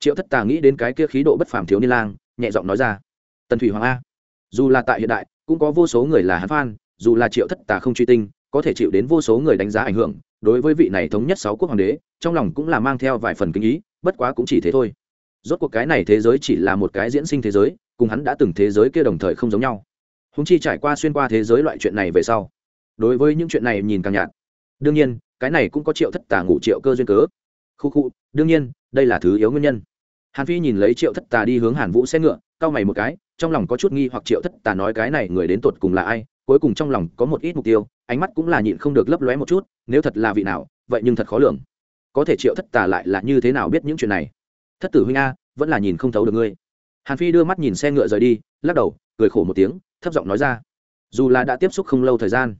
triệu thất tà nghĩ đến cái kia khí độ bất phàm thiếu niên lang, nhẹ giọng nói ra, tần thủy hoàng a, dù là tại hiện đại, cũng có vô số người là hắn phan dù là triệu thất tà không truy tinh, có thể chịu đến vô số người đánh giá ảnh hưởng, đối với vị này thống nhất sáu quốc hoàng đế, trong lòng cũng là mang theo vài phần kinh ý, bất quá cũng chỉ thế thôi. Rốt cuộc cái này thế giới chỉ là một cái diễn sinh thế giới, cùng hắn đã từng thế giới kia đồng thời không giống nhau. Húng chi trải qua xuyên qua thế giới loại chuyện này về sau, đối với những chuyện này nhìn càng nhạt. Đương nhiên, cái này cũng có triệu thất tà ngủ triệu cơ duyên cớ. Khu khu, đương nhiên, đây là thứ yếu nguyên nhân hàn phi nhìn lấy triệu thất tà đi hướng hàn vũ xe ngựa, cau mày một cái, trong lòng có chút nghi hoặc triệu thất tà nói cái này người đến tột cùng là ai, cuối cùng trong lòng có một ít mục tiêu, ánh mắt cũng là nhịn không được lấp lóe một chút, nếu thật là vị nào, vậy nhưng thật khó lường. Có thể triệu thất tà lại là như thế nào biết những chuyện này? Thất tử huynh a, vẫn là nhìn không thấu được ngươi. Hàn phi đưa mắt nhìn xe ngựa rời đi, lắc đầu, cười khổ một tiếng, thấp giọng nói ra. Dù là đã tiếp xúc không lâu thời gian,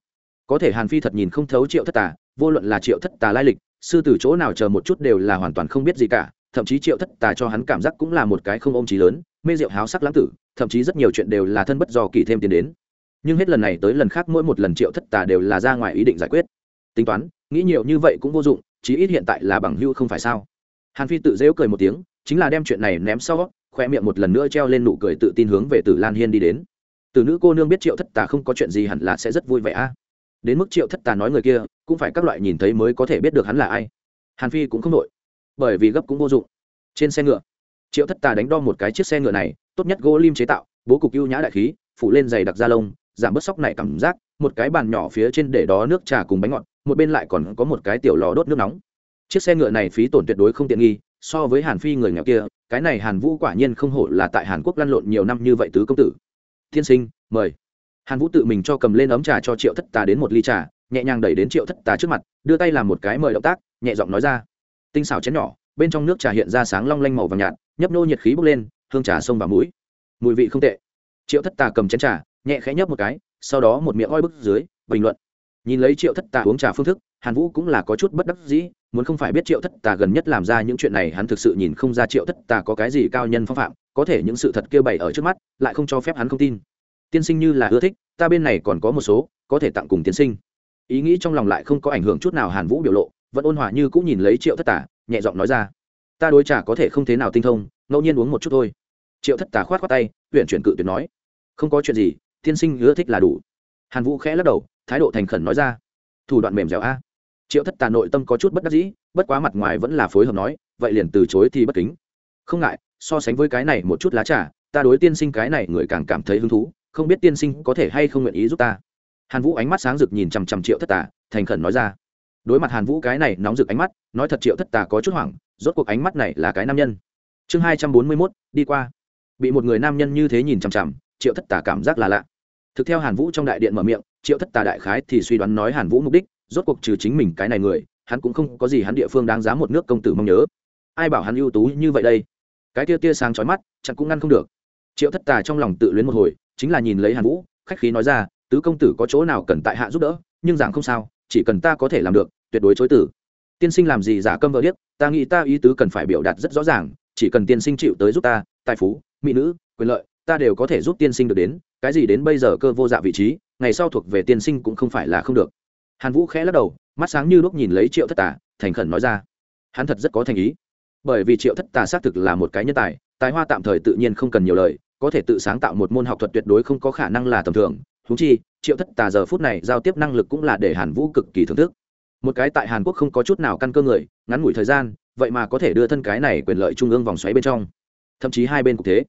có thể hàn phi thật nhìn không thấu triệu thất tà, vô luận là triệu thất tà lai lịch, sư tử chỗ nào chờ một chút đều là hoàn toàn không biết gì cả thậm chí triệu thất tà cho hắn cảm giác cũng là một cái không ôm trí lớn, mê rượu háo sắc lãng tử, thậm chí rất nhiều chuyện đều là thân bất do kỳ thêm tiền đến. Nhưng hết lần này tới lần khác mỗi một lần triệu thất tà đều là ra ngoài ý định giải quyết. Tính toán, nghĩ nhiều như vậy cũng vô dụng, chí ít hiện tại là bằng hưu không phải sao? Hàn phi tự dễu cười một tiếng, chính là đem chuyện này ném sau, khoe miệng một lần nữa treo lên nụ cười tự tin hướng về tử lan hiên đi đến. Từ nữ cô nương biết triệu thất tà không có chuyện gì hẳn là sẽ rất vui vẻ a. Đến mức triệu thất tà nói người kia, cũng phải các loại nhìn thấy mới có thể biết được hắn là ai. Hàn phi cũng không đội bởi vì gấp cũng vô dụng. Trên xe ngựa, triệu thất tà đánh đo một cái chiếc xe ngựa này, tốt nhất gỗ lim chế tạo, bố cục ưu nhã đại khí, phủ lên giày đặc da lông, giảm bớt sóc này cảm giác, một cái bàn nhỏ phía trên để đó nước trà cùng bánh ngọt, một bên lại còn có một cái tiểu lò đốt nước nóng. Chiếc xe ngựa này phí tổn tuyệt đối không tiện nghi, so với hàn phi người nghèo kia, cái này hàn vũ quả nhiên không hổ là tại hàn quốc lăn lộn nhiều năm như vậy tứ công tử. Thiên sinh, mời. Hàn vũ tự mình cho cầm lên ấm trà cho triệu thất tà đến một ly trà, nhẹ nhàng đẩy đến triệu thất tà trước mặt, đưa tay làm một cái mời động tác, nhẹ giọng nói ra tinh xảo chén nhỏ, bên trong nước trà hiện ra sáng long lanh màu vàng nhạt, nhấp nô nhiệt khí bốc lên, hương trà sông vào mũi. Mùi vị không tệ. Triệu thất tà cầm chén trà, nhẹ khẽ nhấp một cái, sau đó một miệng oi bức dưới, bình luận. Nhìn lấy triệu thất tà uống trà phương thức, hàn vũ cũng là có chút bất đắc dĩ, muốn không phải biết triệu thất tà gần nhất làm ra những chuyện này, hắn thực sự nhìn không ra triệu thất tà có cái gì cao nhân phong phạm, có thể những sự thật kia bày ở trước mắt, lại không cho phép hắn không tin. Tiên sinh như là ưa thích, ta bên này còn có một số, có thể tặng cùng tiên sinh. Ý nghĩ trong lòng lại không có ảnh hưởng chút nào hàn vũ biểu lộ vẫn ôn hòa như cũng nhìn lấy triệu thất tà nhẹ giọng nói ra, ta đối trả có thể không thế nào tinh thông, ngẫu nhiên uống một chút thôi. Triệu thất tà khoát khoát tay huyện chuyển cự tuyệt nói, không có chuyện gì, tiên sinh ưa thích là đủ. Hàn vũ khẽ lắc đầu, thái độ thành khẩn nói ra, thủ đoạn mềm dẻo a. Triệu thất tà nội tâm có chút bất đắc dĩ, bất quá mặt ngoài vẫn là phối hợp nói, vậy liền từ chối thì bất kính. Không ngại, so sánh với cái này một chút lá trà, ta đối tiên sinh cái này người càng cảm thấy hứng thú, không biết tiên sinh có thể hay không nguyện ý giúp ta. Hàn vũ ánh mắt sáng rực nhìn chằm chằm triệu thất tà thành khẩn nói ra đối mặt hàn vũ cái này nóng rực ánh mắt, nói thật triệu thất tà có chút hoảng, rốt cuộc ánh mắt này là cái nam nhân. Chương hai trăm bốn mươi mốt, đi qua. Bị một người nam nhân như thế nhìn chằm chằm, triệu thất tà cảm giác là lạ. Thực theo hàn vũ trong đại điện mở miệng, triệu thất tà đại khái thì suy đoán nói hàn vũ mục đích, rốt cuộc trừ chính mình cái này người, hắn cũng không có gì hắn địa phương đáng giá một nước công tử mong nhớ. Ai bảo hắn ưu tú như vậy đây? Cái tia tia sáng chói mắt chẳng cũng ngăn không được. Triệu thất tà trong lòng tự luyến một hồi, chính là nhìn lấy hàn vũ, khách khí nói ra, tứ công tử có chỗ nào cần tại hạ giúp đỡ, nhưng giảng không sao chỉ cần ta có thể làm được, tuyệt đối chối tử tiên sinh làm gì giả câm vợ điếc, ta nghĩ ta ý tứ cần phải biểu đạt rất rõ ràng, chỉ cần tiên sinh chịu tới giúp ta, tài phú, mỹ nữ, quyền lợi, ta đều có thể giúp tiên sinh được đến, cái gì đến bây giờ cơ vô dạ vị trí, ngày sau thuộc về tiên sinh cũng không phải là không được. Hàn vũ khẽ lắc đầu, mắt sáng như lúc nhìn lấy triệu thất tà, thành khẩn nói ra. Hắn thật rất có thành ý. Bởi vì triệu thất tà xác thực là một cái nhân tài tài hoa tạm thời tự nhiên không cần nhiều lời, có thể tự sáng tạo một môn học thuật tuyệt đối không có khả năng là tầm thường thú chi, triệu thất tà giờ phút này giao tiếp năng lực cũng là để hàn vũ cực kỳ thưởng thức. Một cái tại hàn quốc không có chút nào căn cơ người, ngắn ngủi thời gian, vậy mà có thể đưa thân cái này quyền lợi trung ương vòng xoáy bên trong. Thậm chí hai bên cũng thế.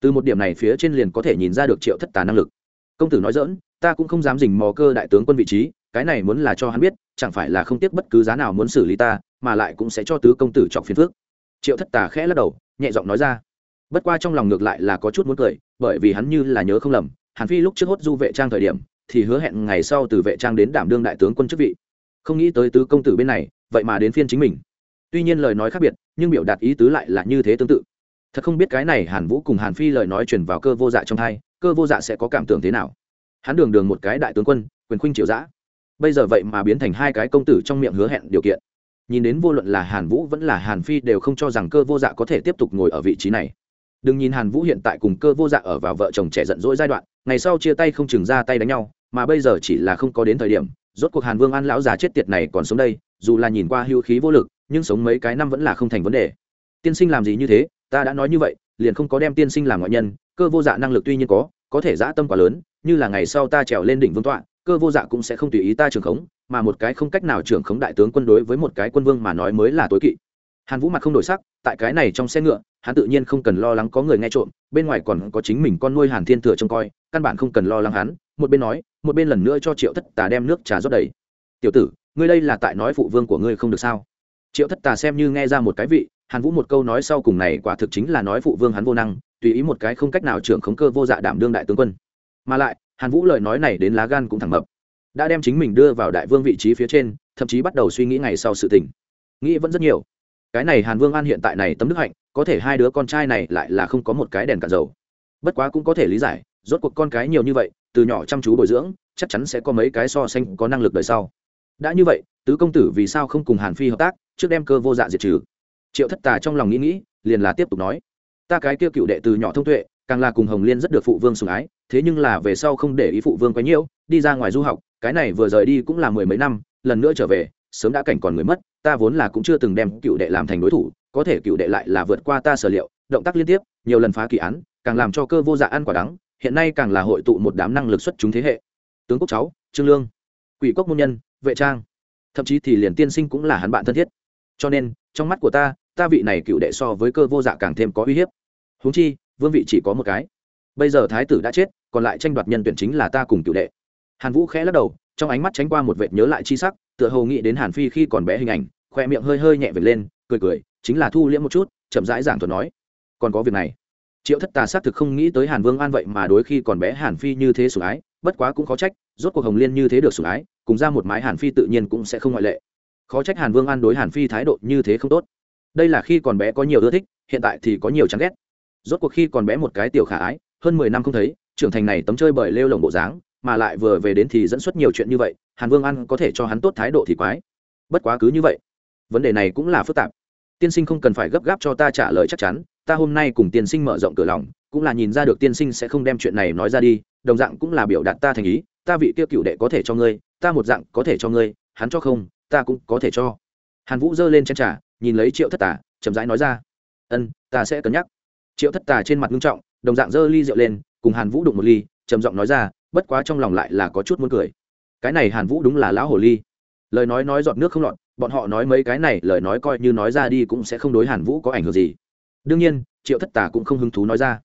Từ một điểm này phía trên liền có thể nhìn ra được triệu thất tà năng lực. Công tử nói dỡn ta cũng không dám dình mò cơ đại tướng quân vị trí, cái này muốn là cho hắn biết, chẳng phải là không tiếc bất cứ giá nào muốn xử lý ta, mà lại cũng sẽ cho tứ công tử chọc phiền phước triệu thất tà khẽ lắc đầu, nhẹ giọng nói ra. Bất qua trong lòng ngược lại là có chút muốn cười, bởi vì hắn như là nhớ không lầm hàn phi lúc trước hốt du vệ trang thời điểm, thì hứa hẹn ngày sau từ vệ trang đến đảm đương đại tướng quân chức vị. Không nghĩ tới tứ công tử bên này, vậy mà đến phiên chính mình. Tuy nhiên lời nói khác biệt, nhưng biểu đạt ý tứ lại là như thế tương tự. Thật không biết cái này hàn vũ cùng hàn phi lời nói truyền vào cơ vô dạ trong hai, cơ vô dạ sẽ có cảm tưởng thế nào? Hắn đường đường một cái đại tướng quân, quyền khuynh triều giã bây giờ vậy mà biến thành hai cái công tử trong miệng hứa hẹn điều kiện. Nhìn đến vô luận là hàn vũ vẫn là hàn phi đều không cho rằng cơ vô dạ có thể tiếp tục ngồi ở vị trí này. Đừng nhìn hàn vũ hiện tại cùng cơ vô dạ ở vào vợ chồng trẻ giận dỗi giai đoạn ngày sau chia tay không chừng ra tay đánh nhau, mà bây giờ chỉ là không có đến thời điểm, rốt cuộc hàn vương an lão già chết tiệt này còn sống đây, dù là nhìn qua hưu khí vô lực, nhưng sống mấy cái năm vẫn là không thành vấn đề. Tiên sinh làm gì như thế, ta đã nói như vậy, liền không có đem tiên sinh làm ngoại nhân, cơ vô dạ năng lực tuy nhiên có có thể dã tâm quá lớn, như là ngày sau ta trèo lên đỉnh vương tọa, cơ vô dạ cũng sẽ không tùy ý ta trưởng khống, mà một cái không cách nào trưởng khống đại tướng quân đối với một cái quân vương mà nói mới là tối kỵ hàn vũ mặt không đổi sắc, tại cái này trong xe ngựa, hắn tự nhiên không cần lo lắng có người nghe trộm, bên ngoài còn có chính mình con nuôi hàn thiên thừa trông coi, căn bản không cần lo lắng hắn, một bên nói, một bên lần nữa cho triệu thất tà đem nước trà rót đầy. Tiểu tử, ngươi đây là tại nói phụ vương của ngươi không được sao? Triệu thất tà xem như nghe ra một cái vị, hàn vũ một câu nói sau cùng này quả thực chính là nói phụ vương hắn vô năng, tùy ý một cái không cách nào trưởng khống cơ vô dạ đảm đương đại tướng quân. Mà lại, hàn vũ lời nói này đến lá gan cũng thẳng mập, đã đem chính mình đưa vào đại vương vị trí phía trên, thậm chí bắt đầu suy nghĩ ngày sau sự tình. Nghĩ vẫn rất nhiều cái này hàn vương an hiện tại này tấm đức hạnh, có thể hai đứa con trai này lại là không có một cái đèn cả dầu. Bất quá cũng có thể lý giải, rốt cuộc con cái nhiều như vậy, từ nhỏ chăm chú bồi dưỡng, chắc chắn sẽ có mấy cái so sánh có năng lực đời sau. Đã như vậy, tứ công tử vì sao không cùng hàn phi hợp tác, trước đem cơ vô dạ diệt trừ? Triệu thất tà trong lòng nghĩ nghĩ, liền là tiếp tục nói. Ta cái kia cựu đệ từ nhỏ thông tuệ, càng là cùng hồng liên rất được phụ vương sủng ái, thế nhưng là về sau không để ý phụ vương quá nhiễu đi ra ngoài du học, cái này vừa rời đi cũng là mười mấy năm, lần nữa trở về sớm đã cảnh còn người mất, ta vốn là cũng chưa từng đem cựu đệ làm thành đối thủ, có thể cựu đệ lại là vượt qua ta sở liệu, động tác liên tiếp, nhiều lần phá kỳ án, càng làm cho cơ vô dạ ăn quả đắng, hiện nay càng là hội tụ một đám năng lực xuất chúng thế hệ. Tướng quốc cháu, trương lương, quỷ quốc môn nhân, vệ trang, thậm chí thì liền tiên sinh cũng là hắn bạn thân thiết. Cho nên, trong mắt của ta ta vị này cựu đệ so với cơ vô dạ càng thêm có uy hiếp. Huống chi, vương vị chỉ có một cái. Bây giờ thái tử đã chết, còn lại tranh đoạt nhân tuyển chính là ta cùng cựu đệ. Hàn vũ khẽ lắc đầu, trong ánh mắt tránh qua một vệt nhớ lại chi sắc tựa hồ nghĩ đến hàn phi khi còn bé hình ảnh, khoe miệng hơi hơi nhẹ vệt lên, cười cười, chính là thu liễm một chút, chậm rãi giảng thuật nói, còn có việc này. Triệu thất tà xác thực không nghĩ tới hàn vương an vậy mà đối khi còn bé hàn phi như thế sủng ái, bất quá cũng khó trách, rốt cuộc hồng liên như thế được sủng ái, cùng ra một mái hàn phi tự nhiên cũng sẽ không ngoại lệ. Khó trách hàn vương an đối hàn phi thái độ như thế không tốt. Đây là khi còn bé có nhiều ưa thích, hiện tại thì có nhiều chán ghét. Rốt cuộc khi còn bé một cái tiểu khả ái, hơn mười năm không thấy, trưởng thành này tấm chơi bởi lêu lồng bộ dáng mà lại vừa về đến thì dẫn xuất nhiều chuyện như vậy, hàn vương ăn có thể cho hắn tốt thái độ thì quái. Bất quá cứ như vậy, vấn đề này cũng là phức tạp. Tiên sinh không cần phải gấp gáp cho ta trả lời chắc chắn, ta hôm nay cùng tiên sinh mở rộng cửa lòng, cũng là nhìn ra được tiên sinh sẽ không đem chuyện này nói ra đi, đồng dạng cũng là biểu đạt ta thành ý, ta vị tiêu cựu đệ có thể cho ngươi, ta một dạng có thể cho ngươi, hắn cho không, ta cũng có thể cho. Hàn vũ giơ lên chân trả nhìn lấy triệu thất tả chậm rãi nói ra, ân, ta sẽ cân nhắc. Triệu thất tả trên mặt nghiêm trọng, đồng dạng giơ ly rượu lên, cùng hàn vũ đụng một ly, trầm giọng nói ra bất quá trong lòng lại là có chút muốn cười. Cái này hàn vũ đúng là lão hồ ly. Lời nói nói giọt nước không lọt, bọn họ nói mấy cái này, lời nói coi như nói ra đi cũng sẽ không đối hàn vũ có ảnh hưởng gì. Đương nhiên, triệu thất tà cũng không hứng thú nói ra.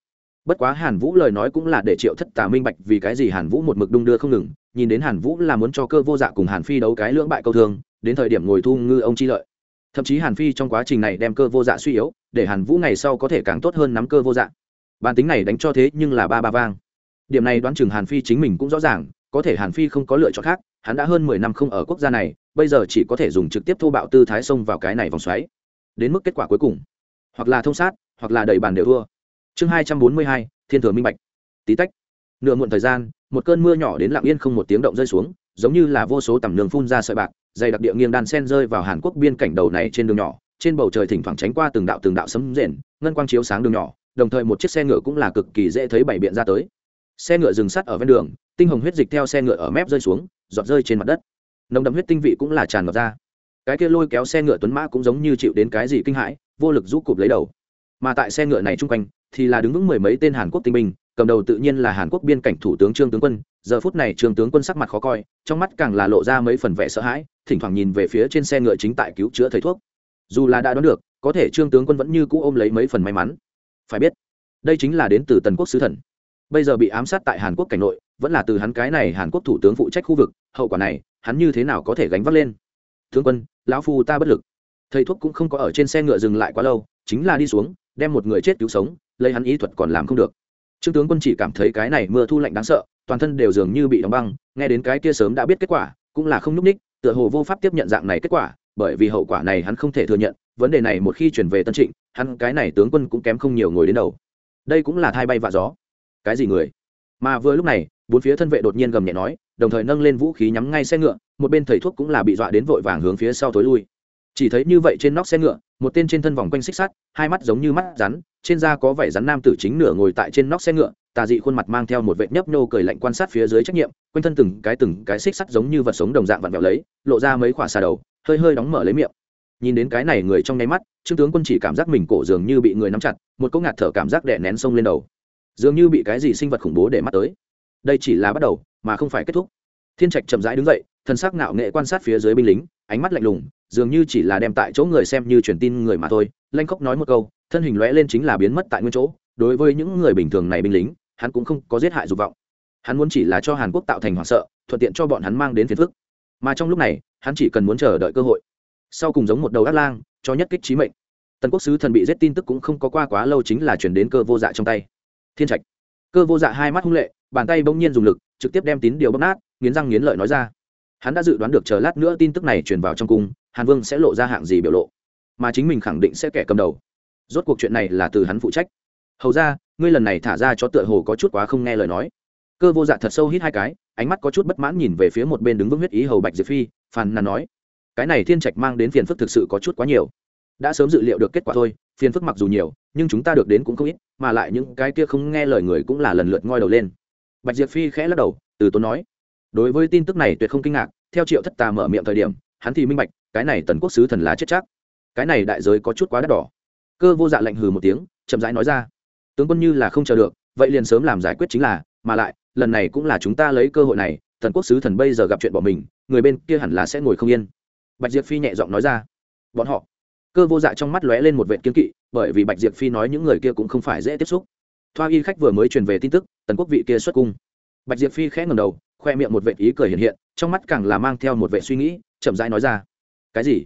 Bất quá hàn vũ lời nói cũng là để triệu thất tà minh bạch vì cái gì hàn vũ một mực đung đưa không ngừng, nhìn đến hàn vũ là muốn cho cơ vô dạ cùng hàn phi đấu cái lưỡng bại câu thương, đến thời điểm ngồi thu ngư ông chi lợi. Thậm chí hàn phi trong quá trình này đem cơ vô dạ suy yếu, để hàn vũ ngày sau có thể càng tốt hơn nắm cơ vô dạ. Bản tính này đánh cho thế nhưng là ba ba vang điểm này đoán chừng hàn phi chính mình cũng rõ ràng, có thể hàn phi không có lựa chọn khác, hắn đã hơn mười năm không ở quốc gia này, bây giờ chỉ có thể dùng trực tiếp thô bạo tư thái xông vào cái này vòng xoáy. Đến mức kết quả cuối cùng, hoặc là thông sát, hoặc là đẩy bàn đều thua. Chương hai trăm bốn mươi hai, thiên thừa minh bạch. Tí tách. Nửa muộn thời gian, một cơn mưa nhỏ đến lặng yên không một tiếng động rơi xuống, giống như là vô số tầm đường phun ra sợi bạc, dày đặc địa nghiêng đan sen rơi vào hàn quốc biên cảnh đầu này trên đường nhỏ, trên bầu trời thỉnh thoảng tránh qua từng đạo từng đạo sấm rền, ngân quang chiếu sáng đường nhỏ, đồng thời một chiếc xe ngựa cũng là cực kỳ dễ thấy bảy biện ra tới xe ngựa dừng sắt ở ven đường, tinh hồng huyết dịch theo xe ngựa ở mép rơi xuống, giọt rơi trên mặt đất. Nồng đậm huyết tinh vị cũng là tràn ngập ra. Cái kia lôi kéo xe ngựa tuấn mã cũng giống như chịu đến cái gì kinh hãi, vô lực rũ cụp lấy đầu. Mà tại xe ngựa này chung quanh, thì là đứng vững mười mấy tên hàn quốc tinh binh, cầm đầu tự nhiên là hàn quốc biên cảnh thủ tướng trương tướng quân. Giờ phút này trương tướng quân sắc mặt khó coi, trong mắt càng là lộ ra mấy phần vẻ sợ hãi, thỉnh thoảng nhìn về phía trên xe ngựa chính tại cứu chữa thầy thuốc. Dù là đã đoán được, có thể trương tướng quân vẫn như cũ ôm lấy mấy phần may mắn. Phải biết, đây chính là đến từ tần quốc sứ thần bây giờ bị ám sát tại hàn quốc cảnh nội, vẫn là từ hắn cái này hàn quốc thủ tướng phụ trách khu vực, hậu quả này, hắn như thế nào có thể gánh vác lên? Tướng quân, lão phu ta bất lực. Thầy thuốc cũng không có ở trên xe ngựa dừng lại quá lâu, chính là đi xuống, đem một người chết cứu sống, lấy hắn ý thuật còn làm không được. Trương tướng quân chỉ cảm thấy cái này mưa thu lạnh đáng sợ, toàn thân đều dường như bị đóng băng, nghe đến cái kia sớm đã biết kết quả, cũng là không nhúc ních tựa hồ vô pháp tiếp nhận dạng này kết quả, bởi vì hậu quả này hắn không thể thừa nhận, vấn đề này một khi chuyển về tân trịnh, hắn cái này tướng quân cũng kém không nhiều ngồi đến đầu. Đây cũng là thai bay vạ gió cái gì người? Mà vừa lúc này, bốn phía thân vệ đột nhiên gầm nhẹ nói, đồng thời nâng lên vũ khí nhắm ngay xe ngựa, một bên thầy thuốc cũng là bị dọa đến vội vàng hướng phía sau tối lui. Chỉ thấy như vậy trên nóc xe ngựa, một tên trên thân vòng quanh xích sắt, hai mắt giống như mắt rắn, trên da có vảy rắn nam tử chính nửa ngồi tại trên nóc xe ngựa, tà dị khuôn mặt mang theo một vệ nhấp nhô cười lạnh quan sát phía dưới trách nhiệm, quanh thân từng cái từng cái xích sắt giống như vật sống đồng dạng vặn vẹo lấy, lộ ra mấy khỏa xà đầu, hơi hơi đóng mở lấy miệng. Nhìn đến cái này người trong nháy mắt, trương tướng quân chỉ cảm giác mình cổ dường như bị người nắm chặt, một cỗ ngạt thở cảm giác đè nén sông lên đầu dường như bị cái gì sinh vật khủng bố để mắt tới. Đây chỉ là bắt đầu, mà không phải kết thúc. Thiên trạch chậm rãi đứng dậy thân xác ngạo nghệ quan sát phía dưới binh lính, ánh mắt lạnh lùng, dường như chỉ là đem tại chỗ người xem như truyền tin người mà thôi, lanh khóc nói một câu, thân hình lóe lên chính là biến mất tại nguyên chỗ. Đối với những người bình thường này binh lính, hắn cũng không có giết hại dục vọng. Hắn muốn chỉ là cho hàn quốc tạo thành hoảng sợ, thuận tiện cho bọn hắn mang đến phiền phức. Mà trong lúc này, hắn chỉ cần muốn chờ đợi cơ hội. Sau cùng giống một đầu gác lang, cho nhất kích trí mệnh. Tần quốc sứ thần bị giết tin tức cũng không có qua quá lâu chính là chuyển đến cơ vô dạ trong tay thiên trạch. Cơ vô dạ hai mắt hung lệ, bàn tay bỗng nhiên dùng lực, trực tiếp đem tín điều bóp nát, nghiến răng nghiến lợi nói ra. Hắn đã dự đoán được chờ lát nữa tin tức này truyền vào trong cung, hàn vương sẽ lộ ra hạng gì biểu lộ. Mà chính mình khẳng định sẽ kẻ cầm đầu. Rốt cuộc chuyện này là từ hắn phụ trách. Hầu ra, ngươi lần này thả ra cho tựa hồ có chút quá không nghe lời nói. Cơ vô dạ thật sâu hít hai cái, ánh mắt có chút bất mãn nhìn về phía một bên đứng vững huyết ý hầu bạch diệp phi, phàn nàn nói. Cái này thiên trạch mang đến phiền phức thực sự có chút quá nhiều. Đã sớm dự liệu được kết quả thôi phiền phức mặc dù nhiều, nhưng chúng ta được đến cũng không ít, mà lại những cái kia không nghe lời người cũng là lần lượt ngoi đầu lên. Bạch diệp phi khẽ lắc đầu, từ tốn nói, đối với tin tức này tuyệt không kinh ngạc, theo triệu thất tà mở miệng thời điểm, hắn thì minh bạch, cái này tần quốc sứ thần là chết chắc. Cái này đại giới có chút quá đắt đỏ. Cơ vô dạ lạnh hừ một tiếng, chậm rãi nói ra, tướng quân như là không chờ được, vậy liền sớm làm giải quyết chính là, mà lại, lần này cũng là chúng ta lấy cơ hội này, tần quốc sứ thần bây giờ gặp chuyện bỏ mình, người bên kia hẳn là sẽ ngồi không yên. Bạch diệp phi nhẹ giọng nói ra, bọn họ cơ vô dạ trong mắt lóe lên một vệ kiên kỵ, bởi vì bạch diệp phi nói những người kia cũng không phải dễ tiếp xúc. Thoa y khách vừa mới truyền về tin tức, tần quốc vị kia xuất cung. Bạch diệp phi khẽ ngầm đầu, khoe miệng một vệ ý cười hiện hiện, trong mắt càng là mang theo một vệ suy nghĩ, chậm rãi nói ra. Cái gì?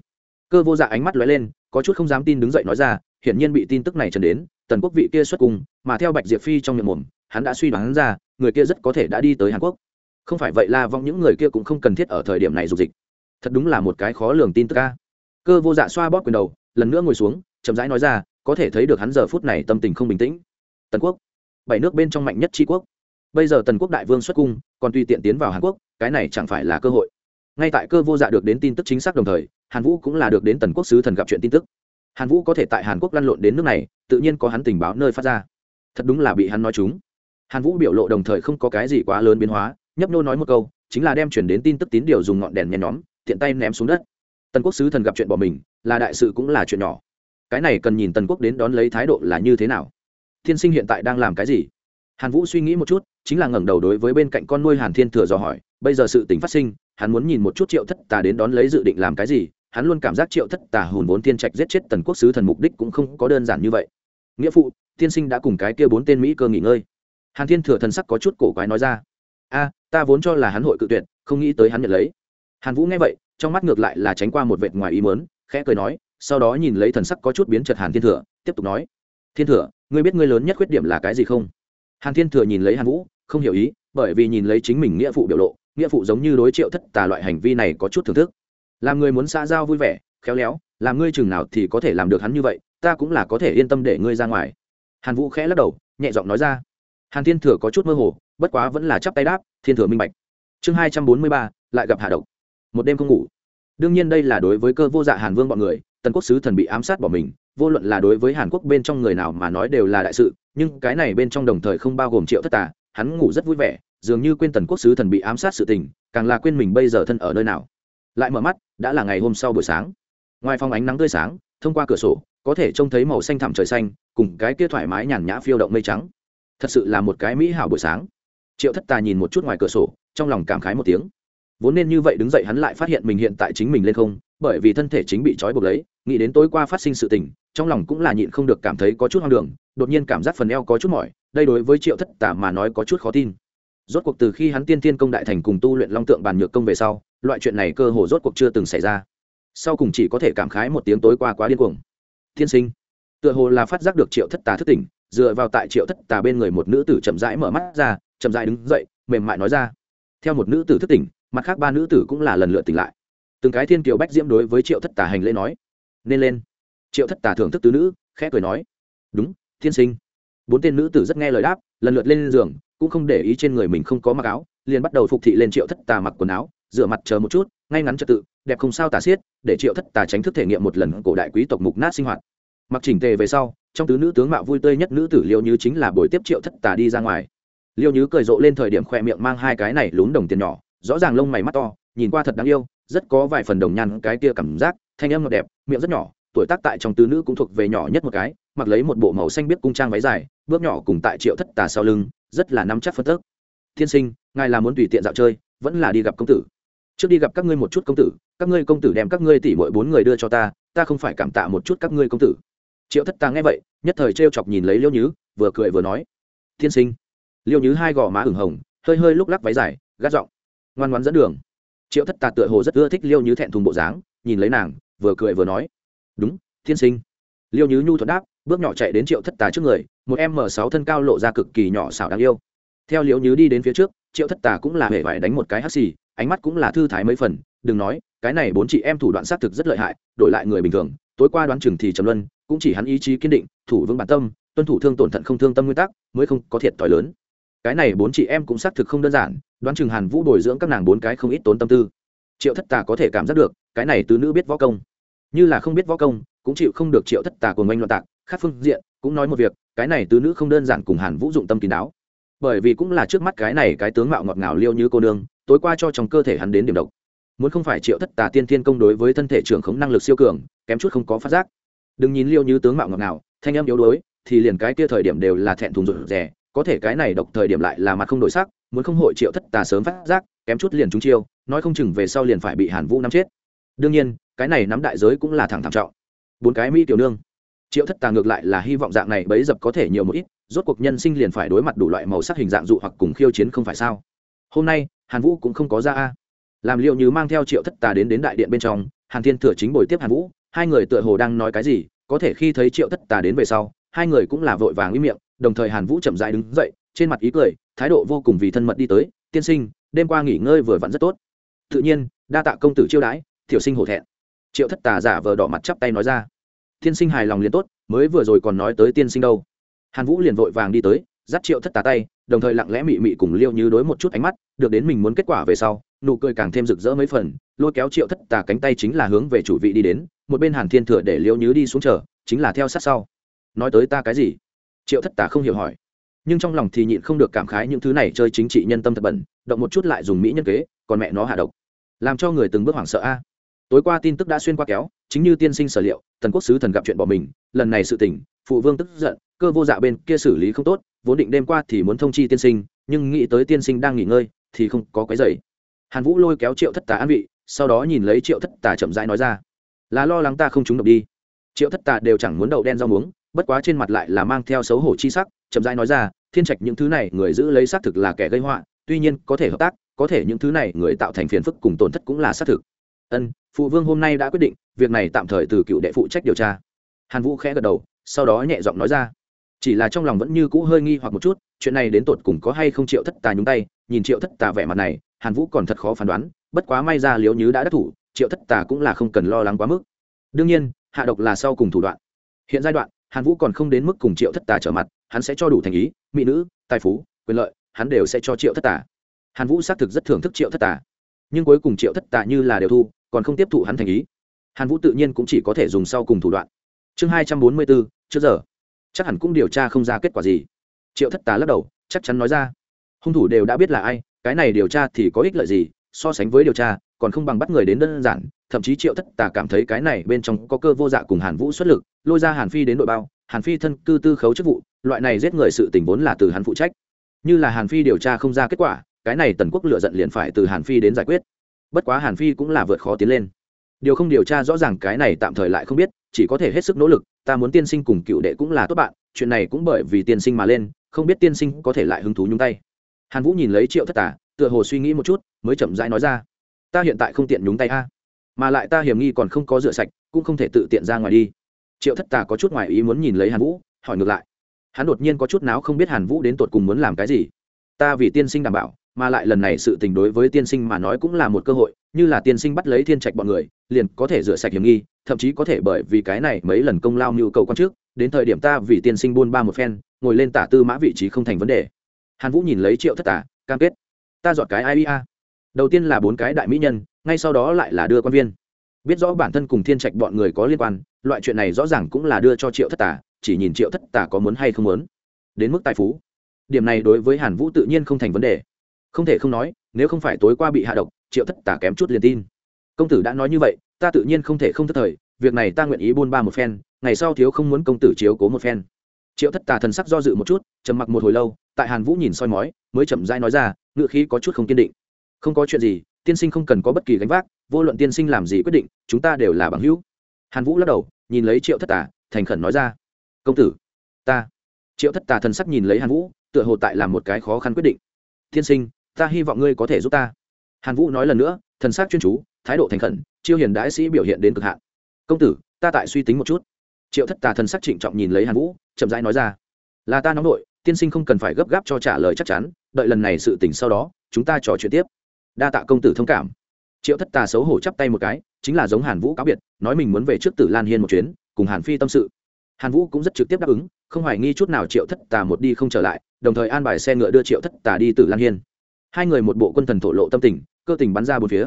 Cơ vô dạ ánh mắt lóe lên, có chút không dám tin đứng dậy nói ra, hiển nhiên bị tin tức này trần đến, tần quốc vị kia xuất cung, mà theo bạch diệp phi trong miệng mồm, hắn đã suy đoán ra, người kia rất có thể đã đi tới hàn quốc. Không phải vậy la vong những người kia cũng không cần thiết ở thời điểm này dục dịch. Thật đúng là một cái khó lường tin tức ca cơ vô dạ xoa bóp quyền đầu, lần nữa ngồi xuống, chậm rãi nói ra, có thể thấy được hắn giờ phút này tâm tình không bình tĩnh. Tần quốc, bảy nước bên trong mạnh nhất tri quốc. Bây giờ tần quốc đại vương xuất cung, còn tùy tiện tiến vào hàn quốc, cái này chẳng phải là cơ hội. Ngay tại cơ vô dạ được đến tin tức chính xác đồng thời, hàn vũ cũng là được đến tần quốc sứ thần gặp chuyện tin tức. Hàn vũ có thể tại hàn quốc lăn lộn đến nước này, tự nhiên có hắn tình báo nơi phát ra. Thật đúng là bị hắn nói chúng. Hàn vũ biểu lộ đồng thời không có cái gì quá lớn biến hóa, nhấp nô nói một câu, chính là đem chuyển đến tin tức tín điều dùng ngọn đèn nhen nhóm, tiện tay ném xuống đất tần quốc sứ thần gặp chuyện bỏ mình, là đại sự cũng là chuyện nhỏ. Cái này cần nhìn tần quốc đến đón lấy thái độ là như thế nào. Thiên sinh hiện tại đang làm cái gì? Hàn vũ suy nghĩ một chút, chính là ngẩng đầu đối với bên cạnh con nuôi hàn thiên thừa dò hỏi, bây giờ sự tình phát sinh, hắn muốn nhìn một chút triệu thất tà đến đón lấy dự định làm cái gì, hắn luôn cảm giác triệu thất tà hùn vốn thiên trạch giết chết tần quốc sứ thần mục đích cũng không có đơn giản như vậy. Nghĩa phụ tiên sinh đã cùng cái kia bốn tên mỹ cơ nghỉ ngơi. Hàn thiên thừa thần sắc có chút cổ quái nói ra. A, ta vốn cho là hắn hội cự tuyệt, không nghĩ tới hắn nhận lấy. Hàn vũ nghe vậy trong mắt ngược lại là tránh qua một vệt ngoài ý mớn khẽ cười nói, sau đó nhìn lấy thần sắc có chút biến chật hàn thiên thừa, tiếp tục nói, thiên thừa, ngươi biết ngươi lớn nhất khuyết điểm là cái gì không? Hàn thiên thừa nhìn lấy hàn vũ, không hiểu ý, bởi vì nhìn lấy chính mình nghĩa phụ biểu lộ, nghĩa phụ giống như đối triệu thất tà loại hành vi này có chút thưởng thức. Làm người muốn xã giao vui vẻ, khéo léo, làm ngươi chừng nào thì có thể làm được hắn như vậy, ta cũng là có thể yên tâm để ngươi ra ngoài. Hàn vũ khẽ lắc đầu, nhẹ giọng nói ra. Hàn thiên thừa có chút mơ hồ, bất quá vẫn là chắp tay đáp, thiên thừa minh bạch. Chương hai trăm bốn mươi ba, lại gặp hạ độc một đêm không ngủ. Đương nhiên đây là đối với cơ vô dạ hàn vương bọn người, tần quốc sứ thần bị ám sát bỏ mình, vô luận là đối với hàn quốc bên trong người nào mà nói đều là đại sự, nhưng cái này bên trong đồng thời không bao gồm triệu thất tà, hắn ngủ rất vui vẻ, dường như quên tần quốc sứ thần bị ám sát sự tình, càng là quên mình bây giờ thân ở nơi nào. Lại mở mắt, đã là ngày hôm sau buổi sáng. Ngoài phòng ánh nắng tươi sáng, thông qua cửa sổ, có thể trông thấy màu xanh thẳm trời xanh, cùng cái kia thoải mái nhàn nhã phiêu động mây trắng. Thật sự là một cái mỹ hảo buổi sáng. Triệu thất tà nhìn một chút ngoài cửa sổ, trong lòng cảm khái một tiếng vốn nên như vậy đứng dậy hắn lại phát hiện mình hiện tại chính mình lên không, bởi vì thân thể chính bị trói buộc lấy, nghĩ đến tối qua phát sinh sự tình, trong lòng cũng là nhịn không được cảm thấy có chút hoang đường, đột nhiên cảm giác phần eo có chút mỏi, đây đối với triệu thất tả mà nói có chút khó tin. Rốt cuộc từ khi hắn tiên tiên công đại thành cùng tu luyện long tượng bàn nhược công về sau, loại chuyện này cơ hồ rốt cuộc chưa từng xảy ra. Sau cùng chỉ có thể cảm khái một tiếng tối qua quá điên cuồng. Tiên sinh, tựa hồ là phát giác được triệu thất tà thức tỉnh, dựa vào tại triệu thất tà bên người một nữ tử chậm rãi mở mắt ra, chậm rãi đứng dậy, mềm mại nói ra. Theo một nữ tử thức tỉnh mặt khác ba nữ tử cũng là lần lượt tỉnh lại. Từng cái thiên kiều bách diễm đối với triệu thất tà hành lễ nói, nên lên. Triệu thất tà thưởng thức tứ nữ, khẽ cười nói, đúng, thiên sinh. Bốn tên nữ tử rất nghe lời đáp, lần lượt lên giường, cũng không để ý trên người mình không có mặc áo, liền bắt đầu phục thị lên triệu thất tà mặc quần áo, rửa mặt chờ một chút, ngay ngắn trật tự, đẹp không sao tà xiết, để triệu thất tà tránh thức thể nghiệm một lần cổ đại quý tộc mục nát sinh hoạt. Mặc chỉnh tề về sau, trong tứ nữ tướng mạo vui tươi nhất nữ tử liêu như chính là buổi tiếp triệu thất tà đi ra ngoài. Liêu như cười rộ lên thời điểm khoe miệng mang hai cái này lún đồng tiền nhỏ rõ ràng lông mày mắt to, nhìn qua thật đáng yêu, rất có vài phần đồng nhan cái kia cảm giác, thanh âm ngọt đẹp, miệng rất nhỏ, tuổi tác tại trong tứ nữ cũng thuộc về nhỏ nhất một cái, mặc lấy một bộ màu xanh biết cung trang váy dài, bước nhỏ cùng tại triệu thất tà sau lưng, rất là nắm chắc phân tức. Thiên sinh, ngài là muốn tùy tiện dạo chơi, vẫn là đi gặp công tử? Trước đi gặp các ngươi một chút công tử, các ngươi công tử đem các ngươi tỉ mỗi bốn người đưa cho ta ta không phải cảm tạ một chút các ngươi công tử. Triệu thất tà nghe vậy, nhất thời t chọc nhìn lấy liêu nhứ, vừa cười vừa nói, thiên sinh. Liêu nhứ hai gò má ửng hồng, hơi hơi lúc lắc váy dài gác giọng ngoan ngoan dẫn đường. Triệu thất tà tựa hồ rất ưa thích liêu như thẹn thùng bộ dáng, nhìn lấy nàng, vừa cười vừa nói, đúng, thiên sinh. Liêu như nhu thuận đáp, bước nhỏ chạy đến triệu thất tà trước người, một em m sáu thân cao lộ ra cực kỳ nhỏ xảo đáng yêu. Theo liêu như đi đến phía trước, triệu thất tà cũng là hề vải đánh một cái hắt xì, ánh mắt cũng là thư thái mấy phần, đừng nói, cái này bốn chị em thủ đoạn xác thực rất lợi hại, đổi lại người bình thường, tối qua đoán chừng thì trầm luân, cũng chỉ hắn ý chí kiên định, thủ vững bản tâm, tuân thủ thương tổn thận không thương tâm nguyên tắc, mới không có thiệt t lớn. Cái này bốn chị em cũng xác thực không đơn giản đoán chừng hàn vũ bồi dưỡng các nàng bốn cái không ít tốn tâm tư. Triệu thất tà có thể cảm giác được, cái này tứ nữ biết võ công. Như là không biết võ công, cũng chịu không được triệu thất tà của ngành loạn tạc, khác phương diện, cũng nói một việc, cái này tứ nữ không đơn giản cùng hàn vũ dụng tâm kín đáo. Bởi vì cũng là trước mắt cái này cái tướng mạo ngọt ngào liêu như cô nương, tối qua cho trong cơ thể hắn đến điểm độc. Muốn không phải triệu thất tà tiên thiên công đối với thân thể trưởng khống năng lực siêu cường, kém chút không có phát giác. Đừng nhìn liêu như tướng mạo ngọt ngào, thanh em yếu đuối, thì liền cái kia thời điểm đều là thẹn thùng rụt rè, có thể cái này độc thời điểm lại là mặt không đổi sắc muốn không hội triệu thất tà sớm phát giác, kém chút liền trúng chiêu, nói không chừng về sau liền phải bị hàn vũ nắm chết. Đương nhiên, cái này nắm đại giới cũng là thẳng thẳng trọng. Bốn cái mỹ tiểu nương. Triệu thất tà ngược lại là hy vọng dạng này bấy dập có thể nhiều một ít, rốt cuộc nhân sinh liền phải đối mặt đủ loại màu sắc hình dạng dụ hoặc cùng khiêu chiến không phải sao? Hôm nay, hàn vũ cũng không có ra a. Làm liệu như mang theo triệu thất tà đến đến đại điện bên trong, hàn thiên thừa chính bồi tiếp hàn vũ, hai người tựa hồ đang nói cái gì, có thể khi thấy triệu thất tà đến về sau, hai người cũng là vội vàng ý miệng, đồng thời hàn vũ chậm dãi đứng dậy trên mặt ý cười, thái độ vô cùng vì thân mật đi tới, tiên sinh, đêm qua nghỉ ngơi vừa vặn rất tốt. Tự nhiên, đa tạ công tử chiêu đãi thiểu sinh hổ thẹn. Triệu thất tà giả vờ đỏ mặt chắp tay nói ra. Tiên sinh hài lòng liền tốt, mới vừa rồi còn nói tới tiên sinh đâu. Hàn vũ liền vội vàng đi tới, dắt triệu thất tà tay, đồng thời lặng lẽ mị mị cùng liêu như đối một chút ánh mắt, được đến mình muốn kết quả về sau, nụ cười càng thêm rực rỡ mấy phần, lôi kéo triệu thất tà cánh tay chính là hướng về chủ vị đi đến, một bên hàn thiên thừa để liêu như đi xuống chờ, chính là theo sát sau. Nói tới ta cái gì? Triệu thất tà không hiểu hỏi nhưng trong lòng thì nhịn không được cảm khái những thứ này chơi chính trị nhân tâm thật bẩn, động một chút lại dùng mỹ nhân kế, còn mẹ nó hạ độc. Làm cho người từng bước hoảng sợ a. Tối qua tin tức đã xuyên qua kéo, chính như tiên sinh sở liệu, tần quốc sứ thần gặp chuyện bỏ mình, lần này sự tỉnh phụ vương tức giận, cơ vô dạ bên kia xử lý không tốt, vốn định đêm qua thì muốn thông chi tiên sinh, nhưng nghĩ tới tiên sinh đang nghỉ ngơi, thì không có cái dày hàn vũ lôi kéo triệu thất tà an vị, sau đó nhìn lấy triệu thất tà chậm rãi nói ra, là lo lắng ta không trúng độc đi. Triệu thất tà đều chẳng muốn đậu đen rau muống bất quá trên mặt lại là mang theo xấu hổ chi sắc, chậm rãi nói ra, thiên trạch những thứ này người giữ lấy xác thực là kẻ gây họa, tuy nhiên có thể hợp tác, có thể những thứ này người tạo thành phiền phức cùng tổn thất cũng là xác thực. Ân, phụ vương hôm nay đã quyết định, việc này tạm thời từ cựu đệ phụ trách điều tra. Hàn vũ khẽ gật đầu, sau đó nhẹ giọng nói ra, chỉ là trong lòng vẫn như cũ hơi nghi hoặc một chút, chuyện này đến tột cùng có hay không triệu thất tà nhúng tay? Nhìn triệu thất tà vẻ mặt này, hàn vũ còn thật khó phán đoán, bất quá may ra liếu nhứ đã đắc thủ, triệu thất tà cũng là không cần lo lắng quá mức. Đương nhiên, hạ độc là sau cùng thủ đoạn. Hiện giai đoạn hàn vũ còn không đến mức cùng triệu thất tà trở mặt, hắn sẽ cho đủ thành ý, mỹ nữ, tài phú, quyền lợi, hắn đều sẽ cho triệu thất tà. Hàn vũ xác thực rất thưởng thức triệu thất tà. Nhưng cuối cùng triệu thất tà như là đều thu, còn không tiếp thụ hắn thành ý. Hàn vũ tự nhiên cũng chỉ có thể dùng sau cùng thủ đoạn. Chương hai trăm bốn mươi bốn, trước giờ. Chắc hẳn cũng điều tra không ra kết quả gì. Triệu thất tà lắc đầu, chắc chắn nói ra. Hung thủ đều đã biết là ai, cái này điều tra thì có ích lợi gì, so sánh với điều tra, còn không bằng bắt người đến đơn giản thậm chí triệu thất tà cảm thấy cái này bên trong có cơ vô dạ cùng hàn vũ xuất lực, lôi ra hàn phi đến đội bao, hàn phi thân cư tư khấu chức vụ, loại này giết người sự tình vốn là từ hắn phụ trách. Như là hàn phi điều tra không ra kết quả, cái này tần quốc lựa giận liền phải từ hàn phi đến giải quyết. Bất quá hàn phi cũng là vượt khó tiến lên. Điều không điều tra rõ ràng cái này tạm thời lại không biết, chỉ có thể hết sức nỗ lực, ta muốn tiên sinh cùng cựu đệ cũng là tốt bạn, chuyện này cũng bởi vì tiên sinh mà lên, không biết tiên sinh có thể lại hứng thú nhúng tay. Hàn vũ nhìn lấy triệu thất tả tựa hồ suy nghĩ một chút, mới chậm rãi nói ra, ta hiện tại không tiện nhúng tay a mà lại ta hiểm nghi còn không có rửa sạch, cũng không thể tự tiện ra ngoài đi. Triệu thất tà có chút ngoài ý muốn nhìn lấy hàn vũ, hỏi ngược lại. Hắn đột nhiên có chút nào không biết hàn vũ đến tột cùng muốn làm cái gì. Ta vì tiên sinh đảm bảo, mà lại lần này sự tình đối với tiên sinh mà nói cũng là một cơ hội, như là tiên sinh bắt lấy thiên trạch bọn người, liền có thể rửa sạch hiểm nghi, thậm chí có thể bởi vì cái này mấy lần công lao nhu cầu con trước, đến thời điểm ta vì tiên sinh buôn ba một phen, ngồi lên tả tư mã vị trí không thành vấn đề. Hàn vũ nhìn lấy triệu thất tả cam kết. Ta dọn cái ia đầu tiên là bốn cái đại mỹ nhân ngay sau đó lại là đưa quan viên. Biết rõ bản thân cùng thiên trạch bọn người có liên quan, loại chuyện này rõ ràng cũng là đưa cho triệu thất tả chỉ nhìn triệu thất tả có muốn hay không muốn. Đến mức tài phú. Điểm này đối với hàn vũ tự nhiên không thành vấn đề. Không thể không nói, nếu không phải tối qua bị hạ độc, triệu thất tả kém chút liền tin. Công tử đã nói như vậy, ta tự nhiên không thể không thất thời, việc này ta nguyện ý buôn ba một phen, ngày sau thiếu không muốn công tử chiếu cố một phen. Triệu thất tà thần sắc do dự một chút, trầm mặc một hồi lâu, tại hàn vũ nhìn soi mói, mới chậm rãi nói ra ngựa khí có chút không kiên định. Không có chuyện gì tiên sinh không cần có bất kỳ gánh vác, vô luận tiên sinh làm gì quyết định, chúng ta đều là bằng hữu. Hàn vũ lắc đầu, nhìn lấy triệu thất tà, thành khẩn nói ra. Công tử, ta. Triệu thất tà thần sắc nhìn lấy hàn vũ, tựa hồ tại làm một cái khó khăn quyết định. Tiên sinh, ta hy vọng ngươi có thể giúp ta. Hàn vũ nói lần nữa, thần sắc chuyên chú, thái độ thành khẩn, chiêu hiền đãi sĩ biểu hiện đến cực hạn. Công tử, ta tại suy tính một chút. Triệu thất tà thần sắc trịnh trọng nhìn lấy hàn vũ, chậm rãi nói ra. Là ta nóng nội, tiên sinh không cần phải gấp gáp cho trả lời chắc chắn, đợi lần này sự tỉnh sau đó, chúng ta trò chuyện tiếp đa tạ công tử thông cảm. Triệu thất tà xấu hổ chắp tay một cái, chính là giống hàn vũ cáo biệt, nói mình muốn về trước tử lan hiên một chuyến, cùng hàn phi tâm sự. Hàn vũ cũng rất trực tiếp đáp ứng, không hoài nghi chút nào triệu thất tà một đi không trở lại, đồng thời an bài xe ngựa đưa triệu thất tà đi tử lan hiên. Hai người một bộ quân thần thổ lộ tâm tình, cơ tình bắn ra bốn phía.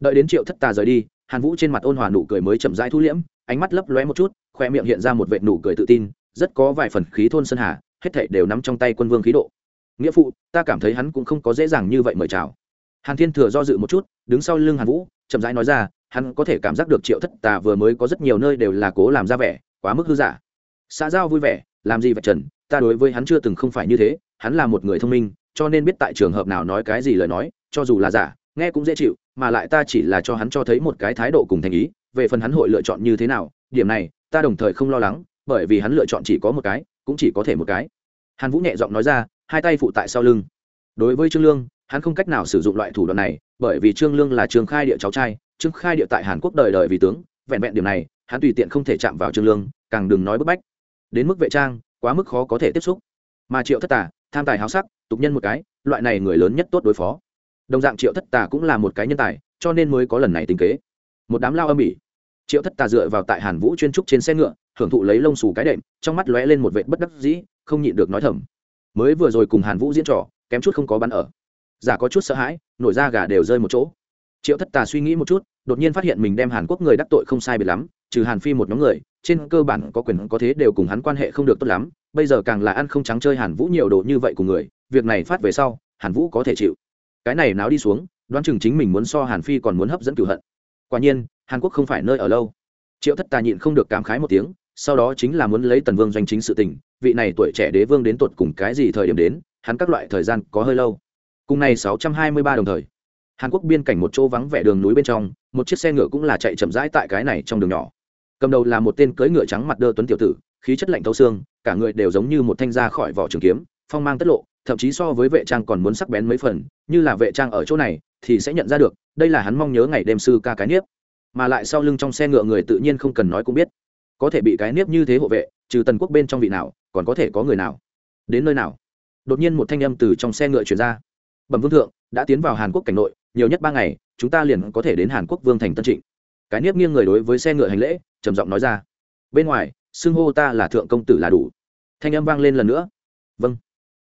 Đợi đến triệu thất tà rời đi, hàn vũ trên mặt ôn hòa nụ cười mới chậm rãi thu liễm, ánh mắt lấp lóe một chút, khoe miệng hiện ra một vệ nụ cười tự tin, rất có vài phần khí thôn sơn hà, hết thảy đều nắm trong tay quân vương khí độ. Nghĩa phụ, ta cảm thấy hắn cũng không có dễ dàng như vậy mời chào hàn thiên thừa do dự một chút, đứng sau lưng hàn vũ, chậm rãi nói ra, hắn có thể cảm giác được triệu thất tà vừa mới có rất nhiều nơi đều là cố làm ra vẻ, quá mức hư giả. Xã giao vui vẻ, làm gì vậy trần? Ta đối với hắn chưa từng không phải như thế, hắn là một người thông minh, cho nên biết tại trường hợp nào nói cái gì lời nói, cho dù là giả, nghe cũng dễ chịu, mà lại ta chỉ là cho hắn cho thấy một cái thái độ cùng thành ý, về phần hắn hội lựa chọn như thế nào, điểm này, ta đồng thời không lo lắng, bởi vì hắn lựa chọn chỉ có một cái, cũng chỉ có thể một cái. Hàn vũ nhẹ giọng nói ra, hai tay phụ tại sau lưng. Đối với trương lương hắn không cách nào sử dụng loại thủ đoạn này, bởi vì trương lương là trương khai địa cháu trai, trương khai địa tại hàn quốc đời đời vì tướng, vẹn vẹn điểm này, hắn tùy tiện không thể chạm vào trương lương, càng đừng nói bức bách. Đến mức vệ trang, quá mức khó có thể tiếp xúc. Mà triệu thất tả tham tài háo sắc, tục nhân một cái, loại này người lớn nhất tốt đối phó. Đồng dạng triệu thất tà cũng là một cái nhân tài, cho nên mới có lần này tính kế. Một đám lao âm ỉ. Triệu thất tà dựa vào tại hàn vũ chuyên trúc trên xe ngựa, hưởng thụ lấy lông xù cái đệm, trong mắt lóe lên một vệ bất đắc dĩ, không nhịn được nói thầm. Mới vừa rồi cùng hàn vũ diễn trò, kém chút không có bắn ở giả có chút sợ hãi, nổi da gà đều rơi một chỗ. Triệu thất tà suy nghĩ một chút, đột nhiên phát hiện mình đem hàn quốc người đắc tội không sai biệt lắm, trừ hàn phi một nhóm người, trên cơ bản có quyền có thế đều cùng hắn quan hệ không được tốt lắm, bây giờ càng là ăn không trắng chơi hàn vũ nhiều đồ như vậy của người, việc này phát về sau, hàn vũ có thể chịu. Cái này náo đi xuống, đoán chừng chính mình muốn so hàn phi còn muốn hấp dẫn cửu hận. Quả nhiên, hàn quốc không phải nơi ở lâu. Triệu thất tà nhịn không được cảm khái một tiếng, sau đó chính là muốn lấy tần vương doanh chính sự tình, vị này tuổi trẻ đế vương đến tột cùng cái gì thời điểm đến, hắn các loại thời gian có hơi lâu cùng này sáu trăm hai mươi ba đồng thời, hàn quốc biên cảnh một chỗ vắng vẻ đường núi bên trong, một chiếc xe ngựa cũng là chạy chậm rãi tại cái này trong đường nhỏ. Cầm đầu là một tên cưỡi ngựa trắng mặt đơ tuấn tiểu tử, khí chất lạnh thấu xương, cả người đều giống như một thanh ra khỏi vỏ trường kiếm, phong mang tất lộ, thậm chí so với vệ trang còn muốn sắc bén mấy phần, như là vệ trang ở chỗ này thì sẽ nhận ra được, đây là hắn mong nhớ ngày đêm sư ca cái niếp. Mà lại sau lưng trong xe ngựa người tự nhiên không cần nói cũng biết, có thể bị cái niếp như thế hộ vệ, trừ tần quốc bên trong vị nào, còn có thể có người nào, đến nơi nào? Đột nhiên một thanh âm từ trong xe ngựa chuyển ra bẩm vương thượng, đã tiến vào hàn quốc cảnh nội, nhiều nhất ba ngày, chúng ta liền có thể đến hàn quốc vương thành tân trịnh. Cái nếp nghiêng người đối với xe ngựa hành lễ, trầm giọng nói ra. Bên ngoài, xưng hô ta là thượng công tử là đủ. Thanh âm vang lên lần nữa. Vâng.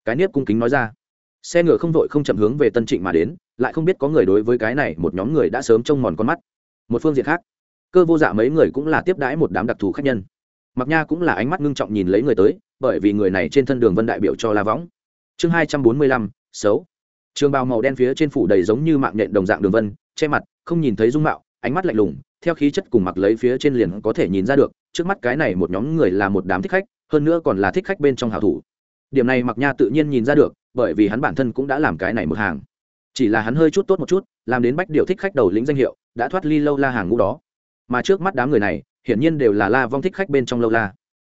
Cái nếp cung kính nói ra. Xe ngựa không vội không chậm hướng về tân trịnh mà đến, lại không biết có người đối với cái này một nhóm người đã sớm trông mòn con mắt. Một phương diện khác, cơ vô dạ mấy người cũng là tiếp đãi một đám đặc thù khách nhân. Mặc nha cũng là ánh mắt ngưng trọng nhìn lấy người tới, bởi vì người này trên thân đường vân đại biểu cho la võng. Chương hai trăm bốn mươi lăm, xấu trường bào màu đen phía trên phủ đầy giống như mạng nhện đồng dạng đường vân, che mặt, không nhìn thấy dung mạo, ánh mắt lạnh lùng, theo khí chất cùng mặc lấy phía trên liền có thể nhìn ra được, trước mắt cái này một nhóm người là một đám thích khách, hơn nữa còn là thích khách bên trong hảo thủ. Điểm này mặc nha tự nhiên nhìn ra được, bởi vì hắn bản thân cũng đã làm cái này một hàng. Chỉ là hắn hơi chút tốt một chút, làm đến bách điều thích khách đầu lĩnh danh hiệu, đã thoát ly lâu la hàng ngũ đó. Mà trước mắt đám người này, hiển nhiên đều là la vong thích khách bên trong lâu la.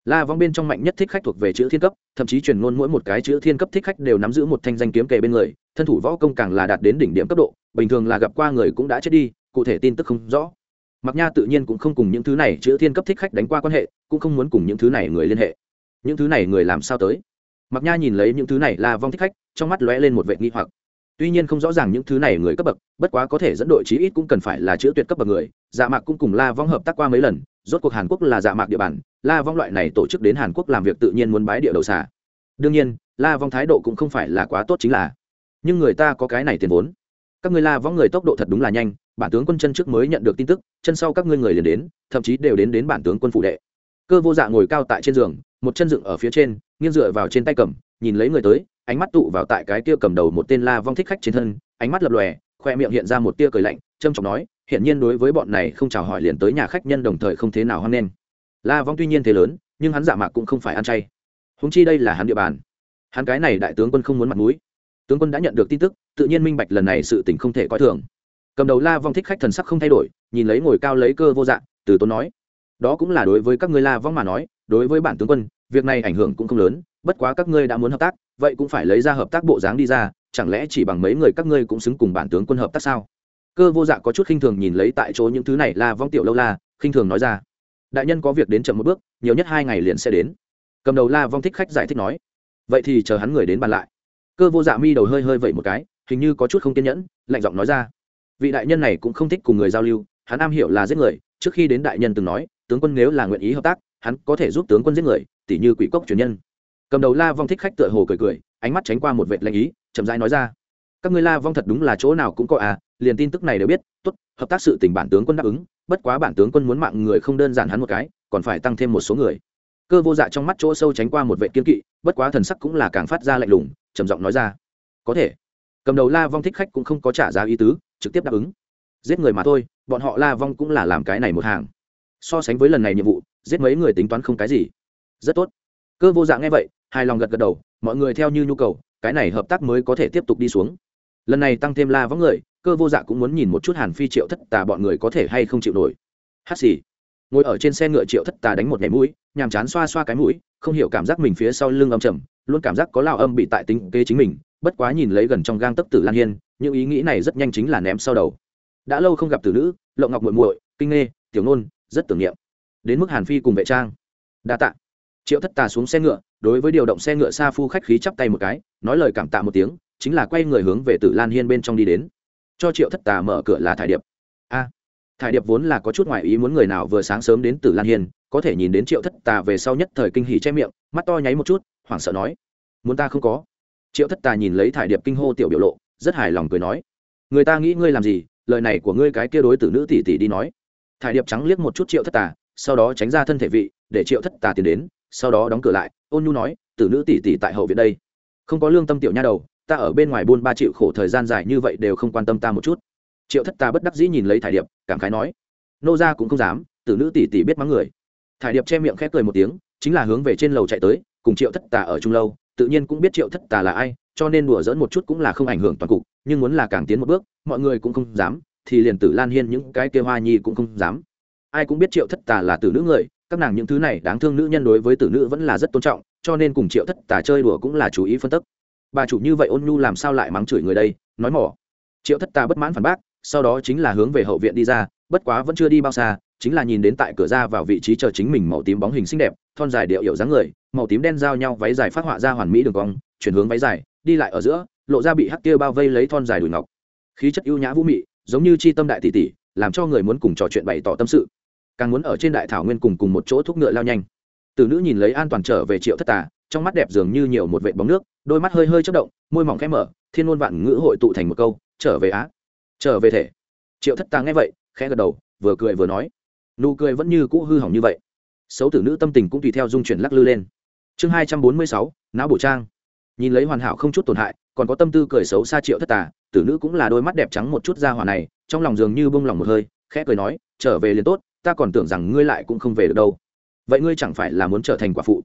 La vong bên trong mạnh nhất thích khách thuộc về chữ thiên cấp, thậm chí truyền ngôn mỗi một cái chữ thiên cấp thích khách đều nắm giữ một thanh danh kiếm kề bên người thân thủ võ công càng là đạt đến đỉnh điểm cấp độ, bình thường là gặp qua người cũng đã chết đi, cụ thể tin tức không rõ. Mặc nha tự nhiên cũng không cùng những thứ này chữ thiên cấp thích khách đánh qua quan hệ, cũng không muốn cùng những thứ này người liên hệ. Những thứ này người làm sao tới? Mặc nha nhìn lấy những thứ này là vong thích khách, trong mắt lóe lên một vệ nghi hoặc. Tuy nhiên không rõ ràng những thứ này người cấp bậc, bất quá có thể dẫn đội chí ít cũng cần phải là chữ tuyệt cấp bậc người. Dạ mạc cũng cùng la vong hợp tác qua mấy lần, rốt cuộc hàn quốc là dạ mạc địa bàn, la vong loại này tổ chức đến hàn quốc làm việc tự nhiên muốn bái địa đầu xà. Đương nhiên, la vong thái độ cũng không phải là quá tốt chính là nhưng người ta có cái này tiền vốn. Các ngươi la vong người tốc độ thật đúng là nhanh, bản tướng quân chân trước mới nhận được tin tức, chân sau các ngươi người liền đến, thậm chí đều đến đến bản tướng quân phủ đệ. Cơ vô dạ ngồi cao tại trên giường, một chân dựng ở phía trên, nghiêng dựa vào trên tay cầm, nhìn lấy người tới, ánh mắt tụ vào tại cái kia cầm đầu một tên la vong thích khách trên thân, ánh mắt lập lòe, khoe miệng hiện ra một tia cười lạnh trâm trọng nói hiện nhiên đối với bọn này không chào hỏi liền tới nhà khách nhân đồng thời không thế nào hoan nên la vong tuy nhiên thế lớn, nhưng hắn giả mạc cũng không phải ăn chay. Húng chi đây là hắn địa bàn. Hắn cái này đại tướng quân không muốn mặt mũi tướng quân đã nhận được tin tức, tự nhiên minh bạch lần này sự tình không thể coi thường. Cầm đầu la vong thích khách thần sắc không thay đổi, nhìn lấy ngồi cao lấy cơ vô dạng từ tốn nói, đó cũng là đối với các ngươi la vong mà nói, đối với bản tướng quân, việc này ảnh hưởng cũng không lớn, bất quá các ngươi đã muốn hợp tác, vậy cũng phải lấy ra hợp tác bộ dáng đi ra, chẳng lẽ chỉ bằng mấy người các ngươi cũng xứng cùng bản tướng quân hợp tác sao? Cơ vô dạ có chút khinh thường nhìn lấy tại chỗ những thứ này la vong tiểu lâu la, khinh thường nói ra, đại nhân có việc đến chậm một bước, nhiều nhất hai ngày liền sẽ đến. Cầm đầu la vong thích khách giải thích nói, vậy thì chờ hắn người đến bàn lại cơ vô dạ mi đầu hơi hơi vẩy một cái, hình như có chút không kiên nhẫn, lạnh giọng nói ra. Vị đại nhân này cũng không thích cùng người giao lưu, hắn am hiểu là giết người, trước khi đến đại nhân từng nói, tướng quân nếu là nguyện ý hợp tác, hắn có thể giúp tướng quân giết người, tỉ như quỷ cốc truyền nhân. Cầm đầu la vong thích khách tựa hồ cười cười, ánh mắt tránh qua một vệt lanh ý, chậm rãi nói ra. Các ngươi la vong thật đúng là chỗ nào cũng có à liền tin tức này đều biết, tốt, hợp tác sự tình bản tướng quân đáp ứng, bất quá bản tướng quân muốn mạng người không đơn giản hắn một cái, còn phải tăng thêm một số người cơ vô dạ trong mắt chỗ sâu tránh qua một vệ kiên kỵ, bất quá thần sắc cũng là càng phát ra lạnh lùng, trầm giọng nói ra. Có thể. Cầm đầu la vong thích khách cũng không có trả giá ý tứ, trực tiếp đáp ứng. Giết người mà thôi, bọn họ la vong cũng là làm cái này một hàng. So sánh với lần này nhiệm vụ, giết mấy người tính toán không cái gì. Rất tốt. Cơ vô dạ nghe vậy, hài lòng gật gật đầu, mọi người theo như nhu cầu, cái này hợp tác mới có thể tiếp tục đi xuống. Lần này tăng thêm la vong người, cơ vô dạ cũng muốn nhìn một chút hàn phi triệu thất tà bọn người có thể hay không chịu nổi. Hát xì ngồi ở trên xe ngựa triệu thất tà đánh một nhảy mũi, nhàm chán xoa xoa cái mũi, không hiểu cảm giác mình phía sau lưng âm trầm, luôn cảm giác có lao âm bị tại tính kế chính mình, bất quá nhìn lấy gần trong gang tấc tử lan hiên, những ý nghĩ này rất nhanh chính là ném sau đầu. Đã lâu không gặp tử nữ lộ ngọc muội muội, kinh nghê, tiểu nôn, rất tưởng niệm. Đến mức hàn phi cùng vệ trang. Đa tạ. Triệu thất tà xuống xe ngựa, đối với điều động xe ngựa xa phu khách khí chắp tay một cái, nói lời cảm tạ một tiếng, chính là quay người hướng về tử lan hiên bên trong đi đến. Cho triệu thất tà mở cửa là thải điệp. A thải điệp vốn là có chút ngoại ý muốn người nào vừa sáng sớm đến tử lan hiên, có thể nhìn đến triệu thất tà về sau nhất thời kinh hỉ che miệng, mắt to nháy một chút, hoảng sợ nói, muốn ta không có? Triệu thất tà nhìn lấy thải điệp kinh hô tiểu biểu lộ, rất hài lòng cười nói, người ta nghĩ ngươi làm gì? Lời này của ngươi cái kia đối tử nữ tỷ tỷ đi nói. Thải điệp trắng liếc một chút triệu thất tà, sau đó tránh ra thân thể vị, để triệu thất tà tiến đến, sau đó đóng cửa lại, ôn nhu nói, tử nữ tỷ tỷ tại hậu viện đây, không có lương tâm tiểu nha đầu, ta ở bên ngoài buôn ba triệu khổ thời gian dài như vậy đều không quan tâm ta một chút triệu thất ta bất đắc dĩ nhìn lấy thải điệp, cảm khái nói, nô ra cũng không dám, tử nữ tỷ tỷ biết mắng người. Thải điệp che miệng khép cười một tiếng, chính là hướng về trên lầu chạy tới, cùng triệu thất tà ở trung lâu, tự nhiên cũng biết triệu thất tà là ai, cho nên đùa dỡn một chút cũng là không ảnh hưởng toàn cục, nhưng muốn là càng tiến một bước, mọi người cũng không dám, thì liền tử lan hiên những cái kia hoa nhi cũng không dám. Ai cũng biết triệu thất tà là tử nữ người, các nàng những thứ này đáng thương nữ nhân đối với tử nữ vẫn là rất tôn trọng, cho nên cùng triệu thất tà chơi đùa cũng là chú ý phân tức. Bà chủ như vậy ôn nhu làm sao lại mắng chửi người đây, nói mỏ. Triệu thất tà bất mãn phản bác sau đó chính là hướng về hậu viện đi ra, bất quá vẫn chưa đi bao xa, chính là nhìn đến tại cửa ra vào vị trí chờ chính mình màu tím bóng hình xinh đẹp, thon dài điệu hiệu dáng người, màu tím đen giao nhau váy dài phát họa ra hoàn mỹ đường cong, chuyển hướng váy dài, đi lại ở giữa, lộ ra bị hắc kia bao vây lấy thon dài đùi ngọc. Khí chất ưu nhã vũ mị, giống như chi tâm đại tỷ tỷ, làm cho người muốn cùng trò chuyện bày tỏ tâm sự. Càng muốn ở trên đại thảo nguyên cùng cùng một chỗ thúc ngựa lao nhanh. Từ nữ nhìn lấy an toàn trở về triệu thất tà, trong mắt đẹp dường như nhiều một vệt bóng nước, đôi mắt hơi hơi chất động, môi mỏng khẽ mở, thiên ngôn vạn ngữ hội tụ thành một câu, trở về á trở về thể. Triệu thất tà nghe vậy, khẽ gật đầu, vừa cười vừa nói. Nụ cười vẫn như cũ hư hỏng như vậy. Xấu tử nữ tâm tình cũng tùy theo dung chuyển lắc lư lên. Chương hai trăm bốn mươi sáu, não bổ trang. Nhìn lấy hoàn hảo không chút tổn hại, còn có tâm tư cười xấu xa triệu thất tà, tử nữ cũng là đôi mắt đẹp trắng một chút ra hỏa này, trong lòng dường như bông lòng một hơi, khẽ cười nói, trở về liền tốt, ta còn tưởng rằng ngươi lại cũng không về được đâu. Vậy ngươi chẳng phải là muốn trở thành quả phụ?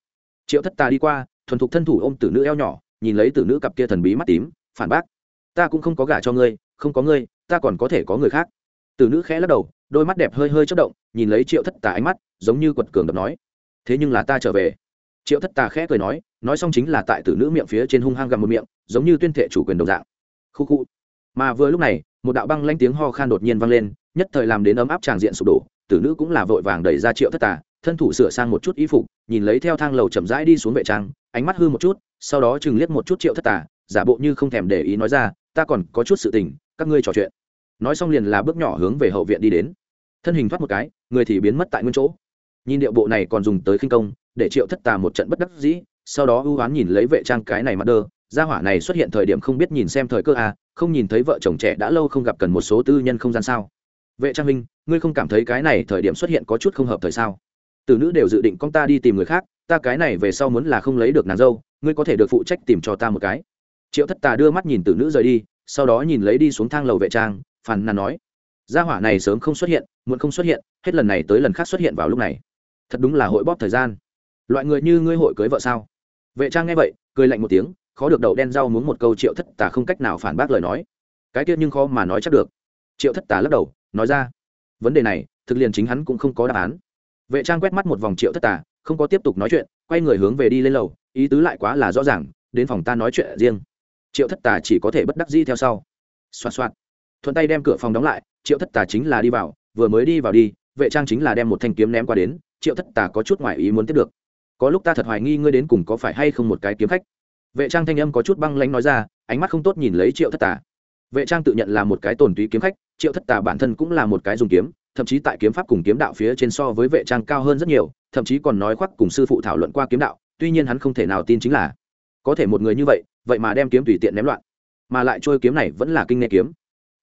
Triệu thất tà đi qua, thuần thục thân thủ ôm tử nữ eo nhỏ, nhìn lấy tử nữ cặp kia thần bí mắt tím, phản bác, ta cũng không có gả cho ngươi, không có ngươi ta còn có thể có người khác. Tử nữ khẽ lắc đầu, đôi mắt đẹp hơi hơi chất động, nhìn lấy triệu thất tà ánh mắt, giống như quật cường đập nói. Thế nhưng là ta trở về. Triệu thất tà khẽ cười nói nói xong chính là tại tử nữ miệng phía trên hung hăng gặm một miệng, giống như tuyên thệ chủ quyền đồng dạng. Khu khu. Mà vừa lúc này, một đạo băng lanh tiếng ho khan đột nhiên vang lên, nhất thời làm đến ấm áp tràng diện sụp đổ, tử nữ cũng là vội vàng đẩy ra triệu thất tà, thân thủ sửa sang một chút y phục, nhìn lấy theo thang lầu chậm rãi đi xuống vệ trang, ánh mắt hư một chút, sau đó chừng liếc một chút triệu thất tà, giả bộ như không thèm để ý nói ra, ta còn có chút sự tình, các ngươi trò chuyện nói xong liền là bước nhỏ hướng về hậu viện đi đến. Thân hình thoát một cái, người thì biến mất tại nguyên chỗ. Nhìn điệu bộ này còn dùng tới khinh công, để triệu thất tà một trận bất đắc dĩ, sau đó ưu oán nhìn lấy vệ trang cái này mặt đơ. Gia hỏa này xuất hiện thời điểm không biết nhìn xem thời cơ à không nhìn thấy vợ chồng trẻ đã lâu không gặp cần một số tư nhân không gian sao. Vệ trang minh ngươi không cảm thấy cái này thời điểm xuất hiện có chút không hợp thời sao? Từ nữ đều dự định con ta đi tìm người khác, ta cái này về sau muốn là không lấy được nàng dâu, ngươi có thể được phụ trách tìm cho ta một cái. Triệu thất tà đưa mắt nhìn từ nữ rời đi, sau đó nhìn lấy đi xuống thang lầu vệ trang phàn nàn nói, gia hỏa này sớm không xuất hiện, muộn không xuất hiện, hết lần này tới lần khác xuất hiện vào lúc này. Thật đúng là hội bóp thời gian. Loại người như ngươi hội cưới vợ sao? Vệ trang nghe vậy, cười lạnh một tiếng, khó được đậu đen rau muốn một câu triệu thất tà không cách nào phản bác lời nói. Cái kia nhưng khó mà nói chắc được. Triệu thất tà lắc đầu, nói ra, vấn đề này, thực liền chính hắn cũng không có đáp án. Vệ trang quét mắt một vòng triệu thất tà, không có tiếp tục nói chuyện, quay người hướng về đi lên lầu, ý tứ lại quá là rõ ràng, đến phòng ta nói chuyện riêng. Triệu thất tà chỉ có thể bất đắc dĩ theo sau. Xoa xoa thuận tay đem cửa phòng đóng lại, triệu thất tà chính là đi vào, vừa mới đi vào đi, vệ trang chính là đem một thanh kiếm ném qua đến, triệu thất tà có chút ngoài ý muốn tiếp được. Có lúc ta thật hoài nghi ngươi đến cùng có phải hay không một cái kiếm khách. Vệ trang thanh âm có chút băng lãnh nói ra, ánh mắt không tốt nhìn lấy triệu thất tà. Vệ trang tự nhận là một cái tổn túy kiếm khách, triệu thất tà bản thân cũng là một cái dùng kiếm, thậm chí tại kiếm pháp cùng kiếm đạo phía trên so với vệ trang cao hơn rất nhiều, thậm chí còn nói khoác cùng sư phụ thảo luận qua kiếm đạo, tuy nhiên hắn không thể nào tin chính là, có thể một người như vậy vậy mà đem kiếm tùy tiện ném loạn, mà lại trôi kiếm này vẫn là kinh nghệ kiếm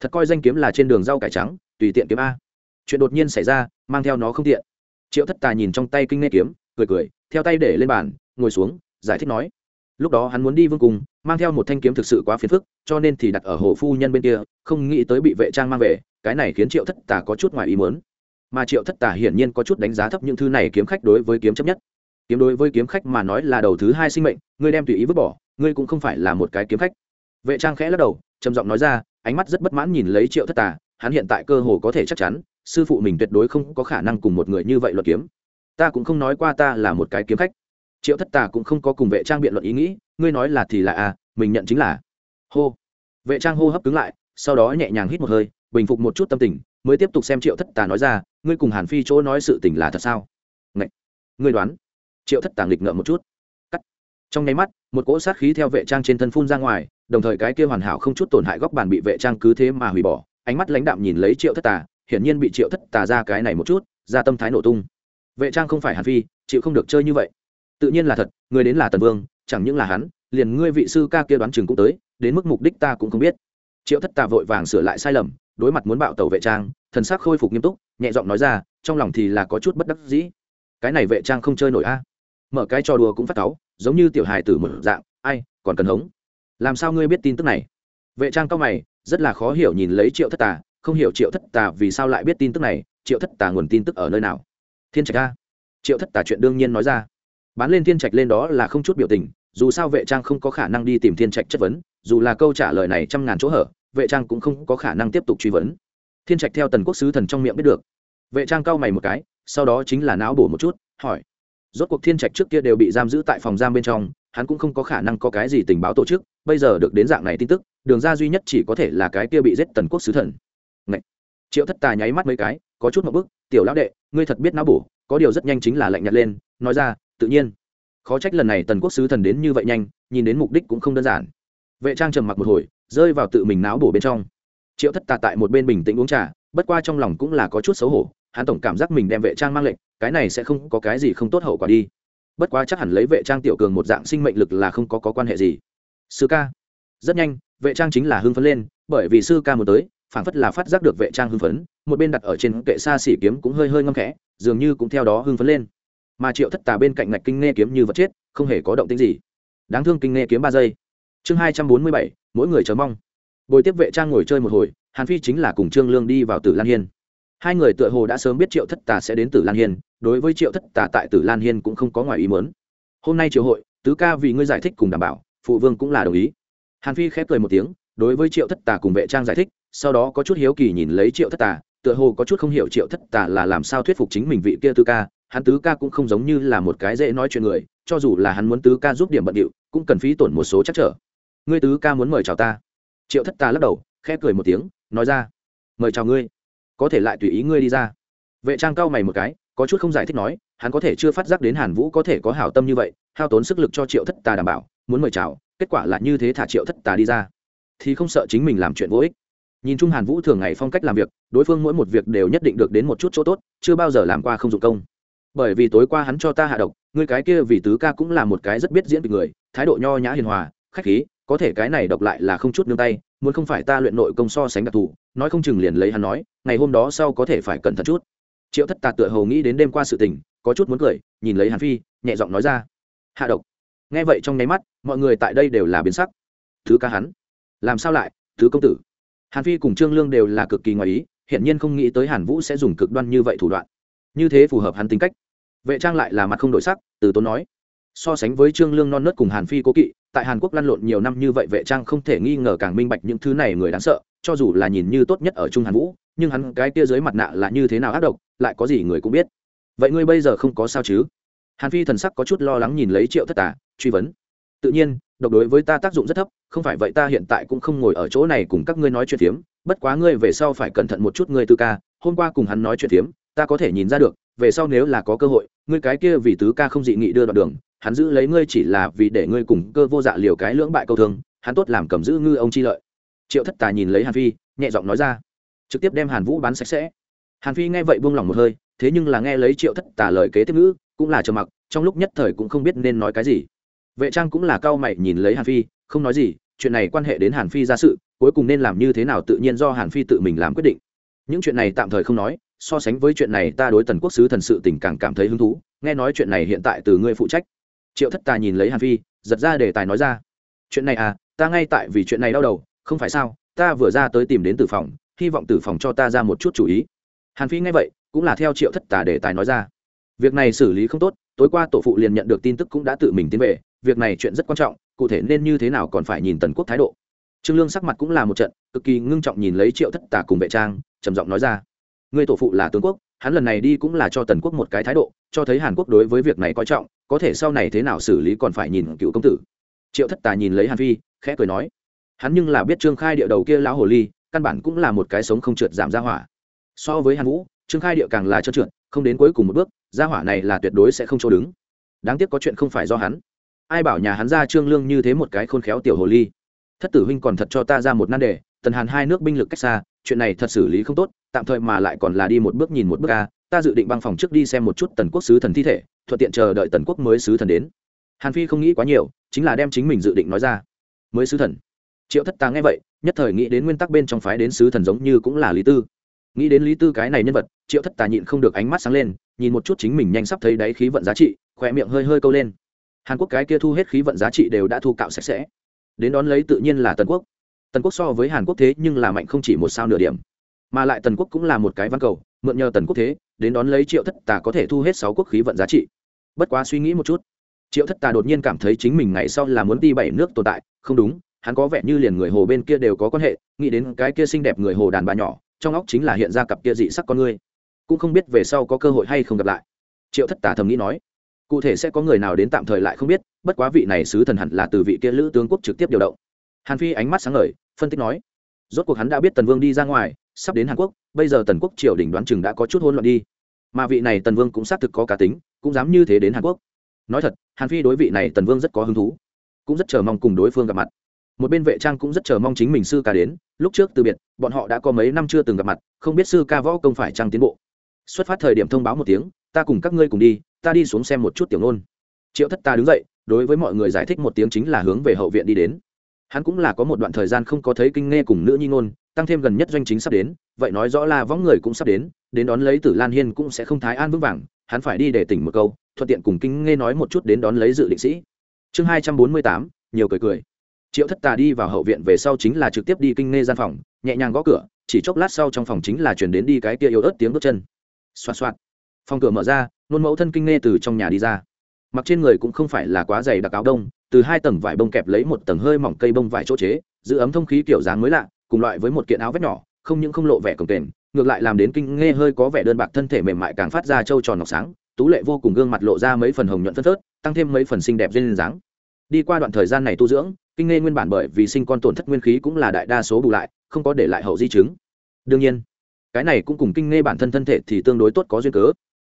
thật coi danh kiếm là trên đường rau cải trắng, tùy tiện kiếm a. Chuyện đột nhiên xảy ra, mang theo nó không tiện. Triệu thất tà nhìn trong tay kinh nghệ kiếm, cười cười, theo tay để lên bàn, ngồi xuống, giải thích nói. Lúc đó hắn muốn đi vương cung, mang theo một thanh kiếm thực sự quá phiền phức, cho nên thì đặt ở hồ phu nhân bên kia, không nghĩ tới bị vệ trang mang về, cái này khiến triệu thất tà có chút ngoài ý muốn. Mà triệu thất tà hiển nhiên có chút đánh giá thấp những thứ này kiếm khách đối với kiếm chấp nhất. Kiếm đối với kiếm khách mà nói là đầu thứ hai sinh mệnh, ngươi đem tùy ý vứt bỏ, ngươi cũng không phải là một cái kiếm khách. Vệ trang khẽ lắc đầu, trầm giọng nói ra ánh mắt rất bất mãn nhìn lấy triệu thất tà, hắn hiện tại cơ hồ có thể chắc chắn, sư phụ mình tuyệt đối không có khả năng cùng một người như vậy luật kiếm. Ta cũng không nói qua ta là một cái kiếm khách. Triệu thất tà cũng không có cùng vệ trang biện luận ý nghĩ, ngươi nói là thì là à mình nhận chính là. Hô. Vệ trang hô hấp cứng lại, sau đó nhẹ nhàng hít một hơi, bình phục một chút tâm tình, mới tiếp tục xem triệu thất tà nói ra, ngươi cùng hàn phi chỗ nói sự tình là thật sao? Ngậy! ngươi đoán. Triệu thất tà nghịch ngợm một chút. Cắt. Trong nháy mắt, một cỗ sát khí theo vệ trang trên thân phun ra ngoài đồng thời cái kia hoàn hảo không chút tổn hại góc bàn bị vệ trang cứ thế mà hủy bỏ, ánh mắt lãnh đạm nhìn lấy triệu thất tà, hiển nhiên bị triệu thất tà ra cái này một chút, ra tâm thái nổ tung. Vệ trang không phải hàn phi, chịu không được chơi như vậy. Tự nhiên là thật, người đến là tần vương, chẳng những là hắn, liền ngươi vị sư ca kia đoán chừng cũng tới, đến mức mục đích ta cũng không biết. Triệu thất tà vội vàng sửa lại sai lầm, đối mặt muốn bạo tàu vệ trang, thần sắc khôi phục nghiêm túc, nhẹ giọng nói ra, trong lòng thì là có chút bất đắc dĩ. Cái này vệ trang không chơi nổi a. Mở cái trò đùa cũng phát cáu, giống như tiểu hài tử một dạng, ai, còn cần hống làm sao ngươi biết tin tức này? Vệ trang cao mày, rất là khó hiểu nhìn lấy triệu thất tà, không hiểu triệu thất tà vì sao lại biết tin tức này, triệu thất tà nguồn tin tức ở nơi nào? Thiên trạch a. Triệu thất tà chuyện đương nhiên nói ra. Bán lên thiên trạch lên đó là không chút biểu tình, dù sao vệ trang không có khả năng đi tìm thiên trạch chất vấn, dù là câu trả lời này trăm ngàn chỗ hở, vệ trang cũng không có khả năng tiếp tục truy vấn. Thiên trạch theo tần quốc sứ thần trong miệng biết được. Vệ trang cau mày một cái, sau đó chính là não bổ một chút, hỏi. Rốt cuộc thiên trạch trước kia đều bị giam giữ tại phòng giam bên trong hắn cũng không có khả năng có cái gì tình báo tổ chức, bây giờ được đến dạng này tin tức, đường ra duy nhất chỉ có thể là cái kia bị giết tần quốc sứ thần. Ngậy! triệu thất tà nháy mắt mấy cái, có chút một bức tiểu lão đệ, ngươi thật biết não bổ, có điều rất nhanh chính là lạnh nhạt lên, nói ra, tự nhiên. Khó trách lần này tần quốc sứ thần đến như vậy nhanh, nhìn đến mục đích cũng không đơn giản. Vệ trang trầm mặc một hồi, rơi vào tự mình não bổ bên trong. Triệu thất tà tại một bên bình tĩnh uống trà, bất qua trong lòng cũng là có chút xấu hổ, hắn tổng cảm giác mình đem vệ trang mang lệnh, cái này sẽ không có cái gì không tốt hậu quả đi bất quá chắc hẳn lấy vệ trang tiểu cường một dạng sinh mệnh lực là không có, có quan hệ gì. Sư ca. Rất nhanh vệ trang chính là hưng phấn lên bởi vì sư ca muốn tới phảng phất là phát giác được vệ trang hưng phấn một bên đặt ở trên kệ xa xỉ kiếm cũng hơi hơi ngâm khẽ dường như cũng theo đó hưng phấn lên. Mà triệu thất tà bên cạnh ngạch kinh nghe kiếm như vật chết không hề có động tính gì. Đáng thương kinh nghe kiếm ba giây. Chương hai trăm bốn mươi bảy mỗi người chờ mong. Bồi tiếp vệ trang ngồi chơi một hồi hàn phi chính là cùng trương lương đi vào tử lan hiên. Hai người tựa hồ đã sớm biết triệu thất tà sẽ đến tử lan hiên đối với triệu thất tà tại tử lan hiên cũng không có ngoài ý mớn hôm nay triều hội, tứ ca vì ngươi giải thích cùng đảm bảo, phụ vương cũng là đồng ý. Hàn phi khép cười một tiếng, đối với triệu thất tà cùng vệ trang giải thích, sau đó có chút hiếu kỳ nhìn lấy triệu thất tà, tựa hồ có chút không hiểu triệu thất tà là làm sao thuyết phục chính mình vị kia tứ ca, hắn tứ ca cũng không giống như là một cái dễ nói chuyện người, cho dù là hắn muốn tứ ca giúp điểm bận điệu, cũng cần phí tổn một số chắc trở. Ngươi tứ ca muốn mời chào ta. Triệu thất tà lắc đầu, khẽ cười một tiếng, nói ra. Mời chào ngươi. Có thể lại tùy ý ngươi đi ra. Vệ trang cao mày một cái có chút không giải thích nói, hắn có thể chưa phát giác đến hàn vũ có thể có hảo tâm như vậy, hao tốn sức lực cho triệu thất tà đảm bảo, muốn mời chào, kết quả là như thế thả triệu thất tà đi ra. Thì không sợ chính mình làm chuyện vô ích. Nhìn chung hàn vũ thường ngày phong cách làm việc, đối phương mỗi một việc đều nhất định được đến một chút chỗ tốt, chưa bao giờ làm qua không dụng công. Bởi vì tối qua hắn cho ta hạ độc người cái kia vì tứ ca cũng là một cái rất biết diễn kịch người, thái độ nho nhã hiền hòa, khách khí, có thể cái này độc lại là không chút nương tay, muốn không phải ta luyện nội công so sánh đặc thù, nói không chừng liền lấy hắn nói, ngày hôm đó sau có thể phải cẩn thận chút triệu thất tạt tựa hầu nghĩ đến đêm qua sự tình, có chút muốn cười, nhìn lấy hàn phi, nhẹ giọng nói ra, hạ độc. Nghe vậy trong nháy mắt, mọi người tại đây đều là biến sắc. Thứ ca hắn? Làm sao lại? Thứ công tử? Hàn phi cùng trương lương đều là cực kỳ ngoài ý hiện nhiên không nghĩ tới hàn vũ sẽ dùng cực đoan như vậy thủ đoạn. Như thế phù hợp hắn tính cách. Vệ trang lại là mặt không đổi sắc, từ tốn nói, so sánh với trương lương non nớt cùng hàn phi cố kỵ, tại hàn quốc lăn lộn nhiều năm như vậy vệ trang không thể nghi ngờ càng minh bạch những thứ này người đáng sợ, cho dù là nhìn như tốt nhất ở trung hàn vũ nhưng hắn cái kia dưới mặt nạ là như thế nào ác độc, lại có gì người cũng biết. Vậy ngươi bây giờ không có sao chứ? Hàn phi thần sắc có chút lo lắng nhìn lấy triệu thất tả truy vấn. Tự nhiên, độc đối với ta tác dụng rất thấp, không phải vậy ta hiện tại cũng không ngồi ở chỗ này cùng các ngươi nói chuyện phiếm. Bất quá ngươi về sau phải cẩn thận một chút ngươi tư ca, hôm qua cùng hắn nói chuyện phiếm, ta có thể nhìn ra được, về sau nếu là có cơ hội, ngươi cái kia vì tứ ca không dị nghị đưa đoạn đường, hắn giữ lấy ngươi chỉ là vì để ngươi cùng cơ vô dạ liều cái lưỡng bại câu thương, hắn tốt làm cầm giữ ngư ông chi lợi. Triệu thất tà nhìn lấy hàn phi, nhẹ giọng nói ra trực tiếp đem hàn vũ bán sạch sẽ. Hàn phi nghe vậy buông lỏng một hơi, thế nhưng là nghe lấy triệu thất tà lời kế tiếp ngữ, cũng là trầm mặc, trong lúc nhất thời cũng không biết nên nói cái gì. Vệ trang cũng là cao mày nhìn lấy hàn phi, không nói gì, chuyện này quan hệ đến hàn phi ra sự, cuối cùng nên làm như thế nào tự nhiên do hàn phi tự mình làm quyết định. Những chuyện này tạm thời không nói, so sánh với chuyện này ta đối tần quốc sứ thần sự tình càng cảm thấy hứng thú, nghe nói chuyện này hiện tại từ ngươi phụ trách. Triệu thất tà nhìn lấy hàn phi, giật ra để tài nói ra, chuyện này à ta ngay tại vì chuyện này đau đầu, không phải sao, ta vừa ra tới tìm đến tử phòng hy vọng tử phòng cho ta ra một chút chủ ý. Hàn phi nghe vậy, cũng là theo triệu thất tà để tài nói ra. Việc này xử lý không tốt, tối qua tổ phụ liền nhận được tin tức cũng đã tự mình tiến về, việc này chuyện rất quan trọng, cụ thể nên như thế nào còn phải nhìn tần quốc thái độ. Trương lương sắc mặt cũng là một trận, cực kỳ ngưng trọng nhìn lấy triệu thất tà cùng vệ trang, trầm giọng nói ra. Người tổ phụ là tướng quốc, hắn lần này đi cũng là cho tần quốc một cái thái độ, cho thấy hàn quốc đối với việc này coi trọng, có thể sau này thế nào xử lý còn phải nhìn cựu công tử. Triệu thất tà nhìn lấy hàn phi, khẽ cười nói. Hắn nhưng là biết trương khai địa đầu kia lão hồ ly căn bản cũng là một cái sống không trượt giảm ra hỏa. So với hàn vũ, trương khai địa càng là trơn trượt, không đến cuối cùng một bước gia hỏa này là tuyệt đối sẽ không chỗ đứng. Đáng tiếc có chuyện không phải do hắn. Ai bảo nhà hắn ra trương lương như thế một cái khôn khéo tiểu hồ ly. Thất tử huynh còn thật cho ta ra một nan đề, tần hàn hai nước binh lực cách xa, chuyện này thật xử lý không tốt, tạm thời mà lại còn là đi một bước nhìn một bước ca ta dự định băng phòng trước đi xem một chút tần quốc sứ thần thi thể, thuận tiện chờ đợi tần quốc mới sứ thần đến. Hàn phi không nghĩ quá nhiều, chính là đem chính mình dự định nói ra. Mới sứ thần. Triệu thất ta nghe vậy nhất thời nghĩ đến nguyên tắc bên trong phái đến sứ thần giống như cũng là lý tư. Nghĩ đến lý tư cái này nhân vật, triệu thất tà nhịn không được ánh mắt sáng lên, nhìn một chút chính mình nhanh sắp thấy đáy khí vận giá trị khỏe miệng hơi hơi câu lên. Hàn quốc cái kia thu hết khí vận giá trị đều đã thu cạo sạch sẽ. Đến đón lấy tự nhiên là tần quốc. Tần quốc so với hàn quốc thế nhưng là mạnh không chỉ một sao nửa điểm. Mà lại tần quốc cũng là một cái văn cầu, mượn nhờ tần quốc thế, đến đón lấy triệu thất tà có thể thu hết sáu quốc khí vận giá trị. Bất quá suy nghĩ một chút, triệu thất tà đột nhiên cảm thấy chính mình ngày sau là muốn đi bảy nước tồn tại, không đúng hắn có vẻ như liền người hồ bên kia đều có quan hệ, nghĩ đến cái kia xinh đẹp người hồ đàn bà nhỏ, trong óc chính là hiện ra cặp kia dị sắc con ngươi. Cũng không biết về sau có cơ hội hay không gặp lại. Triệu thất Tả thầm nghĩ nói, cụ thể sẽ có người nào đến tạm thời lại không biết, bất quá vị này sứ thần hẳn là từ vị kia lữ tướng quốc trực tiếp điều động. Hàn phi ánh mắt sáng ngời, phân tích nói, rốt cuộc hắn đã biết tần vương đi ra ngoài, sắp đến hàn quốc, bây giờ tần quốc triều đình đoán chừng đã có chút hôn loạn đi. Mà vị này tần vương cũng xác thực có cá tính, cũng dám như thế đến hàn quốc. Nói thật, hàn phi đối vị này tần vương rất có hứng thú, cũng rất chờ mong cùng đối phương gặp mặt một bên vệ trang cũng rất chờ mong chính mình sư ca đến. Lúc trước từ biệt, bọn họ đã có mấy năm chưa từng gặp mặt, không biết sư ca võ công phải trăng tiến bộ. Xuất phát thời điểm thông báo một tiếng, ta cùng các ngươi cùng đi, ta đi xuống xem một chút tiểu nôn. Triệu thất ta đứng dậy, đối với mọi người giải thích một tiếng chính là hướng về hậu viện đi đến. Hắn cũng là có một đoạn thời gian không có thấy kinh nghe cùng nữ nhi ngôn tăng thêm gần nhất doanh chính sắp đến, vậy nói rõ là võng người cũng sắp đến đến đón lấy tử lan hiên cũng sẽ không thái an vững vàng, hắn phải đi để tỉnh một câu, thuận tiện cùng kinh nghe nói một chút đến đón lấy dự định sĩ. Chương hai trăm bốn mươi tám, nhiều cười cười triệu thất tà đi vào hậu viện về sau chính là trực tiếp đi kinh nghe gian phòng, nhẹ nhàng gõ cửa, chỉ chốc lát sau trong phòng chính là chuyển đến đi cái kia yếu ớt tiếng bước chân. Xoạt xoạt. Phòng cửa mở ra, nôn mẫu thân kinh nghe từ trong nhà đi ra. Mặc trên người cũng không phải là quá dày đặc áo đông, từ hai tầng vải bông kẹp lấy một tầng hơi mỏng cây bông vải chỗ chế, giữ ấm thông khí kiểu dáng mới lạ, cùng loại với một kiện áo vét nhỏ, không những không lộ vẻ cồng kềnh, ngược lại làm đến kinh nghe hơi có vẻ đơn bạc thân thể mềm mại càng phát ra trâu tròn ngọc sáng, tú lệ vô cùng gương mặt lộ ra mấy phần hồng nhuận phân phớt, tăng thêm mấy phần xinh đẹp duyên dáng. Đi qua đoạn thời gian này tu dưỡng kinh nghe nguyên bản bởi vì sinh con tổn thất nguyên khí cũng là đại đa số bù lại, không có để lại hậu di chứng. Đương nhiên, cái này cũng cùng kinh nghe bản thân thân thể thì tương đối tốt có duyên cớ.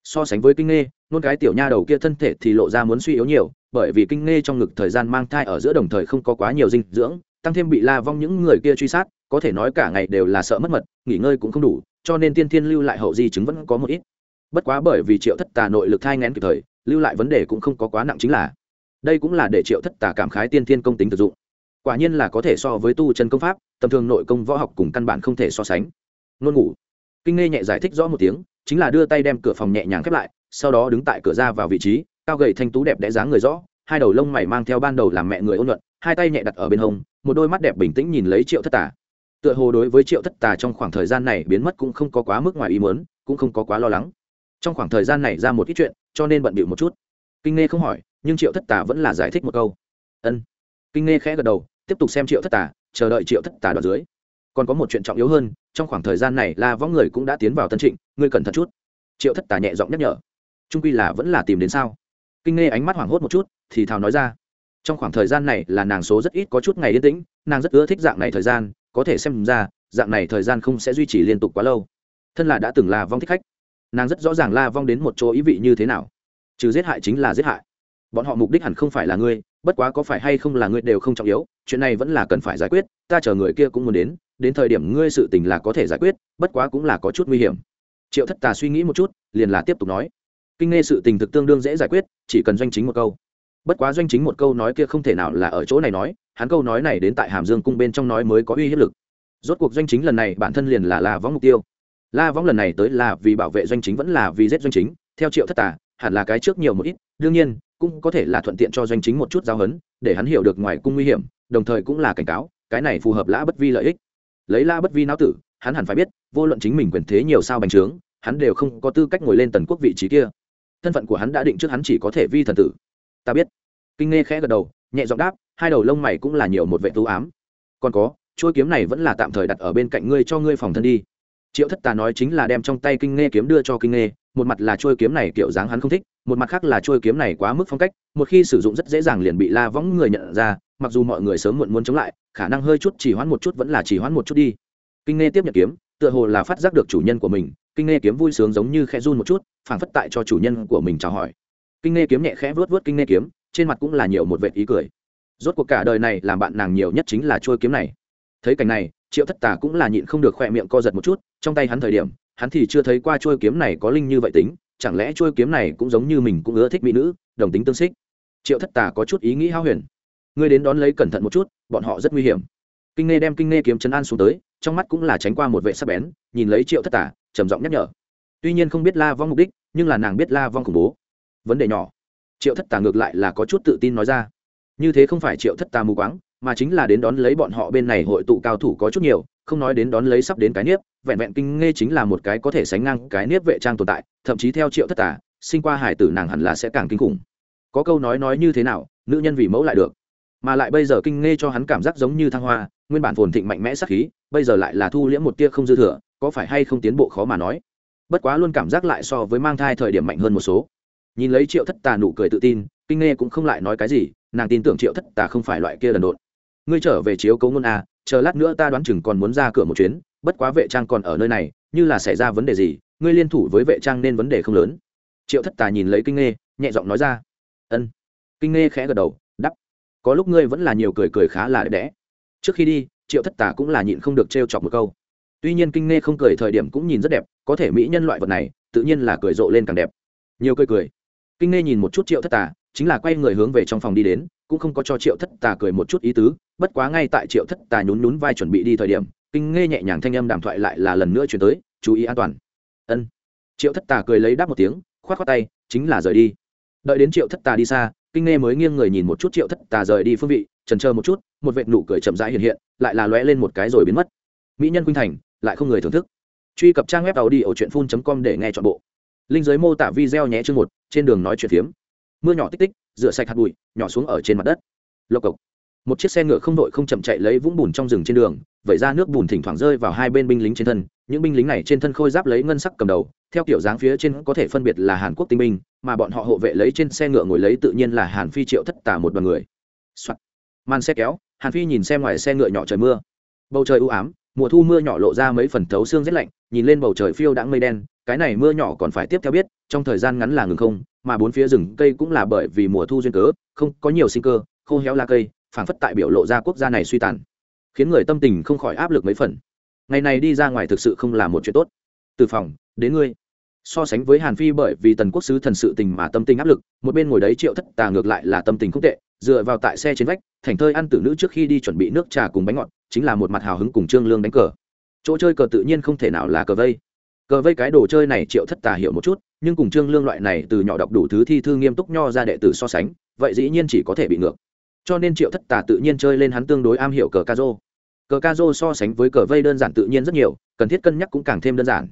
So sánh với kinh nghe nôn cái tiểu nha đầu kia thân thể thì lộ ra muốn suy yếu nhiều, bởi vì kinh nghe trong ngực thời gian mang thai ở giữa đồng thời không có quá nhiều dinh dưỡng, tăng thêm bị la vong những người kia truy sát, có thể nói cả ngày đều là sợ mất mật, nghỉ ngơi cũng không đủ, cho nên tiên thiên lưu lại hậu di chứng vẫn có một ít. Bất quá bởi vì triệu thất tà nội lực thai ngén kịp thời, lưu lại vấn đề cũng không có quá nặng chính là đây cũng là để triệu thất tà cảm khái tiên thiên công tính thực dụng. Quả nhiên là có thể so với tu chân công pháp, tầm thường nội công võ học cùng căn bản không thể so sánh. Ngôn ngủ. Kinh nghe nhẹ giải thích rõ một tiếng, chính là đưa tay đem cửa phòng nhẹ nhàng khép lại, sau đó đứng tại cửa ra vào vị trí, cao gầy thanh tú đẹp đẽ dáng người rõ, hai đầu lông mày mang theo ban đầu làm mẹ người ôn luận hai tay nhẹ đặt ở bên hông, một đôi mắt đẹp bình tĩnh nhìn lấy triệu thất tà. Tựa hồ đối với triệu thất tà trong khoảng thời gian này biến mất cũng không có quá mức ngoài ý muốn, cũng không có quá lo lắng. Trong khoảng thời gian này ra một ít chuyện, cho nên bận bịu một chút. Kinh nghe không hỏi nhưng triệu thất tà vẫn là giải thích một câu. Ân. Kinh nghe khẽ gật đầu, tiếp tục xem triệu thất tà, chờ đợi triệu thất tà đoạt dưới. Còn có một chuyện trọng yếu hơn, trong khoảng thời gian này la võng người cũng đã tiến vào tân trịnh, ngươi cẩn thận chút. Triệu thất tà nhẹ giọng nhắc nhở. Trung quy là vẫn là tìm đến sao? Kinh nghe ánh mắt hoảng hốt một chút, thì thào nói ra. Trong khoảng thời gian này là nàng số rất ít có chút ngày yên tĩnh, nàng rất ưa thích dạng này thời gian, có thể xem ra, dạng này thời gian không sẽ duy trì liên tục quá lâu. Thân là đã từng là vong thích khách, nàng rất rõ ràng la vong đến một chỗ ý vị như thế nào. Trừ giết hại chính là giết hại bọn họ mục đích hẳn không phải là ngươi, bất quá có phải hay không là ngươi đều không trọng yếu, chuyện này vẫn là cần phải giải quyết, ta chờ người kia cũng muốn đến đến thời điểm ngươi sự tình là có thể giải quyết, bất quá cũng là có chút nguy hiểm. Triệu thất tà suy nghĩ một chút, liền là tiếp tục nói. Kinh nghe sự tình thực tương đương dễ giải quyết, chỉ cần doanh chính một câu. Bất quá doanh chính một câu nói kia không thể nào là ở chỗ này nói, hắn câu nói này đến tại hàm dương cung bên trong nói mới có uy hiếp lực. Rốt cuộc doanh chính lần này bản thân liền là la võng mục tiêu. La võng lần này tới là vì bảo vệ doanh chính vẫn là vì giết doanh chính, theo triệu thất tà, hẳn là cái trước nhiều một ít, đương nhiên cũng có thể là thuận tiện cho doanh chính một chút giao hấn, để hắn hiểu được ngoài cung nguy hiểm, đồng thời cũng là cảnh cáo, cái này phù hợp lã bất vi lợi ích. Lấy la bất vi não tử, hắn hẳn phải biết, vô luận chính mình quyền thế nhiều sao bành trướng, hắn đều không có tư cách ngồi lên tần quốc vị trí kia. Thân phận của hắn đã định trước hắn chỉ có thể vi thần tử. Ta biết. Kinh nghe khẽ gật đầu, nhẹ giọng đáp, hai đầu lông mày cũng là nhiều một vệ tú ám. Còn có, chuôi kiếm này vẫn là tạm thời đặt ở bên cạnh ngươi cho ngươi phòng thân đi. Triệu thất tà nói chính là đem trong tay kinh nghe kiếm đưa cho kinh nghe một mặt là chuôi kiếm này kiểu dáng hắn không thích, một mặt khác là chuôi kiếm này quá mức phong cách, một khi sử dụng rất dễ dàng liền bị la võng người nhận ra, mặc dù mọi người sớm muộn muốn chống lại, khả năng hơi chút chỉ hoãn một chút vẫn là chỉ hoãn một chút đi. Kinh nghe tiếp nhận kiếm, tựa hồ là phát giác được chủ nhân của mình, kinh nghe kiếm vui sướng giống như khẽ run một chút, phảng phất tại cho chủ nhân của mình chào hỏi. Kinh nghe kiếm nhẹ khẽ vớt vớt kinh nghe kiếm, trên mặt cũng là nhiều một vệt ý cười. Rốt cuộc cả đời này làm bạn nàng nhiều nhất chính là trôi kiếm này. Thấy cảnh này, triệu thất tà cũng là nhịn không được khỏe miệng co giật một chút, trong tay hắn thời điểm hắn thì chưa thấy qua chuôi kiếm này có linh như vậy tính, chẳng lẽ chuôi kiếm này cũng giống như mình cũng ưa thích mỹ nữ, đồng tính tương xích? Triệu thất tà có chút ý nghĩ hao huyền. Ngươi đến đón lấy cẩn thận một chút, bọn họ rất nguy hiểm. Kinh nghe đem kinh nghe kiếm chân an xuống tới, trong mắt cũng là tránh qua một vệ sắc bén, nhìn lấy triệu thất tà, trầm giọng nhắc nhở. Tuy nhiên không biết la vong mục đích, nhưng là nàng biết la vong khủng bố. Vấn đề nhỏ. Triệu thất tà ngược lại là có chút tự tin nói ra. Như thế không phải triệu thất tà mù quáng, mà chính là đến đón lấy bọn họ bên này hội tụ cao thủ có chút nhiều, không nói đến đón lấy sắp đến cái niếp vẹn vẹn kinh nghe chính là một cái có thể sánh ngang cái niếp vệ trang tồn tại, thậm chí theo triệu thất tà, sinh qua hải tử nàng hẳn là sẽ càng kinh khủng. Có câu nói nói như thế nào, nữ nhân vì mẫu lại được. Mà lại bây giờ kinh nghe cho hắn cảm giác giống như thăng hoa, nguyên bản phồn thịnh mạnh mẽ sắc khí, bây giờ lại là thu liễm một tia không dư thừa, có phải hay không tiến bộ khó mà nói. Bất quá luôn cảm giác lại so với mang thai thời điểm mạnh hơn một số. Nhìn lấy triệu thất tà nụ cười tự tin, kinh nghe cũng không lại nói cái gì, nàng tin tưởng triệu thất tà không phải loại kia lần độn. Ngươi trở về chiếu cấu ngôn a, chờ lát nữa ta đoán chừng còn muốn ra cửa một chuyến bất quá vệ trang còn ở nơi này, như là xảy ra vấn đề gì, ngươi liên thủ với vệ trang nên vấn đề không lớn. Triệu thất tà nhìn lấy kinh nghe nhẹ giọng nói ra. Ân. Kinh nghe khẽ gật đầu đắp có lúc ngươi vẫn là nhiều cười cười khá là đẹp đẽ. Trước khi đi, triệu thất tà cũng là nhịn không được trêu chọc một câu. Tuy nhiên kinh nghe không cười thời điểm cũng nhìn rất đẹp, có thể mỹ nhân loại vật này, tự nhiên là cười rộ lên càng đẹp. Nhiều cười cười. Kinh nghe nhìn một chút triệu thất tà chính là quay người hướng về trong phòng đi đến, cũng không có cho triệu thất tà cười một chút ý tứ, bất quá ngay tại triệu thất tà nhún nhún vai chuẩn bị đi thời điểm kinh nghe nhẹ nhàng thanh âm đàm thoại lại là lần nữa chuyển tới, chú ý an toàn. Ân. Triệu thất tà cười lấy đáp một tiếng k h o á t k h o á tay, chính là rời đi. Đợi đến triệu thất tà đi xa, kinh nghe mới nghiêng người nhìn một chút triệu thất tà rời đi phương vị, trần chờ một chút, một vệt nụ cười chậm rãi hiện hiện, lại là lóe lên một cái rồi biến mất. Mỹ nhân khuynh thành, lại không người thưởng thức. Truy cập trang web tàu đi ở truyện phun com để nghe t h ọ n bộ. Linh giới mô tả video nhé chương một, trên đường nói chuyện phiếm. Mưa nhỏ tích tích, rửa sạch hạt bụi, nhỏ xuống ở trên mặt đất. Lộc cộc. Một chiếc xe ngựa không đội không chậm chạy lấy vũng bùn trong rừng trên đường vẩy ra nước bùn thỉnh thoảng rơi vào hai bên binh lính trên thân. Những binh lính này trên thân khôi giáp lấy ngân sắc cầm đầu, theo kiểu dáng phía trên có thể phân biệt là hàn quốc tinh binh, mà bọn họ hộ vệ lấy trên xe ngựa ngồi lấy tự nhiên là hàn phi triệu thất tả một đoàn người、Soạn. màn xe kéo, hàn phi nhìn xem ngoài xe ngựa nhỏ trời mưa. Bầu trời u ám, mùa thu mưa nhỏ lộ ra mấy phần thấu xương rét lạnh, nhìn lên bầu trời phiêu đãng mây đen, cái này mưa nhỏ còn phải tiếp theo biết, trong thời gian ngắn là ngừng không, mà bốn phía rừng cây cũng là bởi vì mùa thu duyên cớ, không có nhiều sinh cơ, khô héo la cây, phảng phất tại biểu lộ ra quốc gia này suy tàn khiến người tâm tình không khỏi áp lực mấy phần. Ngày này đi ra ngoài thực sự không là một chuyện tốt. Từ phòng, đến ngươi. So sánh với hàn phi bởi vì tần quốc sứ thần sự tình mà tâm tình áp lực, một bên ngồi đấy triệu thất tà ngược lại là tâm tình không tệ, dựa vào tại xe trên vách, thành thơi ăn tử nữ trước khi đi chuẩn bị nước trà cùng bánh ngọt, chính là một mặt hào hứng cùng trương lương đánh cờ. Chỗ chơi cờ tự nhiên không thể nào là cờ vây. Cờ vây cái đồ chơi này triệu thất tà hiểu một chút, nhưng cùng trương lương loại này từ nhỏ đọc đủ thứ thi thư nghiêm túc nho ra đệ tử so sánh, vậy dĩ nhiên chỉ có thể bị ngược. Cho nên triệu thất tà tự nhiên chơi lên hắn tương đối am hiểu cờ ca rô cờ ca dô so sánh với cờ vây đơn giản tự nhiên rất nhiều, cần thiết cân nhắc cũng càng thêm đơn giản.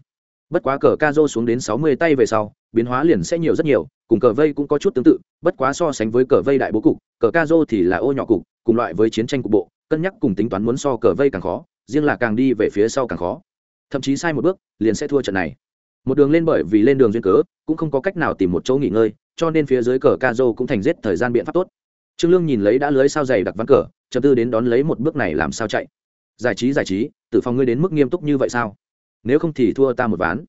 Bất quá cờ ca dô xuống đến sáu mươi tay về sau, biến hóa liền sẽ nhiều rất nhiều, cùng cờ vây cũng có chút tương tự, bất quá so sánh với cờ vây đại bố cục, cờ ca dô thì là ô nhỏ cục, cùng loại với chiến tranh cục bộ, cân nhắc cùng tính toán muốn so cờ vây càng khó, riêng là càng đi về phía sau càng khó. Thậm chí sai một bước, liền sẽ thua trận này. Một đường lên bởi vì lên đường duyên cớ, cũng không có cách nào tìm một chỗ nghỉ ngơi, cho nên phía dưới cờ ca dô cũng thành giết thời gian biện pháp tốt. Trương lương nhìn lấy đã lưới sao dày đặc ván cờ chấm tư đến đón lấy một bước này làm sao chạy giải trí giải trí, tử phòng ngươi đến mức nghiêm túc như vậy sao? Nếu không thì thua ta một ván.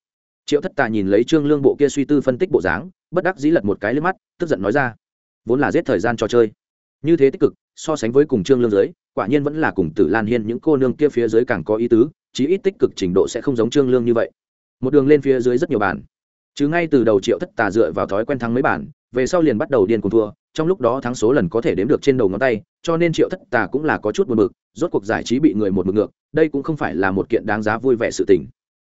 Triệu thất tà nhìn lấy trương lương bộ kia suy tư phân tích bộ dáng, bất đắc dĩ lật một cái lên mắt, tức giận nói ra. Vốn là giết thời gian trò chơi. Như thế tích cực, so sánh với cùng trương lương dưới, quả nhiên vẫn là cùng tử lan hiên những cô nương kia phía dưới càng có ý tứ, chí ít tích cực trình độ sẽ không giống trương lương như vậy. Một đường lên phía dưới rất nhiều bản chứ ngay từ đầu triệu thất tà dựa vào thói quen thắng mấy bản về sau liền bắt đầu điên cùng thua, trong lúc đó thắng số lần có thể đếm được trên đầu ngón tay, cho nên triệu thất tà cũng là có chút buồn bực rốt cuộc giải trí bị người một mực ngược, đây cũng không phải là một kiện đáng giá vui vẻ sự tình.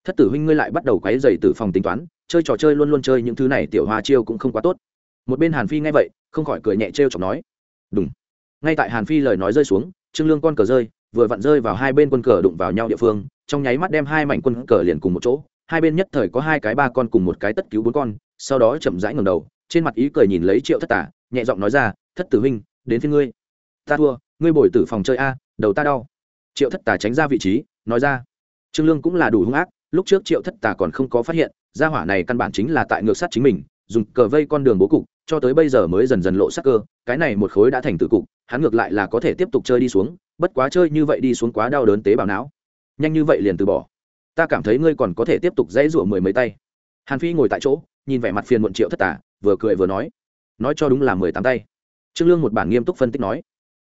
Thất tử huynh ngươi lại bắt đầu quấy dày từ phòng tính toán, chơi trò chơi luôn luôn chơi những thứ này tiểu hoa chiêu cũng không quá tốt. Một bên hàn phi nghe vậy, không khỏi cười nhẹ trêu chọc nói đúng ngay tại hàn phi lời nói rơi xuống, trương lương con cờ rơi, vừa vặn rơi vào hai bên quân cờ đụng vào nhau địa phương, trong nháy mắt đem hai mảnh quân cờ liền cùng một chỗ, hai bên nhất thời có hai cái ba con cùng một cái tất cứu bốn con, sau đó chậm rãi ngầm đầu, trên mặt ý cười nhìn lấy triệu thất tả nhẹ giọng nói ra, thất tử huynh, đến phía ngươi. Ta thua, ngươi bồi tử phòng chơi a đầu ta đau. Triệu thất tà tránh ra vị trí, nói ra. Trương lương cũng là đủ hung ác, lúc trước triệu thất tà còn không có phát hiện, gia hỏa này căn bản chính là tại ngược sát chính mình, dùng cờ vây con đường bố cục, cho tới bây giờ mới dần dần lộ sắc cơ, cái này một khối đã thành tử cục, hắn ngược lại là có thể tiếp tục chơi đi xuống, bất quá chơi như vậy đi xuống quá đau đớn tế bào não. Nhanh như vậy liền từ bỏ. Ta cảm thấy ngươi còn có thể tiếp tục dãy rủa mười mấy tay. Hàn phi ngồi tại chỗ, nhìn vẻ mặt phiền muộn triệu thất tả vừa cười vừa nói. Nói cho đúng là mười tám tay. Trương lương một bản nghiêm túc phân tích nói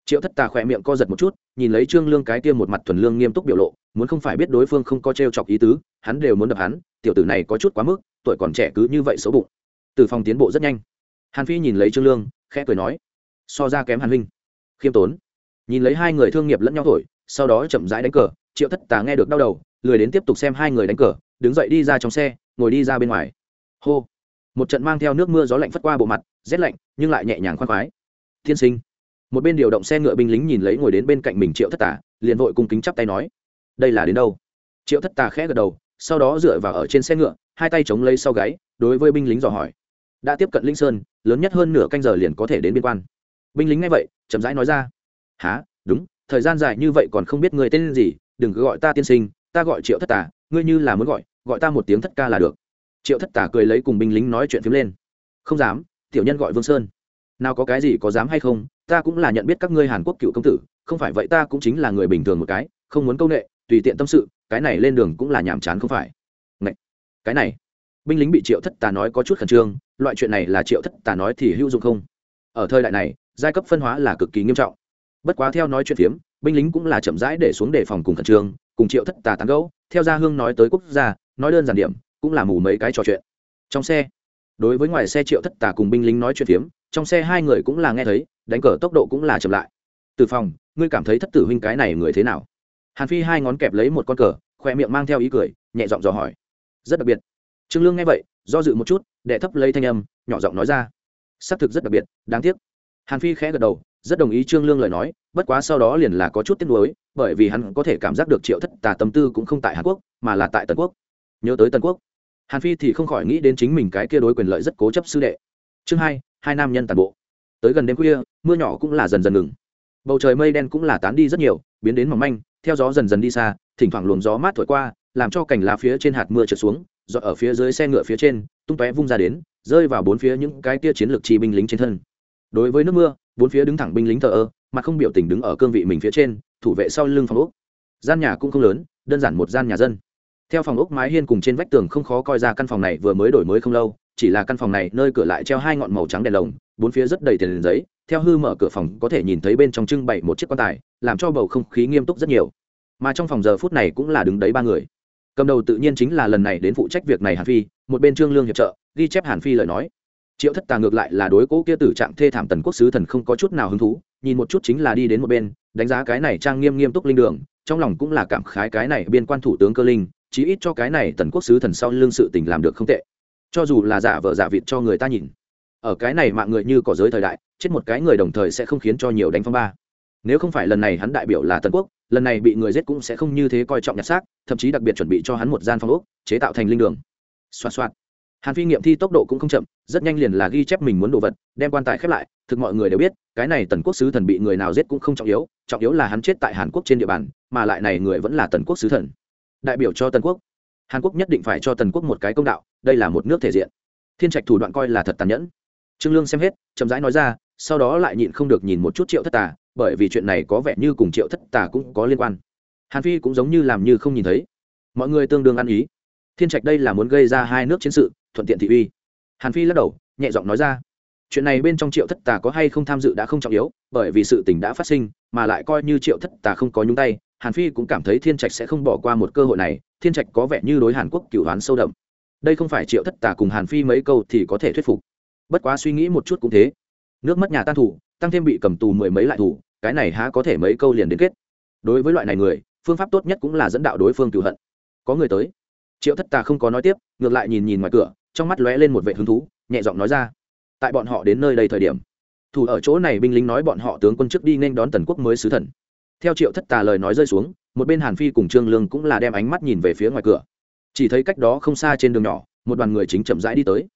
triệu thất tà khỏe miệng co giật một chút, nhìn lấy trương lương cái kia một mặt thuần lương nghiêm túc biểu lộ, muốn không phải biết đối phương không có t r e o chọc ý tứ, hắn đều muốn đập hắn, tiểu tử này có chút quá mức, tuổi còn trẻ cứ như vậy xấu bụng. Từ phòng tiến bộ rất nhanh. Hàn phi nhìn lấy trương lương, khẽ cười nói, so ra kém hàn huynh. Khiêm tốn nhìn lấy hai người thương nghiệp lẫn nhau thổi, sau đó chậm rãi đánh cờ, triệu thất tà nghe được đau đầu, lười đến tiếp tục xem hai người đánh cờ, đứng dậy đi ra trong xe, ngồi đi ra bên ngoài. Hô! Một trận mang theo nước mưa gió lạnh phất qua bộ mặt, rét lạnh, nhưng lại nhẹ nhàng khoan khoái. Thiên sinh! Một bên điều động xe ngựa binh lính nhìn lấy ngồi đến bên cạnh mình triệu thất tà, liền vội cung kính chắp tay nói, đây là đến đâu? Triệu thất tà khẽ gật đầu, sau đó dựa vào ở trên xe ngựa, hai tay chống lấy sau gáy, đối với binh lính dò hỏi, đã tiếp cận linh sơn, lớn nhất hơn nửa canh giờ liền có thể đến biên quan. Binh lính nghe vậy, chậm rãi nói ra há đúng, thời gian dài như vậy còn không biết người tên gì, đừng cứ gọi ta tiên sinh, ta gọi triệu thất tà, ngươi như là muốn gọi gọi ta một tiếng thất ca là được. Triệu thất tà cười lấy cùng binh lính nói chuyện phím lên, không dám, tiểu nhân gọi vương sơn nào có cái gì có dám hay không, ta cũng là nhận biết các ngươi hàn quốc cựu công tử, không phải vậy ta cũng chính là người bình thường một cái, không muốn câu nệ, tùy tiện tâm sự, cái này lên đường cũng là nhàm chán không phải. Ngậy! cái này, binh lính bị triệu thất tà nói có chút khẩn trương, loại chuyện này là triệu thất tà nói thì hữu dụng không? Ở thời đại này, giai cấp phân hóa là cực kỳ nghiêm trọng. Bất quá theo nói chuyện phiếm, binh lính cũng là chậm rãi để xuống đề phòng cùng khẩn trương, cùng triệu thất tà tán gẫu, theo gia hương nói tới quốc gia, nói đơn giản điểm, cũng là mù mấy cái trò chuyện. Trong xe, đối với ngoài xe triệu thất tà cùng binh lính nói chuyện phiếm trong xe hai người cũng là nghe thấy, đánh cờ tốc độ cũng là chậm lại. Từ phòng, ngươi cảm thấy thất tử huynh cái này người thế nào? Hàn phi hai ngón kẹp lấy một con cờ, khoe miệng mang theo ý cười, nhẹ giọng dò hỏi. Rất đặc biệt. Trương lương nghe vậy, do dự một chút, đệ thấp lấy thanh âm, nhỏ giọng nói ra. Xác thực rất đặc biệt, đáng tiếc. Hàn phi khẽ gật đầu, rất đồng ý trương lương lời nói, bất quá sau đó liền là có chút tiếc nuối, bởi vì hắn có thể cảm giác được triệu thất tà tâm tư cũng không tại hàn quốc, mà là tại tần quốc. Nhớ tới tần quốc. Hàn phi thì không khỏi nghĩ đến chính mình cái kia đối quyền lợi rất cố chấp sư đệ. Chương hai hai nam nhân tàn bộ. Tới gần đêm khuya, mưa nhỏ cũng là dần dần ngừng. Bầu trời mây đen cũng là tán đi rất nhiều, biến đến mỏng manh, theo gió dần dần đi xa, thỉnh thoảng luồng gió mát thổi qua, làm cho cành lá phía trên hạt mưa trượt xuống dọa ở phía dưới xe ngựa phía trên, tung tóe vung ra đến, rơi vào bốn phía những cái kia chiến lược chi binh lính trên thân. Đối với nước mưa, bốn phía đứng thẳng binh lính thờ ơ mà không biểu tình đứng ở cương vị mình phía trên, thủ vệ sau lưng phòng ốc. Gian nhà cũng không lớn, đơn giản một gian nhà dân. Theo phòng ốc mái hiên cùng trên vách tường không khó coi ra căn phòng này vừa mới đổi mới không lâu chỉ là căn phòng này nơi cửa lại treo hai ngọn màu trắng đèn lồng, bốn phía rất đầy tiền giấy, theo hư mở cửa phòng có thể nhìn thấy bên trong trưng bày một chiếc quan tài, làm cho bầu không khí nghiêm túc rất nhiều. Mà trong phòng giờ phút này cũng là đứng đấy ba người. Cầm đầu tự nhiên chính là lần này đến phụ trách việc này hàn phi, một bên trương lương hiệp trợ, ghi chép hàn phi lời nói. Triệu thất tà ngược lại là đối cố kia tử trạng thê thảm tần quốc sứ thần không có chút nào hứng thú, nhìn một chút chính là đi đến một bên, đánh giá cái này trang nghiêm nghiêm túc linh đường, trong lòng cũng là cảm khái cái này biên quan thủ tướng cơ linh, chí ít cho cái này tần quốc sứ thần sau lương sự tình làm được không tệ cho dù là giả vợ giả vịt cho người ta nhìn. Ở cái này mạng người như cỏ giới thời đại, chết một cái người đồng thời sẽ không khiến cho nhiều đánh phong ba. Nếu không phải lần này hắn đại biểu là tần quốc, lần này bị người giết cũng sẽ không như thế coi trọng nhặt xác, thậm chí đặc biệt chuẩn bị cho hắn một gian phong ốc, chế tạo thành linh đường. Xoạt xoạt. Hàn phi nghiệm thi tốc độ cũng không chậm, rất nhanh liền là ghi chép mình muốn đồ vật, đem quan tài khép lại, thực mọi người đều biết, cái này tần quốc sứ thần bị người nào giết cũng không trọng yếu trọng yếu là hắn chết tại hàn quốc trên địa bàn, mà lại này người vẫn là tần quốc sứ thần. Đại biểu cho tần quốc hàn quốc nhất định phải cho tần quốc một cái công đạo, đây là một nước thể diện. Thiên trạch thủ đoạn coi là thật tàn nhẫn. Trương lương xem hết, chậm rãi nói ra, sau đó lại nhịn không được nhìn một chút triệu thất tà, bởi vì chuyện này có vẻ như cùng triệu thất tà cũng có liên quan. Hàn phi cũng giống như làm như không nhìn thấy. Mọi người tương đương ăn ý. Thiên trạch đây là muốn gây ra hai nước chiến sự, thuận tiện thị uy. Hàn phi lắc đầu, nhẹ giọng nói ra, chuyện này bên trong triệu thất tà có hay không tham dự đã không trọng yếu, bởi vì sự tình đã phát sinh, mà lại coi như triệu thất tà không có nhúng tay hàn phi cũng cảm thấy thiên trạch sẽ không bỏ qua một cơ hội này, thiên trạch có vẻ như đối hàn quốc cựu hoán sâu đậm. Đây không phải triệu thất tà cùng hàn phi mấy câu thì có thể thuyết phục. Bất quá suy nghĩ một chút cũng thế. Nước mất nhà tan thủ, tăng thêm bị cầm tù mười mấy lại thủ, cái này há có thể mấy câu liền đến kết. Đối với loại này người, phương pháp tốt nhất cũng là dẫn đạo đối phương cựu hận. Có người tới. Triệu thất tà không có nói tiếp, ngược lại nhìn nhìn ngoài cửa, trong mắt lóe lên một vệ hứng thú, nhẹ giọng nói ra. Tại bọn họ đến nơi đây thời điểm, thủ ở chỗ này binh lính nói bọn họ tướng quân trước đi nên đón tần quốc mới sứ thần theo triệu thất tà lời nói rơi xuống, một bên hàn phi cùng trương lương cũng là đem ánh mắt nhìn về phía ngoài cửa. Chỉ thấy cách đó không xa trên đường nhỏ, một đoàn người chính chậm rãi đi tới.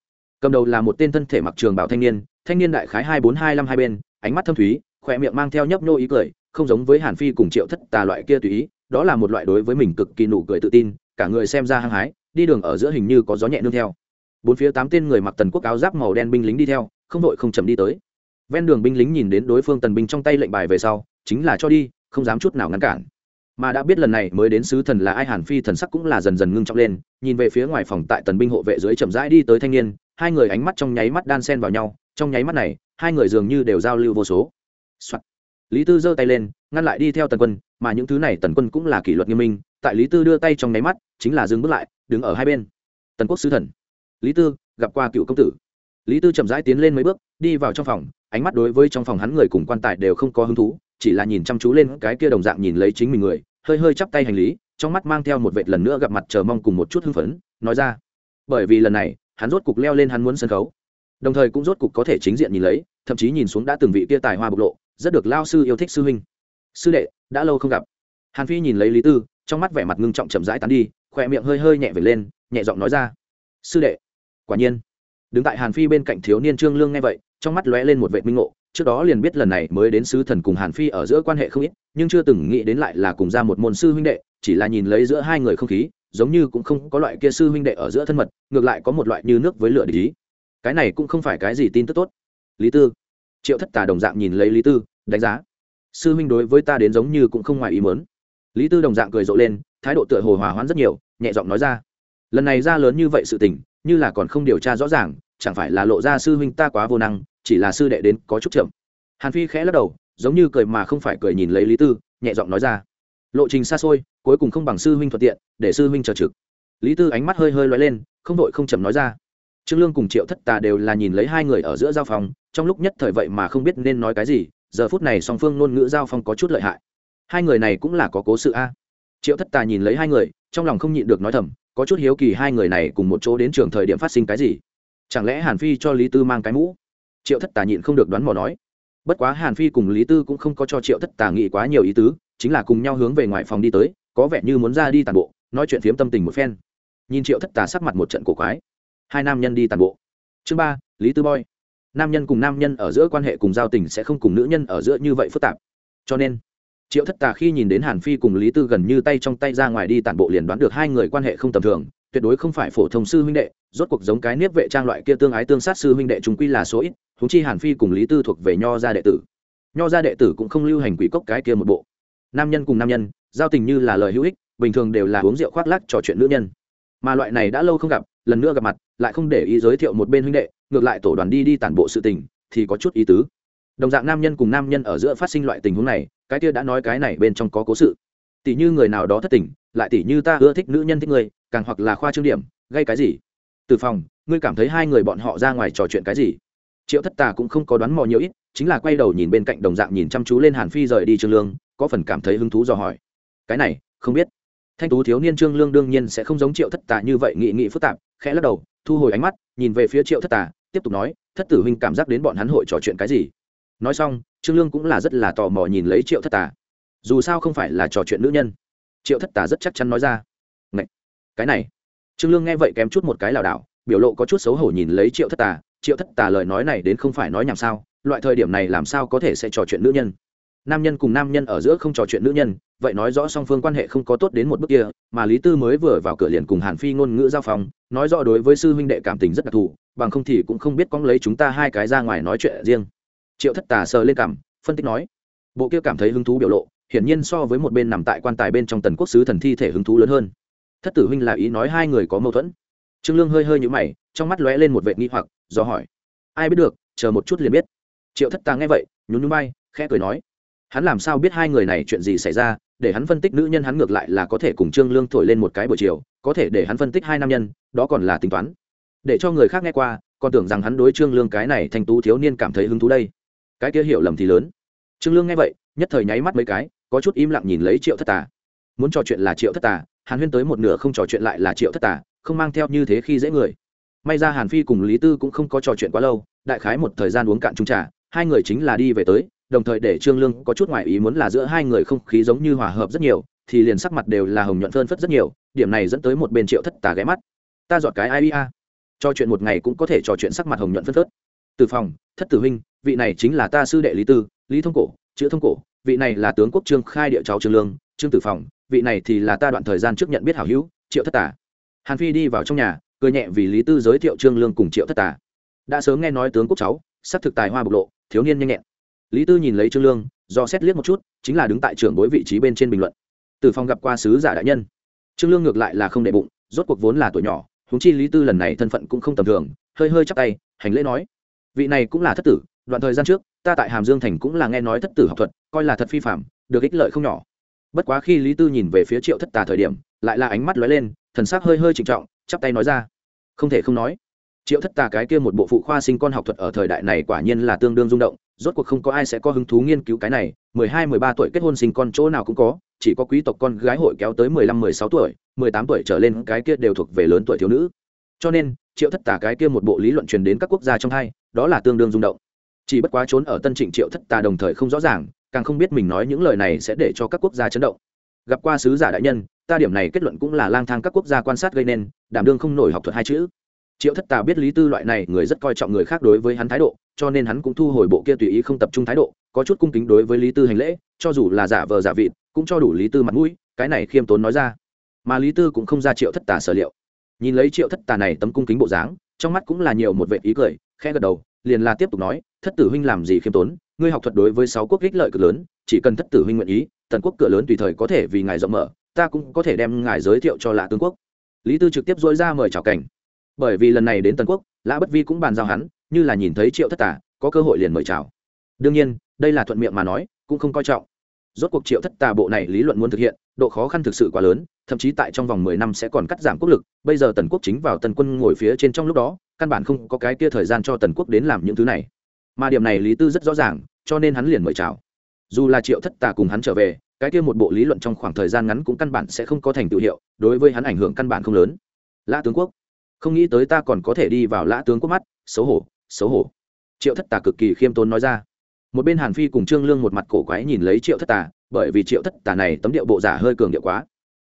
Cầm đầu là một tên thân thể mặc trường bảo thanh niên thanh niên đại khái hai bốn hai năm hai bên, ánh mắt thâm thúy, khỏe miệng mang theo nhấp nhô ý cười, không giống với hàn phi cùng triệu thất tà loại kia tùy ý, đó là một loại đối với mình cực kỳ nụ cười tự tin, cả người xem ra hăng hái, đi đường ở giữa hình như có gió nhẹ nương theo. Bốn phía tám tên người mặc tần quốc áo giáp màu đen binh lính đi theo, không đội không chậm đi tới. Ven đường binh lính nhìn đến đối phương tần binh trong tay lệnh bài về sau, chính là cho đi không dám chút nào ngăn cản. Mà đã biết lần này mới đến sứ thần là ai, hàn phi thần sắc cũng là dần dần ngưng trọng lên, nhìn về phía ngoài phòng tại tần binh hộ vệ dưới chậm rãi đi tới thanh niên, hai người ánh mắt trong nháy mắt đan sen vào nhau, trong nháy mắt này, hai người dường như đều giao lưu vô số、Soạn. lý tư giơ tay lên, ngăn lại đi theo tần quân, mà những thứ này tần quân cũng là kỷ luật nghiêm minh, tại lý tư đưa tay trong nháy mắt, chính là dừng bước lại, đứng ở hai bên. Tần quốc sứ thần. Lý tư, gặp qua cựu công tử. Lý tư chậm rãi tiến lên mấy bước, đi vào trong phòng, ánh mắt đối với trong phòng hắn người cùng quan tài đều không có hứng thú chỉ là nhìn chăm chú lên cái kia đồng dạng nhìn lấy chính mình người, hơi hơi chắp tay hành lý, trong mắt mang theo một vệt lần nữa gặp mặt chờ mong cùng một chút hưng phấn, nói ra. Bởi vì lần này, hắn rốt cục leo lên hắn muốn sân khấu. Đồng thời cũng rốt cục có thể chính diện nhìn lấy, thậm chí nhìn xuống đã từng vị kia tài hoa bộc lộ, rất được lao sư yêu thích sư huynh. Sư đệ, đã lâu không gặp. Hàn phi nhìn lấy lý tư, trong mắt vẻ mặt ngưng trọng chậm rãi tán đi, khỏe miệng hơi hơi nhẹ về lên, nhẹ giọng nói ra. Sư đệ. Quả nhiên. Đứng tại hàn phi bên cạnh thiếu niên trương lương nghe vậy, trong mắt lóe lên một vệ minh ngộ trước đó liền biết lần này mới đến sứ thần cùng hàn phi ở giữa quan hệ không ít, nhưng chưa từng nghĩ đến lại là cùng ra một môn sư huynh đệ, chỉ là nhìn lấy giữa hai người không khí, giống như cũng không có loại kia sư huynh đệ ở giữa thân mật, ngược lại có một loại như nước với lửa để ý. Cái này cũng không phải cái gì tin tức tốt. Lý tư, triệu thất tà đồng dạng nhìn lấy lý tư, đánh giá. Sư huynh đối với ta đến giống như cũng không ngoài ý mớn lý tư đồng dạng cười rộ lên, thái độ tựa hồ hòa hoãn rất nhiều, nhẹ giọng nói ra. Lần này ra lớn như vậy sự tình, như là còn không điều tra rõ ràng, chẳng phải là lộ ra sư huynh ta quá vô năng chỉ là sư đệ đến có chút chậm. Hàn phi khẽ lắc đầu, giống như cười mà không phải cười nhìn lấy lý tư, nhẹ giọng nói ra. Lộ trình xa xôi, cuối cùng không bằng sư huynh thuận tiện, để sư huynh chờ trực. Lý tư ánh mắt hơi hơi loay lên, không đội không chậm nói ra. Trương lương cùng triệu thất tà đều là nhìn lấy hai người ở giữa giao phòng, trong lúc nhất thời vậy mà không biết nên nói cái gì, giờ phút này song phương ngôn ngữ giao phong có chút lợi hại. Hai người này cũng là có cố sự a. Triệu thất tà nhìn lấy hai người, trong lòng không nhịn được nói thầm, có chút hiếu kỳ hai người này cùng một chỗ đến trường thời điểm phát sinh cái gì. Chẳng lẽ hàn phi cho lý tư mang cái mũ? Triệu thất tà nhịn không được đoán mò nói. Bất quá hàn phi cùng lý tư cũng không có cho triệu thất tà nghĩ quá nhiều ý tứ, chính là cùng nhau hướng về ngoài phòng đi tới, có vẻ như muốn ra đi tàn bộ, nói chuyện phiếm tâm tình một phen. Nhìn triệu thất tà sắc mặt một trận cổ quái. Hai nam nhân đi tàn bộ. Chương ba, lý tư boy. Nam nhân cùng nam nhân ở giữa quan hệ cùng giao tình sẽ không cùng nữ nhân ở giữa như vậy phức tạp. Cho nên, triệu thất tà khi nhìn đến hàn phi cùng lý tư gần như tay trong tay ra ngoài đi tản bộ liền đoán được hai người quan hệ không tầm thường, tuyệt đối không phải phổ thông sư huynh đệ, rốt cuộc giống cái nếp vệ trang loại kia tương ái tương sát sư huynh đệ chúng quy là số ít huống chi hàn phi cùng lý tư thuộc về nho gia đệ tử. Nho gia đệ tử cũng không lưu hành quỷ cốc cái kia một bộ. Nam nhân cùng nam nhân, giao tình như là lời hữu ích, bình thường đều là uống rượu khoác lắc trò chuyện nữ nhân. Mà loại này đã lâu không gặp, lần nữa gặp mặt, lại không để ý giới thiệu một bên huynh đệ, ngược lại tổ đoàn đi đi tản bộ sự tình, thì có chút ý tứ. Đồng dạng nam nhân cùng nam nhân ở giữa phát sinh loại tình huống này, cái kia đã nói cái này bên trong có cố sự. Tỷ như người nào đó thất tình, lại tỷ như ta ưa thích nữ nhân thích người, càng hoặc là khoa trương điểm, gây cái gì? Từ phòng, ngươi cảm thấy hai người bọn họ ra ngoài trò chuyện cái gì? Triệu thất tà cũng không có đoán mò nhiều ít, chính là quay đầu nhìn bên cạnh đồng dạng nhìn chăm chú lên hàn phi rời đi trương lương, có phần cảm thấy hứng thú dò hỏi. Cái này, không biết. Thanh tú thiếu niên trương lương đương nhiên sẽ không giống triệu thất tà như vậy nghị nghị phức tạp, khẽ lắc đầu, thu hồi ánh mắt, nhìn về phía triệu thất tà, tiếp tục nói, thất tử huynh cảm giác đến bọn hắn hội trò chuyện cái gì? Nói xong, trương lương cũng là rất là tò mò nhìn lấy triệu thất tà. Dù sao không phải là trò chuyện nữ nhân. Triệu thất tà rất chắc chắn nói ra, Ngậy! cái này. Trương lương nghe vậy kém chút một cái lảo đảo, biểu lộ có chút xấu hổ nhìn lấy triệu thất tà triệu thất tà lời nói này đến không phải nói nhảm sao, loại thời điểm này làm sao có thể sẽ trò chuyện nữ nhân? Nam nhân cùng nam nhân ở giữa không trò chuyện nữ nhân, vậy nói rõ song phương quan hệ không có tốt đến một bước kia, mà lý tư mới vừa vào cửa liền cùng hàn phi ngôn ngữ giao phong nói rõ đối với sư huynh đệ cảm tình rất đặc thù, bằng không thì cũng không biết cóng lấy chúng ta hai cái ra ngoài nói chuyện riêng. Triệu thất tà sờ lên cảm, phân tích nói, bộ kia cảm thấy hứng thú biểu lộ, hiển nhiên so với một bên nằm tại quan tài bên trong tần quốc sứ thần thi thể hứng thú lớn hơn. Thất tử huynh là ý nói hai người có mâu thuẫn trương lương hơi hơi nhũ mày, trong mắt lóe lên một vệ nghi hoặc, do hỏi. Ai biết được, chờ một chút liền biết. Triệu thất tà nghe vậy, nhún nhún bay khẽ cười nói. Hắn làm sao biết hai người này chuyện gì xảy ra, để hắn phân tích nữ nhân hắn ngược lại là có thể cùng trương lương thổi lên một cái buổi chiều, có thể để hắn phân tích hai nam nhân, đó còn là tính toán. Để cho người khác nghe qua, còn tưởng rằng hắn đối trương lương cái này thành tú thiếu niên cảm thấy hứng thú đây. Cái kia hiểu lầm thì lớn. Trương lương nghe vậy, nhất thời nháy mắt mấy cái, có chút im lặng nhìn lấy triệu thất tà. Muốn trò chuyện là triệu thất tà, hàn huyên tới một nửa không trò chuyện lại là triệu thất tà không mang theo như thế khi dễ người. May ra hàn phi cùng lý tư cũng không có trò chuyện quá lâu, đại khái một thời gian uống cạn trung trà, hai người chính là đi về tới, đồng thời để trương lương có chút ngoại ý muốn là giữa hai người không khí giống như hòa hợp rất nhiều, thì liền sắc mặt đều là hồng nhuận phơn phất rất nhiều, điểm này dẫn tới một bên triệu thất tà ghé mắt. Ta dọn cái ai a trò chuyện một ngày cũng có thể trò chuyện sắc mặt hồng nhuận phơn phất. Từ phòng, thất tử huynh, vị này chính là ta sư đệ lý tư, lý thông cổ, chữ thông cổ, vị này là tướng quốc trương khai địa cháu trương lương, trương tử phòng, vị này thì là ta đoạn thời gian trước nhận biết hảo hữu, triệu thất tà hàn phi đi vào trong nhà, cười nhẹ vì lý tư giới thiệu trương lương cùng triệu thất tà. Đã sớm nghe nói tướng quốc cháu sắc thực tài hoa bộc lộ, thiếu niên nhanh nhẹn. Lý tư nhìn lấy trương lương, do xét liếc một chút, chính là đứng tại trưởng bối vị trí bên trên bình luận. Từ phòng gặp qua sứ giả đại nhân. Trương lương ngược lại là không đệ bụng, rốt cuộc vốn là tuổi nhỏ húng chi lý tư lần này thân phận cũng không tầm thường, hơi hơi chắc tay, hành lễ nói. Vị này cũng là thất tử, đoạn thời gian trước, ta tại hàm dương thành cũng là nghe nói thất tử học thuật, coi là thật phi phạm được ích lợi không nhỏ. Bất quá khi lý tư nhìn về phía triệu thất tà thời điểm, lại là ánh mắt lóe lên thần sắc hơi hơi trịnh trọng, chắp tay nói ra. Không thể không nói, triệu thất tà cái kia một bộ phụ khoa sinh con học thuật ở thời đại này quả nhiên là tương đương rung động, rốt cuộc không có ai sẽ có hứng thú nghiên cứu cái này, mười hai, mười ba tuổi kết hôn sinh con chỗ nào cũng có, chỉ có quý tộc con gái hội kéo tới mười lăm, mười sáu tuổi, mười tám tuổi trở lên cái kia đều thuộc về lớn tuổi thiếu nữ. Cho nên, triệu thất tà cái kia một bộ lý luận truyền đến các quốc gia trong hai, đó là tương đương rung động. Chỉ bất quá trốn ở tân trịnh triệu thất tà đồng thời không rõ ràng, càng không biết mình nói những lời này sẽ để cho các quốc gia chấn động gặp qua sứ giả đại nhân, ta điểm này kết luận cũng là lang thang các quốc gia quan sát gây nên, đảm đương không nổi học thuật hai chữ. Triệu thất tà biết lý tư loại này, người rất coi trọng người khác đối với hắn thái độ, cho nên hắn cũng thu hồi bộ kia tùy ý không tập trung thái độ, có chút cung kính đối với lý tư hành lễ, cho dù là giả vờ giả vịt, cũng cho đủ lý tư mặt mũi, cái này khiêm tốn nói ra. Mà lý tư cũng không ra triệu thất tà sở liệu. Nhìn lấy triệu thất tà này tấm cung kính bộ dáng, trong mắt cũng là nhiều một vệ ý cười, khẽ gật đầu, liền là tiếp tục nói, thất tử huynh làm gì khiêm tốn? Ngươi học thuật đối với sáu quốc ích lợi cực lớn, chỉ cần thất tử huynh nguyện ý, tần quốc cửa lớn tùy thời có thể vì ngài rộng mở, ta cũng có thể đem ngài giới thiệu cho lạ tướng quốc. Lý tư trực tiếp dối ra mời chào cảnh. Bởi vì lần này đến tần quốc, lã bất vi cũng bàn giao hắn, như là nhìn thấy triệu thất tả có cơ hội liền mời chào. Đương nhiên, đây là thuận miệng mà nói, cũng không coi trọng. Rốt cuộc triệu thất tà bộ này lý luận muốn thực hiện, độ khó khăn thực sự quá lớn, thậm chí tại trong vòng mười năm sẽ còn cắt giảm quốc lực, bây giờ tần quốc chính vào tần quân ngồi phía trên trong lúc đó, căn bản không có cái kia thời gian cho tần quốc đến làm những thứ này mà điểm này lý tư rất rõ ràng, cho nên hắn liền mời chào. Dù là triệu thất tà cùng hắn trở về, cái kia một bộ lý luận trong khoảng thời gian ngắn cũng căn bản sẽ không có thành tựu hiệu, đối với hắn ảnh hưởng căn bản không lớn. Lã tướng quốc, không nghĩ tới ta còn có thể đi vào lã tướng quốc mắt, xấu hổ xấu hổ. Triệu thất tà cực kỳ khiêm tốn nói ra. Một bên hàn phi cùng trương lương một mặt cổ quái nhìn lấy triệu thất tà, bởi vì triệu thất tà này tấm điệu bộ giả hơi cường điệu quá.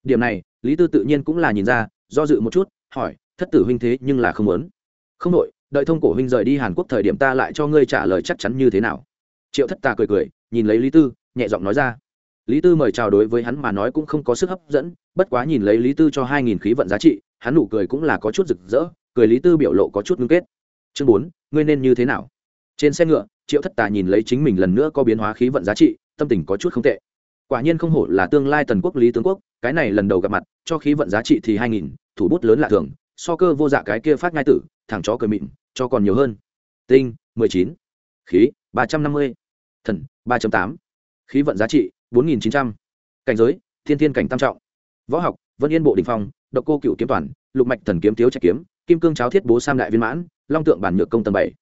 Điểm này, lý tư tự nhiên cũng là nhìn ra, do dự một chút, hỏi, thất tử huynh thế nhưng là không muốn? Không đội đợi thông cổ huynh rời đi hàn quốc thời điểm ta lại cho ngươi trả lời chắc chắn như thế nào. Triệu thất tà cười cười, nhìn lấy lý tư, nhẹ giọng nói ra. Lý tư mời chào đối với hắn mà nói cũng không có sức hấp dẫn, bất quá nhìn lấy lý tư cho hai nghìn khí vận giá trị, hắn nụ cười cũng là có chút rực rỡ, cười lý tư biểu lộ có chút ngưng kết. Chương bốn, ngươi nên như thế nào? Trên xe ngựa, triệu thất tà nhìn lấy chính mình lần nữa có biến hóa khí vận giá trị, tâm tình có chút không tệ. Quả nhiên không hổ là tương lai tần quốc lý tướng quốc, cái này lần đầu gặp mặt, cho khí vận giá trị thì hai nghìn, thủ bút lớn lạ thường so cơ vô dạ cái kia phát ngai tử, thằng chó cười mịn, cho còn nhiều hơn. Tinh, mười chín. Khí, ba trăm năm mươi. Thần, ba tám. Khí vận giá trị, bốn nghìn chín trăm. Cảnh giới, thiên thiên cảnh tam trọng. Võ học, vân yên bộ đình phong, độc cô cựu kiếm toàn, lục mạch thần kiếm thiếu trạch kiếm, kim cương cháo thiết bố sam đại viên mãn, long tượng bản nhược công tầng bảy.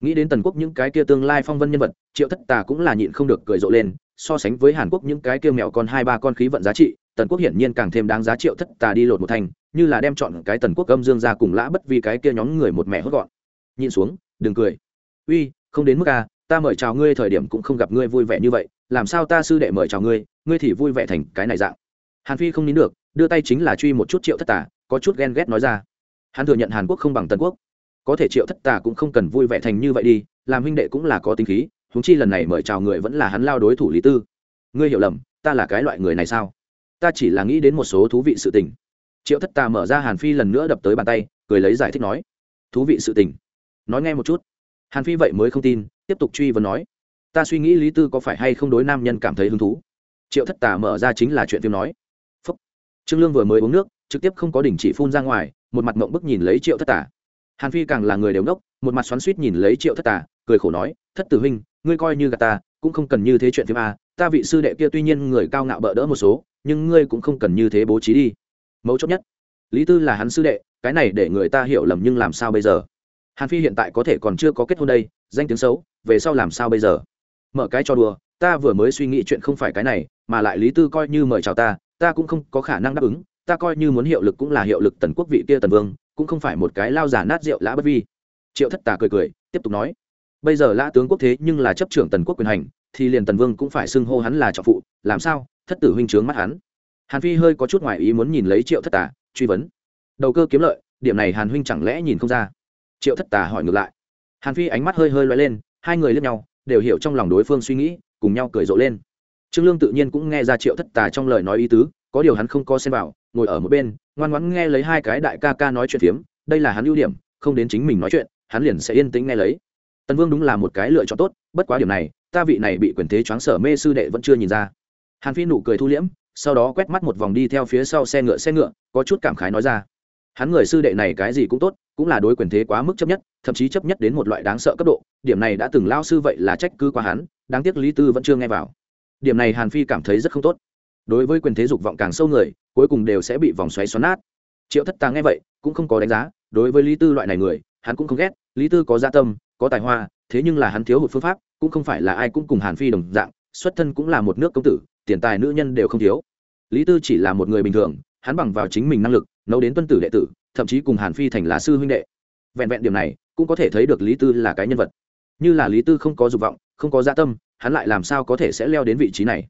Nghĩ đến tần quốc những cái kia tương lai phong vân nhân vật, triệu thất tà cũng là nhịn không được cười rộ lên, so sánh với hàn quốc những cái kia mèo con hai ba con khí vận giá trị, tần quốc hiển nhiên càng thêm đáng giá triệu thất tà đi lột một thành như là đem chọn cái tần quốc âm dương ra cùng lã bất vì cái kia nhóm người một mẹ hốt gọn. Nhìn xuống, đừng cười. Uy, không đến mức à ta mời chào ngươi thời điểm cũng không gặp ngươi vui vẻ như vậy, làm sao ta sư đệ mời chào ngươi ngươi thì vui vẻ thành cái này dạng. Hàn phi không nín được, đưa tay chính là truy một chút triệu thất tả có chút ghen ghét nói ra. Hắn thừa nhận hàn quốc không bằng tần quốc. Có thể triệu thất tả cũng không cần vui vẻ thành như vậy đi, làm huynh đệ cũng là có tính khí húng chi lần này mời chào người vẫn là hắn lao đối thủ lý tư. Ngươi hiểu lầm, ta là cái loại người này sao? Ta chỉ là nghĩ đến một số thú vị sự tình triệu thất tà mở ra hàn phi lần nữa đập tới bàn tay, cười lấy giải thích nói, thú vị sự tình, nói nghe một chút. Hàn phi vậy mới không tin, tiếp tục truy vấn nói, ta suy nghĩ lý tư có phải hay không đối nam nhân cảm thấy hứng thú? Triệu thất tà mở ra chính là chuyện phim nói, Phúc. trương lương vừa mới uống nước, trực tiếp không có đỉnh chỉ phun ra ngoài, một mặt mộng bức nhìn lấy triệu thất tà. Hàn phi càng là người đều ngốc, một mặt xoắn suýt nhìn lấy triệu thất tà, cười khổ nói, thất tử huynh, ngươi coi như gà ta, cũng không cần như thế chuyện phim a ta vị sư đệ kia tuy nhiên người cao ngạo bỡ đỡ một số, nhưng ngươi cũng không cần như thế bố trí đi mấu chốt nhất. Lý tư là hắn sư đệ, cái này để người ta hiểu lầm nhưng làm sao bây giờ? Hàn phi hiện tại có thể còn chưa có kết hôn đây, danh tiếng xấu, về sau làm sao bây giờ? Mở cái cho đùa, ta vừa mới suy nghĩ chuyện không phải cái này, mà lại lý tư coi như mời chào ta ta cũng không có khả năng đáp ứng, ta coi như muốn hiệu lực cũng là hiệu lực tần quốc vị kia tần vương, cũng không phải một cái lao giả nát rượu lã bất vi. Triệu thất tà cười cười, tiếp tục nói, bây giờ lã tướng quốc thế nhưng là chấp trưởng tần quốc quyền hành, thì liền tần vương cũng phải xưng hô hắn là trọng phụ, làm sao? Thất tử huynh trướng mắt hắn hàn phi hơi có chút ngoài ý muốn nhìn lấy triệu thất tà, truy vấn. Đầu cơ kiếm lợi, điểm này hàn huynh chẳng lẽ nhìn không ra? Triệu thất tà hỏi ngược lại. Hàn phi ánh mắt hơi hơi loay lên, hai người lướt nhau, đều hiểu trong lòng đối phương suy nghĩ, cùng nhau cười rộ lên. Trương lương tự nhiên cũng nghe ra triệu thất tà trong lời nói ý tứ, có điều hắn không có xem vào, ngồi ở một bên, ngoan ngoãn nghe lấy hai cái đại ca ca nói chuyện phiếm, đây là hắn ưu điểm, không đến chính mình nói chuyện, hắn liền sẽ yên tĩnh nghe lấy. Tần vương đúng là một cái lựa chọn tốt, bất quá điểm này, ta vị này bị quyền thế choáng sở mê sư đệ vẫn chưa nhìn ra hàn phi nụ cười thu liễm, sau đó quét mắt một vòng đi theo phía sau xe ngựa xe ngựa, có chút cảm khái nói ra. Hắn người sư đệ này cái gì cũng tốt, cũng là đối quyền thế quá mức chấp nhất, thậm chí chấp nhất đến một loại đáng sợ cấp độ, điểm này đã từng lao sư vậy là trách cứ qua hắn, đáng tiếc lý tư vẫn chưa nghe vào. Điểm này hàn phi cảm thấy rất không tốt. Đối với quyền thế dục vọng càng sâu người, cuối cùng đều sẽ bị vòng xoáy xoắn nát. Triệu thất tà nghe vậy, cũng không có đánh giá, đối với lý tư loại này người, hắn cũng không ghét, lý tư có gia tâm, có tài hoa, thế nhưng là hắn thiếu hụt phương pháp, cũng không phải là ai cũng cùng hàn phi đồng dạng xuất thân cũng là một nước công tử, tiền tài nữ nhân đều không thiếu. Lý tư chỉ là một người bình thường, hắn bằng vào chính mình năng lực, nấu đến tuân tử đệ tử, thậm chí cùng hàn phi thành lá sư huynh đệ. Vẹn vẹn điểm này, cũng có thể thấy được lý tư là cái nhân vật. Như là lý tư không có dục vọng, không có gia tâm, hắn lại làm sao có thể sẽ leo đến vị trí này?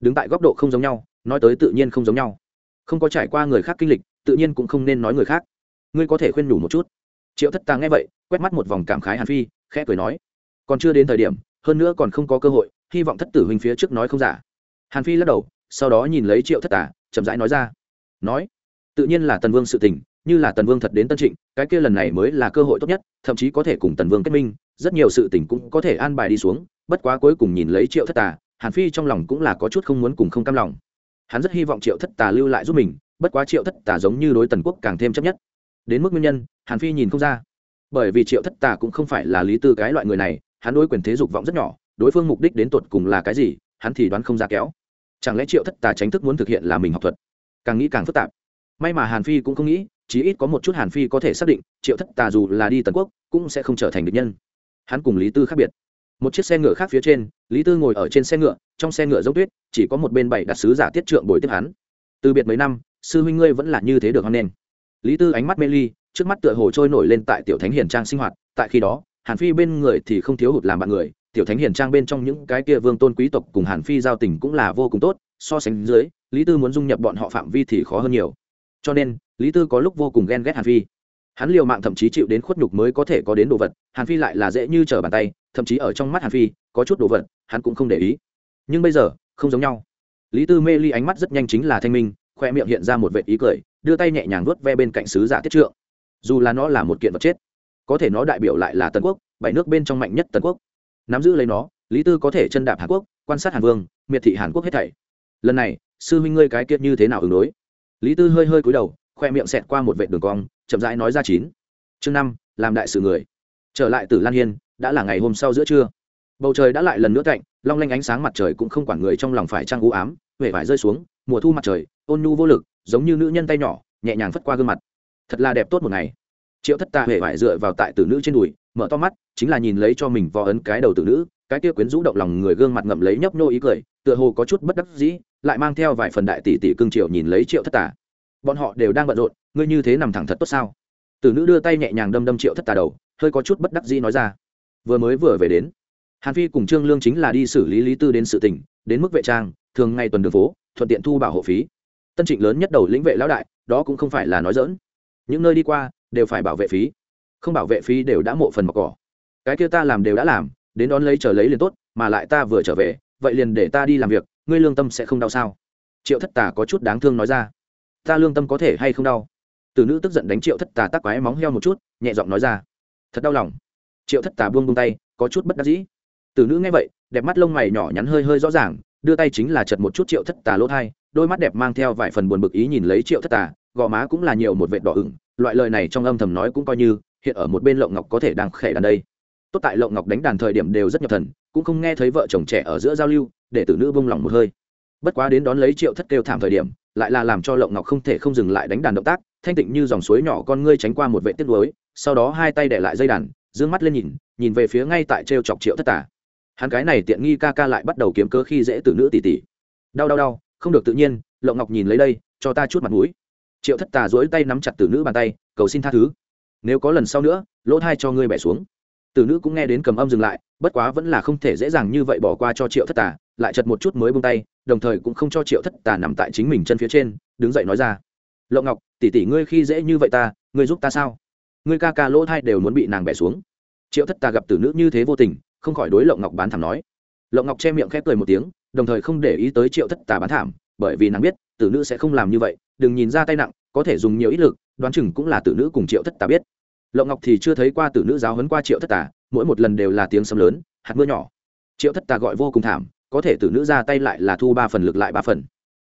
Đứng tại góc độ không giống nhau, nói tới tự nhiên không giống nhau. Không có trải qua người khác kinh lịch, tự nhiên cũng không nên nói người khác. Ngươi có thể khuyên nhủ một chút. Triệu thất tàng nghe vậy, quét mắt một vòng cảm khái hàn phi, khẽ cười nói. Còn chưa đến thời điểm, hơn nữa còn không có cơ hội hy vọng thất tử huynh phía trước nói không giả. Hàn phi lắc đầu, sau đó nhìn lấy triệu thất tả chậm rãi nói ra. Nói, tự nhiên là tần vương sự tình, như là tần vương thật đến tân trịnh, cái kia lần này mới là cơ hội tốt nhất, thậm chí có thể cùng tần vương kết minh, rất nhiều sự tình cũng có thể an bài đi xuống, bất quá cuối cùng nhìn lấy triệu thất tà, hàn phi trong lòng cũng là có chút không muốn cùng không cam lòng. Hắn rất hy vọng triệu thất tà lưu lại giúp mình, bất quá triệu thất tà giống như đối tần quốc càng thêm chấp nhất. Đến mức nguyên nhân, hàn phi nhìn không ra. Bởi vì triệu thất tà cũng không phải là lý tư cái loại người này, hắn đối quyền thế dục vọng rất nhỏ đối phương mục đích đến tột cùng là cái gì, hắn thì đoán không ra kéo. Chẳng lẽ triệu thất tà tránh thức muốn thực hiện là mình học thuật? Càng nghĩ càng phức tạp. May mà hàn phi cũng không nghĩ, chí ít có một chút hàn phi có thể xác định, triệu thất tà dù là đi tần quốc, cũng sẽ không trở thành địch nhân. Hắn cùng lý tư khác biệt. Một chiếc xe ngựa khác phía trên, lý tư ngồi ở trên xe ngựa, trong xe ngựa giống tuyết, chỉ có một bên bảy đặt sứ giả tiết trượng bồi tiếp hắn. Từ biệt mấy năm, sư huynh ngươi vẫn là như thế được hoan nghênh. Lý tư ánh mắt mê ly, trước mắt tựa hồ trôi nổi lên tại tiểu thánh hiền trang sinh hoạt, tại khi đó, hàn phi bên người thì không thiếu hụt làm bạn người tiểu thánh hiền trang bên trong những cái kia vương tôn quý tộc cùng hàn phi giao tình cũng là vô cùng tốt, so sánh dưới, lý tư muốn dung nhập bọn họ phạm vi thì khó hơn nhiều. Cho nên, lý tư có lúc vô cùng ghen ghét hàn phi. Hắn liều mạng thậm chí chịu đến khuất nhục mới có thể có đến đồ vật, hàn phi lại là dễ như trở bàn tay, thậm chí ở trong mắt hàn phi, có chút đồ vật, hắn cũng không để ý. Nhưng bây giờ, không giống nhau. Lý tư mê ly ánh mắt rất nhanh chính là thanh minh, khoe miệng hiện ra một vệ ý cười, đưa tay nhẹ nhàng vuốt ve bên cạnh sứ giả tiết trượng. Dù là nó là một kiện vật chết, có thể nó đại biểu lại là tần quốc, bảy nước bên trong mạnh nhất tần quốc nắm giữ lấy nó, lý tư có thể chân đạp hàn quốc, quan sát hàn vương, miệt thị hàn quốc hết thảy. Lần này, sư huynh ngươi cái kiệt như thế nào ứng đối? Lý tư hơi hơi cúi đầu, khoe miệng xẹt qua một vệ đường cong, chậm rãi nói ra chín. Chương năm, làm đại sự người. Trở lại từ lan hiên, đã là ngày hôm sau giữa trưa. Bầu trời đã lại lần nữa cạnh long lanh ánh sáng mặt trời cũng không quản người trong lòng phải trăng u ám huệ vải rơi xuống, mùa thu mặt trời, ôn nhu vô lực, giống như nữ nhân tay nhỏ, nhẹ nhàng phất qua gương mặt. Thật là đẹp tốt một ngày. Triệu thất ta huệ vải dựa vào tại tử nữ trên đùi mở to mắt, chính là nhìn lấy cho mình vò ấn cái đầu tử nữ, cái kia quyến rũ động lòng người gương mặt ngậm lấy nhấp nô ý cười, tựa hồ có chút bất đắc dĩ, lại mang theo vài phần đại tỷ tỷ cương triều nhìn lấy triệu thất tà. Bọn họ đều đang bận rộn, ngươi như thế nằm thẳng thật tốt sao? Tử nữ đưa tay nhẹ nhàng đâm đâm triệu thất tà đầu, hơi có chút bất đắc dĩ nói ra. Vừa mới vừa về đến, hàn phi cùng trương lương chính là đi xử lý lý tư đến sự tỉnh đến mức vệ trang, thường ngày tuần đường phố, thuận tiện thu bảo hộ phí. Tân trịnh lớn nhất đầu lĩnh vệ lão đại, đó cũng không phải là nói dỡn những nơi đi qua, đều phải bảo vệ phí không bảo vệ phí đều đã mộ phần mọc cỏ. Cái kia ta làm đều đã làm, đến đón lấy chờ lấy liền tốt, mà lại ta vừa trở về, vậy liền để ta đi làm việc, ngươi lương tâm sẽ không đau sao? Triệu thất tà có chút đáng thương nói ra. Ta lương tâm có thể hay không đau? Từ nữ tức giận đánh triệu thất tà tắc quái móng heo một chút, nhẹ giọng nói ra. Thật đau lòng. Triệu thất tà buông buông tay, có chút bất đắc dĩ. Từ nữ nghe vậy, đẹp mắt lông mày nhỏ nhắn hơi hơi rõ ràng, đưa tay chính là chật một chút triệu thất tà lỗ thai, đôi mắt đẹp mang theo vài phần buồn bực ý nhìn lấy triệu thất tà, gò má cũng là nhiều một vệt đỏ ửng, loại lời này trong âm thầm nói cũng coi như hiện ở một bên lộng ngọc có thể đang khẽ đàn đây. Tốt tại lộng ngọc đánh đàn thời điểm đều rất nhập thần, cũng không nghe thấy vợ chồng trẻ ở giữa giao lưu, để tử nữ bông lòng một hơi. Bất quá đến đón lấy triệu thất kêu thảm thời điểm, lại là làm cho lộng ngọc không thể không dừng lại đánh đàn động tác, thanh tịnh như dòng suối nhỏ con ngươi tránh qua một vệ tiết lối, sau đó hai tay để lại dây đàn d ư ơ n g mắt lên nhìn nhìn về phía ngay tại t r e o chọc triệu thất tả hắn cái này tiện nghi ca ca lại bắt đầu kiếm cớ khi dễ tử nữ tỉ tỉ. Đau đau đau, không được tự nhiên, lộng ngọc nhìn lấy đây, cho ta chút mặt mũi. Triệu thất tà dối tay nắm chặt tử nữ bàn tay, cầu xin tha thứ nếu có lần sau nữa, lỗ thai cho ngươi bẻ xuống. Tử nữ cũng nghe đến cầm âm dừng lại, bất quá vẫn là không thể dễ dàng như vậy bỏ qua cho triệu thất tà, lại chật một chút mới bông tay, đồng thời cũng không cho triệu thất tà nằm tại chính mình chân phía trên, đứng dậy nói ra. Lộ ngọc, tỷ tỷ ngươi khi dễ như vậy ta, ngươi giúp ta sao? Ngươi ca ca lỗ thai đều muốn bị nàng bẻ xuống. Triệu thất tà gặp tử nữ như thế vô tình, không khỏi đối lộ ngọc bán thảm nói. Lộ ngọc che miệng khép cười một tiếng, đồng thời không để ý tới triệu thất tà bán thảm, bởi vì nàng biết, tử nữ sẽ không làm như vậy, đừng nhìn ra tay nặng, có thể dùng nhiều ít lực, đoán chừng cũng là tử nữ cùng triệu thất tà biết lộng ngọc thì chưa thấy qua tử nữ giáo hấn qua triệu thất tà, mỗi một lần đều là tiếng sấm lớn, hạt mưa nhỏ. Triệu thất tà gọi vô cùng thảm, có thể tử nữ ra tay lại là thu ba phần lực lại ba phần.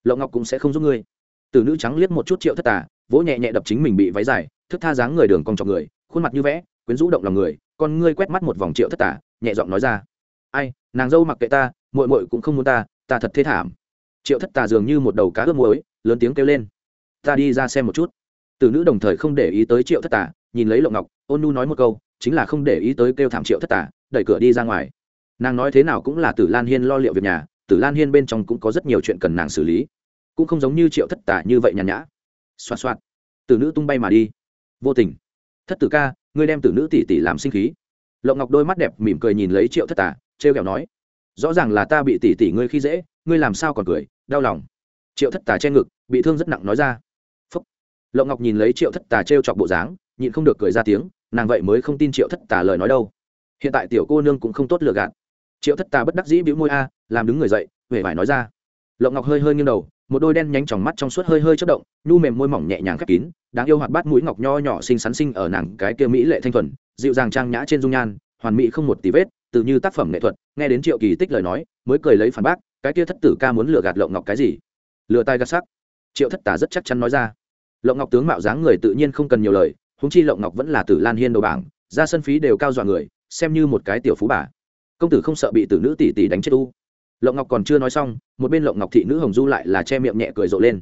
Lộng ngọc cũng sẽ không giúp ngươi. Tử nữ trắng liếc một chút triệu thất tà, vỗ nhẹ nhẹ đập chính mình bị váy dài, thức tha dáng người đường cong trọc người, khuôn mặt như vẽ, quyến rũ động lòng người, con ngươi quét mắt một vòng triệu thất tà, nhẹ giọng nói ra. Ai, nàng dâu mặc kệ ta, muội muội cũng không muốn ta ta thật thế thảm. Triệu thất tà dường như một đầu cá ướp muối, lớn tiếng kêu lên. Ta đi ra xem một chút tử nữ đồng thời không để ý tới triệu thất tà, nhìn lấy lộng ngọc, ôn nu nói một câu, chính là không để ý tới kêu thảm triệu thất tà, đẩy cửa đi ra ngoài. Nàng nói thế nào cũng là tử lan hiên lo liệu việc nhà, tử lan hiên bên trong cũng có rất nhiều chuyện cần nàng xử lý. Cũng không giống như triệu thất tả như vậy nhàn nhã. Xoa xoa tử nữ tung bay mà đi. Vô tình. Thất tử ca, ngươi đem tử nữ tỷ tỷ làm sinh khí. Lộng ngọc đôi mắt đẹp mỉm cười nhìn lấy triệu thất tả trêu kẹo nói, rõ ràng là ta bị tỷ tỷ ngươi khi dễ, ngươi làm sao còn cười, đau lòng. Triệu thất tả che ngực, bị thương rất nặng nói ra lộng ngọc nhìn lấy triệu thất tả trêu e chọc bộ dáng, nhịn không được cười ra tiếng, nàng vậy mới không tin triệu thất Tà lời nói đâu. Hiện tại tiểu cô nương cũng không tốt lừa gạt. Triệu thất tà bất đắc dĩ bĩu môi a, làm đứng người dậy huệ vải nói ra. Lộng ngọc hơi hơi nghiêng đầu, một đôi đen nhánh tròng mắt trong suốt hơi hơi chất động, nhu mềm môi mỏng nhẹ nhàng khép kín, đáng yêu hoạt bát mũi ngọc nho nhỏ xinh xắn xinh ở nàng cái kia mỹ lệ thanh thuần, dịu dàng trang nhã trên dung nhan, hoàn mỹ không một tí vết tự như tác phẩm nghệ thuật, nghe đến triệu kỳ tích lời nói, mới cười lấy phản bác, cái kia thất tử ca muốn lừa gạt lộng ngọc cái gì? Lừa tai gạt sắc. Triệu thất tà rất chắc chắn nói ra lộng ngọc tướng mạo dáng người tự nhiên không cần nhiều lời húng chi lộng ngọc vẫn là tử lan hiên đầu bảng, ra sân phí đều cao dọa người, xem như một cái tiểu phú bà. Công tử không sợ bị tử nữ tỷ tỷ đánh chết u. Lộng ngọc còn chưa nói xong, một bên lộng ngọc thị nữ hồng du lại là che miệng nhẹ cười rộ lên.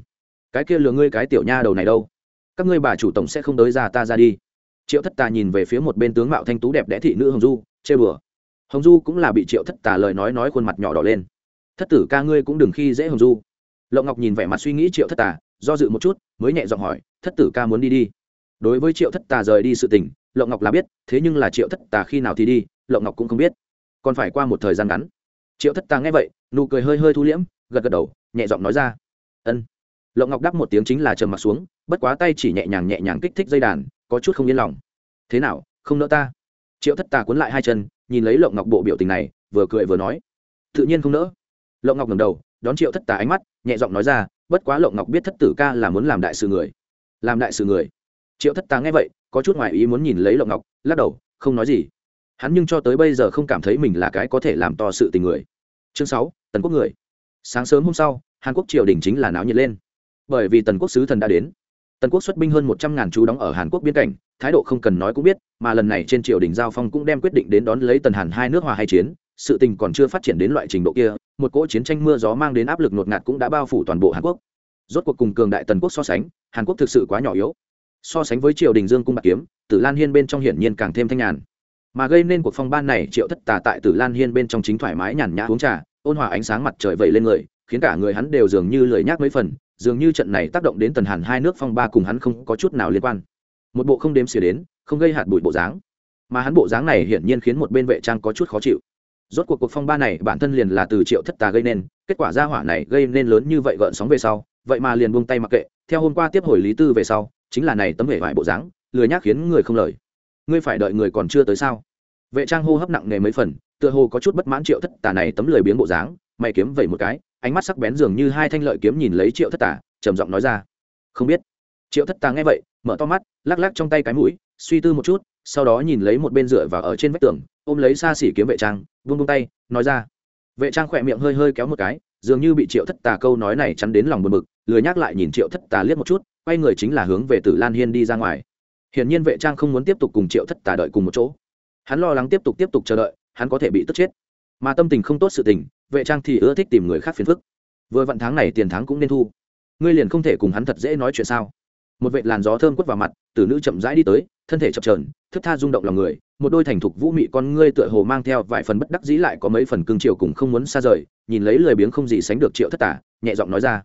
Cái kia lừa ngươi cái tiểu nha đầu này đâu? Các ngươi bà chủ tổng sẽ không tới ra ta ra đi. Triệu thất tà nhìn về phía một bên tướng mạo thanh tú đẹp đẽ thị nữ hồng du chê bừa hồng du cũng là bị triệu thất tà lời nói nói khuôn mặt nhỏ đỏ lên. Thất tử ca ngươi cũng đừng khi dễ hồng du. Lộng ngọc nhìn vẻ mặt suy nghĩ triệu thất tà do dự một chút, mới nhẹ giọng hỏi, thất tử ca muốn đi đi. Đối với triệu thất tà rời đi sự tình, lộng ngọc là biết, thế nhưng là triệu thất tà khi nào thì đi, lộng ngọc cũng không biết. Còn phải qua một thời gian ngắn. Triệu thất tà nghe vậy, nụ cười hơi hơi thu liễm, gật gật đầu, nhẹ giọng nói ra, ân. Lộng ngọc đáp một tiếng chính là trầm mặt xuống, bất quá tay chỉ nhẹ nhàng nhẹ nhàng kích thích dây đàn, có chút không yên lòng. Thế nào, không nỡ ta? Triệu thất tà cuốn lại hai chân, nhìn lấy lộng ngọc bộ biểu tình này, vừa cười vừa nói, tự nhiên không nỡ. Lộng ngọc ngầm đầu, đón triệu thất tà ánh mắt, nhẹ giọng nói ra bất quá lộng ngọc biết thất tử ca là muốn làm đại sự người. Làm đại sự người? Triệu thất tà nghe vậy, có chút ngoại ý muốn nhìn lấy lộng ngọc, lắc đầu, không nói gì. Hắn nhưng cho tới bây giờ không cảm thấy mình là cái có thể làm to sự tình người. Chương sáu, tần quốc người. Sáng sớm hôm sau, hàn quốc triều đình chính là náo nhiệt lên. Bởi vì tần quốc sứ thần đã đến. Tần quốc xuất binh hơn một trăm ngàn chú đóng ở hàn quốc biên cảnh, thái độ không cần nói cũng biết, mà lần này trên triều đình giao phong cũng đem quyết định đến đón lấy tần hàn hai nước hòa hay chiến, sự tình còn chưa phát triển đến loại trình độ kia một cỗ chiến tranh mưa gió mang đến áp lực ngột ngạt cũng đã bao phủ toàn bộ hàn quốc. Rốt cuộc cùng cường đại tần quốc so sánh, hàn quốc thực sự quá nhỏ yếu. So sánh với triều đình dương cung bạc kiếm, tử lan hiên bên trong hiển nhiên càng thêm thanh nhàn. Mà gây nên cuộc phong ban này, triệu thất tà tại tử lan hiên bên trong chính thoải mái nhàn nhã uống trà, ôn hòa ánh sáng mặt trời vẩy lên người, khiến cả người hắn đều dường như lười nhác mấy phần, dường như trận này tác động đến tần hàn hai nước phong ba cùng hắn không có chút nào liên quan. Một bộ không đếm xỉa đến, không gây hạt bụi bộ dáng. Mà hắn bộ dáng này hiển nhiên khiến một bên vệ trang có chút khó chịu rốt cuộc cuộc phong ba này bản thân liền là từ triệu thất tà gây nên, kết quả ra hỏa này gây nên lớn như vậy gợn sóng về sau, vậy mà liền buông tay mặc kệ. Theo hôm qua tiếp hồi lý tư về sau, chính là này tấm hệ vải bộ dáng, lười nhác khiến người không lời. Ngươi phải đợi người còn chưa tới sao? Vệ trang hô hấp nặng nề mấy phần, tựa hồ có chút bất mãn triệu thất tà này tấm lười biếng bộ dáng, mày kiếm vẩy một cái, ánh mắt sắc bén dường như hai thanh lợi kiếm nhìn lấy triệu thất tà, trầm giọng nói ra. Không biết. Triệu thất tà nghe vậy, mở to mắt, lắc lắc trong tay cái mũi, suy tư một chút, sau đó nhìn lấy một bên dựa và ở trên vách tường, ôm lấy xa xỉ kiếm vệ trang vung vung tay, nói ra. Vệ trang khỏe miệng hơi hơi kéo một cái, dường như bị triệu thất tà câu nói này chắn đến lòng buồn bực, lười nhắc lại nhìn triệu thất tà liếc một chút, quay người chính là hướng về tử lan hiên đi ra ngoài. Hiển nhiên vệ trang không muốn tiếp tục cùng triệu thất tà đợi cùng một chỗ. Hắn lo lắng tiếp tục tiếp tục chờ đợi, hắn có thể bị tức chết. Mà tâm tình không tốt sự tình, vệ trang thì ưa thích tìm người khác phiền phức. Vừa vạn tháng này tiền tháng cũng nên thu. Ngươi liền không thể cùng hắn thật dễ nói chuyện sao? Một vệ làn gió thơm quất vào mặt, tử nữ chậm rãi đi tới, thân thể chập trờn thức tha rung động lòng người, một đôi thành thục vũ mị con ngươi tựa hồ mang theo vài phần bất đắc dĩ lại có mấy phần cương triều cùng không muốn xa rời, nhìn lấy lười biếng không gì sánh được triệu thất tả, nhẹ giọng nói ra,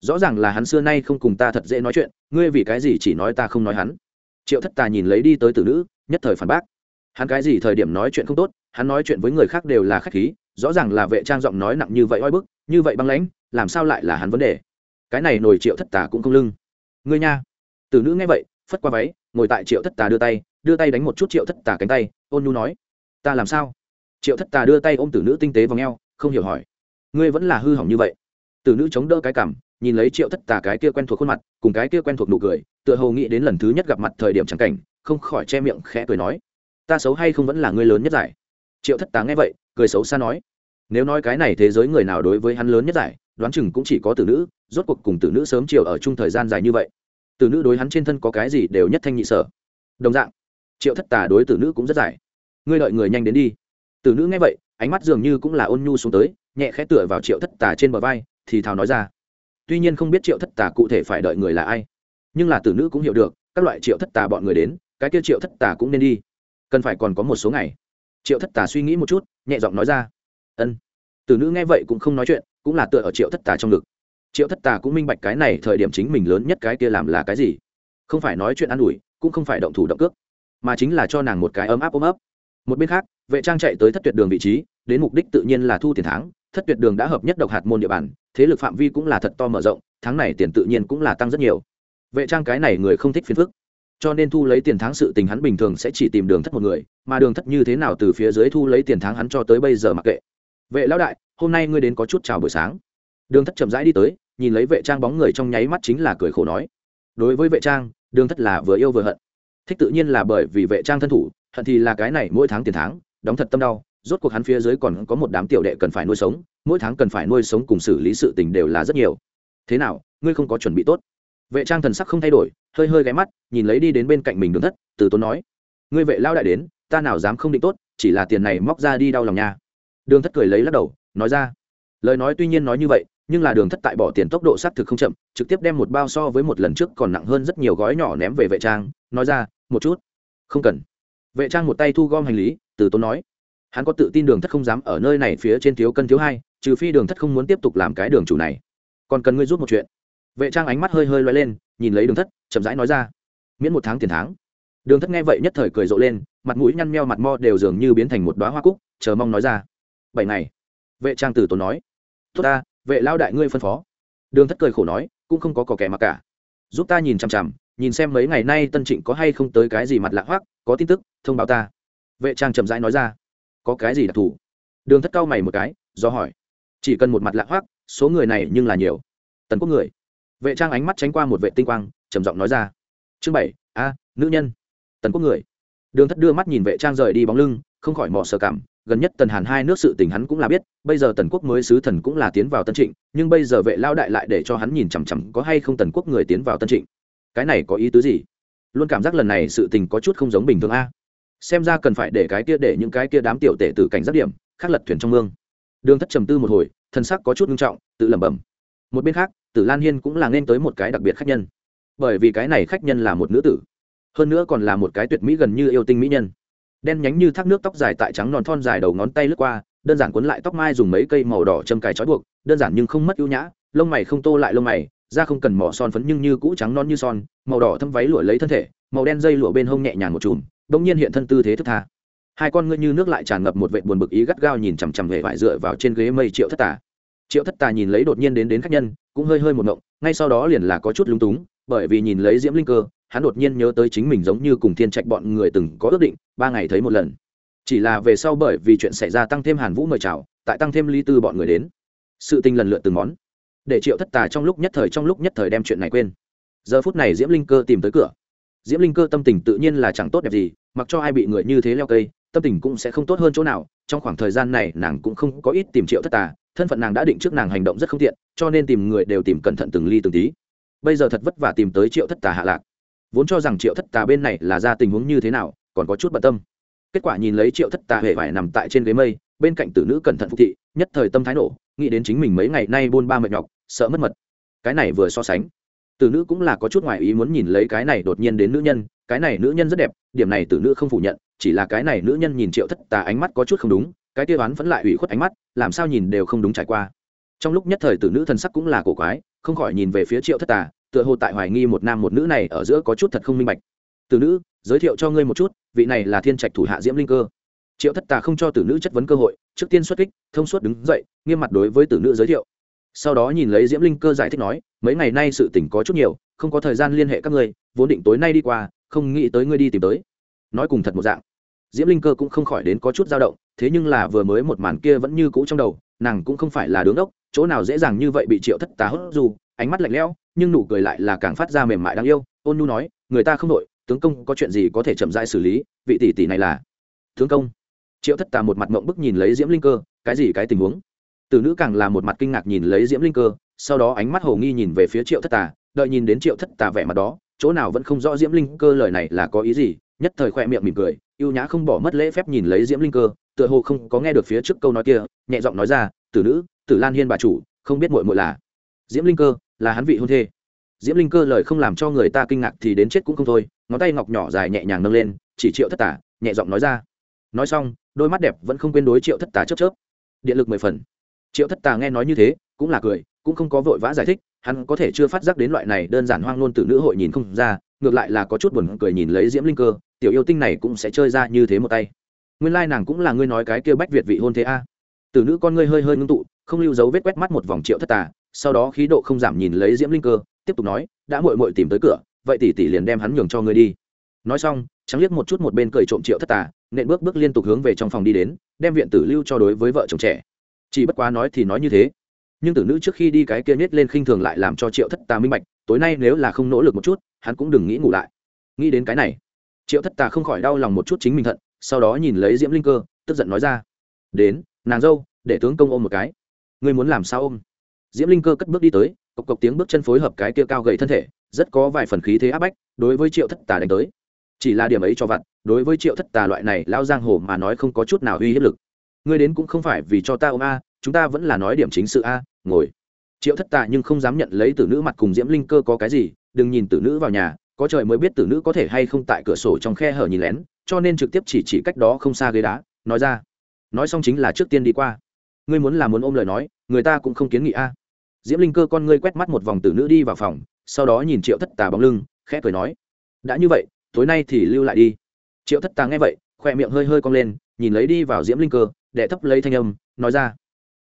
rõ ràng là hắn xưa nay không cùng ta thật dễ nói chuyện, ngươi vì cái gì chỉ nói ta không nói hắn? Triệu thất tà nhìn lấy đi tới tử nữ, nhất thời phản bác, hắn cái gì thời điểm nói chuyện không tốt, hắn nói chuyện với người khác đều là khách khí, rõ ràng là vệ trang giọng nói nặng như vậy oi bức, như vậy băng lãnh, làm sao lại là hắn vấn đề? Cái này nổi triệu thất tà cũng không lưng. Ngươi nha. Tử nữ nghe vậy, phất qua váy, ngồi tại triệu thất tà đưa tay đưa tay đánh một chút triệu thất tà cánh tay, ôn nhu nói, ta làm sao? Triệu thất tà đưa tay ôm tử nữ tinh tế vào o không hiểu hỏi, ngươi vẫn là hư hỏng như vậy? Tử nữ chống đỡ cái cảm, nhìn lấy triệu thất tà cái kia quen thuộc khuôn mặt, cùng cái kia quen thuộc nụ cười, tựa hồ nghĩ đến lần thứ nhất gặp mặt thời điểm chẳng cảnh, không khỏi che miệng khẽ cười nói, ta xấu hay không vẫn là ngươi lớn nhất giải? Triệu thất tà nghe vậy, cười xấu xa nói, nếu nói cái này thế giới người nào đối với hắn lớn nhất giải, đoán chừng cũng chỉ có tử nữ, rốt cuộc cùng tử nữ sớm chiều ở chung thời gian dài như vậy. Tử nữ đối hắn trên thân có cái gì đều nhất thanh nhị sở. Đồng dạng triệu thất tà đối tử nữ cũng rất dài ngươi đợi người nhanh đến đi. Tử nữ nghe vậy, ánh mắt dường như cũng là ôn nhu xuống tới, nhẹ khẽ tựa vào triệu thất tà trên bờ vai, thì thào nói ra. Tuy nhiên không biết triệu thất tà cụ thể phải đợi người là ai, nhưng là tử nữ cũng hiểu được, các loại triệu thất tà bọn người đến, cái kia triệu thất tà cũng nên đi. Cần phải còn có một số ngày. Triệu thất tà suy nghĩ một chút, nhẹ giọng nói ra. Ân. Tử nữ nghe vậy cũng không nói chuyện, cũng là tựa ở triệu thất tà trong ngực. Triệu thất tà cũng minh bạch cái này thời điểm chính mình lớn nhất cái kia làm là cái gì. Không phải nói chuyện an ủi, cũng không phải động thủ động cước mà chính là cho nàng một cái ấm áp ôm ấp. Một bên khác, vệ trang chạy tới thất tuyệt đường vị trí, đến mục đích tự nhiên là thu tiền tháng. Thất tuyệt đường đã hợp nhất độc hạt môn địa bàn, thế lực phạm vi cũng là thật to mở rộng, tháng này tiền tự nhiên cũng là tăng rất nhiều. Vệ trang cái này người không thích phiền phức. Cho nên thu lấy tiền tháng sự tình hắn bình thường sẽ chỉ tìm đường thất một người, mà đường thất như thế nào từ phía dưới thu lấy tiền tháng hắn cho tới bây giờ mặc kệ. Vệ lão đại, hôm nay ngươi đến có chút chào buổi sáng. Đường thất chậm rãi đi tới, nhìn lấy vệ trang bóng người trong nháy mắt chính là cười khổ nói. Đối với vệ trang, đường thất là vừa yêu vừa hận thích tự nhiên là bởi vì vệ trang thân thủ, hận thì là cái này mỗi tháng tiền tháng, đóng thật tâm đau, rốt cuộc hắn phía dưới còn có một đám tiểu đệ cần phải nuôi sống, mỗi tháng cần phải nuôi sống cùng xử lý sự tình đều là rất nhiều. Thế nào, ngươi không có chuẩn bị tốt? Vệ trang thần sắc không thay đổi, hơi hơi ghé mắt, nhìn lấy đi đến bên cạnh mình đường thất, từ tốn nói, ngươi vệ lao đại đến, ta nào dám không định tốt, chỉ là tiền này móc ra đi đau lòng nha. Đường thất cười lấy lắc đầu, nói ra, lời nói tuy nhiên nói như vậy, nhưng là đường thất tại bỏ tiền tốc độ xác thực không chậm, trực tiếp đem một bao so với một lần trước còn nặng hơn rất nhiều gói nhỏ ném về vệ trang. Nói ra một chút. Không cần. Vệ trang một tay thu gom hành lý, từ tốn nói. Hắn có tự tin đường thất không dám ở nơi này phía trên thiếu cân thiếu hai, trừ phi đường thất không muốn tiếp tục làm cái đường chủ này. Còn cần ngươi rút một chuyện. Vệ trang ánh mắt hơi hơi loay lên, nhìn lấy đường thất, chậm rãi nói ra. Miễn một tháng tiền tháng. Đường thất nghe vậy nhất thời cười rộ lên, mặt mũi nhăn meo mặt mo đều dường như biến thành một đoá hoa cúc, chờ mong nói ra. Bảy ngày. Vệ trang từ tốn nói. Tốt ta, vệ lao đại ngươi phân phó. Đường thất cười khổ nói, cũng không có cỏ kẻ mặc cả. Giúp ta nhìn chằm chằm nhìn xem mấy ngày nay tân trịnh có hay không tới cái gì mặt lạ hoác có tin tức, thông báo ta. Vệ trang chậm rãi nói ra. Có cái gì đặc thù? Đường thất cao mày một cái, do hỏi. Chỉ cần một mặt lạ hoác số người này nhưng là nhiều. Tần quốc người. Vệ trang ánh mắt tránh qua một vệ tinh quang, trầm giọng nói ra. Chương bảy, a, nữ nhân. Tần quốc người. Đường thất đưa mắt nhìn vệ trang rời đi bóng lưng, không khỏi mò sờ cảm. Gần nhất tần hàn hai nước sự tình hắn cũng là biết, bây giờ tần quốc mới sứ thần cũng là tiến vào tân trịnh, nhưng bây giờ vệ lao đại lại để cho hắn nhìn chằm chằm có hay không tần quốc người tiến vào tân trịnh cái này có ý tứ gì? Luôn cảm giác lần này sự tình có chút không giống bình thường a. Xem ra cần phải để cái kia để những cái kia đám tiểu tể từ cảnh giác điểm khắc lật thuyền trong mương. Đường thất trầm tư một hồi, thân sắc có chút nghiêm trọng, tự lẩm bẩm. Một bên khác, tử lan hiên cũng là nên tới một cái đặc biệt khách nhân. Bởi vì cái này khách nhân là một nữ tử, hơn nữa còn là một cái tuyệt mỹ gần như yêu tinh mỹ nhân. Đen nhánh như thác nước tóc dài tại trắng non thon dài đầu ngón tay lướt qua, đơn giản cuốn lại tóc mai dùng mấy cây màu đỏ châm cài trói buộc, đơn giản nhưng không mất ưu nhã, lông mày không tô lại lông mày da không cần mỏ son phấn nhưng như cũ trắng non như son, màu đỏ thâm váy lụa lấy thân thể, màu đen dây lụa bên hông nhẹ nhàng một chùm, bỗng nhiên hiện thân tư thế thức tha. Hai con ngươi như nước lại tràn ngập một vệ buồn bực ý gắt gao nhìn chằm chằm hệ vải dựa vào trên ghế mây triệu thất tà. Triệu thất tà nhìn lấy đột nhiên đến đến khách nhân, cũng hơi hơi một ngộng, ngay sau đó liền là có chút lung túng, bởi vì nhìn lấy diễm linh cơ, hắn đột nhiên nhớ tới chính mình giống như cùng thiên trạch bọn người từng có ước định, ba ngày thấy một lần. Chỉ là về sau bởi vì chuyện xảy ra tăng thêm hàn vũ mời chào, tại tăng thêm ly tư bọn người đến. Sự tình lần lượt từng món để triệu thất tà trong lúc nhất thời trong lúc nhất thời đem chuyện này quên. Giờ phút này diễm linh cơ tìm tới cửa. Diễm linh cơ tâm tình tự nhiên là chẳng tốt đẹp gì, mặc cho ai bị người như thế leo cây, tâm tình cũng sẽ không tốt hơn chỗ nào. Trong khoảng thời gian này, nàng cũng không có ít tìm triệu thất tà, thân phận nàng đã định trước nàng hành động rất không tiện, cho nên tìm người đều tìm cẩn thận từng ly từng tí. Bây giờ thật vất vả tìm tới triệu thất tà hạ lạc. Vốn cho rằng triệu thất tà bên này là ra tình huống như thế nào, còn có chút bận tâm. Kết quả nhìn lấy triệu thất tà hề vải nằm tại trên ghế mây, bên cạnh tử nữ cẩn thận phục thị, nhất thời tâm thái nổ, nghĩ đến chính mình mấy ngày nay buôn ba mệt nhọc sợ mất mật. Cái này vừa so sánh tử nữ cũng là có chút ngoài ý muốn nhìn lấy cái này đột nhiên đến nữ nhân, cái này nữ nhân rất đẹp, điểm này tử nữ không phủ nhận, chỉ là cái này nữ nhân nhìn triệu thất tà ánh mắt có chút không đúng, cái kia đoán vẫn lại ủy khuất ánh mắt, làm sao nhìn đều không đúng trải qua. Trong lúc nhất thời tử nữ thần sắc cũng là cổ quái, không khỏi nhìn về phía triệu thất tà, tựa hồ tại hoài nghi một nam một nữ này ở giữa có chút thật không minh bạch. Tử nữ, giới thiệu cho ngươi một chút, vị này là thiên trạch thủ hạ diễm linh cơ. Triệu thất tà không cho tử nữ chất vấn cơ hội, trước tiên xuất kích, thông suốt đứng dậy, nghiêm mặt đối với tử nữ giới thiệu sau đó nhìn lấy diễm linh cơ giải thích nói, mấy ngày nay sự tỉnh có chút nhiều, không có thời gian liên hệ các ngươi, vốn định tối nay đi qua, không nghĩ tới ngươi đi tìm tới. Nói cùng thật một dạng, diễm linh cơ cũng không khỏi đến có chút dao động, thế nhưng là vừa mới một màn kia vẫn như cũ trong đầu, nàng cũng không phải là đứng đốc, chỗ nào dễ dàng như vậy bị triệu thất tà hốt dù, ánh mắt lạnh lẽo, nhưng nụ cười lại là càng phát ra mềm mại đáng yêu, ôn nhu nói, người ta không đội tướng công có chuyện gì có thể chậm rãi xử lý, vị tỷ tỷ này là. Tướng công? Triệu thất tà một mặt mộng bức nhìn lấy diễm linh cơ, cái gì cái tình huống? Tử nữ càng là một mặt kinh ngạc nhìn lấy diễm linh cơ, sau đó ánh mắt hồ nghi nhìn về phía triệu thất tà, đợi nhìn đến triệu thất tà vẻ mặt đó, chỗ nào vẫn không rõ diễm linh cơ lời này là có ý gì, nhất thời khoe miệng mỉm cười, ưu nhã không bỏ mất lễ phép nhìn lấy diễm linh cơ, tựa hồ không có nghe được phía trước câu nói kia, nhẹ giọng nói ra, tử nữ, tử lan hiên bà chủ, không biết muội muội là diễm linh cơ, là hắn vị hôn thê. Diễm linh cơ lời không làm cho người ta kinh ngạc thì đến chết cũng không thôi, ngón tay ngọc nhỏ dài nhẹ nhàng nâng lên, chỉ triệu thất tả nhẹ giọng nói ra. Nói xong, đôi mắt đẹp vẫn không quên đối triệu thất tà chớp chớp. Điện lực mười phần triệu thất tà nghe nói như thế, cũng là cười, cũng không có vội vã giải thích, hắn có thể chưa phát giác đến loại này đơn giản hoang ngôn từ nữ hội nhìn không ra, ngược lại là có chút buồn cười nhìn lấy diễm linh cơ, tiểu yêu tinh này cũng sẽ chơi ra như thế một tay. Nguyên lai nàng cũng là ngươi nói cái kia bách việt vị hôn thế a. À. từ nữ con ngươi hơi hơi ngưng tụ, không lưu dấu vết quét mắt một vòng triệu thất tà, sau đó khí độ không giảm nhìn lấy diễm linh cơ, tiếp tục nói, đã mội mội tìm tới cửa, vậy tỷ tỷ liền đem hắn nhường cho ngươi đi. Nói xong, trắng liếc một chút một bên cười trộm triệu thất tà, nện bước bước liên tục hướng về trong phòng đi đến, đem viện tử lưu cho đối với vợ chồng trẻ chỉ bất quá nói thì nói như thế. Nhưng tử nữ trước khi đi cái kia nhét lên khinh thường lại làm cho triệu thất tà minh bạch, tối nay nếu là không nỗ lực một chút, hắn cũng đừng nghĩ ngủ lại. Nghĩ đến cái này, triệu thất tà không khỏi đau lòng một chút chính mình thận, sau đó nhìn lấy diễm linh cơ, tức giận nói ra, đến, nàng dâu, để tướng công ôm một cái. Ngươi muốn làm sao ôm? Diễm linh cơ cất bước đi tới, cộc cộc tiếng bước chân phối hợp cái kia cao gầy thân thể, rất có vài phần khí thế áp bách, đối với triệu thất tà đánh tới. Chỉ là điểm ấy cho vặt đối với triệu thất tà loại này lao giang hồ mà nói không có chút nào uy hiếp lực ngươi đến cũng không phải vì cho ta ôm a, chúng ta vẫn là nói điểm chính sự a, ngồi. Triệu thất tạ nhưng không dám nhận lấy tử nữ mặt cùng diễm linh cơ có cái gì, đừng nhìn tử nữ vào nhà, có trời mới biết tử nữ có thể hay không tại cửa sổ trong khe hở nhìn lén, cho nên trực tiếp chỉ chỉ cách đó không xa ghế đá, nói ra. Nói xong chính là trước tiên đi qua. Ngươi muốn là muốn ôm lời nói, người ta cũng không kiến nghị a. Diễm linh cơ con ngươi quét mắt một vòng tử nữ đi vào phòng, sau đó nhìn triệu thất tà bóng lưng, khẽ cười nói. Đã như vậy, tối nay thì lưu lại đi. Triệu thất tà nghe vậy, khoe miệng hơi hơi cong lên, nhìn lấy đi vào diễm linh cơ đệ thấp lấy thanh âm, nói ra.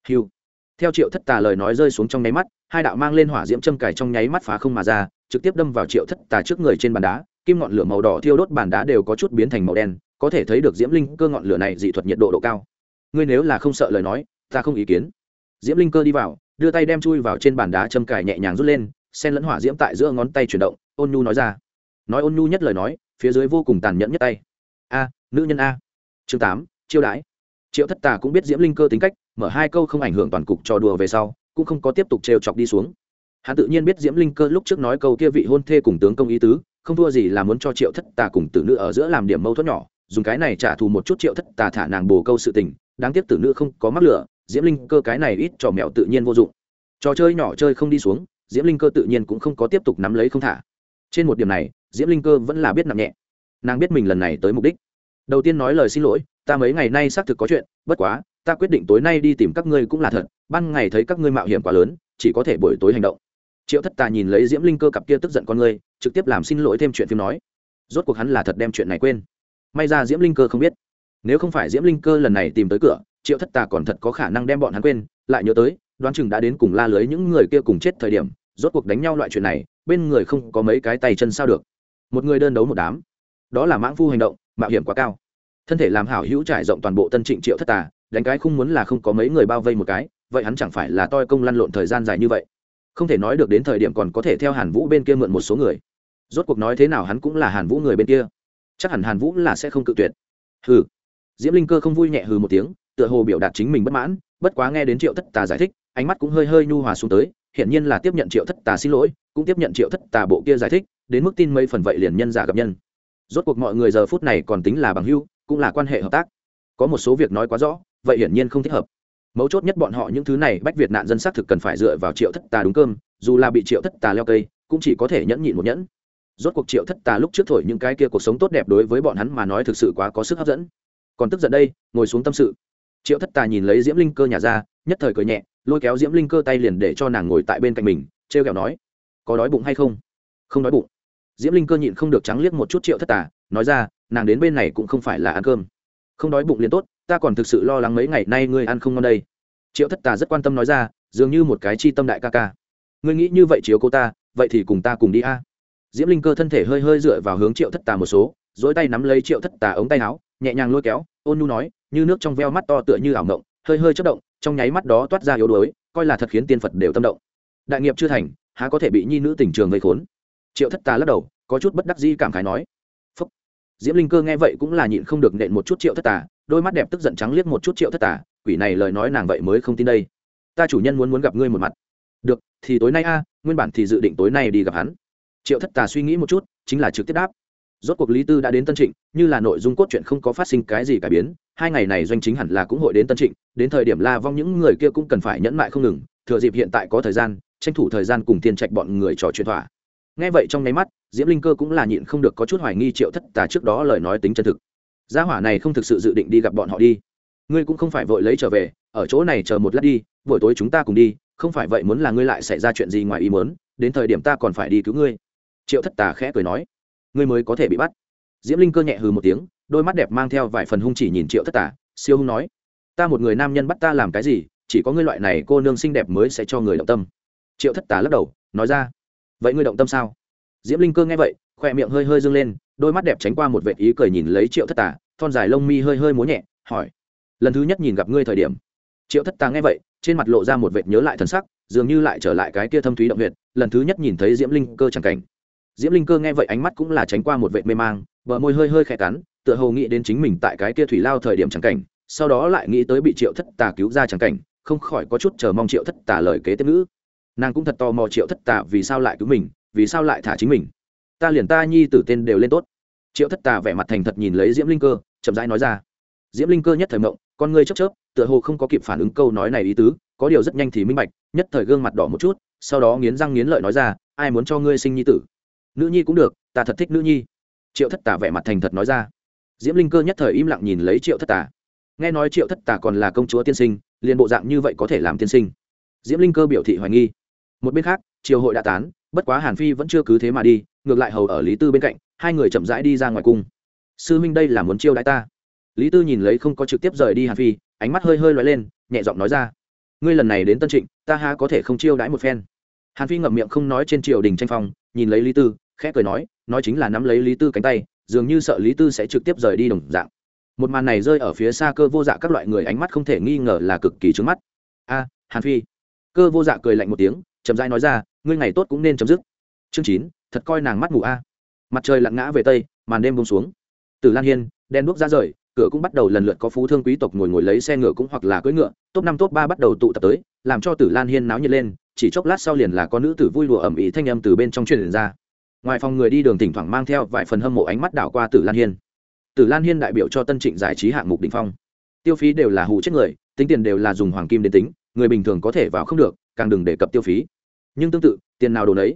Hiu theo triệu thất tà lời nói rơi xuống trong nháy mắt, hai đạo mang lên hỏa diễm châm cài trong nháy mắt phá không mà ra, trực tiếp đâm vào triệu thất tà trước người trên bàn đá, kim ngọn lửa màu đỏ thiêu đốt bàn đá đều có chút biến thành màu đen, có thể thấy được diễm linh cơ ngọn lửa này dị thuật nhiệt độ độ cao. Ngươi nếu là không sợ lời nói, ta không ý kiến. Diễm linh cơ đi vào, đưa tay đem chui vào trên bàn đá châm cài nhẹ nhàng rút lên sen lẫn hỏa diễm tại giữa ngón tay chuyển động, ôn nhu nói ra. Nói ôn nhu nhất lời nói, phía dưới vô cùng tàn nhẫn nhất tay. A, nữ nhân a. Chương tám, chiêu đãi triệu thất tà cũng biết diễm linh cơ tính cách, mở hai câu không ảnh hưởng toàn cục trò đùa về sau, cũng không có tiếp tục trêu chọc đi xuống. Hắn tự nhiên biết diễm linh cơ lúc trước nói câu kia vị hôn thê cùng tướng công ý tứ, không thua gì là muốn cho triệu thất tà cùng tử nữ ở giữa làm điểm mâu thuẫn nhỏ, dùng cái này trả thù một chút triệu thất tà thả nàng bồ câu sự tình, đáng tiếc tử nữ không có mắc lửa, diễm linh cơ cái này ít trò mẹo tự nhiên vô dụng. Trò chơi nhỏ chơi không đi xuống, diễm linh cơ tự nhiên cũng không có tiếp tục nắm lấy không thả. Trên một điểm này, diễm linh cơ vẫn là biết nặng nhẹ. Nàng biết mình lần này tới mục đích. Đầu tiên nói lời xin lỗi ta mấy ngày nay xác thực có chuyện, bất quá, ta quyết định tối nay đi tìm các ngươi cũng là thật, ban ngày thấy các ngươi mạo hiểm quá lớn, chỉ có thể buổi tối hành động. Triệu thất tà nhìn lấy diễm linh cơ cặp kia tức giận con ngươi, trực tiếp làm xin lỗi thêm chuyện phim nói. Rốt cuộc hắn là thật đem chuyện này quên. May ra diễm linh cơ không biết. Nếu không phải diễm linh cơ lần này tìm tới cửa, triệu thất tà còn thật có khả năng đem bọn hắn quên, lại nhớ tới, đoán chừng đã đến cùng la lưới những người kia cùng chết thời điểm, rốt cuộc đánh nhau loại chuyện này, bên người không có mấy cái tay chân sao được. Một người đơn đấu một đám. Đó là mãng phu hành động, mạo hiểm quá cao thân thể làm hảo hữu trải rộng toàn bộ tân trịnh triệu thất tà, đánh cái không muốn là không có mấy người bao vây một cái, vậy hắn chẳng phải là toi công lăn lộn thời gian dài như vậy. Không thể nói được đến thời điểm còn có thể theo hàn vũ bên kia mượn một số người. Rốt cuộc nói thế nào hắn cũng là hàn vũ người bên kia. Chắc hẳn hàn vũ là sẽ không cự tuyệt. Hừ. Diễm linh cơ không vui nhẹ hừ một tiếng, tựa hồ biểu đạt chính mình bất mãn, bất quá nghe đến triệu thất tà giải thích, ánh mắt cũng hơi hơi nhu hòa xuống tới, hiển nhiên là tiếp nhận triệu thất tà xin lỗi, cũng tiếp nhận triệu thất tà bộ kia giải thích, đến mức tin mấy phần vậy liền nhân giả gặp nhân. Rốt cuộc mọi người giờ phút này còn tính là bằng hưu cũng là quan hệ hợp tác. Có một số việc nói quá rõ, vậy hiển nhiên không thích hợp. Mấu chốt nhất bọn họ những thứ này bách việt nạn dân xác thực cần phải dựa vào triệu thất tà đúng cơm, dù là bị triệu thất tà leo cây, cũng chỉ có thể nhẫn nhịn một nhẫn. Rốt cuộc triệu thất tà lúc trước thổi những cái kia cuộc sống tốt đẹp đối với bọn hắn mà nói thực sự quá có sức hấp dẫn. Còn tức giận đây, ngồi xuống tâm sự. Triệu thất tà nhìn lấy diễm linh cơ nhà ra, nhất thời cười nhẹ, lôi kéo diễm linh cơ tay liền để cho nàng ngồi tại bên cạnh mình t r e o kẹo nói, có đói bụng hay không? Không đói bụng. Diễm linh cơ nhịn không được trắng liếc một chút triệu thất tà, nói ra nàng đến bên này cũng không phải là ăn cơm. Không đói bụng liền tốt, ta còn thực sự lo lắng mấy ngày nay ngươi ăn không ngon đây. Triệu thất tà rất quan tâm nói ra, dường như một cái chi tâm đại ca ca. Ngươi nghĩ như vậy chiếu cô ta, vậy thì cùng ta cùng đi a. Diễm linh cơ thân thể hơi hơi dựa vào hướng triệu thất tà một số dỗi tay nắm lấy triệu thất tà ống tay áo, nhẹ nhàng lôi kéo, ôn nhu nói, như nước trong veo mắt to tựa như ảo ngộng hơi hơi chất động, trong nháy mắt đó toát ra yếu đuối, coi là thật khiến tiên phật đều tâm động. Đại nghiệp chưa thành, há có thể bị nhi nữ tình trường gây khốn? Triệu thất tà lắc đầu, có chút bất đắc di cảm khái nói diễm linh cơ nghe vậy cũng là nhịn không được nện một chút triệu thất tà, đôi mắt đẹp tức giận trắng liếc một chút triệu thất tà, quỷ này lời nói nàng vậy mới không tin đây. Ta chủ nhân muốn muốn gặp ngươi một mặt. Được, thì tối nay a, nguyên bản thì dự định tối nay đi gặp hắn. Triệu thất tà suy nghĩ một chút, chính là trực tiếp đáp. Rốt cuộc lý tư đã đến tân trịnh, như là nội dung cốt truyện không có phát sinh cái gì cải biến, hai ngày này doanh chính hẳn là cũng hội đến tân trịnh, đến thời điểm la vong những người kia cũng cần phải nhẫn mại không ngừng, thừa dịp hiện tại có thời gian, tranh thủ thời gian cùng tiên trạch bọn người trò chuyện thỏa nghe vậy trong nháy mắt, diễm linh cơ cũng là nhịn không được có chút hoài nghi triệu thất tà trước đó lời nói tính chân thực. Gia hỏa này không thực sự dự định đi gặp bọn họ đi. Ngươi cũng không phải vội lấy trở về, ở chỗ này chờ một lát đi, buổi tối chúng ta cùng đi, không phải vậy muốn là ngươi lại xảy ra chuyện gì ngoài ý muốn, đến thời điểm ta còn phải đi cứu ngươi. Triệu thất tà khẽ cười nói. Ngươi mới có thể bị bắt. Diễm linh cơ nhẹ hừ một tiếng, đôi mắt đẹp mang theo vài phần hung chỉ nhìn triệu thất tà, siêu hung nói. Ta một người nam nhân bắt ta làm cái gì, chỉ có ngươi loại này cô nương xinh đẹp mới sẽ cho người động tâm. Triệu thất tà lắc đầu, nói ra vậy ngươi động tâm sao? Diễm linh cơ nghe vậy, khoe miệng hơi hơi dâng lên, đôi mắt đẹp tránh qua một vệ ý cười nhìn lấy triệu thất tà, thon dài lông mi hơi hơi múa nhẹ, hỏi, lần thứ nhất nhìn gặp ngươi thời điểm? Triệu thất tà nghe vậy, trên mặt lộ ra một vệt nhớ lại thần sắc, dường như lại trở lại cái kia thâm thúy động huyệt, lần thứ nhất nhìn thấy diễm linh cơ chẳng cảnh. Diễm linh cơ nghe vậy ánh mắt cũng là tránh qua một vệt mê mang, bờ môi hơi hơi khẽ cắn, tựa hồ nghĩ đến chính mình tại cái kia thủy lao thời điểm chẳng cảnh, sau đó lại nghĩ tới bị triệu thất tà cứu ra chẳng cảnh, không khỏi có chút chờ mong triệu thất tà lời kế tiếp ngữ nàng cũng thật tò mò triệu thất tà vì sao lại cứu mình, vì sao lại thả chính mình. Ta liền ta nhi tử tên đều lên tốt. Triệu thất tà vẻ mặt thành thật nhìn lấy diễm linh cơ, chậm rãi nói ra. Diễm linh cơ nhất thời mộng, con ngươi chớp chớp, tựa hồ không có kịp phản ứng câu nói này ý tứ, có điều rất nhanh thì minh bạch, nhất thời gương mặt đỏ một chút, sau đó nghiến răng nghiến lợi nói ra, ai muốn cho ngươi sinh nhi tử? Nữ nhi cũng được, ta thật thích nữ nhi. Triệu thất tà vẻ mặt thành thật nói ra. Diễm linh cơ nhất thời im lặng nhìn lấy triệu thất tà. Nghe nói triệu thất tà còn là công chúa tiên sinh, liền bộ dạng như vậy có thể làm tiên sinh. Diễm linh cơ biểu thị hoài nghi một bên khác, triều hội đã tán, bất quá hàn phi vẫn chưa cứ thế mà đi, ngược lại hầu ở lý tư bên cạnh, hai người chậm rãi đi ra ngoài cung. Sư huynh đây là muốn chiêu đãi ta? Lý tư nhìn lấy không có trực tiếp rời đi hàn phi, ánh mắt hơi hơi loay lên, nhẹ giọng nói ra. Ngươi lần này đến tân trịnh, ta ha có thể không chiêu đãi một phen? Hàn phi ngậm miệng không nói trên triều đình tranh phong, nhìn lấy lý tư, khẽ cười nói nói chính là nắm lấy lý tư cánh tay, dường như sợ lý tư sẽ trực tiếp rời đi đồng dạng. Một màn này rơi ở phía xa cơ vô dạ các loại người ánh mắt không thể nghi ngờ là cực kỳ trứng mắt. A, hàn phi. Cơ vô dạ cười lạnh một tiếng chậm rãi nói ra, ngươi ngày tốt cũng nên chấm dứt. Chương chín, thật coi nàng mắt ngủ a. Mặt trời lặn ngã về tây, màn đêm bông xuống. Từ lan hiên đen đuốc ra rời, cửa cũng bắt đầu lần lượt có phú thương quý tộc ngồi ngồi lấy xe ngựa cũng hoặc là cưỡi ngựa, top năm top ba bắt đầu tụ tập tới, làm cho tử lan hiên náo nhiệt lên, chỉ chốc lát sau liền là có nữ tử vui lụa ẩm ý thanh âm từ bên trong truyền ra. Ngoài phòng người đi đường thỉnh thoảng mang theo vài phần hâm mộ ánh mắt đảo qua tử lan hiên. Tử lan hiên đại biểu cho tân trịnh giải trí hạng mục đỉnh phong. Tiêu phí đều là hụ chết người, tính tiền đều là dùng hoàng kim đến tính, người bình thường có thể vào không được, càng đừng đề cập tiêu phí nhưng tương tự, tiền nào đồ đấy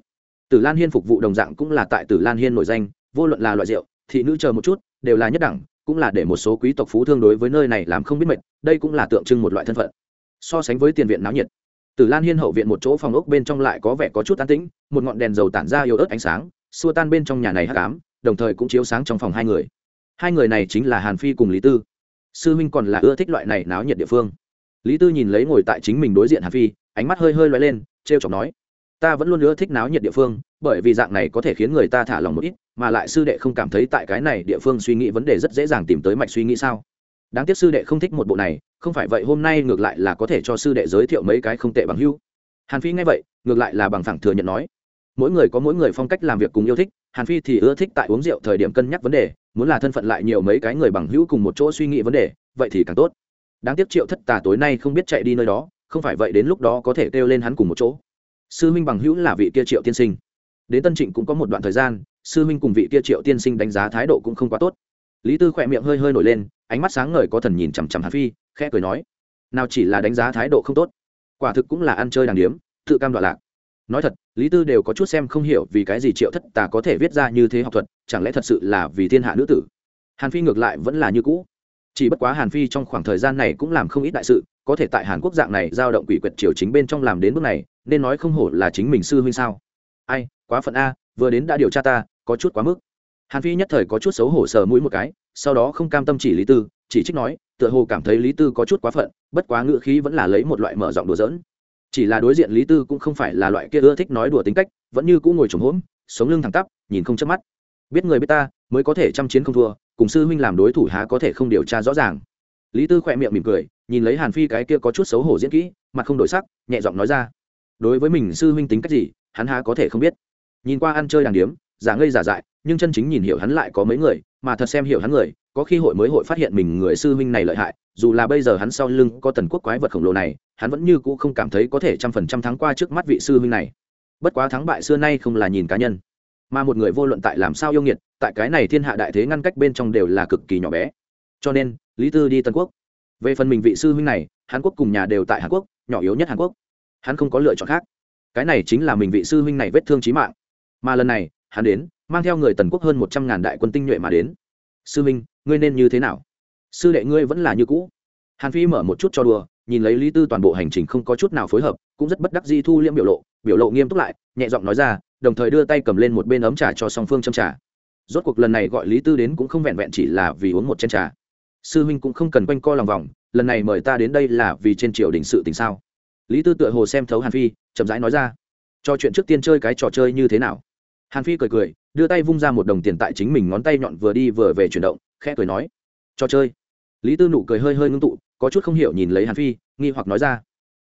tử lan hiên phục vụ đồng dạng cũng là tại tử lan hiên nổi danh, vô luận là loại rượu, thị nữ chờ một chút, đều là nhất đẳng, cũng là để một số quý tộc phú thương đối với nơi này làm không biết mệt, đây cũng là tượng trưng một loại thân phận. So sánh với tiền viện náo nhiệt, tử lan hiên hậu viện một chỗ phòng ốc bên trong lại có vẻ có chút an tĩnh, một ngọn đèn dầu tản ra yếu ớt ánh sáng, xua tan bên trong nhà này hắc ám, đồng thời cũng chiếu sáng trong phòng hai người. Hai người này chính là hàn phi cùng lý tư. Sư huynh còn là ưa thích loại này náo nhiệt địa phương. Lý tư nhìn lấy ngồi tại chính mình đối diện hàn phi, ánh mắt hơi hơi loay lên t r e o chọc nói ta vẫn luôn ưa thích náo nhiệt địa phương, bởi vì dạng này có thể khiến người ta thả lòng một ít, mà lại sư đệ không cảm thấy tại cái này địa phương suy nghĩ vấn đề rất dễ dàng tìm tới mạch suy nghĩ sao? Đáng tiếc sư đệ không thích một bộ này, không phải vậy hôm nay ngược lại là có thể cho sư đệ giới thiệu mấy cái không tệ bằng hưu hàn phi nghe vậy, ngược lại là bằng thẳng thừa nhận nói, mỗi người có mỗi người phong cách làm việc cùng yêu thích, hàn phi thì ưa thích tại uống rượu thời điểm cân nhắc vấn đề, muốn là thân phận lại nhiều mấy cái người bằng hữu cùng một chỗ suy nghĩ vấn đề, vậy thì càng tốt. Đáng tiếc triệu thất tà tối nay không biết chạy đi nơi đó, không phải vậy đến lúc đó có thể kêu lên hắn cùng một chỗ sư minh bằng hữu là vị kia triệu tiên sinh. Đến tân trịnh cũng có một đoạn thời gian, sư minh cùng vị kia triệu tiên sinh đánh giá thái độ cũng không quá tốt. Lý tư khỏe miệng hơi hơi nổi lên, ánh mắt sáng ngời có thần nhìn chằm chằm hàn phi, khẽ cười nói, nào chỉ là đánh giá thái độ không tốt, quả thực cũng là ăn chơi đàng điếm, tự cam đoạn lạc. Nói thật, lý tư đều có chút xem không hiểu vì cái gì triệu thất tà có thể viết ra như thế học thuật, chẳng lẽ thật sự là vì thiên hạ nữ tử? Hàn phi ngược lại vẫn là như cũ. Chỉ bất quá hàn phi trong khoảng thời gian này cũng làm không ít đại sự, có thể tại hàn quốc dạng này giao động quỷ quyệt triều chính bên trong làm đến bước này nên nói không hổ là chính mình sư huynh sao? Ai, quá phận a, vừa đến đã điều tra ta, có chút quá mức. Hàn phi nhất thời có chút xấu hổ sờ mũi một cái, sau đó không cam tâm chỉ lý tư, chỉ trích nói, tựa hồ cảm thấy lý tư có chút quá phận, bất quá ngữ khí vẫn là lấy một loại mở rộng đùa dỡn chỉ là đối diện lý tư cũng không phải là loại kia ưa thích nói đùa tính cách, vẫn như cũng ngồi trồng hốm sống lưng thẳng tắp, nhìn không chớp mắt. Biết người biết ta, mới có thể chăm chiến không thua, cùng sư huynh làm đối thủ há có thể không điều tra rõ ràng. Lý tư khỏe miệng mỉm cười, nhìn lấy hàn phi cái kia có chút xấu hổ diễn kỹ, mặt không đổi sắc, nhẹ giọng nói ra đối với mình sư huynh tính cách gì, hắn há có thể không biết. Nhìn qua ăn chơi đàng điếm, giả ngây giả dại, nhưng chân chính nhìn hiểu hắn lại có mấy người, mà thật xem hiểu hắn người, có khi hội mới hội phát hiện mình người sư huynh này lợi hại, dù là bây giờ hắn sau lưng có tần quốc quái vật khổng lồ này, hắn vẫn như cũ không cảm thấy có thể trăm phần trăm thắng qua trước mắt vị sư huynh này. Bất quá thắng bại xưa nay không là nhìn cá nhân, mà một người vô luận tại làm sao yêu nghiệt, tại cái này thiên hạ đại thế ngăn cách bên trong đều là cực kỳ nhỏ bé. Cho nên, lý tư đi tân quốc. Về phần mình vị sư huynh này, hàn quốc cùng nhà đều tại hàn quốc, nhỏ yếu nhất hàn quốc hắn không có lựa chọn khác. Cái này chính là mình vị sư huynh này vết thương trí mạng. Mà lần này, hắn đến, mang theo người tần quốc hơn một trăm ngàn đại quân tinh nhuệ mà đến. Sư huynh, ngươi nên như thế nào? Sư đệ ngươi vẫn là như cũ. Hàn phi mở một chút cho đùa, nhìn lấy lý tư toàn bộ hành trình không có chút nào phối hợp, cũng rất bất đắc di thu liễm biểu lộ biểu lộ nghiêm túc lại, nhẹ giọng nói ra, đồng thời đưa tay cầm lên một bên ấm trà cho song phương châm trà. Rốt cuộc lần này gọi lý tư đến cũng không vẹn vẹn chỉ là vì uống một chén trà. Sư huynh cũng không cần quanh co lòng vòng, lần này mời ta đến đây là vì trên triều đình sự tình sao? Lý tư tựa hồ xem thấu hàn phi chậm rãi nói ra cho chuyện trước tiên chơi cái trò chơi như thế nào hàn phi cười cười đưa tay vung ra một đồng tiền tại chính mình ngón tay nhọn vừa đi vừa về chuyển động khẽ cười nói Trò chơi lý tư nụ cười hơi hơi ngưng tụ có chút không hiểu nhìn lấy hàn phi nghi hoặc nói ra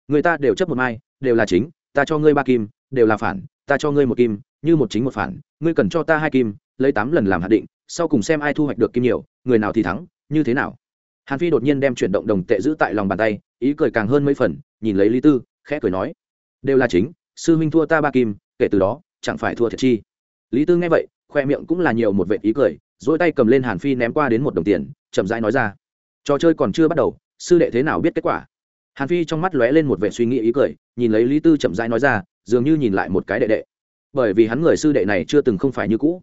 người ta đều chấp một mai đều là chính ta cho ngươi ba kim đều là phản ta cho ngươi một kim như một chính một phản ngươi cần cho ta hai kim lấy tám lần làm hạt định sau cùng xem ai thu hoạch được kim nhiều người nào thì thắng như thế nào hàn phi đột nhiên đem chuyển động đồng tệ giữ tại lòng bàn tay ý cười càng hơn mấy phần nhìn lấy lý tư, khẽ cười nói, đều là chính, sư huynh thua ta ba kim, kể từ đó, chẳng phải thua thiệt chi. Lý tư nghe vậy, khoe miệng cũng là nhiều một vệ ý cười dỗi tay cầm lên hàn phi ném qua đến một đồng tiền, chậm rãi nói ra, trò chơi còn chưa bắt đầu, sư đệ thế nào biết kết quả? Hàn phi trong mắt lóe lên một vệ suy nghĩ ý cười, nhìn lấy lý tư chậm rãi nói ra, dường như nhìn lại một cái đệ đệ. Bởi vì hắn người sư đệ này chưa từng không phải như cũ.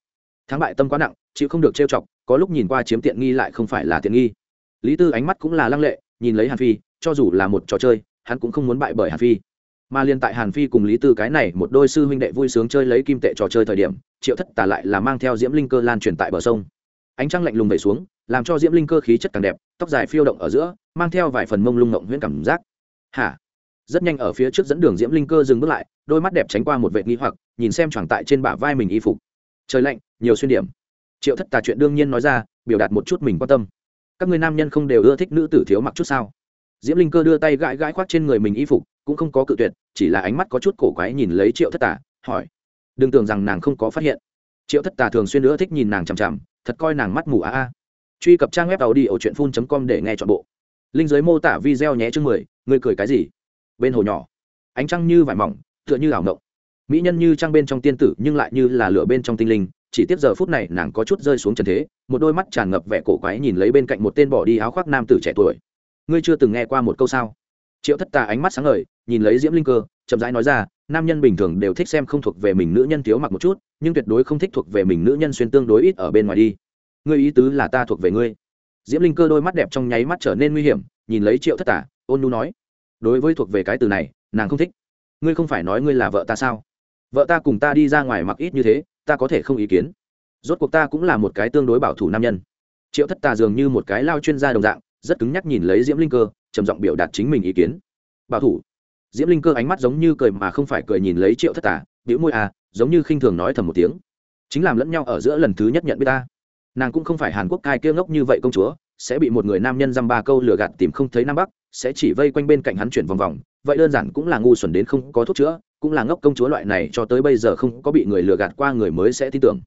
Thắng bại tâm quá nặng, chịu không được trêu chọc, có lúc nhìn qua chiếm tiện nghi lại không phải là tiện nghi. Lý tư ánh mắt cũng là lăng lệ, nhìn lấy hàn phi, cho dù là một trò chơi hắn cũng không muốn bại bởi hàn phi. Mà liên tại hàn phi cùng lý tư cái này một đôi sư huynh đệ vui sướng chơi lấy kim tệ trò chơi thời điểm, triệu thất tà lại là mang theo diễm linh cơ lan truyền tại bờ sông. Ánh trăng lạnh lùng về xuống, làm cho diễm linh cơ khí chất càng đẹp, tóc dài phiêu động ở giữa, mang theo vài phần mông lung ngộng huyễn cảm giác. Hả? Rất nhanh ở phía trước dẫn đường diễm linh cơ dừng bước lại, đôi mắt đẹp tránh qua một vệ nghi hoặc, nhìn xem choàng tại trên bả vai mình y phục. Trời lạnh, nhiều xuyên điểm. Triệu thất tà chuyện đương nhiên nói ra, biểu đạt một chút mình quan tâm. Các người nam nhân không đều ưa thích nữ tử thiếu mặc chút sao? Diễm linh cơ đưa tay gãi gãi khoác trên người mình y phục, cũng không có cự tuyệt, chỉ là ánh mắt có chút cổ quái nhìn lấy triệu thất tà, hỏi. Đừng tưởng rằng nàng không có phát hiện. Triệu thất tà thường xuyên nữa thích nhìn nàng chằm chằm, thật coi nàng mắt mù a a. Truy cập trang web tàu đi ở truyện phun com để nghe chọn bộ. Linh giới mô tả video nhé chương mười người cười cái gì? Bên hồ nhỏ. Ánh trăng như vải mỏng, tựa như ảo ngộng. Mỹ nhân như trăng bên trong tiên tử, nhưng lại như là lửa bên trong tinh linh, chỉ tiếp giờ phút này nàng có chút rơi xuống trần thế, một đôi mắt tràn ngập vẻ cổ quái nhìn lấy bên cạnh một tên bỏ đi áo khoác nam tử trẻ tuổi ngươi chưa từng nghe qua một câu sao? Triệu thất tà ánh mắt sáng ngời, nhìn lấy diễm linh cơ, chậm rãi nói ra, nam nhân bình thường đều thích xem không thuộc về mình nữ nhân thiếu mặc một chút, nhưng tuyệt đối không thích thuộc về mình nữ nhân xuyên tương đối ít ở bên ngoài đi. Ngươi ý tứ là ta thuộc về ngươi. Diễm linh cơ đôi mắt đẹp trong nháy mắt trở nên nguy hiểm, nhìn lấy triệu thất tả ôn nu nói, đối với thuộc về cái từ này, nàng không thích. Ngươi không phải nói ngươi là vợ ta sao? Vợ ta cùng ta đi ra ngoài mặc ít như thế, ta có thể không ý kiến. Rốt cuộc ta cũng là một cái tương đối bảo thủ nam nhân. Triệu thất tà dường như một cái lao chuyên gia đồng dạng rất cứng nhắc nhìn lấy diễm linh cơ, trầm giọng biểu đạt chính mình ý kiến. Bảo thủ. Diễm linh cơ ánh mắt giống như cười mà không phải cười nhìn lấy triệu thất tà biểu môi à giống như khinh thường nói thầm một tiếng. Chính làm lẫn nhau ở giữa lần thứ nhất nhận biết ta. Nàng cũng không phải hàn quốc cai kia ngốc như vậy công chúa, sẽ bị một người nam nhân dăm ba câu lừa gạt tìm không thấy nam bắc, sẽ chỉ vây quanh bên cạnh hắn chuyển vòng vòng. Vậy đơn giản cũng là ngu xuẩn đến không có thuốc chữa, cũng là ngốc công chúa loại này cho tới bây giờ không có bị người lừa gạt qua người mới sẽ tin tưởng.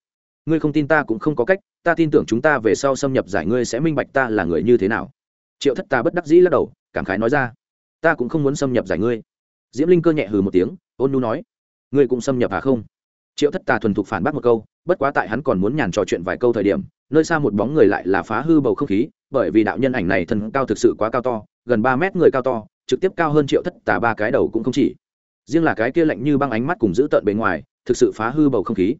Ngươi không tin ta cũng không có cách, ta tin tưởng chúng ta về sau xâm nhập giải ngươi sẽ minh bạch ta là người như thế nào triệu thất ta bất đắc dĩ lắc đầu, cảm khái nói ra, ta cũng không muốn xâm nhập giải ngươi. Diễm linh cơ nhẹ hừ một tiếng, ôn nu nói, ngươi cũng xâm nhập à không? Triệu thất tà thuần thục phản bác một câu, bất quá tại hắn còn muốn nhàn trò chuyện vài câu thời điểm, nơi xa một bóng người lại là phá hư bầu không khí, bởi vì đạo nhân ảnh này thân cao thực sự quá cao to, gần ba mét người cao to, trực tiếp cao hơn triệu thất tà ba cái đầu cũng không chỉ. Riêng là cái kia lạnh như băng ánh mắt cùng giữ tợn bề ngoài, thực sự phá hư bầu không khí.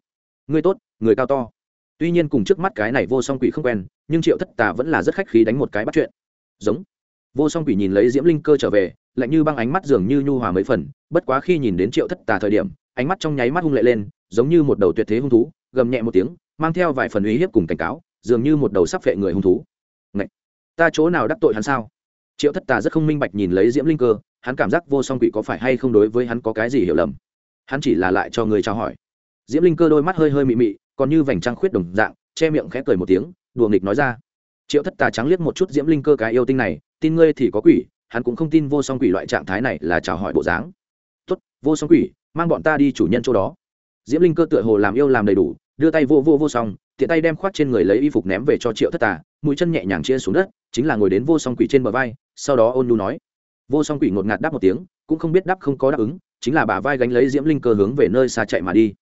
Người tốt, người cao to. Tuy nhiên cùng trước mắt cái này vô song quỷ không quen, nhưng triệu thất tà vẫn là rất khách khí đánh một cái bắt chuyện giống. Vô song quỷ nhìn lấy diễm linh cơ trở về, lạnh như băng ánh mắt dường như nhu hòa mấy phần, bất quá khi nhìn đến triệu thất tà thời điểm, ánh mắt trong nháy mắt hung lệ lên, giống như một đầu tuyệt thế hung thú, gầm nhẹ một tiếng, mang theo vài phần uy hiếp cùng cảnh cáo, dường như một đầu sắp phệ người hung thú. Ngậy! ta chỗ nào đắc tội hắn sao? Triệu thất tà rất không minh bạch nhìn lấy diễm linh cơ, hắn cảm giác vô song quỷ có phải hay không đối với hắn có cái gì hiểu lầm? Hắn chỉ là lại cho người trao hỏi. Diễm linh cơ đôi mắt hơi hơi mị mị, còn như vành trăng khuyết đồng dạng, che miệng khẽ cười một tiếng, đùa nghịch nói ra triệu thất tà trắng liếc một chút diễm linh cơ cái yêu tinh này, tin ngươi thì có quỷ, hắn cũng không tin vô song quỷ loại trạng thái này là chào hỏi bộ dáng. Tốt, vô song quỷ, mang bọn ta đi chủ nhân chỗ đó. Diễm linh cơ tựa hồ làm yêu làm đầy đủ, đưa tay vô vô vô song, tiện tay đem khoác trên người lấy y phục ném về cho triệu thất tà, mũi chân nhẹ nhàng chia xuống đất, chính là ngồi đến vô song quỷ trên bờ vai, sau đó ôn nhu nói. Vô song quỷ ngột ngạt đáp một tiếng, cũng không biết đáp không có đáp ứng, chính là bà vai gánh lấy diễm linh cơ hướng về nơi xa chạy mà đi.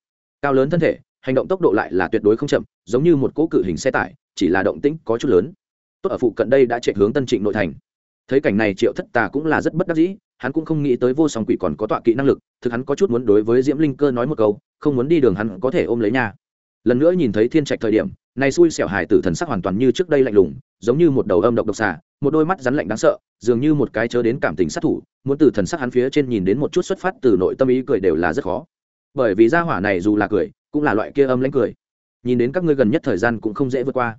Cao lớn thân thể, hành động tốc độ lại là tuyệt đối không chậm, giống như một cỗ cự hình xe tải chỉ là động tĩnh có chút lớn. Tốt ở phụ cận đây đã chạy hướng tân trịnh nội thành. Thấy cảnh này triệu thất tà cũng là rất bất đắc dĩ, hắn cũng không nghĩ tới vô song quỷ còn có tọa kỹ năng lực, thực hắn có chút muốn đối với diễm linh cơ nói một câu, không muốn đi đường hắn có thể ôm lấy nhà lần nữa nhìn thấy thiên trạch thời điểm này xui xẻo hài tử thần sắc hoàn toàn như trước đây lạnh lùng, giống như một đầu âm độc độc xà, một đôi mắt rắn lạnh đáng sợ, dường như một cái chớ đến cảm tình sát thủ, muốn từ thần sắc hắn phía trên nhìn đến một chút xuất phát từ nội tâm ý cười đều là rất khó. Bởi vì gia hỏa này dù là cười, cũng là loại kia âm lãnh cười. Nhìn đến các ngươi gần nhất thời gian cũng không dễ vượt qua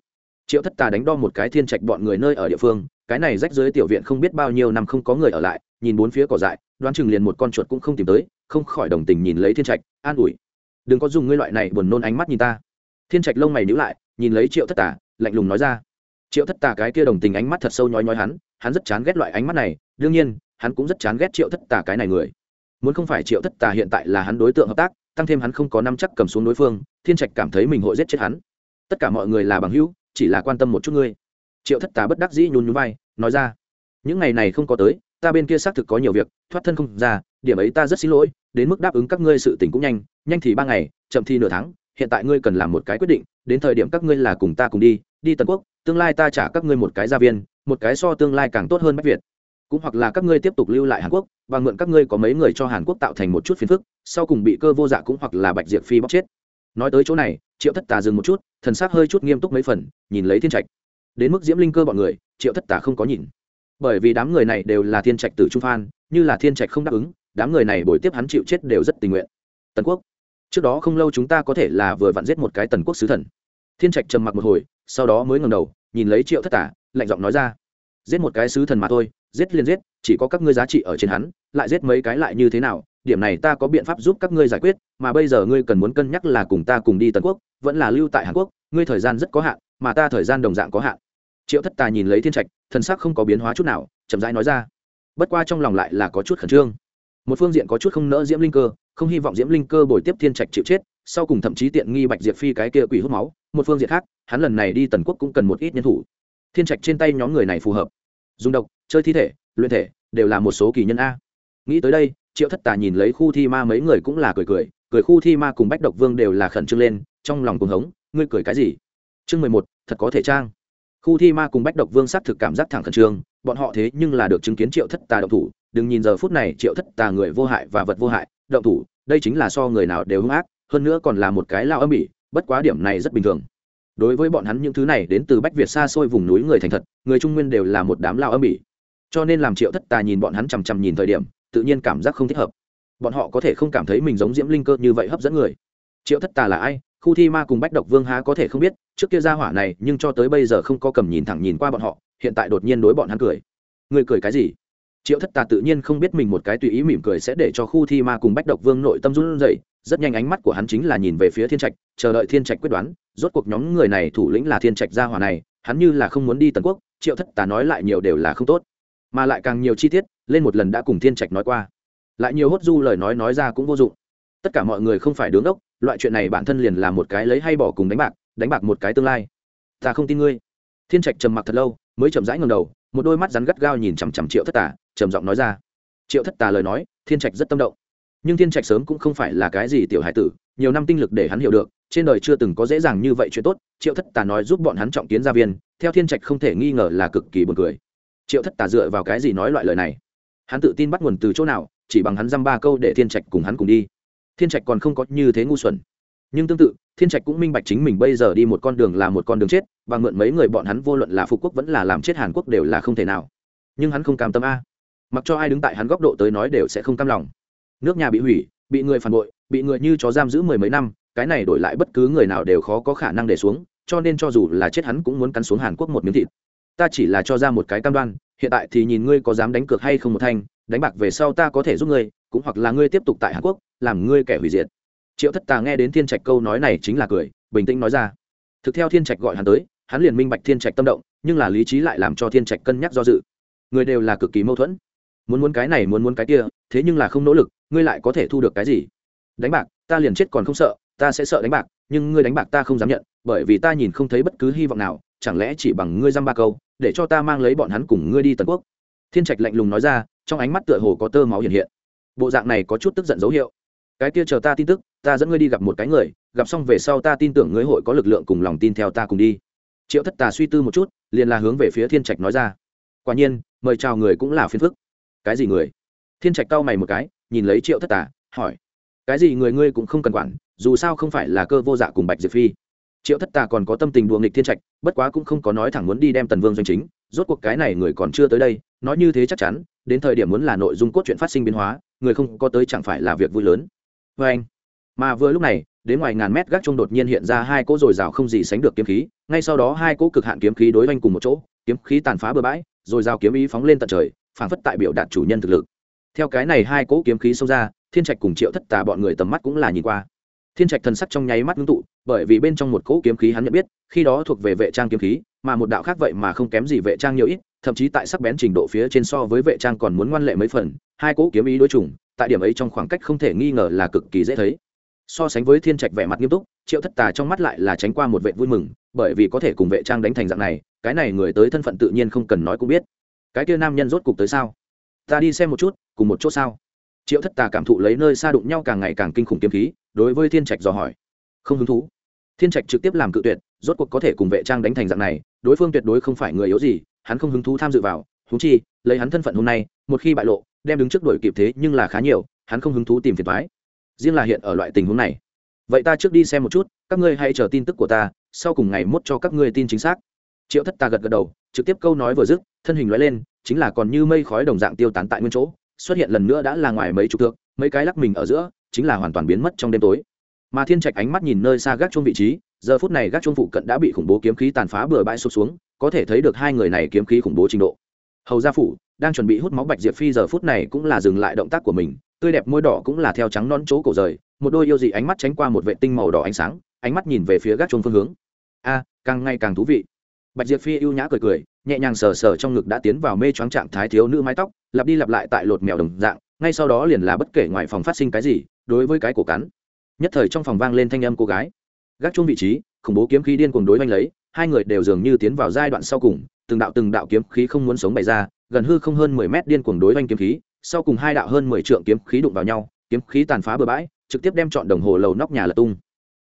triệu thất tà đánh đo một cái thiên trạch bọn người nơi ở địa phương, cái này rách dưới tiểu viện không biết bao nhiêu năm không có người ở lại, nhìn bốn phía cỏ dại, đoán chừng liền một con chuột cũng không tìm tới, không khỏi đồng tình nhìn lấy thiên trạch, an ủi. Đừng có dùng ngươi loại này buồn nôn ánh mắt nhìn ta. Thiên trạch lông mày nhíu lại, nhìn lấy triệu thất tà, lạnh lùng nói ra. Triệu thất tà cái kia đồng tình ánh mắt thật sâu nhói nhói hắn hắn rất chán ghét loại ánh mắt này, đương nhiên, hắn cũng rất chán ghét triệu thất tà cái này người. Muốn không phải triệu thất tà hiện tại là hắn đối tượng hợp tác, tăng thêm hắn không có năm chắc cầm xuống đối phương, thiên trạch cảm thấy mình hội giết chết hắn. Tất cả mọi người là bằng hữu chỉ là quan tâm một chút ngươi. Triệu thất tà bất đắc dĩ nhún nhún vai, nói ra, những ngày này không có tới, ta bên kia xác thực có nhiều việc, thoát thân không ra, điểm ấy ta rất xin lỗi, đến mức đáp ứng các ngươi sự tình cũng nhanh nhanh thì ba ngày, chậm thì nửa tháng, hiện tại ngươi cần làm một cái quyết định, đến thời điểm các ngươi là cùng ta cùng đi đi tần quốc, tương lai ta trả các ngươi một cái gia viên, một cái so tương lai càng tốt hơn bách việt. Cũng hoặc là các ngươi tiếp tục lưu lại hàn quốc, và mượn các ngươi có mấy người cho hàn quốc tạo thành một chút phiền phức, sau cùng bị cơ vô dạ cũng hoặc là bạch diệp phi bóc chết. Nói tới chỗ này triệu thất tà dừng một chút, thần s ắ c hơi chút nghiêm túc mấy phần, nhìn lấy thiên trạch. Đến mức diễm linh cơ bọn người, triệu thất tà không có nhìn. Bởi vì đám người này đều là thiên trạch từ trung phan, như là thiên trạch không đáp ứng, đám người này bồi tiếp hắn chịu chết đều rất tình nguyện. Tần quốc. Trước đó không lâu chúng ta có thể là vừa vặn giết một cái tần quốc sứ thần. Thiên trạch trầm mặc một hồi, sau đó mới ngầm đầu, nhìn lấy triệu thất tả lạnh giọng nói ra. Giết một cái sứ thần mà thôi, giết liền giết, chỉ có các ngươi giá trị ở trên hắn, lại giết mấy cái lại như thế nào điểm này ta có biện pháp giúp các ngươi giải quyết, mà bây giờ ngươi cần muốn cân nhắc là cùng ta cùng đi tần quốc, vẫn là lưu tại hàn quốc, ngươi thời gian rất có hạn, mà ta thời gian đồng dạng có hạn. Triệu thất tà nhìn lấy thiên trạch, thần sắc không có biến hóa chút nào, chậm rãi nói ra. Bất qua trong lòng lại là có chút khẩn trương. Một phương diện có chút không nỡ diễm linh cơ, không hy vọng diễm linh cơ bồi tiếp thiên trạch chịu chết, sau cùng thậm chí tiện nghi bạch diệp phi cái kia quỷ hút máu. Một phương diện khác, hắn lần này đi tần quốc cũng cần một ít nhân thủ. Thiên trạch trên tay nhóm người này phù hợp. Dùng độc, chơi thi thể, luyện thể, đều là một số kỳ nhân a. Nghĩ tới đây triệu thất tà nhìn lấy khu thi ma mấy người cũng là cười cười cười khu thi ma cùng bách độc vương đều là khẩn trương lên, trong lòng cuồng hống, ngươi cười cái gì? Chương mười một, thật có thể trang. Khu thi ma cùng bách độc vương s á t thực cảm giác thẳng khẩn trương, bọn họ thế nhưng là được chứng kiến triệu thất tà động thủ. Đừng nhìn giờ phút này triệu thất tà người vô hại và vật vô hại, động thủ, đây chính là so người nào đều hung ác, hơn nữa còn là một cái lao âm ỉ bất quá điểm này rất bình thường. Đối với bọn hắn những thứ này đến từ bách việt xa xôi vùng núi người thành thật, người trung nguyên đều là một đám lao âm ỉ cho nên làm triệu thất tà nhìn bọn hắn chằm chằm nhìn thời điểm tự nhiên cảm giác không thích hợp. Bọn họ có thể không cảm thấy mình giống diễm linh cơ như vậy hấp dẫn người. Triệu thất tà là ai? Khu thi ma cùng bách độc vương há có thể không biết, trước kia ra hỏa này, nhưng cho tới bây giờ không có cầm nhìn thẳng nhìn qua bọn họ, hiện tại đột nhiên đối bọn hắn cười. Người cười cái gì? Triệu thất tà tự nhiên không biết mình một cái tùy ý mỉm cười sẽ để cho khu thi ma cùng bách độc vương nội tâm run rẩy, rất nhanh ánh mắt của hắn chính là nhìn về phía thiên trạch, chờ đợi thiên trạch quyết đoán, rốt cuộc nhóm người này thủ lĩnh là thiên trạch gia hỏa này, hắn như là không muốn đi tần quốc, triệu thất tà nói lại nhiều đều là không tốt. Mà lại càng nhiều chi tiết lên một lần đã cùng thiên trạch nói qua. Lại nhiều hốt du lời nói nói ra cũng vô dụng. Tất cả mọi người không phải đứng đốc, loại chuyện này bản thân liền là một cái lấy hay bỏ cùng đánh bạc đánh bạc một cái tương lai. Ta không tin ngươi. Thiên trạch trầm mặc thật lâu, mới chậm rãi ngầm đầu, một đôi mắt rắn gắt gao nhìn chằm chằm triệu thất tà, trầm giọng nói ra. Triệu thất tà lời nói, thiên trạch rất tâm động. Nhưng thiên trạch sớm cũng không phải là cái gì tiểu hải tử, nhiều năm tinh lực để hắn hiểu được, trên đời chưa từng có dễ dàng như vậy chuyện tốt, triệu thất tà nói giúp bọn hắn trọng kiến gia viên, theo thiên trạch không thể nghi ngờ là cực kỳ buồn cười. Triệu thất tà dựa vào cái gì nói loại lời này? Hắn tự tin bắt nguồn từ chỗ nào, chỉ bằng hắn dăm ba câu để thiên trạch cùng hắn cùng đi. Thiên trạch còn không có như thế ngu xuẩn. Nhưng tương tự, thiên trạch cũng minh bạch chính mình bây giờ đi một con đường là một con đường chết, và mượn mấy người bọn hắn vô luận là phục quốc vẫn là làm chết hàn quốc đều là không thể nào. Nhưng hắn không cam tâm a. Mặc cho ai đứng tại hắn góc độ tới nói đều sẽ không cam lòng. Nước nhà bị hủy, bị người phản bội, bị người như chó giam giữ mười mấy năm, cái này đổi lại bất cứ người nào đều khó có khả năng để xuống, cho nên cho dù là chết hắn cũng muốn cắn xuống hàn quốc một miếng thịt. Ta chỉ là cho ra một cái cam đoan hiện tại thì nhìn ngươi có dám đánh cược hay không một thanh, đánh bạc về sau ta có thể giúp ngươi, cũng hoặc là ngươi tiếp tục tại hàn quốc, làm ngươi kẻ hủy diệt. Triệu thất tà nghe đến thiên trạch câu nói này chính là cười, bình tĩnh nói ra. Thực theo thiên trạch gọi hắn tới, hắn liền minh bạch thiên trạch tâm động, nhưng là lý trí lại làm cho thiên trạch cân nhắc do dự. Người đều là cực kỳ mâu thuẫn. Muốn muốn cái này, muốn muốn cái kia, thế nhưng là không nỗ lực, ngươi lại có thể thu được cái gì? Đánh bạc, ta liền chết còn không sợ, ta sẽ sợ đánh bạc, nhưng ngươi đánh bạc ta không dám nhận, bởi vì ta nhìn không thấy bất cứ hy vọng nào chẳng lẽ chỉ bằng ngươi dăm ba câu, để cho ta mang lấy bọn hắn cùng ngươi đi tần quốc? Thiên trạch lạnh lùng nói ra, trong ánh mắt tựa hồ có tơ máu hiện hiện. Bộ dạng này có chút tức giận dấu hiệu. Cái kia chờ ta tin tức, ta dẫn ngươi đi gặp một cái người, gặp xong về sau ta tin tưởng ngươi hội có lực lượng cùng lòng tin theo ta cùng đi. Triệu thất tà suy tư một chút, liền là hướng về phía thiên trạch nói ra. Quả nhiên, mời chào người cũng là phiền phức. Cái gì người? Thiên trạch cau mày một cái, nhìn lấy triệu thất tà, hỏi. Cái gì người ngươi cũng không cần quản, dù sao không phải là cơ vô dạ cùng bạch diệp phi triệu thất tà còn có tâm tình đùa nghịch thiên trạch, bất quá cũng không có nói thẳng muốn đi đem tần vương doanh chính, rốt cuộc cái này người còn chưa tới đây, nói như thế chắc chắn, đến thời điểm muốn là nội dung cốt truyện phát sinh biến hóa, người không có tới chẳng phải là việc vui lớn. Vê anh, mà vừa lúc này, đến ngoài ngàn mét gác trung đột nhiên hiện ra hai cỗ dồi dào không gì sánh được kiếm khí, ngay sau đó hai cỗ cực hạn kiếm khí đối oanh cùng một chỗ, kiếm khí tàn phá bừa bãi, rồi dào kiếm ý phóng lên tận trời, phảng phất tại biểu đạt chủ nhân thực lực. Theo cái này hai cỗ kiếm khí xông ra, thiên trạch cùng triệu thất tà bọn người tầm mắt cũng là nhìn qua thiên trạch thần sắc trong nháy mắt ngưng tụ, bởi vì bên trong một cỗ kiếm khí hắn nhận biết, khi đó thuộc về vệ trang kiếm khí, mà một đạo khác vậy mà không kém gì vệ trang nhiều ít, thậm chí tại sắc bén trình độ phía trên so với vệ trang còn muốn ngoan lệ mấy phần, hai cỗ kiếm ý đối chủng, tại điểm ấy trong khoảng cách không thể nghi ngờ là cực kỳ dễ thấy. So sánh với thiên trạch vẻ mặt nghiêm túc, triệu thất tà trong mắt lại là tránh qua một vệ vui mừng, bởi vì có thể cùng vệ trang đánh thành dạng này, cái này người tới thân phận tự nhiên không cần nói cũng biết. Cái kia nam nhân rốt cục tới sao? Ta đi xem một chút, cùng một chỗ sao? Triệu thất tà cảm thụ lấy nơi xa đụng nhau càng ngày càng kinh khủng kiếm khí đối với thiên trạch dò hỏi. Không hứng thú. Thiên trạch trực tiếp làm cự tuyệt, rốt cuộc có thể cùng vệ trang đánh thành dạng này, đối phương tuyệt đối không phải người yếu gì, hắn không hứng thú tham dự vào. Húng chi, lấy hắn thân phận hôm nay, một khi bại lộ, đem đứng trước đổi kịp thế nhưng là khá nhiều, hắn không hứng thú tìm phiền thoái riêng là hiện ở loại tình huống này. Vậy ta trước đi xem một chút, các ngươi hãy chờ tin tức của ta, sau cùng ngày mốt cho các ngươi tin chính xác. Triệu thất ta gật gật đầu, trực tiếp câu nói vừa dứt, thân hình loại lên, chính là còn như mây khói đồng dạng tiêu tán tại nguyên chỗ, xuất hiện lần nữa đã là ngoài mấy chục thước, mấy cái lắc mình ở giữa chính là hoàn toàn biến mất trong đêm tối. Mà thiên trạch ánh mắt nhìn nơi xa gác chuông vị trí, giờ phút này gác chuông phụ cận đã bị khủng bố kiếm khí tàn phá bừa bãi sụp xuống, có thể thấy được hai người này kiếm khí khủng bố trình độ. Hầu gia phủ đang chuẩn bị hút máu bạch diệp phi giờ phút này cũng là dừng lại động tác của mình, tươi đẹp môi đỏ cũng là theo trắng non chỗ cổ rời, một đôi yêu dị ánh mắt tránh qua một vệ tinh màu đỏ ánh sáng, ánh mắt nhìn về phía gác chuông phương hướng. A, càng ngày càng thú vị. Bạch diệp phi ưu nhã cười cười, nhẹ nhàng sờ sờ trong ngực đã tiến vào mê choáng trạng thái thiếu nữ mái tóc, lặp đi lặp lại tại lột mèo đồng dạng, ngay sau đó liền là bất kể ngoài phòng phát sinh cái gì đối với cái cổ cắn. Nhất thời trong phòng vang lên thanh âm cô gái. Gác chung vị trí, khủng bố kiếm khí điên cuồng đối oanh lấy, hai người đều dường như tiến vào giai đoạn sau cùng, từng đạo từng đạo kiếm khí không muốn sống bày ra, gần hư không hơn mười mét điên cuồng đối oanh kiếm khí, sau cùng hai đạo hơn mười trượng kiếm khí đụng vào nhau, kiếm khí tàn phá bừa bãi, trực tiếp đem chọn đồng hồ lầu nóc nhà lật tung.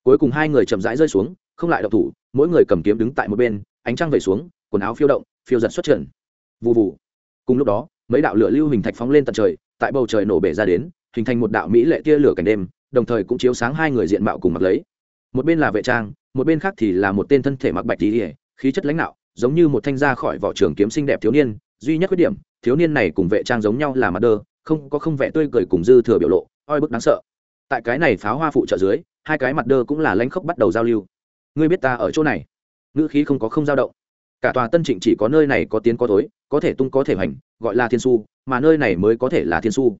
Cuối cùng hai người chậm rãi rơi xuống, không lại đậu thủ, mỗi người cầm kiếm đứng tại một bên, ánh trăng vẩy xuống, quần áo phiêu động, phiêu giật xuất trần. Vụ vụ cùng lúc đó, mấy đạo lửa lưu hình thạch phóng lên tận trời, tại bầu trời nổ bể ra đến hình thành một đạo mỹ lệ tia lửa cảnh đêm, đồng thời cũng chiếu sáng hai người diện mạo cùng mặc lấy. Một bên là vệ trang, một bên khác thì là một tên thân thể mặc bạch tỉ khí chất lãnh đạo, giống như một thanh ra khỏi vỏ trường kiếm xinh đẹp thiếu niên. Duy nhất khuyết điểm, thiếu niên này cùng vệ trang giống nhau là mặt đơ, không có không vẻ tươi cười cùng dư thừa biểu lộ, oi bức đáng sợ. Tại cái này pháo hoa phụ trợ dưới, hai cái mặt đơ cũng là lãnh khốc bắt đầu giao lưu. Ngươi biết ta ở chỗ này. Ngữ khí không có không dao động. Cả tòa tân trịnh chỉ có nơi này có tiến có tối có thể tung có thể hoành, gọi là thiên su, mà nơi này mới có thể là thiên su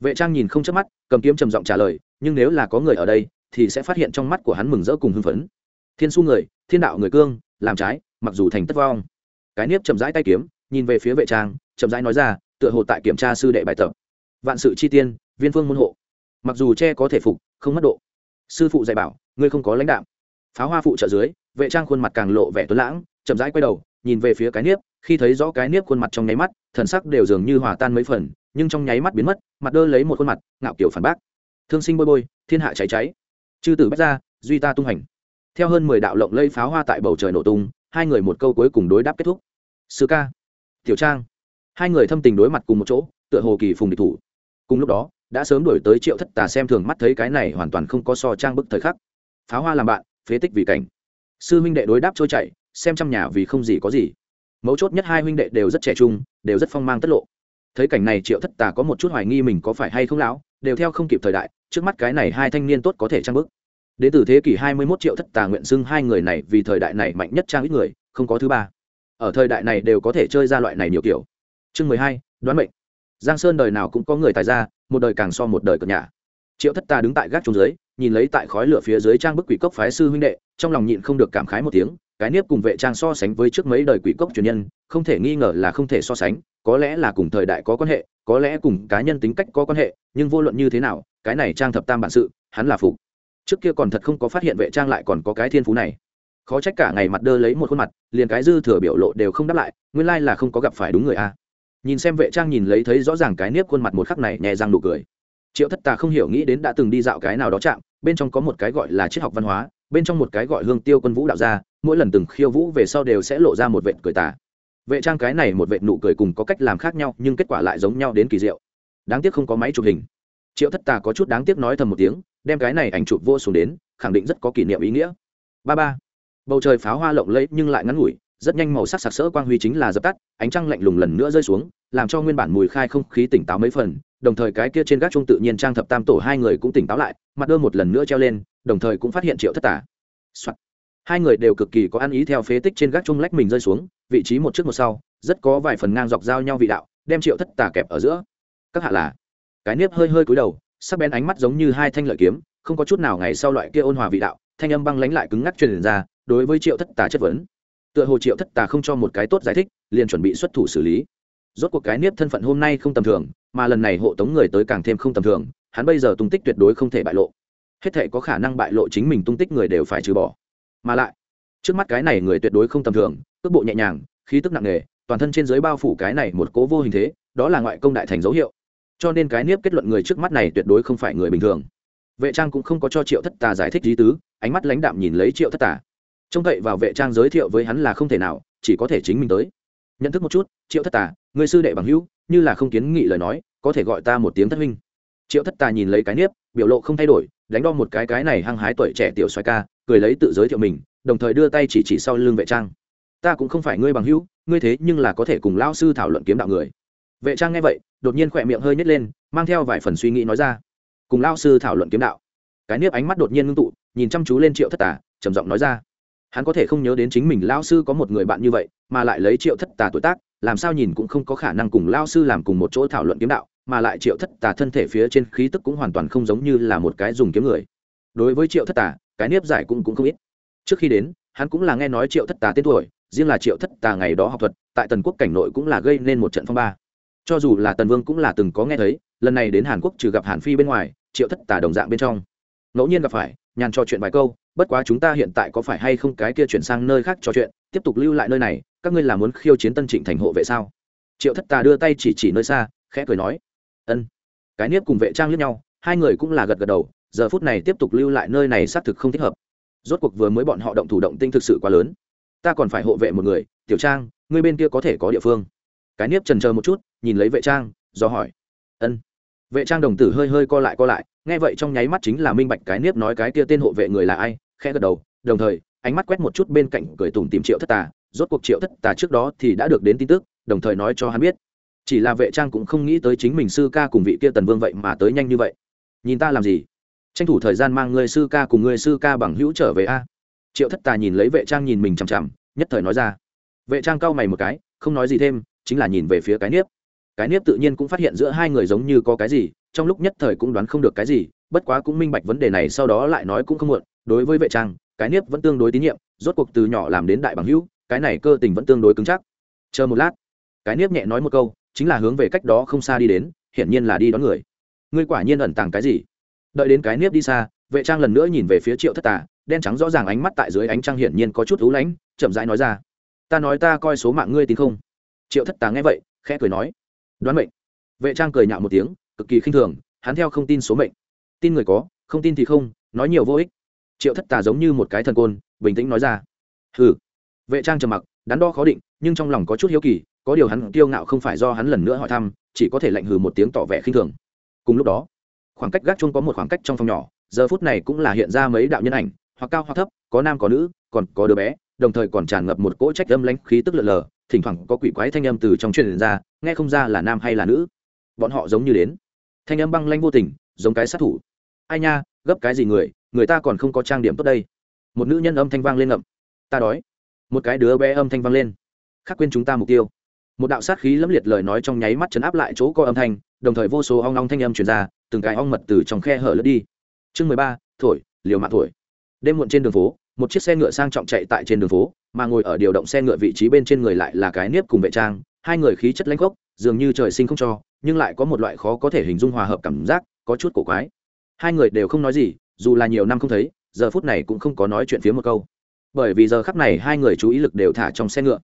vệ trang nhìn không chớp mắt, cầm kiếm trầm giọng trả lời, nhưng nếu là có người ở đây, thì sẽ phát hiện trong mắt của hắn mừng rỡ cùng hưng phấn. Thiên su người, thiên đạo người cương, làm trái, mặc dù thành tất vong. Cái nếp chậm rãi tay kiếm, nhìn về phía vệ trang, chậm rãi nói ra, tựa hồ tại kiểm tra sư đệ bài tập. Vạn sự chi tiên, viên phương môn hộ. Mặc dù che có thể phục, không mất độ. Sư phụ dạy bảo, ngươi không có lãnh đạo pháo hoa phụ trợ dưới, vệ trang khuôn mặt càng lộ vẻ tuấn lãng, chậm rãi quay đầu, nhìn về phía cái niếp, khi thấy rõ cái niếp khuôn mặt trong nháy mắt, thần sắc đều dường như hòa tan mấy phần nhưng trong nháy mắt biến mất, mặt đơ lấy một khuôn mặt, ngạo kiểu phản bác. Thương sinh bôi bôi, thiên hạ cháy cháy. Chư tử bách ra duy ta tung hành. Theo hơn mười đạo lộng lây pháo hoa tại bầu trời nổ tung, hai người một câu cuối cùng đối đáp kết thúc. Sư ca, tiểu trang. Hai người thâm tình đối mặt cùng một chỗ, tựa hồ kỳ phùng địch thủ. Cùng lúc đó, đã sớm đổi tới triệu thất tà xem thường mắt thấy cái này hoàn toàn không có so trang bức thời khắc. Pháo hoa làm bạn, phế tích vì cảnh. Sư huynh đệ đối đáp trôi chảy, xem trong nhà vì không gì có gì. Mấu chốt nhất hai huynh đệ đều rất trẻ trung, đều rất phong mang tất lộ thấy cảnh này triệu thất tà có một chút hoài nghi mình có phải hay không lão, đều theo không kịp thời đại, trước mắt cái này hai thanh niên tốt có thể trang bức đến từ thế kỷ hai mươi 21 triệu thất tà nguyện xưng hai người này vì thời đại này mạnh nhất trang ít người, không có thứ ba. Ở thời đại này đều có thể chơi ra loại này nhiều kiểu. Chương mười hai, đoán mệnh. Giang sơn đời nào cũng có người tài ra, một đời càng so một đời cực nhà triệu thất tà đứng tại gác trung dưới, nhìn lấy tại khói lửa phía dưới trang bức quỷ cốc phái sư huynh đệ, trong lòng nhịn không được cảm khái một tiếng cái nếp cùng vệ trang so sánh với trước mấy đời quỷ cốc truyền nhân, không thể nghi ngờ là không thể so sánh, có lẽ là cùng thời đại có quan hệ, có lẽ cùng cá nhân tính cách có quan hệ, nhưng vô luận như thế nào, cái này trang thập tam bản sự, hắn là phục. Trước kia còn thật không có phát hiện vệ trang lại còn có cái thiên phú này. Khó trách cả ngày mặt đơ lấy một khuôn mặt, liền cái dư thừa biểu lộ đều không đáp lại, nguyên lai là không có gặp phải đúng người a. Nhìn xem vệ trang nhìn lấy thấy rõ ràng cái nếp khuôn mặt một khắc này nhẹ răng nụ cười. Triệu thất tà không hiểu nghĩ đến đã từng đi dạo cái nào đó chạm, bên trong có một cái gọi là triết học văn hóa, bên trong một cái gọi hương tiêu quân vũ đạo ra mỗi lần từng khiêu vũ về sau đều sẽ lộ ra một vệ cười tà. Vệ trang cái này một vệ nụ cười cùng có cách làm khác nhau, nhưng kết quả lại giống nhau đến kỳ diệu. Đáng tiếc không có máy chụp hình. Triệu thất tà có chút đáng tiếc nói thầm một tiếng, đem cái này ảnh chụp vô xuống đến, khẳng định rất có kỷ niệm ý nghĩa. Ba ba. Bầu trời pháo hoa lộng lẫy nhưng lại ngắn ngủi, rất nhanh màu sắc sặc sỡ quang huy chính là dập tắt, ánh trăng lạnh lùng lần nữa rơi xuống, làm cho nguyên bản mùi khai không khí tỉnh táo mấy phần, đồng thời cái kia trên gác trung tự nhiên trang thập tam tổ hai người cũng tỉnh táo lại, mặt đơ một lần nữa treo lên, đồng thời cũng phát hiện triệu thất tả、Soạn hai người đều cực kỳ có ăn ý theo phế tích trên gác trung lách mình rơi xuống, vị trí một trước một sau, rất có vài phần ngang dọc giao nhau vị đạo, đem triệu thất tà kẹp ở giữa. Các hạ là? Cái nếp hơi hơi cúi đầu, sắc bén ánh mắt giống như hai thanh lợi kiếm, không có chút nào ngày sau loại kia ôn hòa vị đạo, thanh âm băng lánh lại cứng ngắc truyền ra, đối với triệu thất tà chất vấn. Tựa hồ triệu thất tà không cho một cái tốt giải thích, liền chuẩn bị xuất thủ xử lý. Rốt cuộc cái niếp thân phận hôm nay không tầm thường, mà lần này hộ tống người tới càng thêm không tầm thường, hắn bây giờ tung tích tuyệt đối không thể bại lộ. Hết thể có khả năng bại lộ chính mình tung tích người đều phải trừ bỏ mà lại trước mắt cái này người tuyệt đối không tầm thường cước bộ nhẹ nhàng khí tức nặng nề toàn thân trên dưới bao phủ cái này một cố vô hình thế đó là ngoại công đại thành dấu hiệu. Cho nên cái niếp kết luận người trước mắt này tuyệt đối không phải người bình thường. Vệ trang cũng không có cho triệu thất tà giải thích lý tứ ánh mắt lãnh đạm nhìn lấy triệu thất tà. Trông cậy vào vệ trang giới thiệu với hắn là không thể nào chỉ có thể chính mình tới. Nhận thức một chút triệu thất tà người sư đệ bằng hữu như là không kiến nghị lời nói có thể gọi ta một tiếng thất minh. triệu thất tà nhìn lấy cái niếp, biểu lộ không thay đổi đánh đo một cái cái này hăng hái tuổi trẻ tiểu xoay ca cười lấy tự giới thiệu mình, đồng thời đưa tay chỉ chỉ sau lưng vệ trang. Ta cũng không phải ngươi bằng hữu, ngươi thế nhưng là có thể cùng lao sư thảo luận kiếm đạo người. Vệ trang nghe vậy, đột nhiên khỏe miệng hơi nhét lên, mang theo vài phần suy nghĩ nói ra. Cùng lao sư thảo luận kiếm đạo. Cái nếp ánh mắt đột nhiên ngưng tụ, nhìn chăm chú lên triệu thất tà, trầm giọng nói ra. Hắn có thể không nhớ đến chính mình lao sư có một người bạn như vậy, mà lại lấy triệu thất tà tuổi tác, làm sao nhìn cũng không có khả năng cùng lao sư làm cùng một chỗ thảo luận kiếm đạo, mà lại triệu thất tà thân thể phía trên khí tức cũng hoàn toàn không giống như là một cái dùng kiếm người. Đối với triệu thất tà cái nếp giải cũng cũng không ít. Trước khi đến, hắn cũng là nghe nói triệu thất tà tên tuổi, riêng là triệu thất tà ngày đó học thuật, tại tần quốc cảnh nội cũng là gây nên một trận phong ba. Cho dù là tần vương cũng là từng có nghe thấy, lần này đến hàn quốc trừ gặp hàn phi bên ngoài, triệu thất tà đồng dạng bên trong. Ngẫu nhiên gặp phải, nhàn trò chuyện vài câu, bất quá chúng ta hiện tại có phải hay không cái kia chuyển sang nơi khác trò chuyện, tiếp tục lưu lại nơi này, các ngươi là muốn khiêu chiến tân trịnh thành hộ vệ sao? Triệu thất tà đưa tay chỉ chỉ nơi xa, khẽ cười nói. Ân. Cái nếp cùng vệ trang lướt nhau, hai người cũng là gật gật đầu giờ phút này tiếp tục lưu lại nơi này xác thực không thích hợp. Rốt cuộc vừa mới bọn họ động thủ động tinh thực sự quá lớn. Ta còn phải hộ vệ một người, tiểu trang ngươi bên kia có thể có địa phương. Cái nếp trần chờ một chút, nhìn lấy vệ trang, do hỏi. Ân. Vệ trang đồng tử hơi hơi co lại co lại, nghe vậy trong nháy mắt chính là minh bạch cái nếp nói cái kia tên hộ vệ người là ai, khẽ gật đầu, đồng thời, ánh mắt quét một chút bên cạnh cười tủm tìm triệu thất tà. Rốt cuộc triệu thất tà trước đó thì đã được đến tin tức, đồng thời nói cho hắn biết. Chỉ là vệ trang cũng không nghĩ tới chính mình sư ca cùng vị kia tần vương vậy mà tới nhanh như vậy. Nhìn ta làm gì? Tranh thủ thời gian mang người sư ca cùng người sư ca bằng hữu trở về a. Triệu thất tà nhìn lấy vệ trang nhìn mình chằm chằm, nhất thời nói ra. Vệ trang cau mày một cái, không nói gì thêm, chính là nhìn về phía cái niếp. Cái niếp tự nhiên cũng phát hiện giữa hai người giống như có cái gì, trong lúc nhất thời cũng đoán không được cái gì, bất quá cũng minh bạch vấn đề này sau đó lại nói cũng không muộn, đối với vệ trang, cái niếp vẫn tương đối tín nhiệm, rốt cuộc từ nhỏ làm đến đại bằng hữu, cái này cơ tình vẫn tương đối cứng chắc. Chờ một lát, cái niếp nhẹ nói một câu, chính là hướng về cách đó không xa đi đến, hiển nhiên là đi đón người. Ngươi quả nhiên ẩn tàng cái gì? Đợi đến cái niếp đi xa, vệ trang lần nữa nhìn về phía triệu thất tà, đen trắng rõ ràng ánh mắt tại dưới ánh trăng hiển nhiên có chút ú lánh chậm rãi nói ra. Ta nói ta coi số mạng ngươi tin không? Triệu thất tà nghe vậy, khẽ cười nói. Đoán mệnh. Vệ trang cười nhạo một tiếng, cực kỳ khinh thường, hắn theo không tin số mệnh. Tin người có, không tin thì không, nói nhiều vô ích. Triệu thất tà giống như một cái thần côn, bình tĩnh nói ra. Hừ. Vệ trang trầm mặc, đắn đo khó định, nhưng trong lòng có chút hiếu kỳ, có điều hắn kiêu ngạo không phải do hắn lần nữa hỏi thăm, chỉ có thể lạnh hừ một tiếng tỏ vẻ khinh thường. Cùng lúc đó khoảng cách gác chung có một khoảng cách trong phòng nhỏ, giờ phút này cũng là hiện ra mấy đạo nhân ảnh, hoặc cao hoặc thấp, có nam có nữ, còn có đứa bé, đồng thời còn tràn ngập một cỗ trách âm lãnh khí tức lợn lờ, thỉnh thoảng có quỷ quái thanh âm từ trong truyền ra, nghe không ra là nam hay là nữ. Bọn họ giống như đến. Thanh âm băng lanh vô tình, giống cái sát thủ. Ai nha, gấp cái gì người người ta còn không có trang điểm tốt đây. Một nữ nhân âm thanh vang lên ngậm. Ta đói. Một cái đứa bé âm thanh vang lên. Khắc quên chúng ta mục tiêu một đạo sát khí lẫm liệt lời nói trong nháy mắt chấn áp lại chỗ co âm thanh, đồng thời vô số ong ong thanh âm truyền ra, từng cái ong mật từ trong khe hở lướt đi. Chương mười ba, thổi, liều mạng thổi. Đêm muộn trên đường phố, một chiếc xe ngựa sang trọng chạy tại trên đường phố, mà ngồi ở điều động xe ngựa vị trí bên trên người lại là cái nếp cùng vệ trang, hai người khí chất lãnh gốc dường như trời sinh không cho, nhưng lại có một loại khó có thể hình dung hòa hợp cảm giác, có chút cổ quái. Hai người đều không nói gì, dù là nhiều năm không thấy, giờ phút này cũng không có nói chuyện phía một câu. Bởi vì giờ khắc này hai người chú ý lực đều thả trong xe ngựa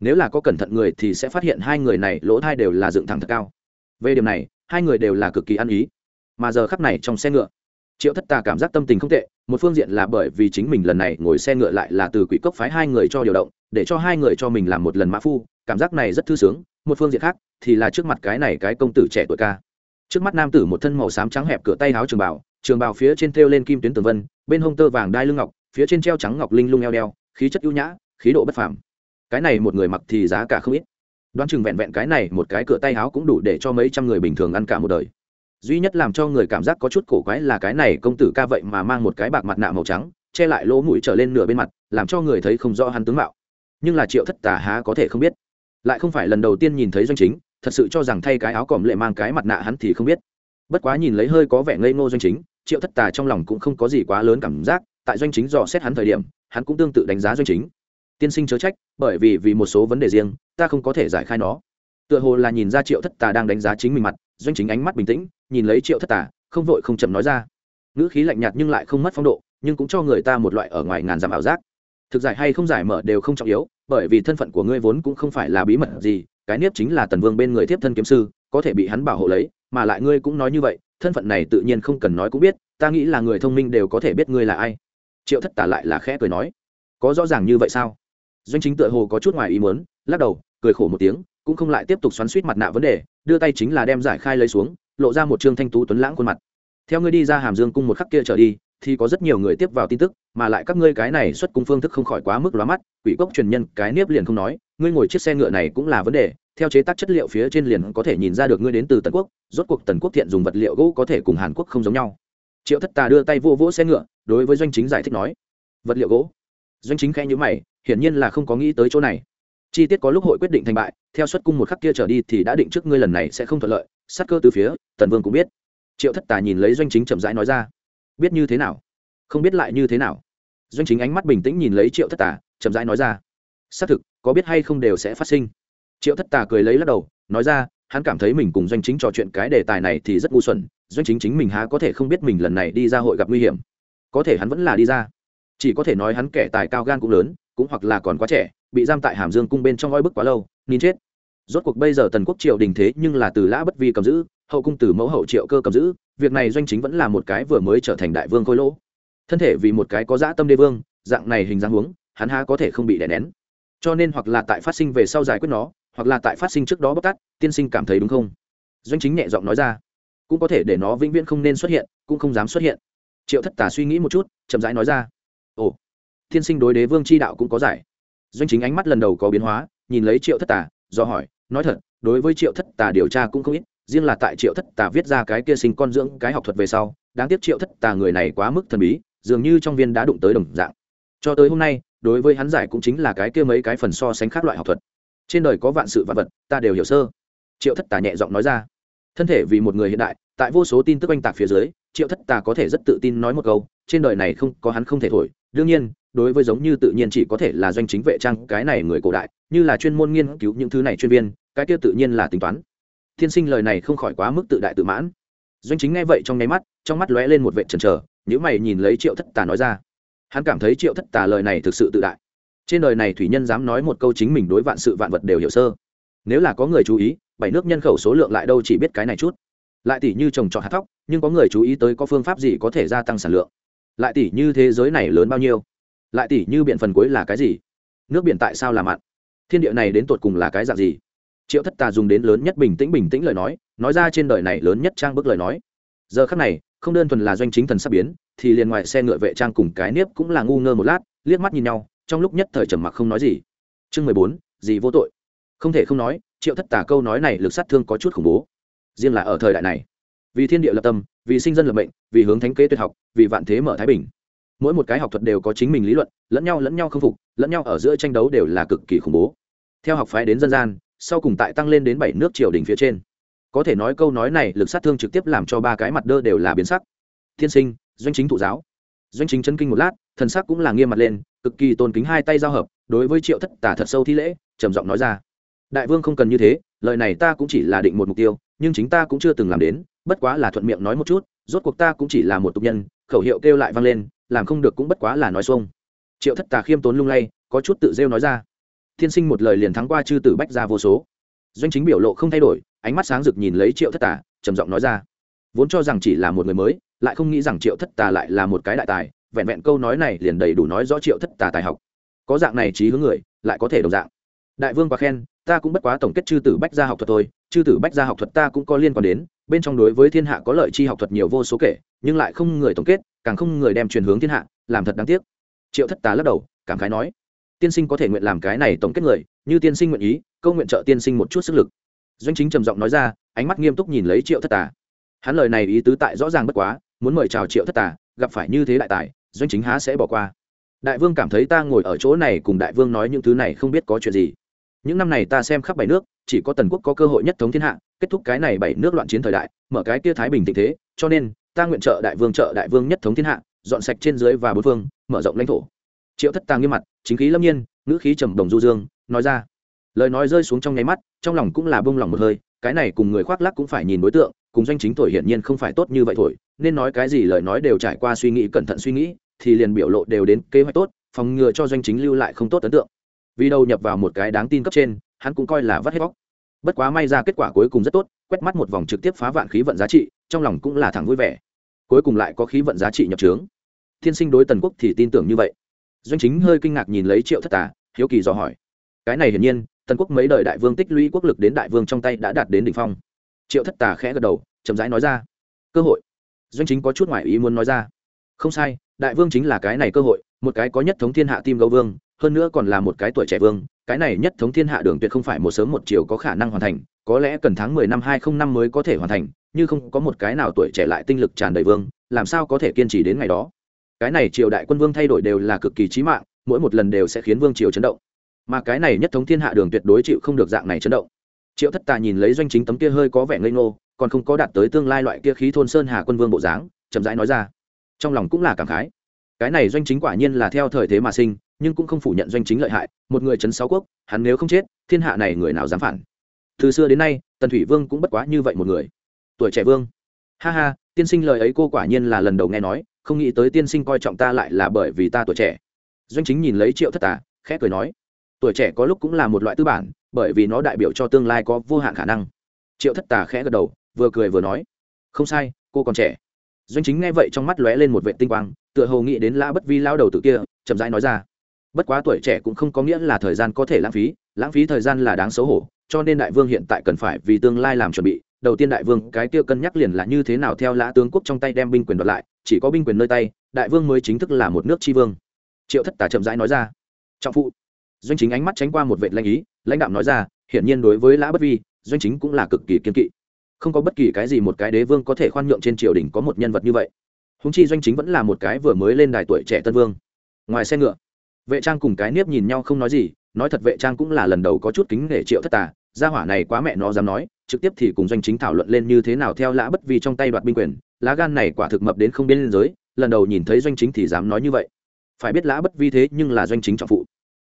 nếu là có cẩn thận người thì sẽ phát hiện hai người này lỗ thai đều là dựng thẳng thật cao. Về điểm này, hai người đều là cực kỳ ăn ý. Mà giờ khắc này trong xe ngựa, triệu thất tà cảm giác tâm tình không tệ, một phương diện là bởi vì chính mình lần này ngồi xe ngựa lại là từ quỷ cốc phái hai người cho điều động, để cho hai người cho mình làm một lần mã phu, cảm giác này rất thư sướng, một phương diện khác thì là trước mặt cái này cái công tử trẻ tuổi ca. Trước mắt nam tử một thân màu xám trắng hẹp cửa tay áo trường bảo trường bào phía trên thêu lên kim tuyến tường vân, bên hông tơ vàng đai lưng ngọc, phía trên treo trắng ngọc linh lung eo đeo, khí chất ưu nhã, khí độ bất phàm cái này một người mặc thì giá cả không ít. Đoán chừng vẹn vẹn cái này một cái cửa tay áo cũng đủ để cho mấy trăm người bình thường ăn cả một đời. Duy nhất làm cho người cảm giác có chút cổ quái là cái này công tử ca vậy mà mang một cái bạc mặt nạ màu trắng, che lại lỗ mũi trở lên nửa bên mặt, làm cho người thấy không rõ hắn tướng mạo. Nhưng là triệu thất tà há có thể không biết. Lại không phải lần đầu tiên nhìn thấy doanh chính, thật sự cho rằng thay cái áo còm lệ mang cái mặt nạ hắn thì không biết. Bất quá nhìn lấy hơi có vẻ ngây ngô doanh chính, triệu thất tà trong lòng cũng không có gì quá lớn cảm giác, tại doanh chính dò xét hắn thời điểm, hắn cũng tương tự đánh giá doanh chính tiên sinh chớ trách, bởi vì vì một số vấn đề riêng, ta không có thể giải khai nó. Tựa hồ là nhìn ra triệu thất tà đang đánh giá chính mình mặt, doanh chính ánh mắt bình tĩnh, nhìn lấy triệu thất tà, không vội không chậm nói ra. Ngữ khí lạnh nhạt nhưng lại không mất phong độ, nhưng cũng cho người ta một loại ở ngoài ngàn dặm ảo giác. Thực giải hay không giải mở đều không trọng yếu, bởi vì thân phận của ngươi vốn cũng không phải là bí mật gì, cái nếp chính là tần vương bên người tiếp thân kiếm sư, có thể bị hắn bảo hộ lấy, mà lại ngươi cũng nói như vậy, thân phận này tự nhiên không cần nói cũng biết, ta nghĩ là người thông minh đều có thể biết ngươi là ai. Triệu thất tả lại là khẽ cười nói, có rõ ràng như vậy sao? Doanh chính tựa hồ có chút ngoài ý muốn, lắc đầu, cười khổ một tiếng, cũng không lại tiếp tục xoắn suýt mặt nạ vấn đề, đưa tay chính là đem giải khai lấy xuống, lộ ra một trương thanh tú tuấn lãng khuôn mặt. Theo ngươi đi ra hàm dương cung một khắc kia trở đi, thì có rất nhiều người tiếp vào tin tức, mà lại các ngươi cái này xuất cung phương thức không khỏi quá mức lóa mắt, quỷ cốc truyền nhân cái nếp liền không nói, ngươi ngồi chiếc xe ngựa này cũng là vấn đề, theo chế tác chất liệu phía trên liền có thể nhìn ra được ngươi đến từ tần quốc, rốt cuộc tần quốc thiện dùng vật liệu gỗ có thể cùng hàn quốc không giống nhau. Triệu thất tà đưa tay vô vỗ xe ngựa, đối với doanh chính giải thích nói, vật liệu gỗ? Doanh chính khẽ nhữ mày, hiển nhiên là không có nghĩ tới chỗ này. Chi tiết có lúc hội quyết định thành bại, theo xuất cung một khắc kia trở đi thì đã định trước ngươi lần này sẽ không thuận lợi, sát cơ từ phía, tần vương cũng biết. Triệu thất tà nhìn lấy doanh chính chậm rãi nói ra, biết như thế nào? Không biết lại như thế nào? Doanh chính ánh mắt bình tĩnh nhìn lấy triệu thất tà chậm rãi nói ra, xác thực, có biết hay không đều sẽ phát sinh. Triệu thất tà cười lấy lắc đầu, nói ra, hắn cảm thấy mình cùng doanh chính trò chuyện cái đề tài này thì rất ngu xuẩn, doanh chính chính mình há có thể không biết mình lần này đi ra hội gặp nguy hiểm. Có thể hắn vẫn là đi ra chỉ có thể nói hắn kẻ tài cao gan cũng lớn, cũng hoặc là còn quá trẻ, bị giam tại hàm dương cung bên trong oi bức quá lâu, nín chết. Rốt cuộc bây giờ tần quốc triều đình thế nhưng là từ lã bất vi cầm giữ, hậu cung từ mẫu hậu triệu cơ cầm giữ, việc này doanh chính vẫn là một cái vừa mới trở thành đại vương khôi lỗ. Thân thể vì một cái có dã tâm đê vương, dạng này hình dáng huống, hắn há có thể không bị đè nén. Cho nên hoặc là tại phát sinh về sau giải quyết nó, hoặc là tại phát sinh trước đó bóc tát, tiên sinh cảm thấy đúng không? Doanh chính nhẹ giọng nói ra. Cũng có thể để nó vĩnh viễn không nên xuất hiện, cũng không dám xuất hiện. Triệu thất tà suy nghĩ một chút, chậm rãi nói ra ồ, thiên sinh đối đế vương c h i đạo cũng có giải. Doanh chính ánh mắt lần đầu có biến hóa, nhìn lấy triệu thất tà, do hỏi, nói thật, đối với triệu thất tà điều tra cũng không ít, riêng là tại triệu thất tà viết ra cái kia sinh con dưỡng cái học thuật về sau, đáng tiếc triệu thất tà người này quá mức thần bí, dường như trong viên đã đụng tới đồng dạng. Cho tới hôm nay, đối với hắn giải cũng chính là cái kia mấy cái phần so sánh khác loại học thuật. Trên đời có vạn sự vạn vật, ta đều hiểu sơ. Triệu thất tà nhẹ giọng nói ra. Thân thể vì một người hiện đại, tại vô số tin tức oanh tạc phía dưới, triệu thất tà có thể rất tự tin nói một câu, trên đời này không, có hắn không thể thổi đương nhiên, đối với giống như tự nhiên chỉ có thể là doanh chính vệ trang, cái này người cổ đại, như là chuyên môn nghiên cứu những thứ này chuyên viên, cái kia tự nhiên là tính toán. Thiên sinh lời này không khỏi quá mức tự đại tự mãn. Doanh chính nghe vậy trong nháy mắt, trong mắt lóe lên một vệ trần trờ nếu mày nhìn lấy triệu thất tà nói ra. Hắn cảm thấy triệu thất tà lời này thực sự tự đại. Trên đời này thủy nhân dám nói một câu chính mình đối vạn sự vạn vật đều hiểu sơ. Nếu là có người chú ý, bảy nước nhân khẩu số lượng lại đâu chỉ biết cái này chút. Lại tỷ như trồng trọt hạt thóc, nhưng có người chú ý tới có phương pháp gì có thể gia tăng sản lượng lại tỷ như thế giới này lớn bao nhiêu? Lại tỷ như biện phần cuối là cái gì? Nước biển tại sao là mặn? Thiên địa này đến tột cùng là cái dạng gì? Triệu thất tà dùng đến lớn nhất bình tĩnh bình tĩnh lời nói nói ra trên đời này lớn nhất trang bức lời nói. Giờ khắc này, không đơn thuần là doanh chính thần sắp biến, thì liền ngoài xe ngựa vệ trang cùng cái nếp cũng là ngu ngơ một lát, liếc mắt nhìn nhau, trong lúc nhất thời trầm mặc không nói gì. Chương mười bốn, gì vô tội? Không thể không nói, triệu thất tà câu nói này lực sát thương có chút khủng bố. Riêng là ở thời đại này, vì thiên địa lập tâm vì sinh dân lập mệnh, vì hướng thánh kế tuyệt học, vì vạn thế mở thái bình. Mỗi một cái học thuật đều có chính mình lý luận, lẫn nhau lẫn nhau không phục, lẫn nhau ở giữa tranh đấu đều là cực kỳ khủng bố. Theo học phái đến dân gian, sau cùng tại tăng lên đến bảy nước triều đình phía trên. Có thể nói câu nói này lực sát thương trực tiếp làm cho ba cái mặt đơ đều là biến sắc. Thiên sinh, doanh chính thụ giáo. Doanh chính chân kinh một lát, thần sắc cũng là nghiêm mặt lên, cực kỳ tôn kính hai tay giao hợp, đối với triệu thất tả thật sâu thi lễ, trầm giọng nói ra. Đại vương không cần như thế, lời này ta cũng chỉ là định một mục tiêu, nhưng chính ta cũng chưa từng làm đến bất quá là thuận miệng nói một chút, rốt cuộc ta cũng chỉ là một tục nhân, khẩu hiệu kêu lại vang lên, làm không được cũng bất quá là nói xuông. Triệu thất tà khiêm tốn lung lay, có chút tự rêu nói ra. Thiên sinh một lời liền thắng qua chư tử bách ra vô số. Doanh chính biểu lộ không thay đổi, ánh mắt sáng rực nhìn lấy triệu thất tà, trầm giọng nói ra. Vốn cho rằng chỉ là một người mới, lại không nghĩ rằng triệu thất tà lại là một cái đại tài, vẹn vẹn câu nói này liền đầy đủ nói rõ triệu thất tà tài học. Có dạng này trí hướng người, lại có thể đồng dạng. Đại vương quá khen, ta cũng bất quá tổng kết chư tử bách gia học thuật thôi chư tử bách gia học thuật ta cũng có liên quan đến, bên trong đối với thiên hạ có lợi chi học thuật nhiều vô số kể, nhưng lại không người tổng kết, càng không người đem truyền hướng thiên hạ, làm thật đáng tiếc. Triệu thất tá lắc đầu, cảm khái nói, tiên sinh có thể nguyện làm cái này tổng kết người, như tiên sinh nguyện ý, câu nguyện trợ tiên sinh một chút sức lực. Doanh chính trầm giọng nói ra, ánh mắt nghiêm túc nhìn lấy triệu thất tà. Hắn lời này ý tứ tại rõ ràng bất quá, muốn mời chào triệu thất tà, gặp phải như thế đại tài, doanh chính há sẽ bỏ qua. Đại vương cảm thấy ta ngồi ở chỗ này cùng đại vương nói những thứ này không biết có chuyện gì những năm này ta xem khắp bảy nước, chỉ có tần quốc có cơ hội nhất thống thiên hạ, kết thúc cái này bảy nước loạn chiến thời đại, mở cái kia thái bình tình thế, cho nên, ta nguyện trợ đại vương trợ đại vương nhất thống thiên hạ, dọn sạch trên dưới và bốn phương, mở rộng lãnh thổ. Triệu thất tàng nghiêm mặt, chính khí lâm nhiên, ngữ khí trầm đồng du dương, nói ra. Lời nói rơi xuống trong nháy mắt, trong lòng cũng là bông lòng một hơi, cái này cùng người khoác lắc cũng phải nhìn đối tượng, cùng doanh chính thổi hiển nhiên không phải tốt như vậy thổi, nên nói cái gì lời nói đều trải qua suy nghĩ cẩn thận suy nghĩ, thì liền biểu lộ đều đến kế hoạch tốt, phòng ngừa cho doanh chính lưu lại không tốt ấn tượng vì đầu nhập vào một cái đáng tin cấp trên, hắn cũng coi là vắt hết bóc. Bất quá may ra kết quả cuối cùng rất tốt, quét mắt một vòng trực tiếp phá vạn khí vận giá trị, trong lòng cũng là thẳng vui vẻ. Cuối cùng lại có khí vận giá trị nhập trướng. Thiên sinh đối tần quốc thì tin tưởng như vậy. Doanh chính hơi kinh ngạc nhìn lấy triệu thất tà, hiếu kỳ dò hỏi. Cái này hiển nhiên, tần quốc mấy đời đại vương tích lũy quốc lực đến đại vương trong tay đã đạt đến đ ỉ n h phong. Triệu thất tà khẽ gật đầu, chậm rãi nói ra. Cơ hội. Doanh chính có chút ngoại ý muốn nói ra. Không sai, đại vương chính là cái này cơ hội, một cái có nhất thống thiên hạ tim gấu vương hơn nữa còn là một cái tuổi trẻ vương, cái này nhất thống thiên hạ đường tuyệt không phải một sớm một chiều có khả năng hoàn thành, có lẽ cần tháng mười năm hai không năm mới có thể hoàn thành, như không có một cái nào tuổi trẻ lại tinh lực tràn đầy vương, làm sao có thể kiên trì đến ngày đó. Cái này triều đại quân vương thay đổi đều là cực kỳ chí mạng, mỗi một lần đều sẽ khiến vương triều chấn động. Mà cái này nhất thống thiên hạ đường tuyệt đối chịu không được dạng này chấn động. Triệu thất tà nhìn lấy doanh chính tấm kia hơi có vẻ ngây ngô, còn không có đạt tới tương lai loại kia khí thôn sơn hà quân vương bộ dáng, chậm rãi nói ra. Trong lòng cũng là cảm khái. Cái này doanh chính quả nhiên là theo thời thế mà sinh nhưng cũng không phủ nhận doanh chính lợi hại, một người chấn sáu quốc, hắn nếu không chết, thiên hạ này người nào dám phản? Từ xưa đến nay, tần thủy vương cũng bất quá như vậy một người. Tuổi trẻ vương. Ha ha, tiên sinh lời ấy cô quả nhiên là lần đầu nghe nói, không nghĩ tới tiên sinh coi trọng ta lại là bởi vì ta tuổi trẻ. Doanh chính nhìn lấy triệu thất tà, khẽ cười nói, tuổi trẻ có lúc cũng là một loại tư bản, bởi vì nó đại biểu cho tương lai có vô hạn khả năng. Triệu thất tà khẽ gật đầu, vừa cười vừa nói, không sai, cô còn trẻ. Doanh chính nghe vậy trong mắt lóe lên một vệ tinh quang, tựa hồ nghĩ đến lã bất vi lao đầu tự kia, chậm rãi nói ra bất quá tuổi trẻ cũng không có nghĩa là thời gian có thể lãng phí lãng phí thời gian là đáng xấu hổ, cho nên đại vương hiện tại cần phải vì tương lai làm chuẩn bị. Đầu tiên đại vương cái kia cân nhắc liền là như thế nào theo lã tướng quốc trong tay đem binh quyền đoạt lại, chỉ có binh quyền nơi tay, đại vương mới chính thức là một nước tri vương. Triệu thất tả chậm rãi nói ra. Trọng phụ. Doanh chính ánh mắt tránh qua một vệ lãnh ý, lãnh đạo nói ra, hiển nhiên đối với lã bất vi, doanh chính cũng là cực kỳ kiên kỵ. Không có bất kỳ cái gì một cái đế vương có thể khoan nhượng trên triều đình có một nhân vật như vậy. Húng chi doanh chính vẫn là một cái vừa mới lên đài tuổi trẻ tân vương. Ngoài xe ngựa vệ trang cùng cái niếp nhìn nhau không nói gì, nói thật vệ trang cũng là lần đầu có chút kính nể triệu thất tà, gia hỏa này quá mẹ nó dám nói, trực tiếp thì cùng doanh chính thảo luận lên như thế nào theo lã bất vi trong tay đoạt binh quyền, lá gan này quả thực mập đến không biên giới, lần đầu nhìn thấy doanh chính thì dám nói như vậy. Phải biết lã bất vi thế nhưng là doanh chính trọng phụ.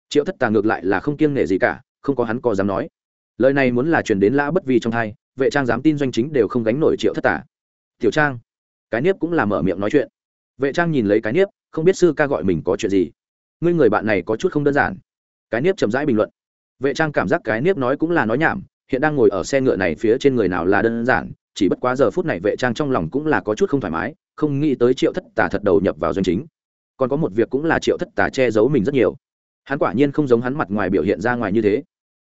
Triệu thất tà ngược lại là không kiêng nể gì cả, không có hắn có dám nói. Lời này muốn là truyền đến lã bất vi trong thai, vệ trang dám tin doanh chính đều không gánh nổi triệu thất tà. Tiểu trang. Cái niếp cũng là mở miệng nói chuyện. Vệ trang nhìn lấy cái niếp, không biết sư ca gọi mình có chuyện gì ngươi người bạn này có chút không đơn giản. Cái niếp chậm rãi bình luận. Vệ trang cảm giác cái niếp nói cũng là nói nhảm, hiện đang ngồi ở xe ngựa này phía trên người nào là đơn giản, chỉ bất quá giờ phút này vệ trang trong lòng cũng là có chút không thoải mái, không nghĩ tới triệu thất tà thật đầu nhập vào doanh chính. Còn có một việc cũng là triệu thất tà che giấu mình rất nhiều. Hắn quả nhiên không giống hắn mặt ngoài biểu hiện ra ngoài như thế.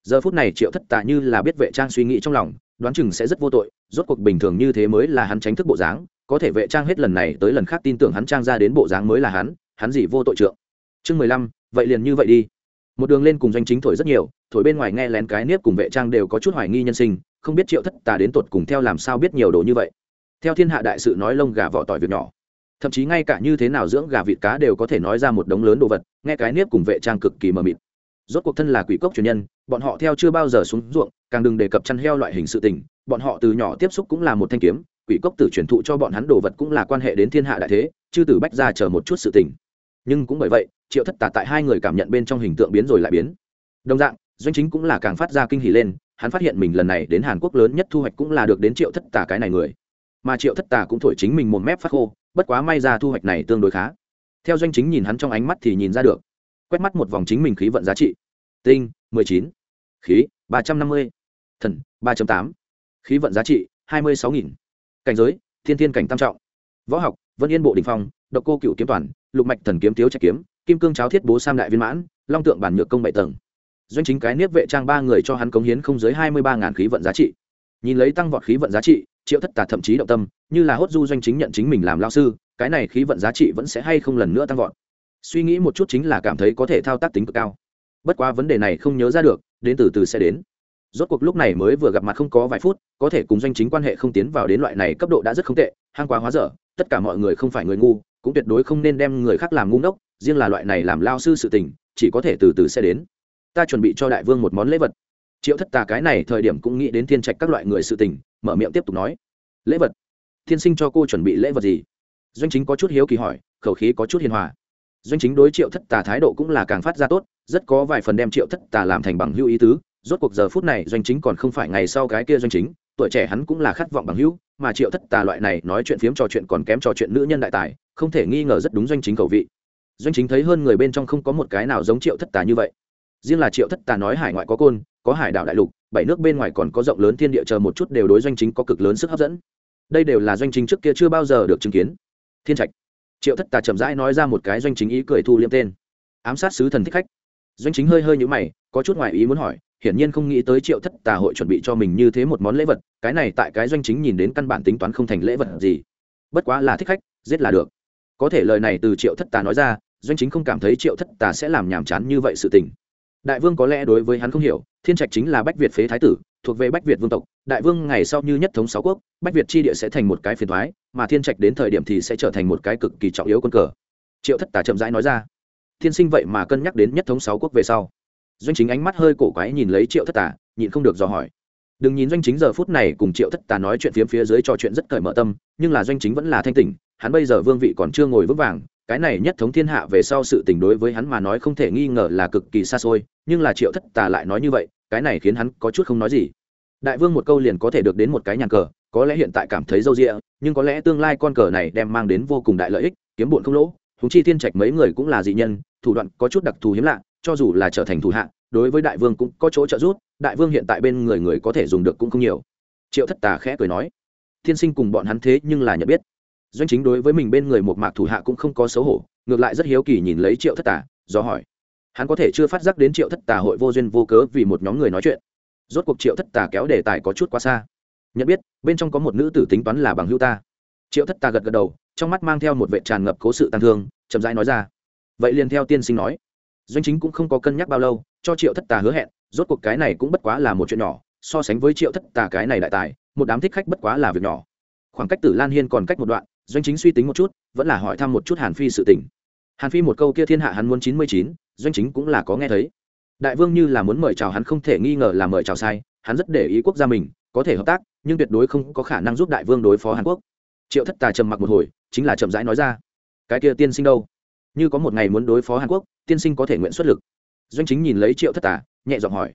Giờ phút này triệu thất tà như là biết vệ trang suy nghĩ trong lòng, đoán chừng sẽ rất vô tội, rốt cuộc bình thường như thế mới là hắn tránh thức bộ dáng, có thể vệ trang hết lần này tới lần khác tin tưởng hắn trang ra đến bộ dáng mới là hắn hắn gì vô tội trượng chương mười lăm, vậy liền như vậy đi. Một đường lên cùng doanh chính thổi rất nhiều, thổi bên ngoài nghe lén cái nếp cùng vệ trang đều có chút hoài nghi nhân sinh, không biết triệu thất tà đến tột cùng theo làm sao biết nhiều đồ như vậy. Theo thiên hạ đại sự nói lông gà vỏ tỏi việc nhỏ. Thậm chí ngay cả như thế nào dưỡng gà vịt cá đều có thể nói ra một đống lớn đồ vật, nghe cái nếp cùng vệ trang cực kỳ mờ mịt. Rốt cuộc thân là quỷ cốc truyền nhân, bọn họ theo chưa bao giờ xuống ruộng, càng đừng đề cập chăn heo loại hình sự tình, bọn họ từ nhỏ tiếp xúc cũng là một thanh kiếm, quỷ cốc tử truyền thụ cho bọn hắn đồ vật cũng là quan hệ đến thiên hạ đại thế chứ từ bách ra chờ một chút sự tình nhưng cũng bởi vậy, triệu thất tà tại hai người cảm nhận bên trong hình tượng biến rồi lại biến. Đồng dạng, doanh chính cũng là càng phát ra kinh hỉ lên, hắn phát hiện mình lần này đến hàn quốc lớn nhất thu hoạch cũng là được đến triệu thất tà cái này người. Mà triệu thất tà cũng thổi chính mình một mép phát khô, bất quá may ra thu hoạch này tương đối khá. Theo doanh chính nhìn hắn trong ánh mắt thì nhìn ra được, quét mắt một vòng chính mình khí vận giá trị. Tinh, mười chín. Khí, ba trăm năm mươi. Thần, ba tám. Khí vận giá trị, hai mươi sáu nghìn. Cảnh giới, thiên thiên cảnh tam trọng. Võ học, vân yên bộ đình phong, độc cô cựu kiếm toàn lục mạch thần kiếm tiếu trạch kiếm, kim cương cháo thiết bố sam đại viên mãn, long tượng bản nhược công bảy tầng. Doanh chính cái niếp vệ trang ba người cho hắn cống hiến không dưới hai mươi ba ngàn khí vận giá trị. Nhìn lấy tăng vọt khí vận giá trị, triệu thất tà thậm chí động tâm, như là hốt du doanh chính nhận chính mình làm lao sư, cái này khí vận giá trị vẫn sẽ hay không lần nữa tăng vọt. Suy nghĩ một chút chính là cảm thấy có thể thao tác tính cực cao. Bất quá vấn đề này không nhớ ra được, đến từ từ sẽ đến. Rốt cuộc lúc này mới vừa gặp mặt không có vài phút, có thể cùng doanh chính quan hệ không tiến vào đến loại này cấp độ đã rất không tệ, hang quá hóa dở, tất cả mọi người không phải người ngu cũng tuyệt đối không nên đem người khác làm ngu ngốc, riêng là loại này làm lao sư sự tình, chỉ có thể từ từ sẽ đến. Ta chuẩn bị cho đại vương một món lễ vật. Triệu thất tà cái này thời điểm cũng nghĩ đến thiên trạch các loại người sự tình, mở miệng tiếp tục nói. Lễ vật? Thiên sinh cho cô chuẩn bị lễ vật gì? Doanh chính có chút hiếu kỳ hỏi, khẩu khí có chút hiền hòa. Doanh chính đối triệu thất tà thái độ cũng là càng phát ra tốt, rất có vài phần đem triệu thất tà làm thành bằng hữu ý tứ. Rốt cuộc giờ phút này, doanh chính còn không phải ngày sau cái kia doanh chính tuổi trẻ hắn cũng là khát vọng bằng hữu, mà triệu thất tà loại này nói chuyện phiếm trò chuyện còn kém trò chuyện nữ nhân đại tài, không thể nghi ngờ rất đúng doanh chính cầu vị. Doanh chính thấy hơn người bên trong không có một cái nào giống triệu thất tà như vậy. Riêng là triệu thất tà nói hải ngoại có côn, có hải đảo đại lục, bảy nước bên ngoài còn có rộng lớn thiên địa chờ một chút đều đối doanh chính có cực lớn sức hấp dẫn. Đây đều là doanh chính trước kia chưa bao giờ được chứng kiến. Thiên trạch. Triệu thất tà chậm rãi nói ra một cái doanh chính ý cười thu liêm tên. Ám sát sứ thần thích khách. Doanh chính hơi hơi nhũ mày, có chút ngoài ý muốn hỏi hiển nhiên không nghĩ tới triệu thất tà hội chuẩn bị cho mình như thế một món lễ vật, cái này tại cái doanh chính nhìn đến căn bản tính toán không thành lễ vật gì. Bất quá là thích khách, giết là được. Có thể lời này từ triệu thất tà nói ra, doanh chính không cảm thấy triệu thất tà sẽ làm nhàm chán như vậy sự tình. Đại vương có lẽ đối với hắn không hiểu, thiên trạch chính là bách việt phế thái tử, thuộc về bách việt vương tộc, đại vương ngày sau như nhất thống sáu quốc, bách việt tri địa sẽ thành một cái phiền thoái, mà thiên trạch đến thời điểm thì sẽ trở thành một cái cực kỳ trọng yếu quân cờ. Triệu thất tà chậm rãi nói ra, thiên sinh vậy mà cân nhắc đến nhất thống sáu quốc về sau doanh chính ánh mắt hơi cổ quái nhìn lấy triệu thất tà, nhịn không được dò hỏi. Đừng nhìn doanh chính giờ phút này cùng triệu thất tà nói chuyện phía phía dưới trò chuyện rất cởi mở tâm, nhưng là doanh chính vẫn là thanh tỉnh, hắn bây giờ vương vị còn chưa ngồi vững vàng, cái này nhất thống thiên hạ về sau sự tình đối với hắn mà nói không thể nghi ngờ là cực kỳ xa xôi, nhưng là triệu thất tà lại nói như vậy, cái này khiến hắn có chút không nói gì. Đại vương một câu liền có thể được đến một cái nhàn cờ, có lẽ hiện tại cảm thấy râu rịa nhưng có lẽ tương lai con cờ này đem mang đến vô cùng đại lợi ích, kiếm bụn không lỗ húng chi thiên trạch mấy người cũng là dị nhân, thủ đoạn có chút đặc thù hiếm lạ cho dù là trở thành thủ hạ, đối với đại vương cũng có chỗ trợ giúp, đại vương hiện tại bên người người có thể dùng được cũng không nhiều. Triệu thất tà khẽ cười nói, thiên sinh cùng bọn hắn thế nhưng là nhận biết. Doanh chính đối với mình bên người một mạc thủ hạ cũng không có xấu hổ, ngược lại rất hiếu kỳ nhìn lấy triệu thất tà, do hỏi, hắn có thể chưa phát giác đến triệu thất tà hội vô duyên vô cớ vì một nhóm người nói chuyện? Rốt cuộc triệu thất tà kéo đề tài có chút quá xa. Nhận biết, bên trong có một nữ tử tính toán là bằng hữu ta. Triệu thất tà gật gật đầu, trong mắt mang theo một vệ tràn ngập cố sự tàn thương, chậm rãi nói ra, vậy liền theo tiên sinh nói doanh chính cũng không có cân nhắc bao lâu, cho triệu thất tà hứa hẹn, rốt cuộc cái này cũng bất quá là một chuyện nhỏ, so sánh với triệu thất tà cái này đại tài, một đám thích khách bất quá là việc nhỏ. Khoảng cách tử lan hiên còn cách một đoạn, doanh chính suy tính một chút, vẫn là hỏi thăm một chút hàn phi sự tình. Hàn phi một câu kia thiên hạ hắn muốn chín mươi chín, doanh chính cũng là có nghe thấy. Đại vương như là muốn mời chào hắn không thể nghi ngờ là mời chào sai, hắn rất để ý quốc gia mình, có thể hợp tác, nhưng tuyệt đối không có khả năng giúp đại vương đối phó hàn quốc. Triệu thất tà trầm mặc một hồi, chính là chậm rãi nói ra. Cái kia tiên sinh đâu? Như có một ngày muốn đối phó hàn quốc, tiên sinh có thể nguyện xuất lực. Doanh chính nhìn lấy triệu thất tả nhẹ giọng hỏi,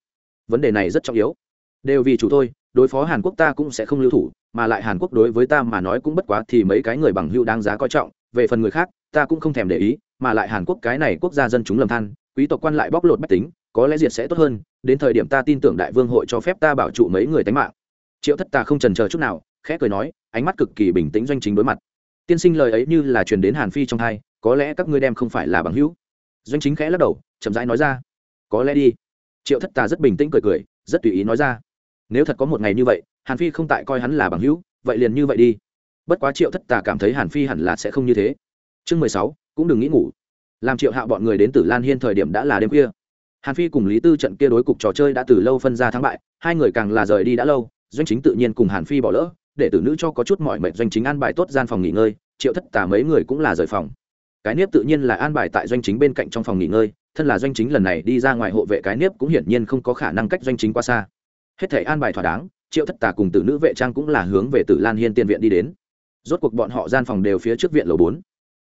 vấn đề này rất trọng yếu. Đều vì chủ thôi, đối phó hàn quốc ta cũng sẽ không lưu thủ, mà lại hàn quốc đối với ta mà nói cũng bất quá thì mấy cái người bằng hữu đáng giá coi trọng, về phần người khác, ta cũng không thèm để ý, mà lại hàn quốc cái này quốc gia dân chúng lầm than, quý tộc quan lại bóc lột bách tính, có lẽ diệt sẽ tốt hơn, đến thời điểm ta tin tưởng đại vương hội cho phép ta bảo trụ mấy người tánh mạng. Triệu thất ta không trần chờ chút nào, khẽ cười nói, ánh mắt cực kỳ bình tĩnh doanh chính đối mặt. Tiên sinh lời ấy như là truyền đến hàn phi trong hai có lẽ các ngươi đem không phải là bằng hữu. Doanh chính khẽ lắc đầu, chậm rãi nói ra. Có lẽ đi. Triệu thất tà rất bình tĩnh cười cười, rất tùy ý nói ra. Nếu thật có một ngày như vậy, hàn phi không tại coi hắn là bằng hữu, vậy liền như vậy đi. Bất quá triệu thất tà cảm thấy hàn phi hẳn là sẽ không như thế. Chương mười sáu, cũng đừng nghĩ ngủ. Làm triệu hạ bọn người đến từ lan hiên thời điểm đã là đêm khuya. Hàn phi cùng lý tư trận kia đối cục trò chơi đã từ lâu phân ra thắng bại, hai người càng là rời đi đã lâu, doanh chính tự nhiên cùng hàn phi bỏ lỡ, để tử nữ cho có chút mọi mệnh doanh chính ăn bài tốt gian phòng nghỉ ngơi, triệu thất tà mấy người cũng là rời phòng cái nếp tự nhiên là an bài tại doanh chính bên cạnh trong phòng nghỉ ngơi, thân là doanh chính lần này đi ra ngoài hộ vệ cái nếp cũng hiển nhiên không có khả năng cách doanh chính qua xa. Hết thể an bài thỏa đáng, triệu thất tà cùng tử nữ vệ trang cũng là hướng về tử lan hiên tiên viện đi đến. Rốt cuộc bọn họ gian phòng đều phía trước viện lầu bốn.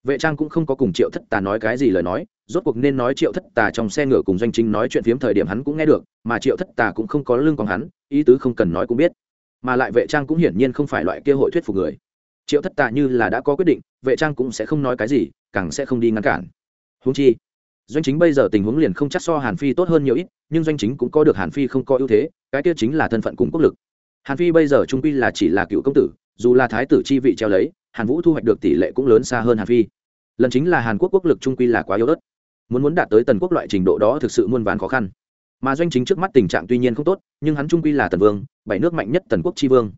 Vệ trang cũng không có cùng triệu thất tà nói cái gì lời nói, rốt cuộc nên nói triệu thất tà trong xe ngựa cùng doanh chính nói chuyện phiếm thời điểm hắn cũng nghe được, mà triệu thất tà cũng không có lưng còn hắn, ý tứ không cần nói cũng biết. Mà lại vệ trang cũng hiển nhiên không phải loại kia hội thuyết phục người. Triệu thất tà như là đã có quyết định, vệ trang cũng sẽ không nói cái gì càng sẽ không đi ngăn cản. Húng chi, doanh chính bây giờ tình huống liền không chắc so hàn phi tốt hơn nhiều ít, nhưng doanh chính cũng có được hàn phi không có ưu thế, cái kia chính là thân phận cùng quốc lực. Hàn phi bây giờ trung quy là chỉ là cựu công tử, dù là thái tử chi vị treo lấy, hàn vũ thu hoạch được tỷ lệ cũng lớn xa hơn hàn phi. Lần chính là hàn quốc quốc lực trung quy là quá yếu ớt. Muốn muốn đạt tới tần quốc loại trình độ đó thực sự muôn vàn khó khăn. Mà doanh chính trước mắt tình trạng tuy nhiên không tốt, nhưng hắn trung quy là tần vương, bảy nước mạnh nhất tần quốc tri vương.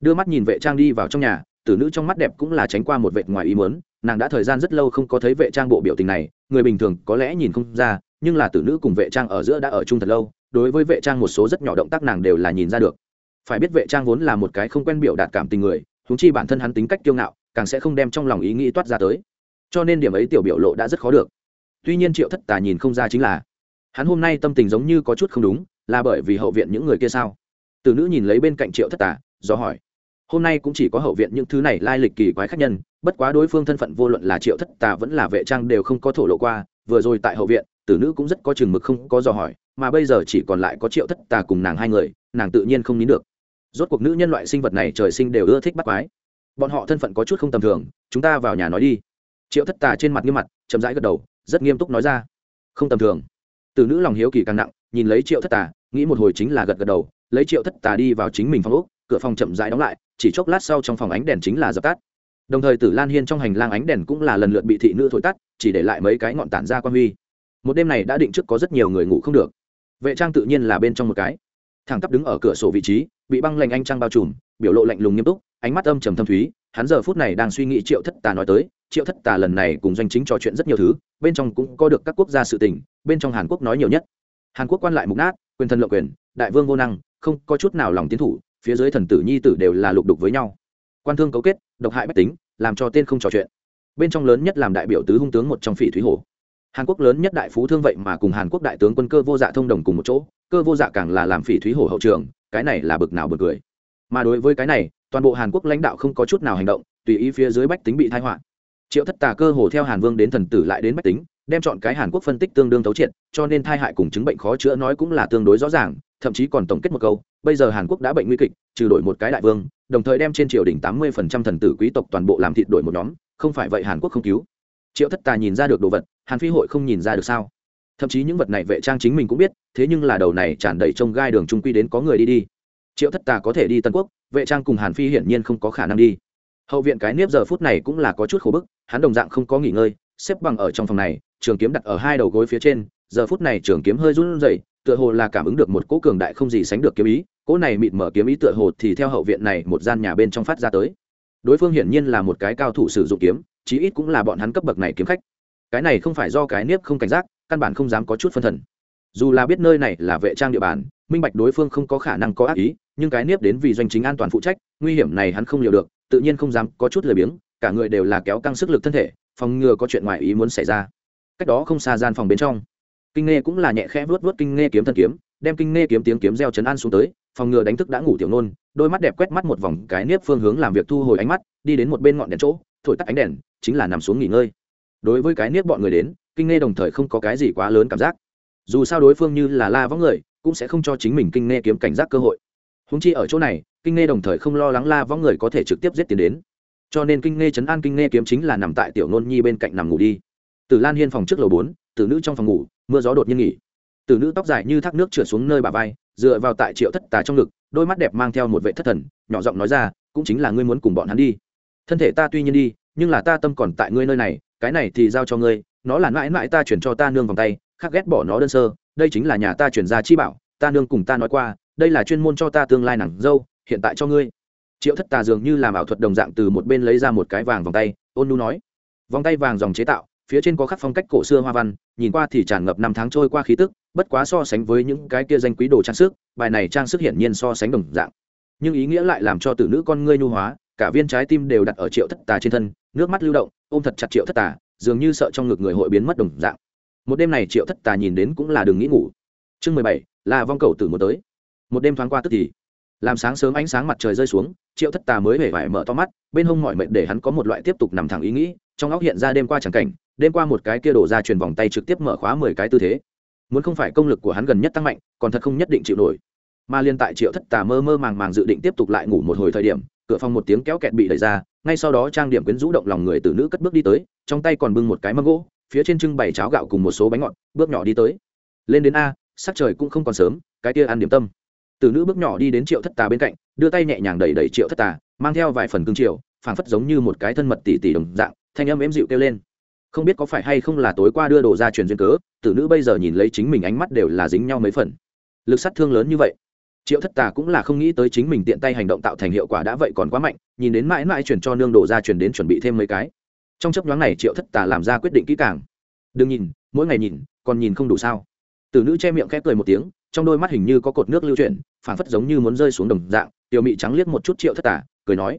Đưa mắt nhìn vệ trang đi vào trong nhà, tử nữ trong mắt đẹp cũng là tránh qua một vệ ngoài ý muốn nàng đã thời gian rất lâu không có thấy vệ trang bộ biểu tình này, người bình thường có lẽ nhìn không ra, nhưng là tử nữ cùng vệ trang ở giữa đã ở chung thật lâu, đối với vệ trang một số rất nhỏ động tác nàng đều là nhìn ra được. Phải biết vệ trang vốn là một cái không quen biểu đạt cảm tình người húng chi bản thân hắn tính cách kiêu ngạo, càng sẽ không đem trong lòng ý nghĩ toát ra tới. Cho nên điểm ấy tiểu biểu lộ đã rất khó được. Tuy nhiên triệu thất tà nhìn không ra chính là, hắn hôm nay tâm tình giống như có chút không đúng, là bởi vì hậu viện những người kia sao? Từ nữ nhìn lấy bên cạnh triệu thất tà, do hỏi hôm nay cũng chỉ có hậu viện những thứ này lai lịch kỳ quái khác nhân, bất quá đối phương thân phận vô luận là triệu thất tà vẫn là vệ trang đều không có thổ lộ qua, vừa rồi tại hậu viện, tử nữ cũng rất có chừng mực không có dò hỏi, mà bây giờ chỉ còn lại có triệu thất tà cùng nàng hai người, nàng tự nhiên không nín được. Rốt cuộc nữ nhân loại sinh vật này trời sinh đều ưa thích bắt quái. Bọn họ thân phận có chút không tầm thường, chúng ta vào nhà nói đi. Triệu thất tà trên mặt nghiêm mặt, chậm rãi gật đầu, rất nghiêm túc nói ra. Không tầm thường. Từ nữ lòng hiếu kỳ càng nặng, nhìn lấy triệu thất tà, nghĩ một hồi chính là gật gật đầu, lấy triệu thất tà đi vào chính mình phòng úc cửa phòng chậm rãi đóng lại, chỉ chốc lát sau trong phòng ánh đèn chính là dập tắt. Đồng thời tử lan hiên trong hành lang ánh đèn cũng là lần lượt bị thị nữ thổi tắt, chỉ để lại mấy cái ngọn tản ra quan huy. Một đêm này đã định trước có rất nhiều người ngủ không được. Vệ trang tự nhiên là bên trong một cái. Thẳng tắp đứng ở cửa sổ vị trí, bị băng lạnh anh trang bao trùm, biểu lộ lạnh lùng nghiêm túc, ánh mắt âm trầm thâm thúy, hắn giờ phút này đang suy nghĩ triệu thất tà nói tới, triệu thất tà lần này cùng doanh chính trò chuyện rất nhiều thứ, bên trong cũng có được các quốc gia sự tình, bên trong hàn quốc nói nhiều nhất. Hàn quốc quan lại mục nát, quyền thần lộ quyền, đại vương vô năng, không có chút nào lòng tiến thủ phía dưới thần tử nhi tử đều là lục đục với nhau. Quan thương cấu kết, độc hại bách tính, làm cho tên không trò chuyện. Bên trong lớn nhất làm đại biểu tứ hung tướng một trong phỉ thúy hồ. Hàn quốc lớn nhất đại phú thương vậy mà cùng hàn quốc đại tướng quân cơ vô dạ thông đồng cùng một chỗ, cơ vô dạ càng là làm phỉ thúy hồ hậu trường, cái này là bực nào bực cười. Mà đối với cái này, toàn bộ hàn quốc lãnh đạo không có chút nào hành động, tùy ý phía dưới bách tính bị thái họa. Triệu thất tà cơ hồ theo hàn vương đến thần tử lại đến bách tính, đem chọn cái hàn quốc phân tích tương đương thấu triệt, cho nên thai hại cùng chứng bệnh khó chữa nói cũng là tương đối rõ ràng, thậm chí còn tổng kết một câu bây giờ hàn quốc đã bệnh nguy kịch, trừ đổi một cái đại vương, đồng thời đem trên triều đình tám mươi phần trăm thần tử quý tộc toàn bộ làm thịt đổi một nhóm, không phải vậy hàn quốc không cứu. Triệu thất tà nhìn ra được đồ vật, hàn phi hội không nhìn ra được sao? Thậm chí những vật này vệ trang chính mình cũng biết, thế nhưng là đầu này tràn đầy trông gai đường trung quy đến có người đi đi. Triệu thất tà có thể đi tân quốc, vệ trang cùng hàn phi hiển nhiên không có khả năng đi. Hậu viện cái nếp giờ phút này cũng là có chút khổ bức, hắn đồng dạng không có nghỉ ngơi, xếp bằng ở trong phòng này, trường kiếm đặt ở hai đầu gối phía trên, giờ phút này trường kiếm hơi run rẩy tựa hồ là cảm ứng được một cỗ cường đại không gì sánh được kiếm ý, cỗ này mịt mở kiếm ý tựa hồ thì theo hậu viện này một gian nhà bên trong phát ra tới. Đối phương hiển nhiên là một cái cao thủ sử dụng kiếm, chí ít cũng là bọn hắn cấp bậc này kiếm khách. Cái này không phải do cái nếp không cảnh giác, căn bản không dám có chút phân thần. Dù là biết nơi này là vệ trang địa bàn, minh bạch đối phương không có khả năng có ác ý, nhưng cái nếp đến vì doanh chính an toàn phụ trách, nguy hiểm này hắn không liều được, tự nhiên không dám có chút lười biếng, cả người đều là kéo căng sức lực thân thể, phòng ngừa có chuyện ngoài ý muốn xảy ra. Cách đó không xa gian phòng bên trong kinh nghe cũng là nhẹ khẽ vuốt vuốt kinh nghe kiếm thân kiếm, đem kinh nghe kiếm tiếng kiếm reo chấn an xuống tới, phòng ngừa đánh thức đã ngủ tiểu nôn, đôi mắt đẹp quét mắt một vòng cái nếp phương hướng làm việc thu hồi ánh mắt, đi đến một bên ngọn đèn chỗ, thổi tắt ánh đèn, chính là nằm xuống nghỉ ngơi. Đối với cái nếp bọn người đến, kinh nghe đồng thời không có cái gì quá lớn cảm giác. Dù sao đối phương như là la võng người, cũng sẽ không cho chính mình kinh nghe kiếm cảnh giác cơ hội. Húng chi ở chỗ này, kinh nghe đồng thời không lo lắng la võng người có thể trực tiếp giết tiến đến. Cho nên kinh nghe chấn an kinh nghe kiếm chính là nằm tại tiểu nôn nhi bên cạnh nằm ngủ đi từ lan hiên phòng trước lầu bốn, tử nữ trong phòng ngủ, mưa gió đột nhiên nghỉ. Tử nữ tóc dài như thác nước trượt xuống nơi bà vai, dựa vào tại triệu thất tà trong ngực, đôi mắt đẹp mang theo một vệ thất thần, nhỏ giọng nói ra, cũng chính là ngươi muốn cùng bọn hắn đi. Thân thể ta tuy nhiên đi, nhưng là ta tâm còn tại ngươi nơi này, cái này thì giao cho ngươi, nó là mãi mãi ta chuyển cho ta nương vòng tay khắc ghét bỏ nó đơn sơ, đây chính là nhà ta chuyển ra chi bảo, ta nương cùng ta nói qua, đây là chuyên môn cho ta tương lai nàng dâu, hiện tại cho ngươi. Triệu thất tà dường như làm ảo thuật đồng dạng từ một bên lấy ra một cái vàng vòng tay, ôn nu nói. Vòng tay vàng dòng chế tạo phía trên có khắc phong cách cổ xưa hoa văn, nhìn qua thì tràn ngập năm tháng trôi qua khí tức, bất quá so sánh với những cái kia danh quý đồ trang sức, bài này trang sức hiển nhiên so sánh đồng dạng. Nhưng ý nghĩa lại làm cho tử nữ con ngươi nhu hóa, cả viên trái tim đều đặt ở triệu thất tà trên thân, nước mắt lưu động, ôm thật chặt triệu thất tà, dường như sợ trong ngực người hội biến mất đồng dạng. Một đêm này triệu thất tà nhìn đến cũng là đừng nghĩ ngủ. Chương mười bảy là vong cầu tử một tới. Một đêm thoáng qua tức thì, làm sáng sớm ánh sáng mặt trời rơi xuống, triệu thất tà mới hề vải mở to mắt, bên hông mọi mệnh để hắn có một loại tiếp tục nằm thẳng ý nghĩ, trong óc hiện ra đêm qua chẳng cảnh đêm qua một cái kia đổ ra truyền vòng tay trực tiếp mở khóa mười cái tư thế. Muốn không phải công lực của hắn gần nhất tăng mạnh còn thật không nhất định chịu nổi. Mà liên tại triệu thất tà mơ mơ màng màng dự định tiếp tục lại ngủ một hồi thời điểm cửa phòng một tiếng kéo kẹt bị đẩy ra ngay sau đó trang điểm quyến rũ động lòng người từ nữ cất bước đi tới trong tay còn bưng một cái mâm gỗ phía trên trưng bày cháo gạo cùng một số bánh ngọt bước nhỏ đi tới. Lên đến a sắc trời cũng không còn sớm cái kia ăn điểm tâm. Từ nữ bước nhỏ đi đến triệu thất tà bên cạnh đưa tay nhẹ nhàng đẩy đẩy triệu thất tà mang theo vài phần cương triều, phảng phất giống như một cái thân mật tỉ tỉ đồng dạng thanh âm êm dịu kêu lên không biết có phải hay không là tối qua đưa đồ ra truyền duyên cớ, tử nữ bây giờ nhìn lấy chính mình ánh mắt đều là dính nhau mấy phần. Lực sát thương lớn như vậy, triệu thất tà cũng là không nghĩ tới chính mình tiện tay hành động tạo thành hiệu quả đã vậy còn quá mạnh, nhìn đến mãi mãi chuyển cho nương đồ ra chuyển đến chuẩn bị thêm mấy cái. Trong chấp nhoáng này triệu thất tà làm ra quyết định kỹ càng. Đừng nhìn, mỗi ngày nhìn, còn nhìn không đủ sao? Tử nữ che miệng khép cười một tiếng, trong đôi mắt hình như có cột nước lưu chuyển phản phất giống như muốn rơi xuống đồng dạng, tiểu mị trắng liếc một chút triệu thất tà, cười nói,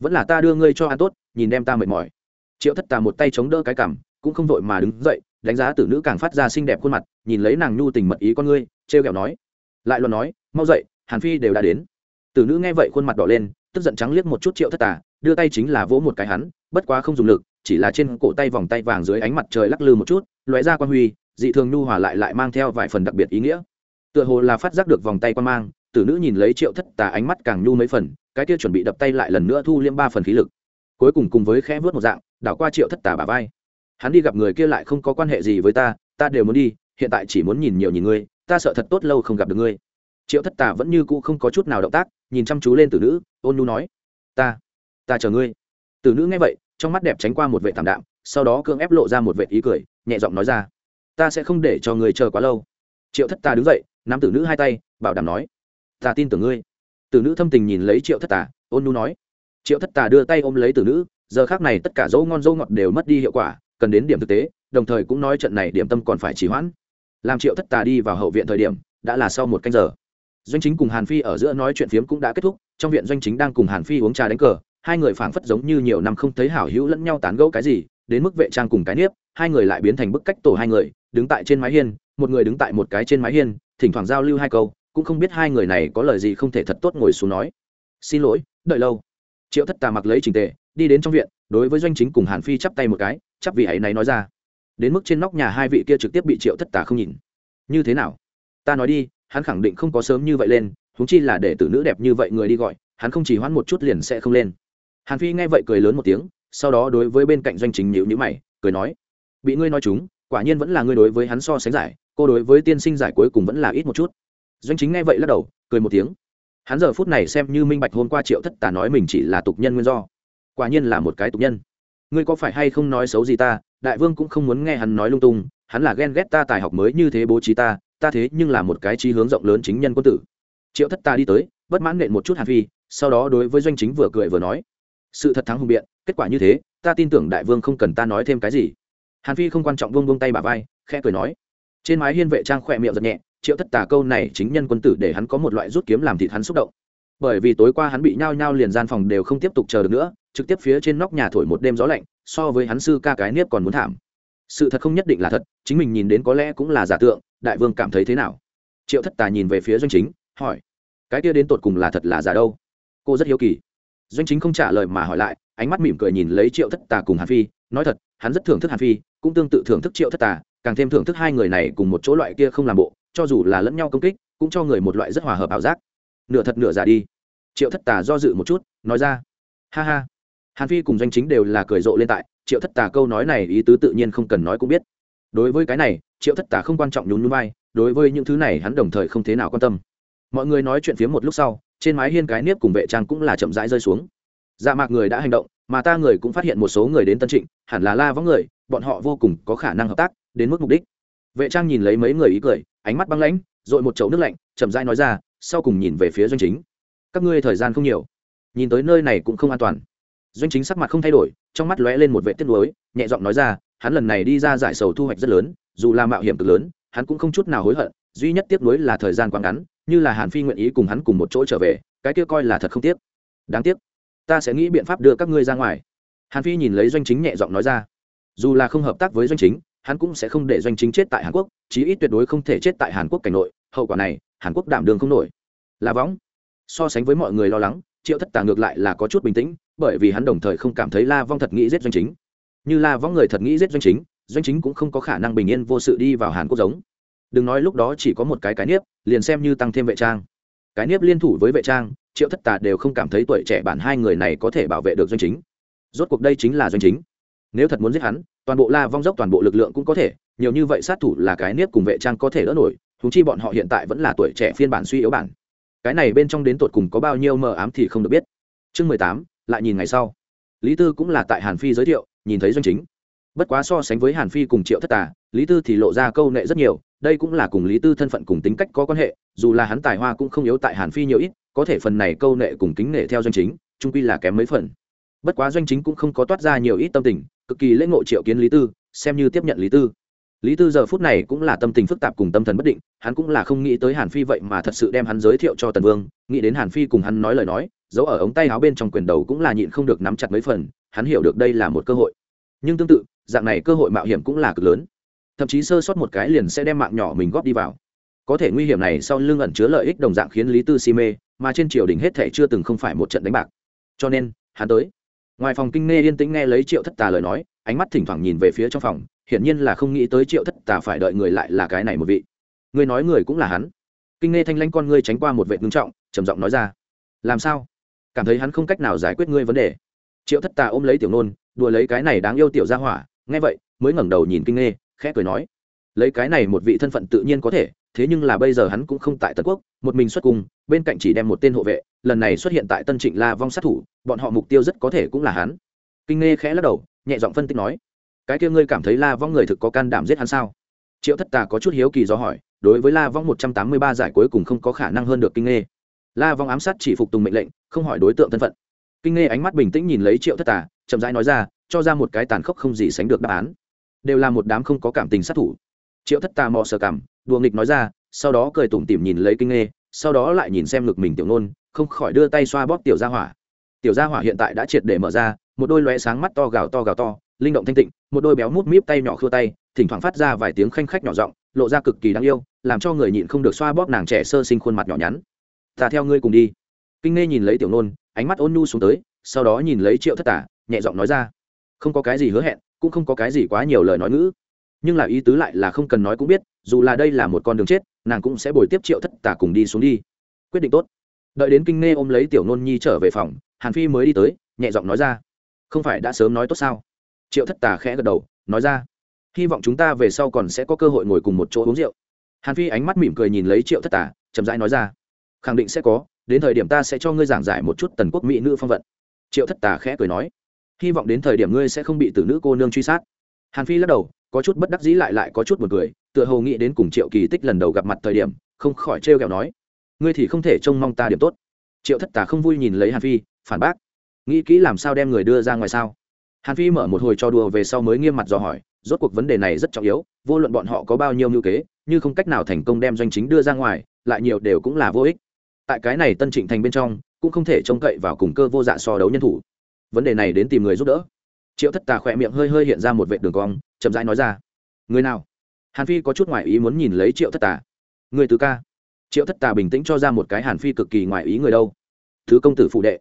vẫn là ta đưa ngươi cho ăn tốt, nhìn đem ta mệt mỏi triệu thất tà một tay chống đỡ cái cằm, cũng không vội mà đứng dậy, đánh giá tử nữ càng phát ra xinh đẹp khuôn mặt, nhìn lấy nàng nhu tình mật ý con ngươi, trêu ghẹo nói. Lại luận nói, mau dậy, hàn phi đều đã đến. Tử nữ nghe vậy khuôn mặt đỏ lên, tức giận trắng liếc một chút triệu thất tà, đưa tay chính là vỗ một cái hắn, bất quá không dùng lực, chỉ là trên cổ tay vòng tay vàng dưới ánh mặt trời lắc lư một chút loé ra quan huy, dị thường nhu hòa lại lại mang theo vài phần đặc biệt ý nghĩa. Tựa hồ là phát giác được vòng tay quan mang, tử nữ nhìn lấy triệu thất tà ánh mắt càng nhu mấy phần, cái kia chuẩn bị đập tay lại lần nữa thu liêm ba phần khí lực cuối cùng cùng với khẽ vớt một dạng, đảo qua triệu thất tà bà vai. Hắn đi gặp người kia lại không có quan hệ gì với ta ta đều muốn đi, hiện tại chỉ muốn nhìn nhiều nhìn ngươi, ta sợ thật tốt lâu không gặp được ngươi. Triệu thất tà vẫn như cũ không có chút nào động tác, nhìn chăm chú lên tử nữ, ôn nu nói, ta ta chờ ngươi. Tử nữ nghe vậy, trong mắt đẹp tránh qua một vệ tảm đạm, sau đó cưỡng ép lộ ra một vệ ý cười, nhẹ giọng nói ra, ta sẽ không để cho người chờ quá lâu. Triệu thất tà đứng dậy, nắm tử nữ hai tay, bảo đảm nói, ta tin tưởng ngươi. Tử nữ thâm tình nhìn lấy triệu thất tà, ôn nu nói triệu thất tà đưa tay ôm lấy tử nữ, giờ khác này tất cả dấu ngon dấu ngọt đều mất đi hiệu quả, cần đến điểm thực tế, đồng thời cũng nói trận này điểm tâm còn phải trì hoãn. Làm triệu thất tà đi vào hậu viện thời điểm, đã là sau một canh giờ. Doanh chính cùng hàn phi ở giữa nói chuyện phiếm cũng đã kết thúc, trong viện doanh chính đang cùng hàn phi uống trà đánh cờ, hai người phảng phất giống như nhiều năm không thấy hảo hữu lẫn nhau tán gẫu cái gì, đến mức vệ trang cùng cái nếp hai người lại biến thành bức cách tổ hai người, đứng tại trên mái hiên, một người đứng tại một cái trên mái hiên, thỉnh thoảng giao lưu hai câu, cũng không biết hai người này có lời gì không thể thật tốt ngồi xuống nói. Xin lỗi, đợi lâu triệu thất tà mặc lấy trình tề, đi đến trong viện, đối với doanh chính cùng hàn phi chắp tay một cái, chắp vị ấy này nói ra. Đến mức trên nóc nhà hai vị kia trực tiếp bị triệu thất tà không nhìn. Như thế nào? Ta nói đi, hắn khẳng định không có sớm như vậy lên húng chi là để tử nữ đẹp như vậy người đi gọi, hắn không chỉ hoãn một chút liền sẽ không lên. Hàn phi nghe vậy cười lớn một tiếng, sau đó đối với bên cạnh doanh chính nhịu nhữ mày, cười nói, bị ngươi nói chúng, quả nhiên vẫn là ngươi đối với hắn so sánh giải, cô đối với tiên sinh giải cuối cùng vẫn là ít một chút. Doanh chính nghe vậy lắc đầu, cười một tiếng hắn giờ phút này xem như minh bạch hôm qua triệu thất tà nói mình chỉ là tục nhân nguyên do. Quả nhiên là một cái tục nhân. Ngươi có phải hay không nói xấu gì ta? Đại vương cũng không muốn nghe hắn nói lung tung, hắn là ghen ghét ta tài học mới như thế bố trí ta ta thế nhưng là một cái trí hướng rộng lớn chính nhân quân tử. Triệu thất ta đi tới, bất mãn nện một chút hàn phi, sau đó đối với doanh chính vừa cười vừa nói, sự thật thắng hùng biện, kết quả như thế, ta tin tưởng đại vương không cần ta nói thêm cái gì. Hàn phi không quan trọng vung vung tay bà vai, khẽ cười nói, trên mái hiên vệ trang khỏe miệng giật nhẹ triệu thất tà câu này chính nhân quân tử để hắn có một loại rút kiếm làm thịt hắn xúc động. Bởi vì tối qua hắn bị nhao nhao liền gian phòng đều không tiếp tục chờ được nữa, trực tiếp phía trên nóc nhà thổi một đêm gió lạnh, so với hắn sư ca cái niếp còn muốn thảm. Sự thật không nhất định là thật, chính mình nhìn đến có lẽ cũng là giả tượng, đại vương cảm thấy thế nào? Triệu thất tà nhìn về phía doanh chính, hỏi, cái kia đến tột cùng là thật là giả đâu? Cô rất hiếu kỳ. Doanh chính không trả lời mà hỏi lại, ánh mắt mỉm cười nhìn lấy triệu thất tà cùng hàn phi, nói thật, hắn rất thưởng thức hàn phi, cũng tương tự thưởng thức triệu thất tà, càng thêm thưởng thức hai người này cùng một chỗ loại kia không làm bộ cho dù là lẫn nhau công kích, cũng cho người một loại rất hòa hợp ảo giác. Nửa thật nửa giả đi. Triệu thất tà do dự một chút, nói ra. Ha ha. Hàn phi cùng doanh chính đều là cười rộ lên tại, triệu thất tà câu nói này ý tứ tự nhiên không cần nói cũng biết. Đối với cái này, triệu thất tà không quan trọng nhún nhún vai, đối với những thứ này hắn đồng thời không thế nào quan tâm. Mọi người nói chuyện phía một lúc sau, trên mái hiên cái nếp cùng vệ trang cũng là chậm rãi rơi xuống. Dạ mạc người đã hành động, mà ta người cũng phát hiện một số người đến tân trịnh, hẳn là la võng người, bọn họ vô cùng có khả năng hợp tác, đến mức mục đích vệ trang nhìn lấy mấy người ý cười, ánh mắt băng lãnh dội một chậu nước lạnh, chậm rãi nói ra, sau cùng nhìn về phía doanh chính. Các ngươi thời gian không nhiều, nhìn tới nơi này cũng không an toàn. Doanh chính sắc mặt không thay đổi, trong mắt lóe lên một vệ tiết lối nhẹ giọng nói ra, hắn lần này đi ra giải sầu thu hoạch rất lớn, dù là mạo hiểm cực lớn, hắn cũng không chút nào hối hận, duy nhất tiếc nuối là thời gian quá ngắn, như là hàn phi nguyện ý cùng hắn cùng một chỗ trở về, cái kia coi là thật không tiếc. Đáng tiếc, ta sẽ nghĩ biện pháp đưa các ngươi ra ngoài. Hàn phi nhìn lấy doanh chính nhẹ giọng nói ra, dù là không hợp tác với doanh chính hắn cũng sẽ không để doanh chính chết tại hàn quốc, chí ít tuyệt đối không thể chết tại hàn quốc cảnh nội, hậu quả này, hàn quốc đảm đường không nổi. Là võng. So sánh với mọi người lo lắng, triệu thất tà ngược lại là có chút bình tĩnh, bởi vì hắn đồng thời không cảm thấy la vong thật nghĩ giết doanh chính. Như la vong người thật nghĩ giết doanh chính doanh chính cũng không có khả năng bình yên vô sự đi vào hàn quốc giống. Đừng nói lúc đó chỉ có một cái cái niếp, liền xem như tăng thêm vệ trang. Cái niếp liên thủ với vệ trang, triệu thất tà đều không cảm thấy tuổi trẻ bản hai người này có thể bảo vệ được doanh chính. Rốt cuộc đây chính là doanh chính nếu thật muốn giết hắn, toàn bộ la vong dốc toàn bộ lực lượng cũng có thể, nhiều như vậy sát thủ là cái nếp cùng vệ trang có thể đỡ nổi thúng chi bọn họ hiện tại vẫn là tuổi trẻ phiên bản suy yếu bản. Cái này bên trong đến tột cùng có bao nhiêu mờ ám thì không được biết. Chương mười tám, lại nhìn ngày sau. Lý tư cũng là tại hàn phi giới thiệu, nhìn thấy doanh chính. Bất quá so sánh với hàn phi cùng triệu thất tà, lý tư thì lộ ra câu nệ rất nhiều, đây cũng là cùng lý tư thân phận cùng tính cách có quan hệ, dù là hắn tài hoa cũng không yếu tại hàn phi nhiều ít, có thể phần này câu nệ cùng kính nệ theo doanh chính, trung quy là kém mấy phần. Bất quá doanh chính cũng không có toát ra nhiều ít tâm tình cực kỳ lễ ngộ triệu kiến lý tư, xem như tiếp nhận lý tư. Lý tư giờ phút này cũng là tâm tình phức tạp cùng tâm thần bất định, hắn cũng là không nghĩ tới hàn phi vậy mà thật sự đem hắn giới thiệu cho tần vương, nghĩ đến hàn phi cùng hắn nói lời nói, giấu ở ống tay áo bên trong quyền đầu cũng là nhịn không được nắm chặt mấy phần, hắn hiểu được đây là một cơ hội. Nhưng tương tự, dạng này cơ hội mạo hiểm cũng là cực lớn. Thậm chí sơ sót một cái liền sẽ đem mạng nhỏ mình góp đi vào. Có thể nguy hiểm này sau lưng ẩn chứa lợi ích đồng dạng khiến lý tư si mê, mà trên triều đình hết thể chưa từng không phải một trận đánh bạc. Cho nên, hắn tới ngoài phòng kinh nghe yên tĩnh nghe lấy triệu thất tà lời nói, ánh mắt thỉnh thoảng nhìn về phía trong phòng, hiển nhiên là không nghĩ tới triệu thất tà phải đợi người lại là cái này một vị. Người nói người cũng là hắn. Kinh nghe thanh lanh con ngươi tránh qua một vệ ngưng trọng, trầm giọng nói ra. Làm sao? Cảm thấy hắn không cách nào giải quyết ngươi vấn đề. Triệu thất tà ôm lấy tiểu nôn, đùa lấy cái này đáng yêu tiểu ra hỏa. Nghe vậy, mới ngẩng đầu nhìn kinh nghe, khẽ cười nói. Lấy cái này một vị thân phận tự nhiên có thể, thế nhưng là bây giờ hắn cũng không tại tần quốc, một mình xuất cung, bên cạnh chỉ đem một tên hộ vệ lần này xuất hiện tại tân trịnh la vong sát thủ, bọn họ mục tiêu rất có thể cũng là hắn. Kinh nghe khẽ lắc đầu, nhẹ giọng phân tích nói, cái kia ngươi cảm thấy la vong người thực có can đảm giết hắn sao? Triệu thất tà có chút hiếu kỳ do hỏi, đối với la vong một trăm tám mươi ba giải cuối cùng không có khả năng hơn được kinh nghe la vong ám sát chỉ phục tùng mệnh lệnh, không hỏi đối tượng thân phận. Kinh nghe ánh mắt bình tĩnh nhìn lấy triệu thất tà, chậm rãi nói ra, cho ra một cái tàn khốc không gì sánh được đáp án. Đều là một đám không có cảm tình sát thủ. Triệu thất tà mò sờ cảm đùa nghịch nói ra, sau đó cười tủm tỉm nhìn lấy kinh nghe sau đó lại nhìn xem ngực mình tiểu nôn không khỏi đưa tay xoa bóp tiểu gia hỏa. Tiểu gia hỏa hiện tại đã triệt để mở ra, một đôi lóe sáng mắt to gào to gào to, linh động thanh tịnh, một đôi béo mút míp tay nhỏ khua tay, thỉnh thoảng phát ra vài tiếng khanh khách nhỏ giọng, lộ ra cực kỳ đáng yêu, làm cho người nhịn không được xoa bóp nàng trẻ sơ sinh khuôn mặt nhỏ nhắn. Ta theo ngươi cùng đi. Kinh nghe nhìn lấy tiểu nôn ánh mắt ôn nhu xuống tới, sau đó nhìn lấy triệu thất tả, nhẹ giọng nói ra, không có cái gì hứa hẹn, cũng không có cái gì quá nhiều lời nói ngữ. Nhưng là ý tứ lại là không cần nói cũng biết dù là đây là một con đường chết, nàng cũng sẽ bồi tiếp triệu thất tả cùng đi xuống đi. Quyết định tốt. Đợi đến kinh nghe ôm lấy tiểu nôn nhi trở về phòng, hàn phi mới đi tới, nhẹ giọng nói ra. Không phải đã sớm nói tốt sao? Triệu thất tà khẽ gật đầu, nói ra. Hy vọng chúng ta về sau còn sẽ có cơ hội ngồi cùng một chỗ uống rượu. Hàn phi ánh mắt mỉm cười nhìn lấy triệu thất tà, chậm rãi nói ra. Khẳng định sẽ có, đến thời điểm ta sẽ cho ngươi giảng giải một chút tần quốc mỹ nữ phong vận. Triệu thất tà khẽ cười nói. Hy vọng đến thời điểm ngươi sẽ không bị tử nữ cô nương truy sát. Hàn phi lắc đầu có chút bất đắc dĩ lại lại có chút một cười, tựa hồ nghĩ đến cùng triệu kỳ tích lần đầu gặp mặt thời điểm, không khỏi trêu ghẹo nói, ngươi thì không thể trông mong ta điểm tốt. Triệu thất tà không vui nhìn lấy hàn phi, phản bác, nghĩ kỹ làm sao đem người đưa ra ngoài sao? Hàn phi mở một hồi trò đùa về sau mới nghiêm mặt dò hỏi, rốt cuộc vấn đề này rất trọng yếu, vô luận bọn họ có bao nhiêu mưu kế, như không cách nào thành công đem doanh chính đưa ra ngoài, lại nhiều đều cũng là vô ích. Tại cái này tân trịnh thành bên trong, cũng không thể trông cậy vào cùng cơ vô dạ so đấu nhân thủ. Vấn đề này đến tìm người giúp đỡ. Triệu thất tà khỏe miệng hơi hơi hiện ra một vệt đường cong chậm rãi nói ra. Người nào? Hàn phi có chút ngoại ý muốn nhìn lấy triệu thất tà. Người tứ ca. Triệu thất tà bình tĩnh cho ra một cái hàn phi cực kỳ ngoại ý người đâu. Thứ công tử phụ đệ.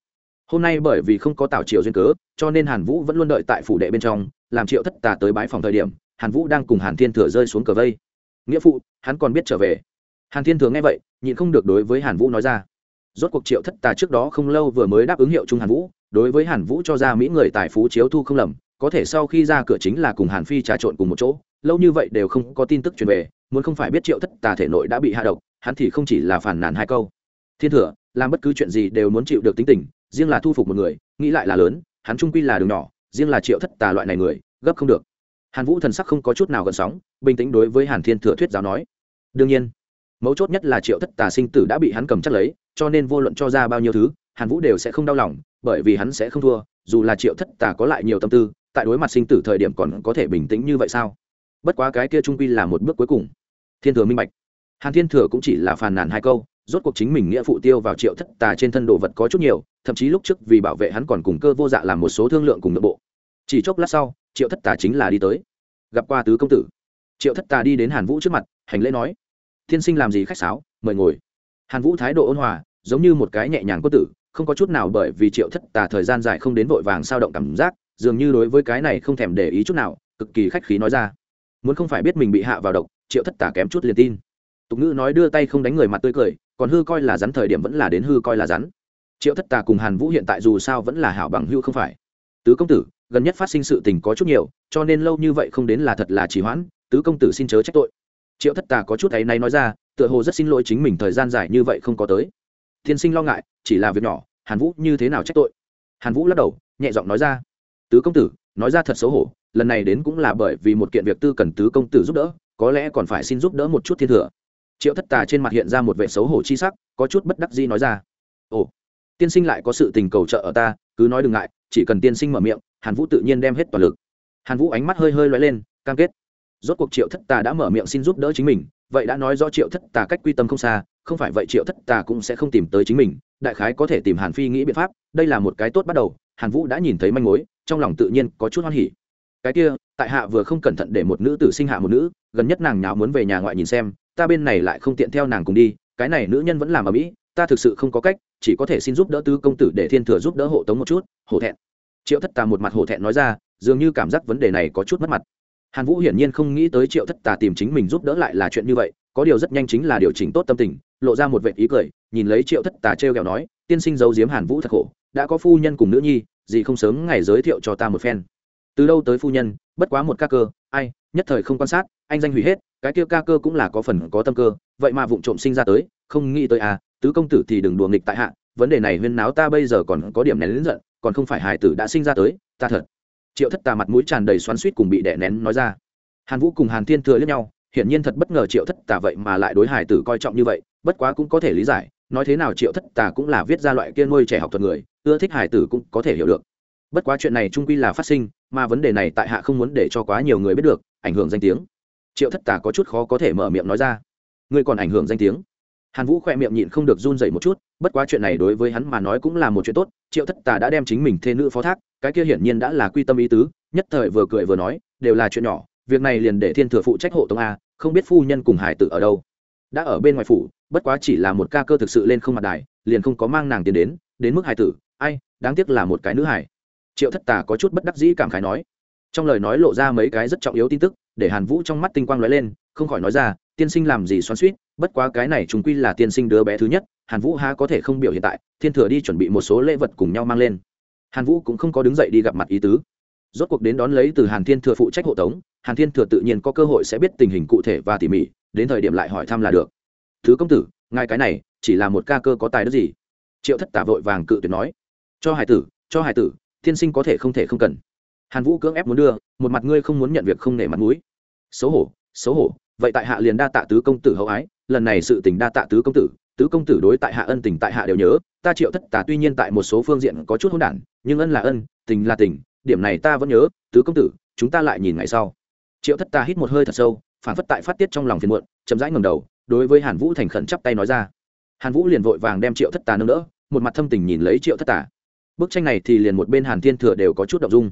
Hôm nay bởi vì không có tảo triệu duyên cớ, cho nên hàn vũ vẫn luôn đợi tại phủ đệ bên trong, làm triệu thất tà tới bãi phòng thời điểm, hàn vũ đang cùng hàn thiên thừa rơi xuống cờ vây. Nghĩa phụ, hắn còn biết trở về. Hàn thiên thừa nghe vậy, nhịn không được đối với hàn vũ nói ra. Rốt cuộc triệu thất tà trước đó không lâu vừa mới đáp ứng hiệu chung hàn vũ, đối với hàn vũ cho ra mỹ người tài phú chiếu thu không lầm có thể sau khi ra cửa chính là cùng hàn phi trà trộn cùng một chỗ, lâu như vậy đều không có tin tức truyền về, muốn không phải biết triệu thất tà thể nội đã bị hạ độc, hắn thì không chỉ là phản nàn hai câu. Thiên thừa, làm bất cứ chuyện gì đều muốn chịu được tính tình, riêng là thu phục một người, nghĩ lại là lớn, hắn trung quy là đường nhỏ, riêng là triệu thất tà loại này người, gấp không được. Hàn vũ thần sắc không có chút nào gần sóng, bình tĩnh đối với hàn thiên thừa thuyết giáo nói. Đương nhiên, mấu chốt nhất là triệu thất tà sinh tử đã bị hắn cầm chắc lấy, cho nên vô luận cho ra bao nhiêu thứ, hàn vũ đều sẽ không đau lòng, bởi vì hắn sẽ không thua, dù là triệu thất tà có lại nhiều tâm tư tại đối mặt sinh tử thời điểm còn có thể bình tĩnh như vậy sao? Bất quá cái kia trung quy là một bước cuối cùng. Thiên thừa minh bạch. Hàn thiên thừa cũng chỉ là phàn nàn hai câu, rốt cuộc chính mình nghĩa phụ tiêu vào triệu thất tà trên thân đồ vật có chút nhiều, thậm chí lúc trước vì bảo vệ hắn còn cùng cơ vô dạ làm một số thương lượng cùng nội bộ. Chỉ chốc lát sau, triệu thất tà chính là đi tới. Gặp qua tứ công tử. Triệu thất tà đi đến hàn vũ trước mặt, hành lễ nói thiên sinh làm gì khách sáo, mời ngồi. Hàn vũ thái độ ôn hòa, giống như một cái nhẹ nhàng có tử, không có chút nào bởi vì triệu thất tà thời gian dài không đến vội vàng sao động cảm giác dường như đối với cái này không thèm để ý chút nào, cực kỳ khách khí nói ra. Muốn không phải biết mình bị hạ vào độc, triệu thất tà kém chút liền tin. Tục ngữ nói đưa tay không đánh người mặt tươi cười, còn hư coi là rắn thời điểm vẫn là đến hư coi là rắn. Triệu thất tà cùng hàn vũ hiện tại dù sao vẫn là hảo bằng hưu không phải. Tứ công tử, gần nhất phát sinh sự tình có chút nhiều, cho nên lâu như vậy không đến là thật là trì hoãn, tứ công tử xin chớ trách tội. Triệu thất tà có chút ấy nay nói ra, tựa hồ rất xin lỗi chính mình thời gian dài như vậy không có tới. Tiên sinh lo ngại, chỉ là việc nhỏ, hàn vũ như thế nào trách tội? Hàn vũ lắc đầu, nhẹ giọng nói ra tứ công tử, nói ra thật xấu hổ, lần này đến cũng là bởi vì một kiện việc tư cần tứ công tử giúp đỡ, có lẽ còn phải xin giúp đỡ một chút thiên thừa. Triệu thất tà trên mặt hiện ra một vẻ xấu hổ chi sắc, có chút bất đắc dĩ nói ra, ồ, tiên sinh lại có sự tình cầu trợ ở ta, cứ nói đừng ngại, chỉ cần tiên sinh mở miệng, hàn vũ tự nhiên đem hết toàn lực. Hàn vũ ánh mắt hơi hơi loay lên, cam kết. Rốt cuộc triệu thất tà đã mở miệng xin giúp đỡ chính mình, vậy đã nói do triệu thất tà cách quy tâm không xa, không phải vậy triệu thất tà cũng sẽ không tìm tới chính mình, đại khái có thể tìm hàn phi nghĩ biện pháp, đây là một cái tốt bắt đầu, hàn vũ đã nhìn thấy manh mối trong lòng tự nhiên có chút hoan hỉ. Cái kia, tại hạ vừa không cẩn thận để một nữ tử sinh hạ một nữ, gần nhất nàng nháo muốn về nhà ngoại nhìn xem, ta bên này lại không tiện theo nàng cùng đi, cái này nữ nhân vẫn làm ở mỹ, ta thực sự không có cách, chỉ có thể xin giúp đỡ tứ công tử để thiên thừa giúp đỡ hộ tống một chút, hổ thẹn. Triệu thất tà một mặt hổ thẹn nói ra, dường như cảm giác vấn đề này có chút mất mặt. Hàn vũ hiển nhiên không nghĩ tới triệu thất tà tìm chính mình giúp đỡ lại là chuyện như vậy, có điều rất nhanh chính là điều chỉnh tốt tâm tình, lộ ra một vệ ý cười, nhìn lấy triệu thất tà t r e o kẹo nói, tiên sinh giấu giếm hàn vũ thật khổ, đã có phu nhân cùng nữ nhi gì không sớm ngày giới thiệu cho ta một phen. Từ đâu tới phu nhân, bất quá một ca cơ, ai, nhất thời không quan sát, anh danh hủy hết, cái kia ca cơ cũng là có phần có tâm cơ, vậy mà vụng trộm sinh ra tới, không nghĩ tới à tứ công tử thì đừng đùa nghịch tại hạ, vấn đề này huyên náo ta bây giờ còn có điểm nén lớn giận, còn không phải hải tử đã sinh ra tới, ta thật. Triệu thất tà mặt mũi tràn đầy xoắn suýt cùng bị đè nén nói ra. Hàn vũ cùng hàn thiên thừa lẫn nhau, hiển nhiên thật bất ngờ triệu thất tà vậy mà lại đối hải tử coi trọng như vậy, bất quá cũng có thể lý giải, nói thế nào triệu thất tà cũng là viết ra loại kia nuôi trẻ học thuật người ưa thích hải tử cũng có thể hiểu được. Bất quá chuyện này trung quy là phát sinh, mà vấn đề này tại hạ không muốn để cho quá nhiều người biết được, ảnh hưởng danh tiếng. Triệu thất tà có chút khó có thể mở miệng nói ra. Ngươi còn ảnh hưởng danh tiếng. Hàn vũ khoe miệng nhịn không được run dậy một chút, bất quá chuyện này đối với hắn mà nói cũng là một chuyện tốt, triệu thất tà đã đem chính mình thê nữ phó thác, cái kia hiển nhiên đã là quy tâm ý tứ, nhất thời vừa cười vừa nói, đều là chuyện nhỏ, việc này liền để thiên thừa phụ trách hộ tống a, không biết phu nhân cùng hải tử ở đâu. Đã ở bên ngoài phủ, bất quá chỉ là một ca cơ thực sự lên không mặt đài, liền không có mang nàng tiền đến đến mức hải tử ai, đáng tiếc là một cái nữ hải triệu thất tà có chút bất đắc dĩ cảm khái nói. Trong lời nói lộ ra mấy cái rất trọng yếu tin tức, để hàn vũ trong mắt tinh quang lóe lên, không khỏi nói ra, tiên sinh làm gì xoắn suýt bất quá cái này chúng quy là tiên sinh đứa bé thứ nhất, hàn vũ há có thể không biểu hiện tại, thiên thừa đi chuẩn bị một số lễ vật cùng nhau mang lên. Hàn vũ cũng không có đứng dậy đi gặp mặt ý tứ. Rốt cuộc đến đón lấy từ hàn thiên thừa phụ trách hộ tống, hàn thiên thừa tự nhiên có cơ hội sẽ biết tình hình cụ thể và tỉ mỉ, đến thời điểm lại hỏi thăm là được. Thứ công tử, ngài cái này, chỉ là một ca cơ có tài đức gì? Triệu thất tả vội vàng cự tuyệt nói cho hải tử, cho hải tử, tiên sinh có thể không thể không cần. Hàn vũ cưỡng ép muốn đưa, một mặt ngươi không muốn nhận việc không nể mặt mũi. Xấu hổ xấu hổ, vậy tại hạ liền đa tạ tứ công tử hậu ái, lần này sự tình đa tạ tứ công tử, tứ công tử đối tại hạ ân tình tại hạ đều nhớ, ta triệu thất tà tuy nhiên tại một số phương diện có chút hỗn đản, nhưng ân là ân, tình là tình, điểm này ta vẫn nhớ, tứ công tử, chúng ta lại nhìn ngày sau. Triệu thất tà hít một hơi thật sâu, phản phất tại phát tiết trong lòng phiền muộn, chậm rãi ngầm đầu, đối với hàn vũ thành khẩn chắp tay nói ra. Hàn vũ liền vội vàng đem triệu thất tà nâng đỡ, một mặt thâm tình nhìn lấy triệu thất tà bức tranh này thì liền một bên hàn thiên thừa đều có chút đ ộ n g dung.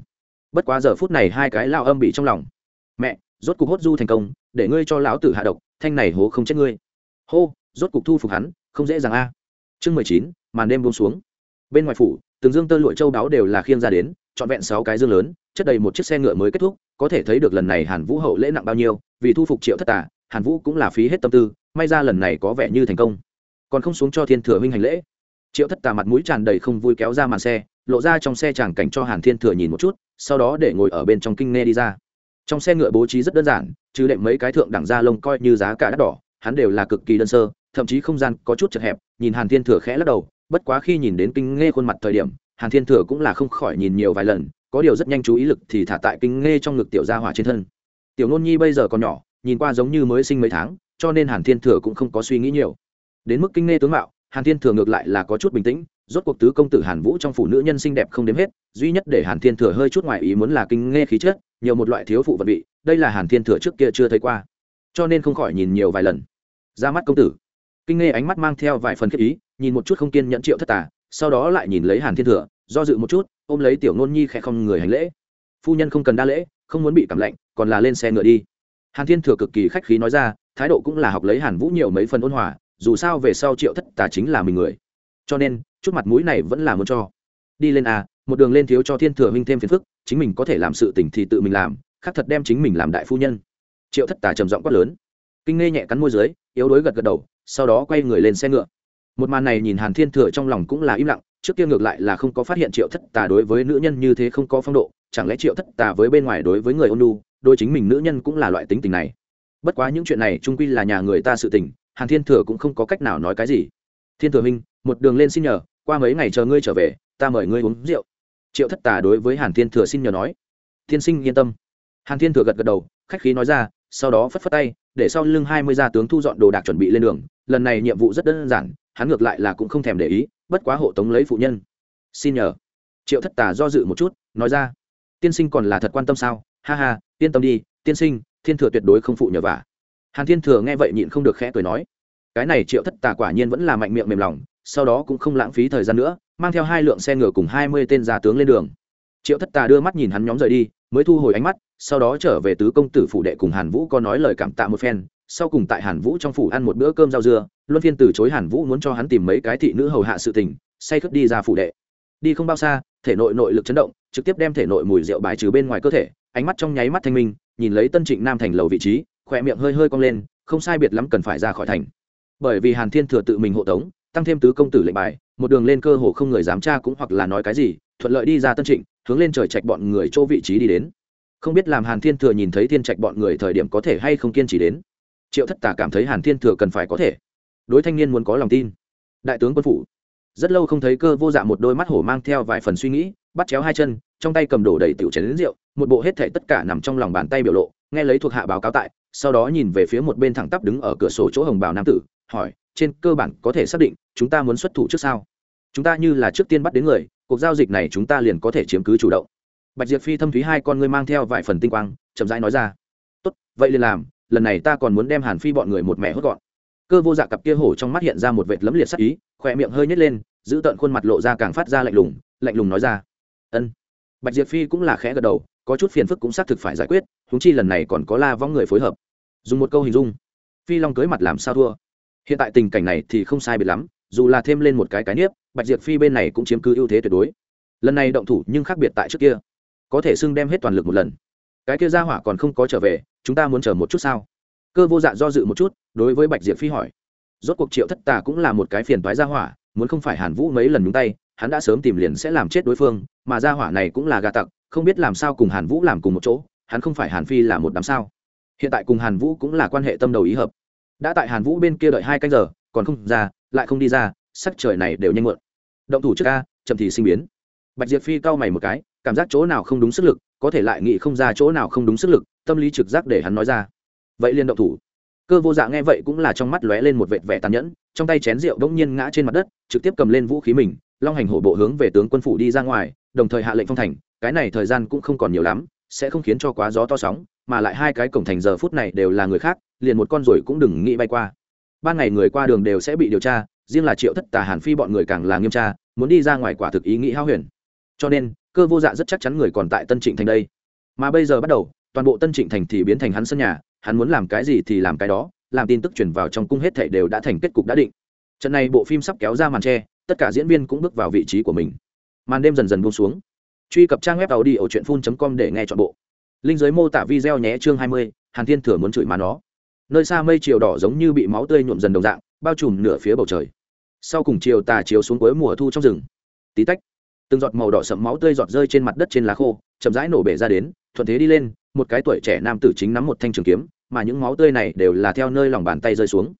Bất quá giờ phút này hai cái lao âm bị trong lòng. Mẹ, rốt cục hốt du thành công, để ngươi cho lão tử hạ độc, thanh này hố không chết ngươi. Hô, rốt cục thu phục hắn, không dễ dàng a. Chương mười chín, màn đêm buông xuống. Bên ngoài phủ, từng dương tơ lụa châu đáo đều là khiêng ra đến, trọn vẹn sáu cái dương lớn, chất đầy một chiếc xe ngựa mới kết thúc, có thể thấy được lần này hàn vũ hậu lễ nặng bao nhiêu, vì thu phục triệu thất tả hàn vũ cũng là phí hết tâm tư, may ra lần này có vẻ như thành công. Còn không xuống cho thiên thừa huynh hành lễ triệu thất tà mặt mũi tràn đầy không vui kéo ra màn xe, lộ ra trong xe chàng cảnh cho hàn thiên thừa nhìn một chút, sau đó để ngồi ở bên trong kinh nghe đi ra. Trong xe ngựa bố trí rất đơn giản chứ đệm mấy cái thượng đẳng da lông coi như giá cả đắt đỏ, hắn đều là cực kỳ đơn sơ, thậm chí không gian có chút chật hẹp, nhìn hàn thiên thừa khẽ lắc đầu, bất quá khi nhìn đến kinh nghe khuôn mặt thời điểm, hàn thiên thừa cũng là không khỏi nhìn nhiều vài lần, có điều rất nhanh chú ý lực thì thả tại kinh nghe trong ngực tiểu gia hỏa trên thân. Tiểu nôn nhi bây giờ còn nhỏ, nhìn qua giống như mới sinh mấy tháng, cho nên hàn thiên thừa cũng không có suy nghĩ nhiều. Đến mức kinh nghe tướng mạo hàn thiên thừa ngược lại là có chút bình tĩnh, rốt cuộc tứ công tử hàn vũ trong phụ nữ nhân xinh đẹp không đếm hết, duy nhất để hàn thiên thừa hơi chút ngoài ý muốn là kinh nghe khí chất, nhiều một loại thiếu phụ vật vị, đây là hàn thiên thừa trước kia chưa thấy qua. Cho nên không khỏi nhìn nhiều vài lần. Ra mắt công tử. Kinh nghe ánh mắt mang theo vài phần khiếp ý, nhìn một chút không kiên nhẫn triệu thất tà, sau đó lại nhìn lấy hàn thiên thừa, do dự một chút, ôm lấy tiểu Nôn nhi khẽ không người hành lễ. Phu nhân không cần đa lễ, không muốn bị cảm lạnh, còn là lên xe ngựa đi. Hàn thiên thừa cực kỳ khách khí nói ra, thái độ cũng là học lấy hàn vũ nhiều mấy phần ôn hòa dù sao về sau triệu thất tà chính là mình người. Cho nên, chút mặt mũi này vẫn là muốn cho. Đi lên a một đường lên thiếu cho thiên thừa huynh thêm phiền phức, chính mình có thể làm sự tình thì tự mình làm, khác thật đem chính mình làm đại phu nhân. Triệu thất tà trầm giọng quát lớn. Kinh nghe nhẹ cắn môi dưới, yếu đuối gật gật đầu, sau đó quay người lên xe ngựa. Một màn này nhìn hàn thiên thừa trong lòng cũng là im lặng, trước kia ngược lại là không có phát hiện triệu thất tà đối với nữ nhân như thế không có phong độ, chẳng lẽ triệu thất tà với bên ngoài đối với người ôn lu đôi chính mình nữ nhân cũng là loại tính tình này? Bất quá những chuyện này trung quy là nhà người ta sự tình hàn thiên thừa cũng không có cách nào nói cái gì. Thiên thừa minh, một đường lên xin nhờ, qua mấy ngày chờ ngươi trở về, ta mời ngươi uống rượu. Triệu thất tà đối với hàn thiên thừa xin nhờ nói. Thiên sinh yên tâm. Hàn thiên thừa gật gật đầu, khách khí nói ra, sau đó phất phất tay, để sau lưng hai mươi gia tướng thu dọn đồ đạc chuẩn bị lên đường. Lần này nhiệm vụ rất đơn giản, hắn ngược lại là cũng không thèm để ý, bất quá hộ tống lấy phụ nhân. Xin nhờ. Triệu thất tà do dự một chút, nói ra. Tiên sinh còn là thật quan tâm sao? Ha ha, yên tâm đi, tiên sinh, thiên thừa tuyệt đối không phụ nhờ vả hàn thiên thừa nghe vậy nhịn không được khẽ cười nói, cái này triệu thất tà quả nhiên vẫn là mạnh miệng mềm lòng, sau đó cũng không lãng phí thời gian nữa, mang theo hai lượng xe ngựa cùng hai mươi tên gia tướng lên đường. Triệu thất tà đưa mắt nhìn hắn nhóm rời đi, mới thu hồi ánh mắt, sau đó trở về tứ công tử phủ đệ cùng hàn vũ có nói lời cảm tạ một phen, sau cùng tại hàn vũ trong phủ ăn một bữa cơm rau dưa, luân phiên từ chối hàn vũ muốn cho hắn tìm mấy cái thị nữ hầu hạ sự tình, say khướt đi ra phủ đệ. Đi không bao xa, thể nội nội lực chấn động, trực tiếp đem thể nội mùi rượu bài trừ bên ngoài cơ thể, ánh mắt trong nháy mắt thanh minh, nhìn lấy tân trịnh nam thành lầu vị trí khỏe miệng hơi hơi cong lên, không sai biệt lắm cần phải ra khỏi thành. Bởi vì hàn thiên thừa tự mình hộ tống, tăng thêm tứ công tử lệnh bài, một đường lên cơ hồ không người dám tra cũng hoặc là nói cái gì, thuận lợi đi ra tân trịnh, hướng lên trời trạch bọn người chỗ vị trí đi đến. Không biết làm hàn thiên thừa nhìn thấy thiên trạch bọn người thời điểm có thể hay không kiên trì đến. Triệu thất tả cảm thấy hàn thiên thừa cần phải có thể. Đối thanh niên muốn có lòng tin. Đại tướng quân phủ. Rất lâu không thấy cơ vô dạ một đôi mắt hổ mang theo vài phần suy nghĩ, bắt chéo hai chân, trong tay cầm đổ đầy tiểu chén đến rượu, một bộ hết thể tất cả nằm trong lòng bàn tay biểu lộ nghe lấy thuộc hạ báo cáo tại, sau đó nhìn về phía một bên thẳng tắp đứng ở cửa sổ chỗ hồng bào nam tử, hỏi, trên cơ bản có thể xác định chúng ta muốn xuất thủ trước sao? Chúng ta như là trước tiên bắt đến người, cuộc giao dịch này chúng ta liền có thể chiếm cứ chủ động. Bạch diệp phi thâm thúy hai con ngươi mang theo vài phần tinh quang, chậm rãi nói ra. Tốt, vậy liền làm, lần này ta còn muốn đem hàn phi bọn người một mẹ hốt gọn. Cơ vô dạ cặp kia hổ trong mắt hiện ra một vệt lấm liệt sắc ý, khỏe miệng hơi nhét lên, giữ tợn khuôn mặt lộ ra càng phát ra lạnh lùng lạnh lùng nói ra. Ân. Bạch diệp phi cũng là khẽ gật đầu có chút phiền phức cũng xác thực phải giải quyết húng chi lần này còn có la vong người phối hợp. Dùng một câu hình dung, phi long cưới mặt làm sao thua? Hiện tại tình cảnh này thì không sai biệt lắm, dù là thêm lên một cái cái nếp bạch diệp phi bên này cũng chiếm cứ ưu thế tuyệt đối. Lần này động thủ nhưng khác biệt tại trước kia. Có thể xưng đem hết toàn lực một lần. Cái kia ra hỏa còn không có trở về, chúng ta muốn chờ một chút sao? Cơ vô dạ do dự một chút, đối với bạch diệp phi hỏi. Rốt cuộc triệu thất tà cũng là một cái phiền toái ra hỏa, muốn không phải hàn vũ mấy lần nhúng tay, hắn đã sớm tìm liền sẽ làm chết đối phương, mà ra hỏa này cũng là gà tặc không biết làm sao cùng hàn vũ làm cùng một chỗ, hắn không phải hàn phi là một đám sao. Hiện tại cùng hàn vũ cũng là quan hệ tâm đầu ý hợp. Đã tại hàn vũ bên kia đợi hai canh giờ, còn không ra, lại không đi ra, sắc trời này đều nhanh muộn. Động thủ trước ca chậm thì sinh biến. Bạch diệp phi cau mày một cái, cảm giác chỗ nào không đúng sức lực, có thể lại nghĩ không ra chỗ nào không đúng sức lực, tâm lý trực giác để hắn nói ra. Vậy liền động thủ. Cơ vô dạ nghe vậy cũng là trong mắt lóe lên một vệt vẻ tàn nhẫn, trong tay chén rượu bỗng nhiên ngã trên mặt đất, trực tiếp cầm lên vũ khí mình, long hành hổ bộ hướng về tướng quân phủ đi ra ngoài, đồng thời hạ lệnh phong thành cái này thời gian cũng không còn nhiều lắm, sẽ không khiến cho quá gió to sóng, mà lại hai cái cổng thành giờ phút này đều là người khác, liền một con rồi cũng đừng nghĩ bay qua. Ban ngày người qua đường đều sẽ bị điều tra, riêng là triệu thất, tà hàn phi bọn người càng là nghiêm tra, muốn đi ra ngoài quả thực ý nghĩ hao huyền. Cho nên, cơ vô dạ rất chắc chắn người còn tại tân trịnh thành đây. Mà bây giờ bắt đầu, toàn bộ tân trịnh thành thì biến thành hắn sân nhà, hắn muốn làm cái gì thì làm cái đó, làm tin tức chuyển vào trong cung hết thảy đều đã thành kết cục đã định. Trận này bộ phim sắp kéo ra màn tre, tất cả diễn viên cũng bước vào vị trí của mình. Màn đêm dần dần buông xuống truy cập trang web tàu đi ở truyện phun com để nghe chọn bộ. Linh giới mô tả video nhé chương hai mươi, hàn thiên thừa muốn chửi mà nó. Nơi xa mây chiều đỏ giống như bị máu tươi nhuộm dần đồng dạng, bao trùm nửa phía bầu trời. Sau cùng chiều tà chiếu xuống cuối mùa thu trong rừng. Tí tách, từng giọt màu đỏ sậm máu tươi giọt rơi trên mặt đất trên lá khô, chậm rãi nổ bể ra đến, thuận thế đi lên, một cái tuổi trẻ nam tử chính nắm một thanh trường kiếm, mà những máu tươi này đều là theo nơi lòng bàn tay rơi xuống.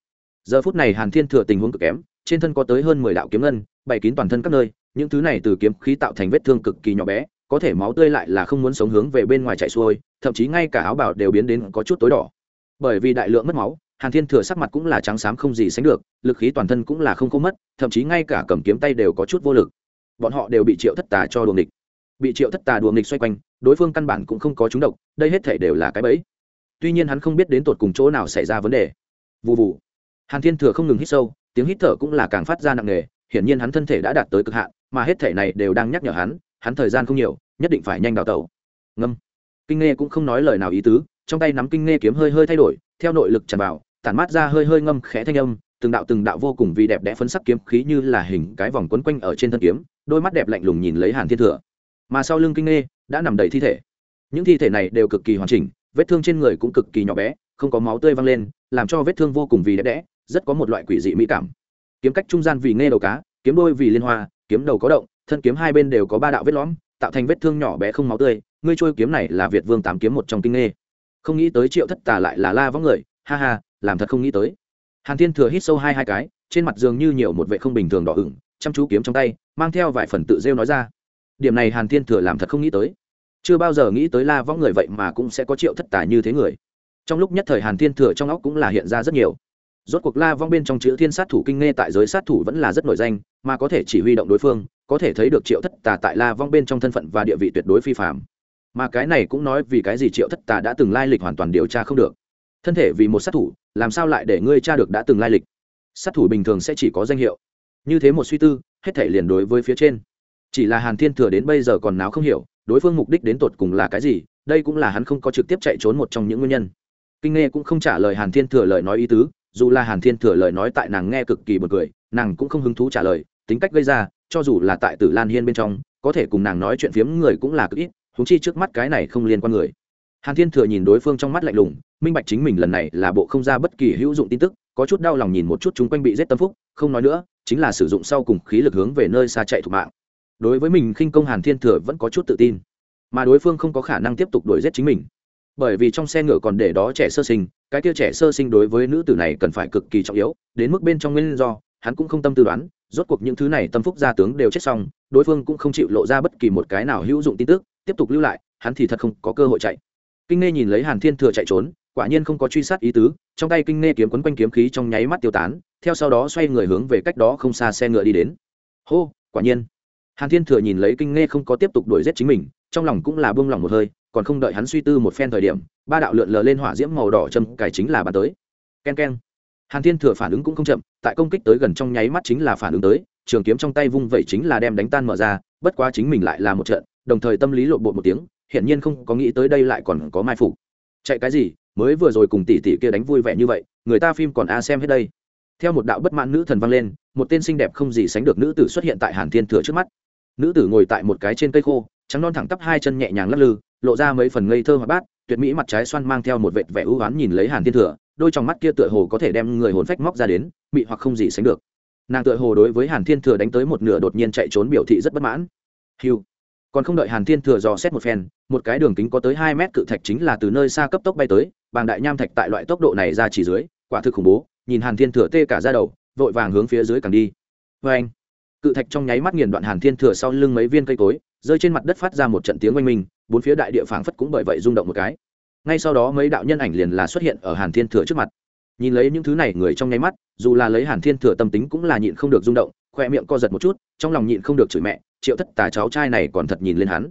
Giờ phút này hàn thiên thừa tình huống cực kém, trên thân có tới hơn mười đạo kiếm ngân, bày kín toàn thân các nơi những thứ này từ kiếm khí tạo thành vết thương cực kỳ nhỏ bé, có thể máu tươi lại là không muốn sống hướng về bên ngoài chạy xuôi, thậm chí ngay cả áo bào đều biến đến có chút tối đỏ. Bởi vì đại lượng mất máu, hàn thiên thừa sắc mặt cũng là trắng xám không gì sánh được, lực khí toàn thân cũng là không không mất, thậm chí ngay cả cầm kiếm tay đều có chút vô lực. Bọn họ đều bị triệu thất tà cho đuồng địch bị triệu thất tà đuồng địch xoay quanh, đối phương căn bản cũng không có trúng độc, đây hết thể đều là cái bẫy. Tuy nhiên hắn không biết đến tột cùng chỗ nào xảy ra vấn đề. Vụ vụ hàn thiên thừa không ngừng hít sâu, tiếng hít thở cũng là càng phát ra nặng nề, hiển nhiên hắn thân thể đã đạt tới cực hạn mà hết thể này đều đang nhắc nhở hắn hắn thời gian không nhiều, nhất định phải nhanh đào tẩu. Ngâm. Kinh nghe cũng không nói lời nào ý tứ, trong tay nắm kinh nghe kiếm hơi hơi thay đổi, theo nội lực tràn vào, tản mát ra hơi hơi ngâm khẽ thanh âm, từng đạo từng đạo vô cùng vì đẹp đẽ phấn sắc kiếm khí như là hình cái vòng quấn quanh ở trên thân kiếm, đôi mắt đẹp lạnh lùng nhìn lấy hàn thiên thừa. Mà sau lưng kinh nghe đã nằm đầy thi thể. Những thi thể này đều cực kỳ hoàn chỉnh, vết thương trên người cũng cực kỳ nhỏ bé, không có máu tươi văng lên, làm cho vết thương vô cùng vì đẹp đẽ, rất có một loại quỷ dị mỹ cảm. Kiếm cách trung gian vì nghe đầu cá, kiếm đôi vì liên hoa kiếm đầu có động, thân kiếm hai bên đều có ba đạo vết lõm, tạo thành vết thương nhỏ bé không máu tươi, ngươi trôi kiếm này là việt vương tám kiếm một trong kinh nghệ. không nghĩ tới triệu thất tà lại là la võng người, ha ha, làm thật không nghĩ tới. Hàn thiên thừa hít sâu hai hai cái, trên mặt dường như nhiều một vệ không bình thường đỏ ửng, chăm chú kiếm trong tay, mang theo vài phần tự rêu nói ra. Điểm này hàn thiên thừa làm thật không nghĩ tới. Chưa bao giờ nghĩ tới la võng người vậy mà cũng sẽ có triệu thất tà như thế người. Trong lúc nhất thời hàn thiên thừa trong óc cũng là hiện ra rất nhiều. Rốt cuộc la vong bên trong chữ thiên sát thủ kinh nghe tại giới sát thủ vẫn là rất nổi danh mà có thể chỉ huy động đối phương, có thể thấy được triệu thất tà tại la vong bên trong thân phận và địa vị tuyệt đối phi phạm mà cái này cũng nói vì cái gì triệu thất tà đã từng lai lịch hoàn toàn điều tra không được. Thân thể vì một sát thủ, làm sao lại để ngươi tra được đã từng lai lịch? Sát thủ bình thường sẽ chỉ có danh hiệu. Như thế một suy tư, hết thể liền đối với phía trên. Chỉ là hàn thiên thừa đến bây giờ còn nào không hiểu, đối phương mục đích đến tột cùng là cái gì, đây cũng là hắn không có trực tiếp chạy trốn một trong những nguyên nhân. Kinh nghe cũng không trả lời hàn thiên thừa lời nói ý tứ, dù là hàn thiên thừa lời nói tại nàng nghe cực kỳ b u ồ n cười, nàng cũng không hứng thú trả lời tính cách gây ra, cho dù là tại tử lan hiên bên trong, có thể cùng nàng nói chuyện phiếm người cũng là cực ít húng chi trước mắt cái này không liên quan người. Hàn thiên thừa nhìn đối phương trong mắt lạnh lùng, minh bạch chính mình lần này là bộ không ra bất kỳ hữu dụng tin tức, có chút đau lòng nhìn một chút chung quanh bị giết tâm phúc, không nói nữa, chính là sử dụng sau cùng khí lực hướng về nơi xa chạy thủ mạng. Đối với mình khinh công hàn thiên thừa vẫn có chút tự tin, mà đối phương không có khả năng tiếp tục đuổi giết chính mình. Bởi vì trong xe ngựa còn để đó trẻ sơ sinh, cái kia trẻ sơ sinh đối với nữ tử này cần phải cực kỳ trọng yếu, đến mức bên trong nguyên do, hắn cũng không tâm tư đoán rốt cuộc những thứ này tâm phúc gia tướng đều chết xong, đối phương cũng không chịu lộ ra bất kỳ một cái nào hữu dụng tin tức, tiếp tục lưu lại, hắn thì thật không có cơ hội chạy. Kinh nghe nhìn lấy hàn thiên thừa chạy trốn, quả nhiên không có truy sát ý tứ, trong tay kinh nghe kiếm quấn quanh kiếm khí trong nháy mắt tiêu tán, theo sau đó xoay người hướng về cách đó không xa xe ngựa đi đến. Hô, quả nhiên. Hàn thiên thừa nhìn lấy kinh nghe không có tiếp tục đuổi giết chính mình, trong lòng cũng là buông lỏng một hơi, còn không đợi hắn suy tư một phen thời điểm, ba đạo lượn lờ lên hỏa diễm màu đỏ châm cải chính là bàn tới. K e n k e n hàn thiên thừa phản ứng cũng không chậm, tại công kích tới gần trong nháy mắt chính là phản ứng tới, trường kiếm trong tay vung vẩy chính là đem đánh tan mở ra, bất quá chính mình lại là một trận, đồng thời tâm lý lộ bộ một tiếng, hiển nhiên không có nghĩ tới đây lại còn có mai phục. Chạy cái gì, mới vừa rồi cùng tỷ tỷ kia đánh vui vẻ như vậy, người ta phim còn a xem hết đây. Theo một đạo bất mãn nữ thần vang lên, một tên xinh đẹp không gì sánh được nữ tử xuất hiện tại hàn thiên thừa trước mắt. Nữ tử ngồi tại một cái trên cây khô, trắng non thẳng tắp hai chân nhẹ nhàng lắc lư, lộ ra mấy phần ngây thơ hoạt bát tuyệt mỹ mặt trái xoan mang theo một vệt vẻ ưu oán nhìn lấy hàn thiên thừa, đôi trong mắt kia tựa hồ có thể đem người hồn phách móc ra đến bị hoặc không gì sánh được. Nàng tựa hồ đối với hàn thiên thừa đánh tới một nửa đột nhiên chạy trốn biểu thị rất bất mãn. Hiu còn không đợi hàn thiên thừa dò xét một phen, một cái đường kính có tới hai mét cự thạch chính là từ nơi xa cấp tốc bay tới, bàng đại nham thạch tại loại tốc độ này ra chỉ dưới, quả thực khủng bố, nhìn hàn thiên thừa tê cả ra đầu, vội vàng hướng phía dưới càng đi. Vê anh cự thạch trong nháy mắt nghiền đoạn hàn thiên thừa sau lưng mấy viên cây cối rơi trên mặt đất phát ra một trận tiếng oanh minh, bốn phía đại địa phảng phất cũng bởi vậy rung động một cái. Ngay sau đó mấy đạo nhân ảnh liền là xuất hiện ở hàn thiên thừa trước mặt. Nhìn lấy những thứ này người trong nháy mắt, dù là lấy hàn thiên thừa tâm tính cũng là nhịn không được rung động, khoe miệng co giật một chút, trong lòng nhịn không được chửi mẹ, triệu thất tà cháu trai này còn thật nhìn lên hắn.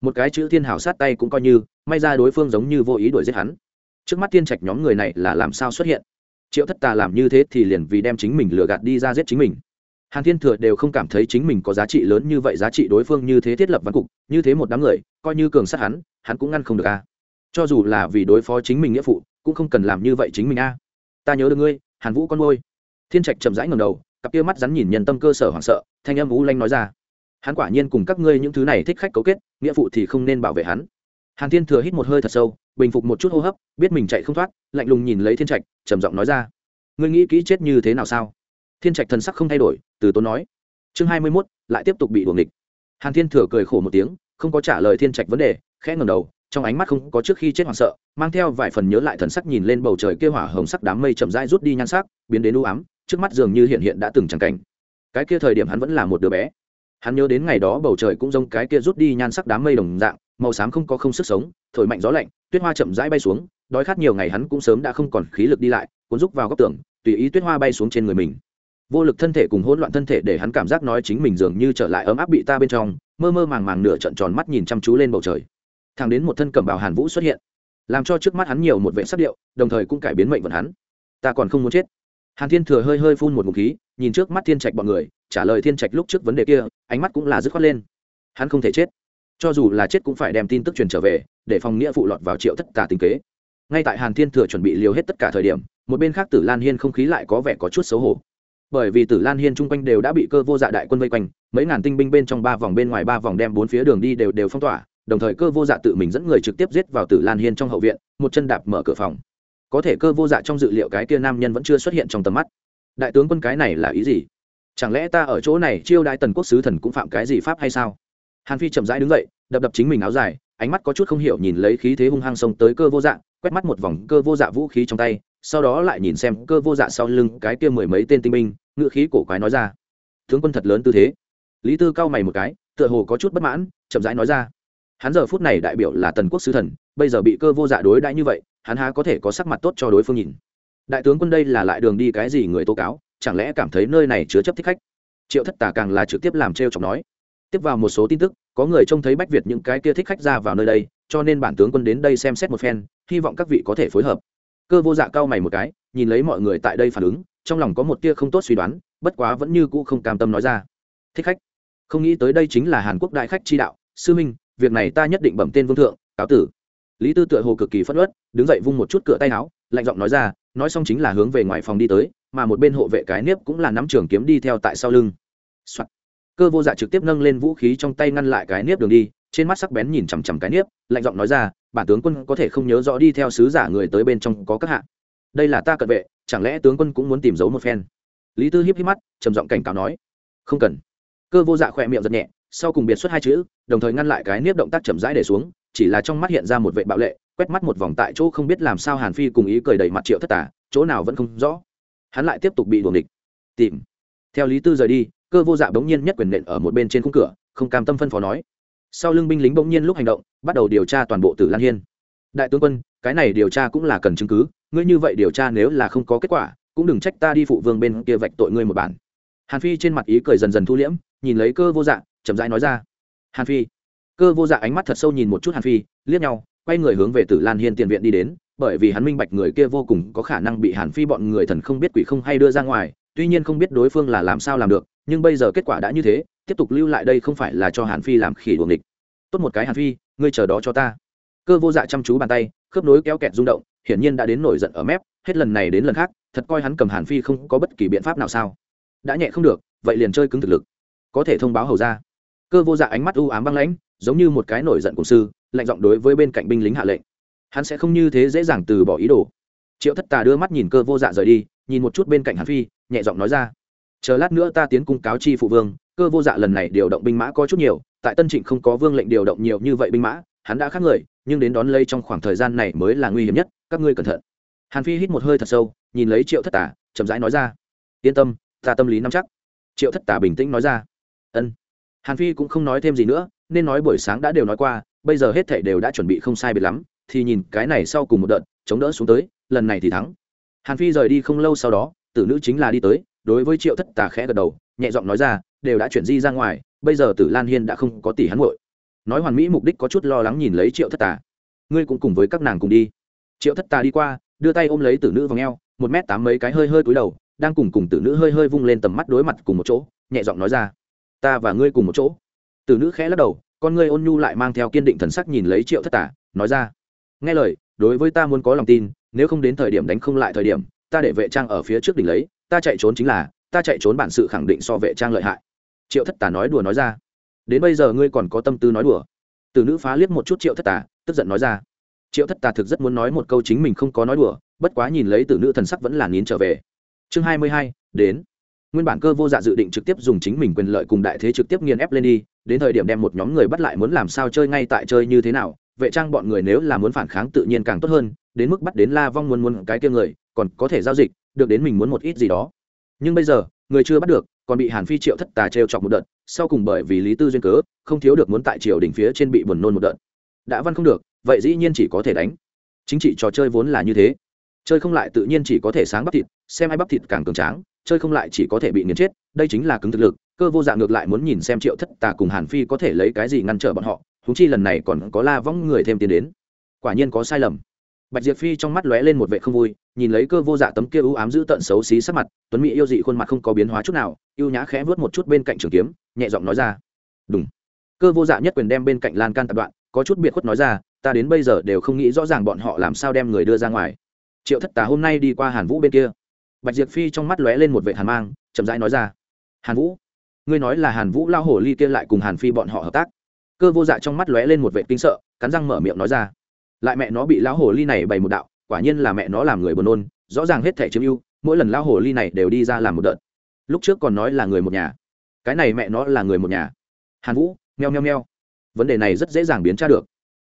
Một cái chữ thiên hảo sát tay cũng coi như, may ra đối phương giống như vô ý đuổi giết hắn. Trước mắt thiên trạch nhóm người này là làm sao xuất hiện? Triệu thất tà làm như thế thì liền vì đem chính mình lừa gạt đi ra giết chính mình hàn thiên thừa đều không cảm thấy chính mình có giá trị lớn như vậy, giá trị đối phương như thế thiết lập văn cục, như thế một đám người, coi như cường sát hắn hắn cũng ngăn không được a. Cho dù là vì đối phó chính mình nghĩa phụ, cũng không cần làm như vậy chính mình a. Ta nhớ được ngươi, hàn vũ con ngôi thiên trạch chậm rãi ngầm đầu, cặp kia mắt rắn nhìn nhân tâm cơ sở hoảng sợ, thanh âm vũ lanh nói ra. Hắn quả nhiên cùng các ngươi những thứ này thích khách cấu kết, nghĩa phụ thì không nên bảo vệ hắn. Hàn thiên thừa hít một hơi thật sâu, bình phục một chút hô hấp, biết mình chạy không thoát, lạnh lùng nhìn lấy thiên trạch, trầm giọng nói ra. Ngươi nghĩ kỹ chết như thế nào sao? Thiên trạch thần sắc không thay đổi từ tốn nói. Chương hai mươi mốt, lại tiếp tục bị đuồng địch hàn thiên thừa cười khổ một tiếng, không có trả lời thiên trạch vấn đề, khẽ ngầm đầu, trong ánh mắt không có trước khi chết hoảng sợ, mang theo vài phần nhớ lại thần sắc nhìn lên bầu trời kêu hỏa hồng sắc đám mây chậm rãi rút đi nhan sắc, biến đến u ám, trước mắt dường như hiện hiện đã từng chẳng cảnh. Cái kia thời điểm hắn vẫn là một đứa bé. Hắn nhớ đến ngày đó bầu trời cũng giống cái kia rút đi nhan sắc đám mây đồng dạng, màu xám không có không sức sống, thổi mạnh gió lạnh, tuyết hoa chậm rãi bay xuống, đói khát nhiều ngày hắn cũng sớm đã không còn khí lực đi lại, cuốn rúc vào góc tường, tùy ý tuyết hoa bay xuống trên người mình vô lực thân thể cùng hỗn loạn thân thể để hắn cảm giác nói chính mình dường như trở lại ấm áp bị ta bên trong, mơ mơ màng màng nửa trận tròn mắt nhìn chăm chú lên bầu trời. Thàng đến một thân cẩm bào hàn vũ xuất hiện, làm cho trước mắt hắn nhiều một vệ sắc điệu, đồng thời cũng cải biến mệnh vận hắn. Ta còn không muốn chết. Hàn thiên thừa hơi hơi phun một ngụm khí, nhìn trước mắt thiên trạch bọn người, trả lời thiên trạch lúc trước vấn đề kia, ánh mắt cũng là dứt khoát lên. Hắn không thể chết. Cho dù là chết cũng phải đem tin tức truyền trở về, để phòng nghĩa phụ lọt vào triệu thất tà tình kế. Ngay tại hàn thiên thừa chuẩn bị liều hết tất cả thời điểm, một bên khác tử lan hiên không khí lại có vẻ có chút xấu hổ bởi vì tử lan hiên chung quanh đều đã bị cơ vô dạ đại quân vây quanh, mấy ngàn tinh binh bên trong ba vòng bên ngoài ba vòng đem bốn phía đường đi đều đều phong tỏa, đồng thời cơ vô dạ tự mình dẫn người trực tiếp giết vào tử lan hiên trong hậu viện, một chân đạp mở cửa phòng. Có thể cơ vô dạ trong dự liệu cái kia nam nhân vẫn chưa xuất hiện trong tầm mắt. Đại tướng quân cái này là ý gì? Chẳng lẽ ta ở chỗ này chiêu đại tần quốc sứ thần cũng phạm cái gì pháp hay sao? Hàn phi chậm rãi đứng dậy, đập đập chính mình áo dài, ánh mắt có chút không hiểu nhìn lấy khí thế hung hăng xông tới cơ vô dạ quét mắt một vòng cơ vô dạ vũ khí trong tay sau đó lại nhìn xem cơ vô dạ sau lưng cái kia mười mấy tên tinh binh, ngựa khí cổ quái nói ra. Tướng quân thật lớn tư thế. Lý tư cao mày một cái, tựa hồ có chút bất mãn, chậm rãi nói ra. Hắn giờ phút này đại biểu là tần quốc sứ thần, bây giờ bị cơ vô dạ đối đãi như vậy, hắn há có thể có sắc mặt tốt cho đối phương nhìn. Đại tướng quân đây là lại đường đi cái gì người tố cáo, chẳng lẽ cảm thấy nơi này chứa chấp thích khách? Triệu thất tà càng là trực tiếp làm t r e o chọc nói. Tiếp vào một số tin tức, có người trông thấy bách việt những cái kia thích khách ra vào nơi đây, cho nên bản tướng quân đến đây xem xét một phen, hy vọng các vị có thể phối hợp cơ vô dạ cao mày một cái, nhìn lấy mọi người tại đây phản ứng, trong lòng có một tia không tốt suy đoán, bất quá vẫn như cũ không cam tâm nói ra. Thích khách. Không nghĩ tới đây chính là hàn quốc đại khách chi đạo. Sư minh, việc này ta nhất định bẩm tên vương thượng, cáo tử. Lý tư tựa hồ cực kỳ phất ớt đứng dậy vung một chút cửa tay áo, lạnh giọng nói ra, nói xong chính là hướng về ngoài phòng đi tới, mà một bên hộ vệ cái nếp cũng là nắm trường kiếm đi theo tại sau lưng、Soạn. cơ vô dạ trực tiếp nâng lên vũ khí trong tay ngăn lại cái nếp đường đi, trên mắt sắc bén nhìn chằm chằm cái nếp, lạnh giọng nói ra bản tướng quân có thể không nhớ rõ đi theo sứ giả người tới bên trong có các hạ. Đây là ta cận vệ, chẳng lẽ tướng quân cũng muốn tìm giấu một phen? Lý tư hiếp hiếp mắt, trầm giọng cảnh cáo nói. Không cần. Cơ vô dạ khỏe miệng giật nhẹ, sau cùng biệt xuất hai chữ, đồng thời ngăn lại cái nếp động tác chậm rãi để xuống, chỉ là trong mắt hiện ra một vệ bạo lệ, quét mắt một vòng tại chỗ không biết làm sao hàn phi cùng ý cười đầy mặt triệu thất tả, chỗ nào vẫn không rõ. Hắn lại tiếp tục bị đuồng địch tìm. Theo lý tư rời đi, cơ vô dạ bỗng nhiên nhất quyền nện ở một bên trên khung cửa, không cam tâm phân phó nói sau lưng binh lính bỗng nhiên lúc hành động, bắt đầu điều tra toàn bộ tử lan hiên. Đại tướng quân, cái này điều tra cũng là cần chứng cứ, ngươi như vậy điều tra nếu là không có kết quả, cũng đừng trách ta đi phụ vương bên kia vạch tội ngươi một bản. Hàn phi trên mặt ý cười dần dần thu liễm, nhìn lấy cơ vô dạ chậm rãi nói ra. Hàn phi. Cơ vô dạ ánh mắt thật sâu nhìn một chút hàn phi, liếc nhau, quay người hướng về tử lan hiên tiền viện đi đến, bởi vì hắn minh bạch người kia vô cùng có khả năng bị hàn phi bọn người thần không biết quỷ không hay đưa ra ngoài, tuy nhiên không biết đối phương là làm sao làm được, nhưng bây giờ kết quả đã như thế tiếp tục lưu lại đây không phải là cho hàn phi làm khỉ đuồng địch tốt một cái hàn phi, ngươi chờ đó cho ta. Cơ vô dạ chăm chú bàn tay, khớp nối kéo kẹt rung động, hiển nhiên đã đến nổi giận ở mép, hết lần này đến lần khác, thật coi hắn cầm hàn phi không có bất kỳ biện pháp nào sao. Đã nhẹ không được, vậy liền chơi cứng thực lực. Có thể thông báo hầu ra. Cơ vô dạ ánh mắt u ám băng lãnh, giống như một cái nổi giận cùng sư, lạnh giọng đối với bên cạnh binh lính hạ lệnh. Hắn sẽ không như thế dễ dàng từ bỏ ý đồ. Triệu thất tà đưa mắt nhìn cơ vô dạ rời đi, nhìn một chút bên cạnh hàn phi, nhẹ giọng nói ra, chờ lát nữa ta tiến cung cáo chi phụ vương cơ vô dạ lần này điều động binh mã có chút nhiều, tại tân trịnh không có vương lệnh điều động nhiều như vậy binh mã, hắn đã khác người, nhưng đến đón lây trong khoảng thời gian này mới là nguy hiểm nhất, các ngươi cẩn thận. Hàn phi hít một hơi thật sâu, nhìn lấy triệu thất Tả chậm rãi nói ra. Yên tâm, ta tâm lý nắm chắc. Triệu thất Tả bình tĩnh nói ra. Ân. Hàn phi cũng không nói thêm gì nữa, nên nói buổi sáng đã đều nói qua, bây giờ hết thảy đều đã chuẩn bị không sai biệt lắm, thì nhìn cái này sau cùng một đợt, chống đỡ xuống tới, lần này thì thắng. Hàn phi rời đi không lâu sau đó, tử nữ chính là đi tới, đối với triệu thất tà khẽ gật đầu, nhẹ giọng nói ra đều đã chuyển di ra ngoài, bây giờ tử lan hiên đã không có tỷ hắn muội. Nói hoàn mỹ mục đích có chút lo lắng nhìn lấy triệu thất tà. Ngươi cũng cùng với các nàng cùng đi. Triệu thất tà đi qua, đưa tay ôm lấy tử nữ vào ngheo một m tám mấy cái hơi hơi cúi đầu, đang cùng cùng tử nữ hơi hơi vung lên tầm mắt đối mặt cùng một chỗ, nhẹ giọng nói ra. Ta và ngươi cùng một chỗ. Tử nữ khẽ lắc đầu, con ngươi ôn nhu lại mang theo kiên định thần sắc nhìn lấy triệu thất tà, nói ra. Nghe lời, đối với ta muốn có lòng tin, nếu không đến thời điểm đánh không lại thời điểm, ta để vệ trang ở phía trước đỉnh lấy, ta chạy trốn chính là, ta chạy trốn bản sự khẳng định so vệ trang lợi hại triệu thất tà nói đùa nói ra. Đến bây giờ ngươi còn có tâm tư nói đùa. Từ nữ phá liếc một chút triệu thất tà, tức giận nói ra. Triệu thất tà thực rất muốn nói một câu chính mình không có nói đùa, bất quá nhìn lấy từ nữ thần sắc vẫn là nín trở về. Chương hai mươi hai, đến. Nguyên bản cơ vô dạ dự định trực tiếp dùng chính mình quyền lợi cùng đại thế trực tiếp nghiền ép lên đi, đến thời điểm đem một nhóm người bắt lại muốn làm sao chơi ngay tại chơi như thế nào, vệ trang bọn người nếu là muốn phản kháng tự nhiên càng tốt hơn, đến mức bắt đến la vong muốn muốn cái kia người, còn có thể giao dịch, được đến mình muốn một ít gì đó. Nhưng bây giờ, người chưa bắt được còn bị hàn phi triệu thất tà trêu chọc một đợt, sau cùng bởi vì lý tư duyên cớ, không thiếu được muốn tại triều đình phía trên bị buồn nôn một đợt. Đã văn không được, vậy dĩ nhiên chỉ có thể đánh. Chính trị trò chơi vốn là như thế. Chơi không lại tự nhiên chỉ có thể sáng bắp thịt, xem ai bắp thịt càng cường tráng, chơi không lại chỉ có thể bị nghiền chết, đây chính là cứng thực lực, cơ vô dạng ngược lại muốn nhìn xem triệu thất tà cùng hàn phi có thể lấy cái gì ngăn trở bọn họ húng chi lần này còn có la vong người thêm tiến đến. Quả nhiên có sai lầm. Bạch diệp phi trong mắt lóe lên một vệ không vui nhìn lấy cơ vô dạ tấm kia ưu ám giữ tận xấu xí sắc mặt, tuấn mỹ yêu dị khuôn mặt không có biến hóa chút nào, ưu nhã khẽ vớt một chút bên cạnh trường kiếm, nhẹ giọng nói ra đúng cơ vô dạ nhất quyền đem bên cạnh lan can tập đoạn, có chút biệt khuất nói ra, ta đến bây giờ đều không nghĩ rõ ràng bọn họ làm sao đem người đưa ra ngoài. Triệu thất tà hôm nay đi qua hàn vũ bên kia. Bạch diệp phi trong mắt lóe lên một vệ hàn mang, chậm rãi nói ra, hàn vũ, ngươi nói là hàn vũ lao hổ ly kia lại cùng hàn phi bọn họ hợp tác? Cơ vô dạ trong mắt lóe lên một vệ kinh sợ, cắn răng mở miệng nói ra, lại mẹ nó bị lão hồ ly này bày một đạo quả nhiên là mẹ nó làm người buồn nôn, rõ ràng hết thẻ chiếm ưu, mỗi lần lão hồ ly này đều đi ra làm một đợt. Lúc trước còn nói là người một nhà. Cái này mẹ nó là người một nhà. Hàn vũ nheo nheo nheo vấn đề này rất dễ dàng biến tra được.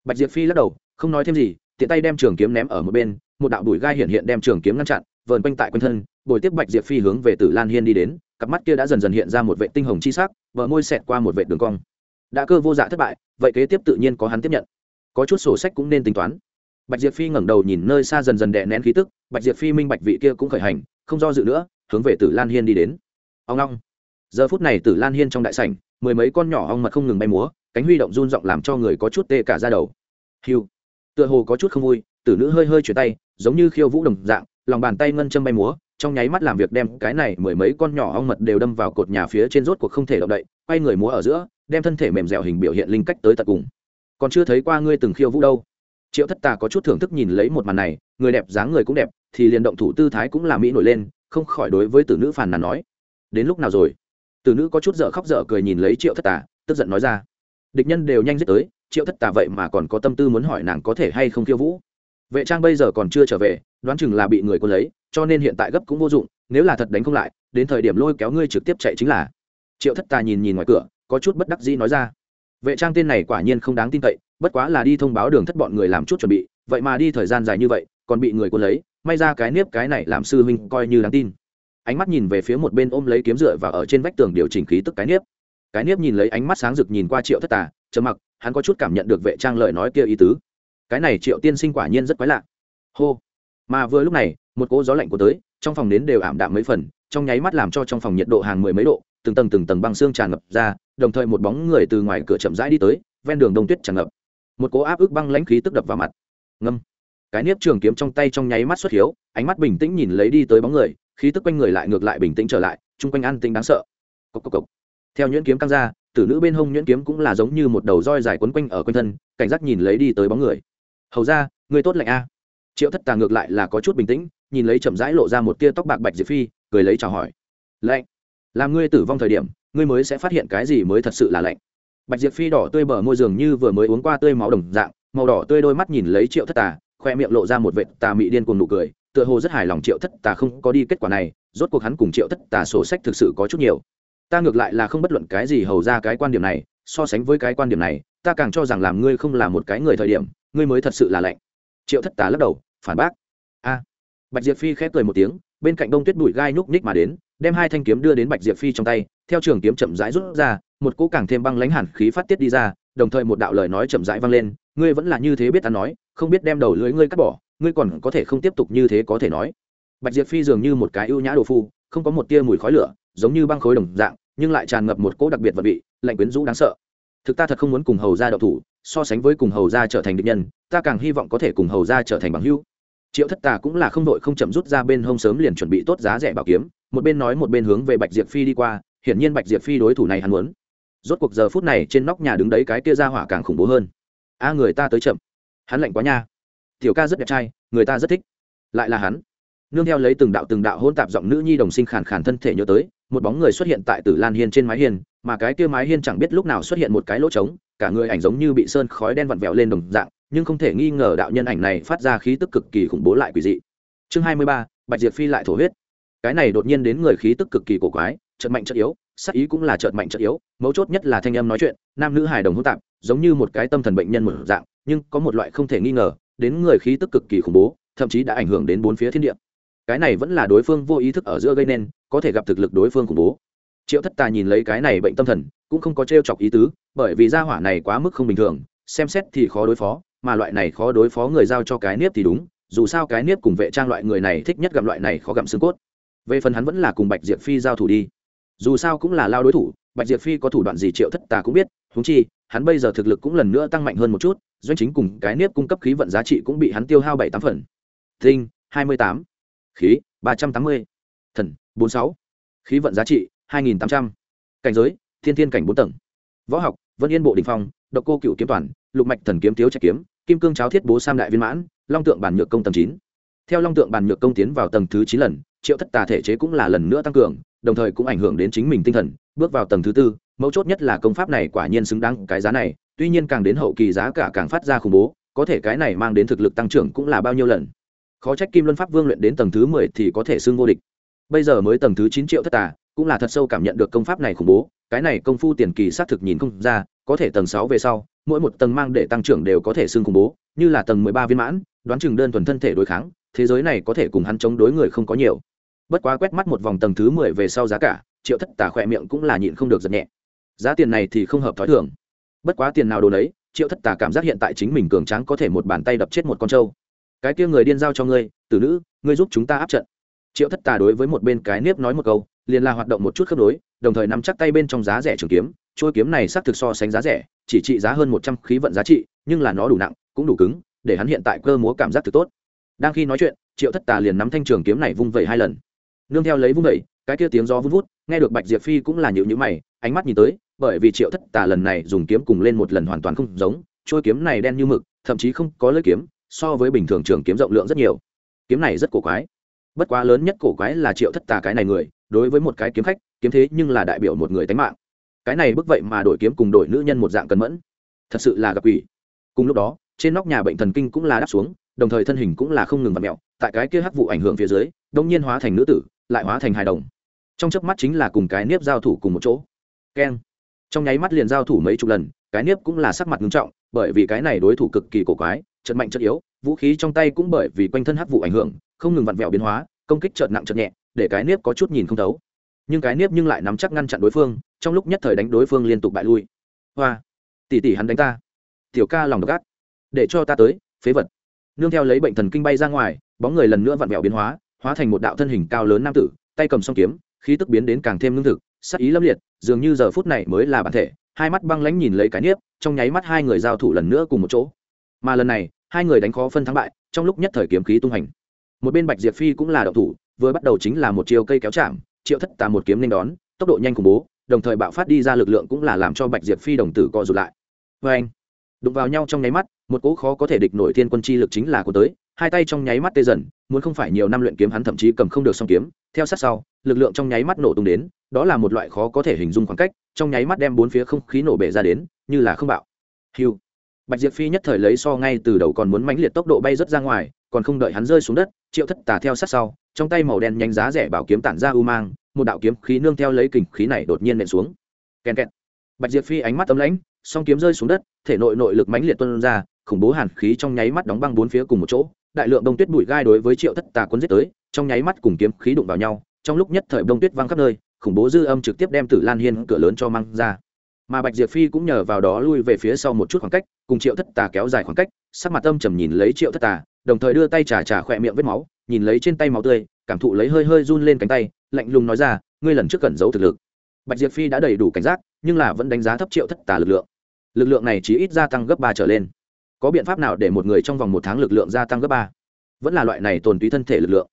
Bạch diệp phi lắc đầu, không nói thêm gì, tiện tay đem trường kiếm ném ở một bên, một đạo đùi gai hiện hiện đem trường kiếm ngăn chặn, vờn quanh tại quanh thân, bồi tiếp bạch diệp phi hướng về tử lan hiên đi đến, cặp mắt kia đã dần dần hiện ra một vệ tinh hồng chi sắc vợ môi xẹt qua một vệ đường cong. Đã cơ vô dạ thất bại, vậy kế tiếp tự nhiên có hắn tiếp nhận. Có chút sổ sách cũng nên tính toán bạch diệp phi ngẩng đầu nhìn nơi xa dần dần đè nén khí tức, bạch diệp phi minh bạch vị kia cũng khởi hành, không do dự nữa, hướng về tử lan hiên đi đến. Ông long, giờ phút này tử lan hiên trong đại sảnh, mười mấy con nhỏ ong mật không ngừng bay múa, cánh huy động run r làm cho người có chút tê cả ra đầu. Hiu tựa hồ có chút không vui, tử nữ hơi hơi chuyển tay, giống như khiêu vũ đồng dạng, lòng bàn tay ngân châm bay múa, trong nháy mắt làm việc đem cái này mười mấy con nhỏ ong mật đều đâm vào cột nhà phía trên rốt cuộc không thể động đậy, quay người múa ở giữa, đem thân thể mềm dẻo hình biểu hiện linh cách tới tận cùng. Còn chưa thấy qua ngươi từng khiêu vũ đâu triệu thất tà có chút thưởng thức nhìn lấy một màn này, người đẹp dáng người cũng đẹp, thì liền động thủ tư thái cũng là mỹ nổi lên, không khỏi đối với tử nữ phàn nàn nói, đến lúc nào rồi? Tử nữ có chút dở khóc dở cười nhìn lấy triệu thất tà, tức giận nói ra, địch nhân đều nhanh giết tới, triệu thất tà vậy mà còn có tâm tư muốn hỏi nàng có thể hay không khiêu vũ. Vệ trang bây giờ còn chưa trở về, đoán chừng là bị người quân lấy, cho nên hiện tại gấp cũng vô dụng, nếu là thật đánh không lại, đến thời điểm lôi kéo ngươi trực tiếp chạy chính là. Triệu thất tà nhìn nhìn ngoài cửa, có chút bất đắc dĩ nói ra, vệ trang tên này quả nhiên không đáng tin cậy bất quá là đi thông báo đường thất bọn người làm chút chuẩn bị, vậy mà đi thời gian dài như vậy, còn bị người quân lấy, may ra cái nếp cái này làm sư huynh coi như đáng tin. Ánh mắt nhìn về phía một bên ôm lấy kiếm dựa và ở trên vách tường điều chỉnh khí tức cái nếp cái nếp nhìn lấy ánh mắt sáng rực nhìn qua triệu thất tà, trầm mặc, hắn có chút cảm nhận được vệ trang lợi nói kia ý tứ. Cái này triệu tiên sinh quả nhiên rất quái lạ. Hô. Mà vừa lúc này, một cỗ gió lạnh của tới, trong phòng nến đều ảm đạm mấy phần, trong nháy mắt làm cho trong phòng nhiệt độ hàng mười mấy độ, từng tầng từng tầng băng xương tràn ngập ra, đồng thời một bóng người từ ngoài cửa chậm rãi đi tới, ven đường đông tuyết tràn ngập một cố áp ức băng lãnh khí tức đập vào mặt. Ngâm. Cái nếp trường kiếm trong tay trong nháy mắt xuất hiếu, ánh mắt bình tĩnh nhìn lấy đi tới bóng người, khí tức quanh người lại ngược lại bình tĩnh trở lại, chung quanh an tĩnh đáng sợ. Cốc cốc cốc. theo nhuyễn kiếm căng ra, tử nữ bên hông nhuyễn kiếm cũng là giống như một đầu roi dài quấn quanh ở quanh thân, cảnh giác nhìn lấy đi tới bóng người. Hầu ra người tốt lạnh a. Triệu thất tà ngược lại là có chút bình tĩnh, nhìn lấy chậm rãi lộ ra một tia tóc bạc bạch diệp phi, cười lấy chào hỏi. Lạnh làm ngươi tử vong thời điểm, ngươi mới sẽ phát hiện cái gì mới thật sự là lạnh bạch diệp phi đỏ tươi bờ môi dường như vừa mới uống qua tươi máu đồng dạng, màu đỏ tươi đôi mắt nhìn lấy triệu thất tà, khoe miệng lộ ra một vệt tà mị điên cuồng nụ cười, tựa hồ rất hài lòng triệu thất tà không có đi kết quả này, rốt cuộc hắn cùng triệu thất tà sổ sách thực sự có chút nhiều. Ta ngược lại là không bất luận cái gì hầu ra cái quan điểm này, so sánh với cái quan điểm này, ta càng cho rằng làm ngươi không là một cái người thời điểm, ngươi mới thật sự là lạnh. Triệu thất tà lắc đầu, phản bác. A. Bạch diệp phi khép cười một tiếng, bên cạnh đông tuyết bụi gai nhúc nhích mà đến, đem hai thanh kiếm đưa đến bạch diệp phi trong tay, theo trường kiếm chậm rãi rút ra một cỗ càng thêm băng lãnh hẳn khí phát tiết đi ra, đồng thời một đạo lời nói chậm rãi vang lên, ngươi vẫn là như thế biết ta nói, không biết đem đầu lưới ngươi cắt bỏ, ngươi còn có thể không tiếp tục như thế có thể nói. Bạch diệp phi dường như một cái ưu nhã đồ phu, không có một tia mùi khói lửa, giống như băng khối đồng dạng, nhưng lại tràn ngập một cỗ đặc biệt vật vị, lạnh quyến rũ đáng sợ. Thực ta thật không muốn cùng hầu gia đậu thủ, so sánh với cùng hầu gia trở thành địch nhân, ta càng hy vọng có thể cùng hầu gia trở thành bằng hữu. Triệu thất tà cũng là không đội không chậm rút ra bên hông sớm liền chuẩn bị tốt giá rẻ bảo kiếm, một bên nói một bên hướng về bạch diệp phi đi qua, hiển nhiên bạch diệp phi đối thủ này hắn muốn rốt cuộc giờ phút này trên nóc nhà đứng đấy cái kia ra hỏa càng khủng bố hơn. A, người ta tới chậm. Hắn lạnh quá nha. Tiểu ca rất đẹp trai, người ta rất thích. Lại là hắn. Nương theo lấy từng đạo từng đạo hôn tạp giọng nữ nhi đồng sinh khàn khàn thân thể nhớ tới, một bóng người xuất hiện tại tử lan hiên trên mái hiên, mà cái kia mái hiên chẳng biết lúc nào xuất hiện một cái lỗ trống, cả người ảnh giống như bị sơn khói đen vặn vẹo lên đồng dạng, nhưng không thể nghi ngờ đạo nhân ảnh này phát ra khí tức cực kỳ khủng bố lại quỷ dị. Chương hai mươi ba, bạch diệp phi lại thổ huyết. Cái này đột nhiên đến người khí tức cực kỳ cổ quái trận mạnh trận yếu sắc ý cũng là chợt mạnh chợt yếu, mấu chốt nhất là thanh âm nói chuyện, nam nữ hài đồng hỗn tạp, giống như một cái tâm thần bệnh nhân một dạng, nhưng có một loại không thể nghi ngờ, đến người khí tức cực kỳ khủng bố, thậm chí đã ảnh hưởng đến bốn phía thiên địa. Cái này vẫn là đối phương vô ý thức ở giữa gây nên, có thể gặp thực lực đối phương khủng bố. Triệu thất tà nhìn lấy cái này bệnh tâm thần, cũng không có t chọc ý tứ, bởi vì gia hỏa này quá mức không bình thường, xem xét thì khó đối phó, mà loại này khó đối phó người giao cho cái nếp thì đúng, dù sao cái nếp cùng vệ trang loại người này thích nhất gặp loại này khó gặm xương cốt. Về phần hắn vẫn là cùng bạch diệp phi giao thủ đi dù sao cũng là lao đối thủ, bạch diệp phi có thủ đoạn gì triệu thất tà cũng biết húng chi, hắn bây giờ thực lực cũng lần nữa tăng mạnh hơn một chút, doanh chính cùng cái nếp cung cấp khí vận giá trị cũng bị hắn tiêu hao bảy tám phần. Tinh, hai mươi tám. Khí, ba trăm tám mươi. Thần, bốn sáu. Khí vận giá trị, hai nghìn tám trăm. Cảnh giới, thiên thiên cảnh bốn tầng. Võ học, vân yên bộ đình phong, độc cô cựu kiếm toàn, lục mạch thần kiếm thiếu trạch kiếm, kim cương cháo thiết bố sam đại viên mãn, long tượng bản nhược công tầng chín. Theo long tượng bản nhược công tiến vào tầng thứ chín lần, triệu thất tà thể chế cũng là lần nữa tăng cường đồng thời cũng ảnh hưởng đến chính mình tinh thần, bước vào tầng thứ tư, mấu chốt nhất là công pháp này quả nhiên xứng đáng cái giá này, tuy nhiên càng đến hậu kỳ giá cả càng phát ra khủng bố, có thể cái này mang đến thực lực tăng trưởng cũng là bao nhiêu lần. Khó trách kim luân pháp vương luyện đến tầng thứ mười thì có thể xưng vô địch. Bây giờ mới tầng thứ chín triệu thất tà, cũng là thật sâu cảm nhận được công pháp này khủng bố, cái này công phu tiền kỳ xác thực nhìn không ra, có thể tầng sáu về sau, mỗi một tầng mang để tăng trưởng đều có thể xưng khủng bố, như là tầng mười ba viên mãn, đoán chừng đơn thuần thân thể đối kháng, thế giới này có thể cùng hắn chống đối người không có nhiều bất quá quét mắt một vòng tầng thứ mười về sau giá cả, triệu thất tả khỏe miệng cũng là nhịn không được giật nhẹ. Giá tiền này thì không hợp t h ó i thường. Bất quá tiền nào đồ đấy triệu thất tả cảm giác hiện tại chính mình cường tráng có thể một bàn tay đập chết một con trâu. Cái kia người điên giao cho ngươi, tử nữ, ngươi giúp chúng ta áp trận. Triệu thất tà đối với một bên cái nếp nói một câu, liền là hoạt động một chút khớp nối, đồng thời nắm chắc tay bên trong giá rẻ trường kiếm. Trôi kiếm này xác thực so sánh giá rẻ, chỉ trị giá hơn một trăm khí vận giá trị, nhưng là nó đủ nặng, cũng đủ cứng, để hắn hiện tại cơ múa cảm giác thực tốt. Đang khi nói chuyện, triệu thất tà liền nắm thanh trường kiếm này vung vẩy hai lần nương theo lấy vung đẩy cái kia tiếng gió vun vút, nghe được bạch diệp phi cũng là nhịu nhữ mày, ánh mắt nhìn tới, bởi vì triệu thất tà lần này dùng kiếm cùng lên một lần hoàn toàn không giống trôi kiếm này đen như mực, thậm chí không có lưỡi kiếm, so với bình thường trường kiếm rộng lượng rất nhiều. Kiếm này rất cổ quái. Bất quá lớn nhất cổ quái là triệu thất tà cái này người, đối với một cái kiếm khách, kiếm thế nhưng là đại biểu một người tánh mạng. Cái này bức vậy mà đổi kiếm cùng đổi nữ nhân một dạng cẩn mẫn. Thật sự là gặp quỷ. Cùng lúc đó, trên nóc nhà bệnh thần kinh cũng là đáp xuống, đồng thời thân hình cũng là không ngừng vặt mẹo tại cái kia hắc vụ ảnh hưởng phía dưới, đông nhiên hóa thành nữ tử lại hóa thành hài đồng. Trong chớp mắt chính là cùng cái nếp giao thủ cùng một chỗ. Keng trong nháy mắt liền giao thủ mấy chục lần, cái nếp cũng là sắc mặt nghiêm trọng, bởi vì cái này đối thủ cực kỳ cổ quái, trận mạnh chất yếu, vũ khí trong tay cũng bởi vì quanh thân hắc vụ ảnh hưởng, không ngừng vặn vẹo biến hóa, công kích chợt nặng chợt nhẹ, để cái nếp có chút nhìn không thấu. Nhưng cái nếp nhưng lại nắm chắc ngăn chặn đối phương, trong lúc nhất thời đánh đối phương liên tục bại lui. Hoa. Tỷ tỷ hắn đánh ta. Tiểu ca lòng độc ác. Để cho ta tới, phế vật. Nương theo lấy bệnh thần kinh bay ra ngoài, bóng người lần nữa vặn vẹo biến hóa hóa thành một đạo thân hình cao lớn nam tử, tay cầm song kiếm, khí tức biến đến càng thêm lương thực, sắc ý lâm liệt, dường như giờ phút này mới là bản thể, hai mắt băng lãnh nhìn lấy cái niếp, trong nháy mắt hai người giao thủ lần nữa cùng một chỗ. Mà lần này, hai người đánh khó phân thắng bại, trong lúc nhất thời kiếm khí tung hành. Một bên bạch diệp phi cũng là đậu thủ, vừa bắt đầu chính là một chiều cây kéo chạm, triệu thất tà một kiếm nên đón, tốc độ nhanh khủng bố, đồng thời bạo phát đi ra lực lượng cũng là làm cho bạch diệp phi đồng tử co rụt lại. Vê anh đụng vào nhau trong nháy mắt, một cỗ khó có thể địch nổi thiên quân chi lực chính là của tới hai tay trong nháy mắt tê dần, muốn không phải nhiều năm luyện kiếm hắn thậm chí cầm không được song kiếm, theo sát sau, lực lượng trong nháy mắt nổ tung đến, đó là một loại khó có thể hình dung khoảng cách, trong nháy mắt đem bốn phía không khí nổ bể ra đến, như là không bạo. Hiu bạch diệp phi nhất thời lấy so ngay từ đầu còn muốn mãnh liệt tốc độ bay rất ra ngoài, còn không đợi hắn rơi xuống đất, triệu thất tà theo sát sau, trong tay màu đen nhanh giá rẻ bảo kiếm tản ra u mang, một đạo kiếm khí nương theo lấy kình khí này đột nhiên nện xuống. Kèn kẹt. Bạch diệp phi ánh mắt tấm lãnh, song kiếm rơi xuống đất, thể nội nội lực mãnh liệt tuôn ra, khủng bố hàn khí trong nháy mắt đóng băng bốn phía cùng một chỗ đại lượng đông tuyết bụi gai đối với triệu thất tà quân giết tới, trong nháy mắt cùng kiếm khí đụng vào nhau, trong lúc nhất thời đông tuyết văng khắp nơi, khủng bố dư âm trực tiếp đem tử lan hiên cửa lớn cho mang ra. Mà bạch diệp phi cũng nhờ vào đó lui về phía sau một chút khoảng cách, cùng triệu thất tà kéo dài khoảng cách, sắc mặt âm trầm nhìn lấy triệu thất tà, đồng thời đưa tay trà trà khỏe miệng vết máu, nhìn lấy trên tay máu tươi, cảm thụ lấy hơi hơi run lên cánh tay, lạnh lùng nói ra, ngươi lần trước cẩn giấu thực lực. Bạch diệp phi đã đầy đủ cảnh giác, nhưng là vẫn đánh giá thấp triệu thất tà lực lượng. Lực lượng này chỉ ít gia tăng gấp ba trở lên có biện pháp nào để một người trong vòng một tháng lực lượng gia tăng gấp ba? Vẫn là loại này tồn túy thân thể lực lượng.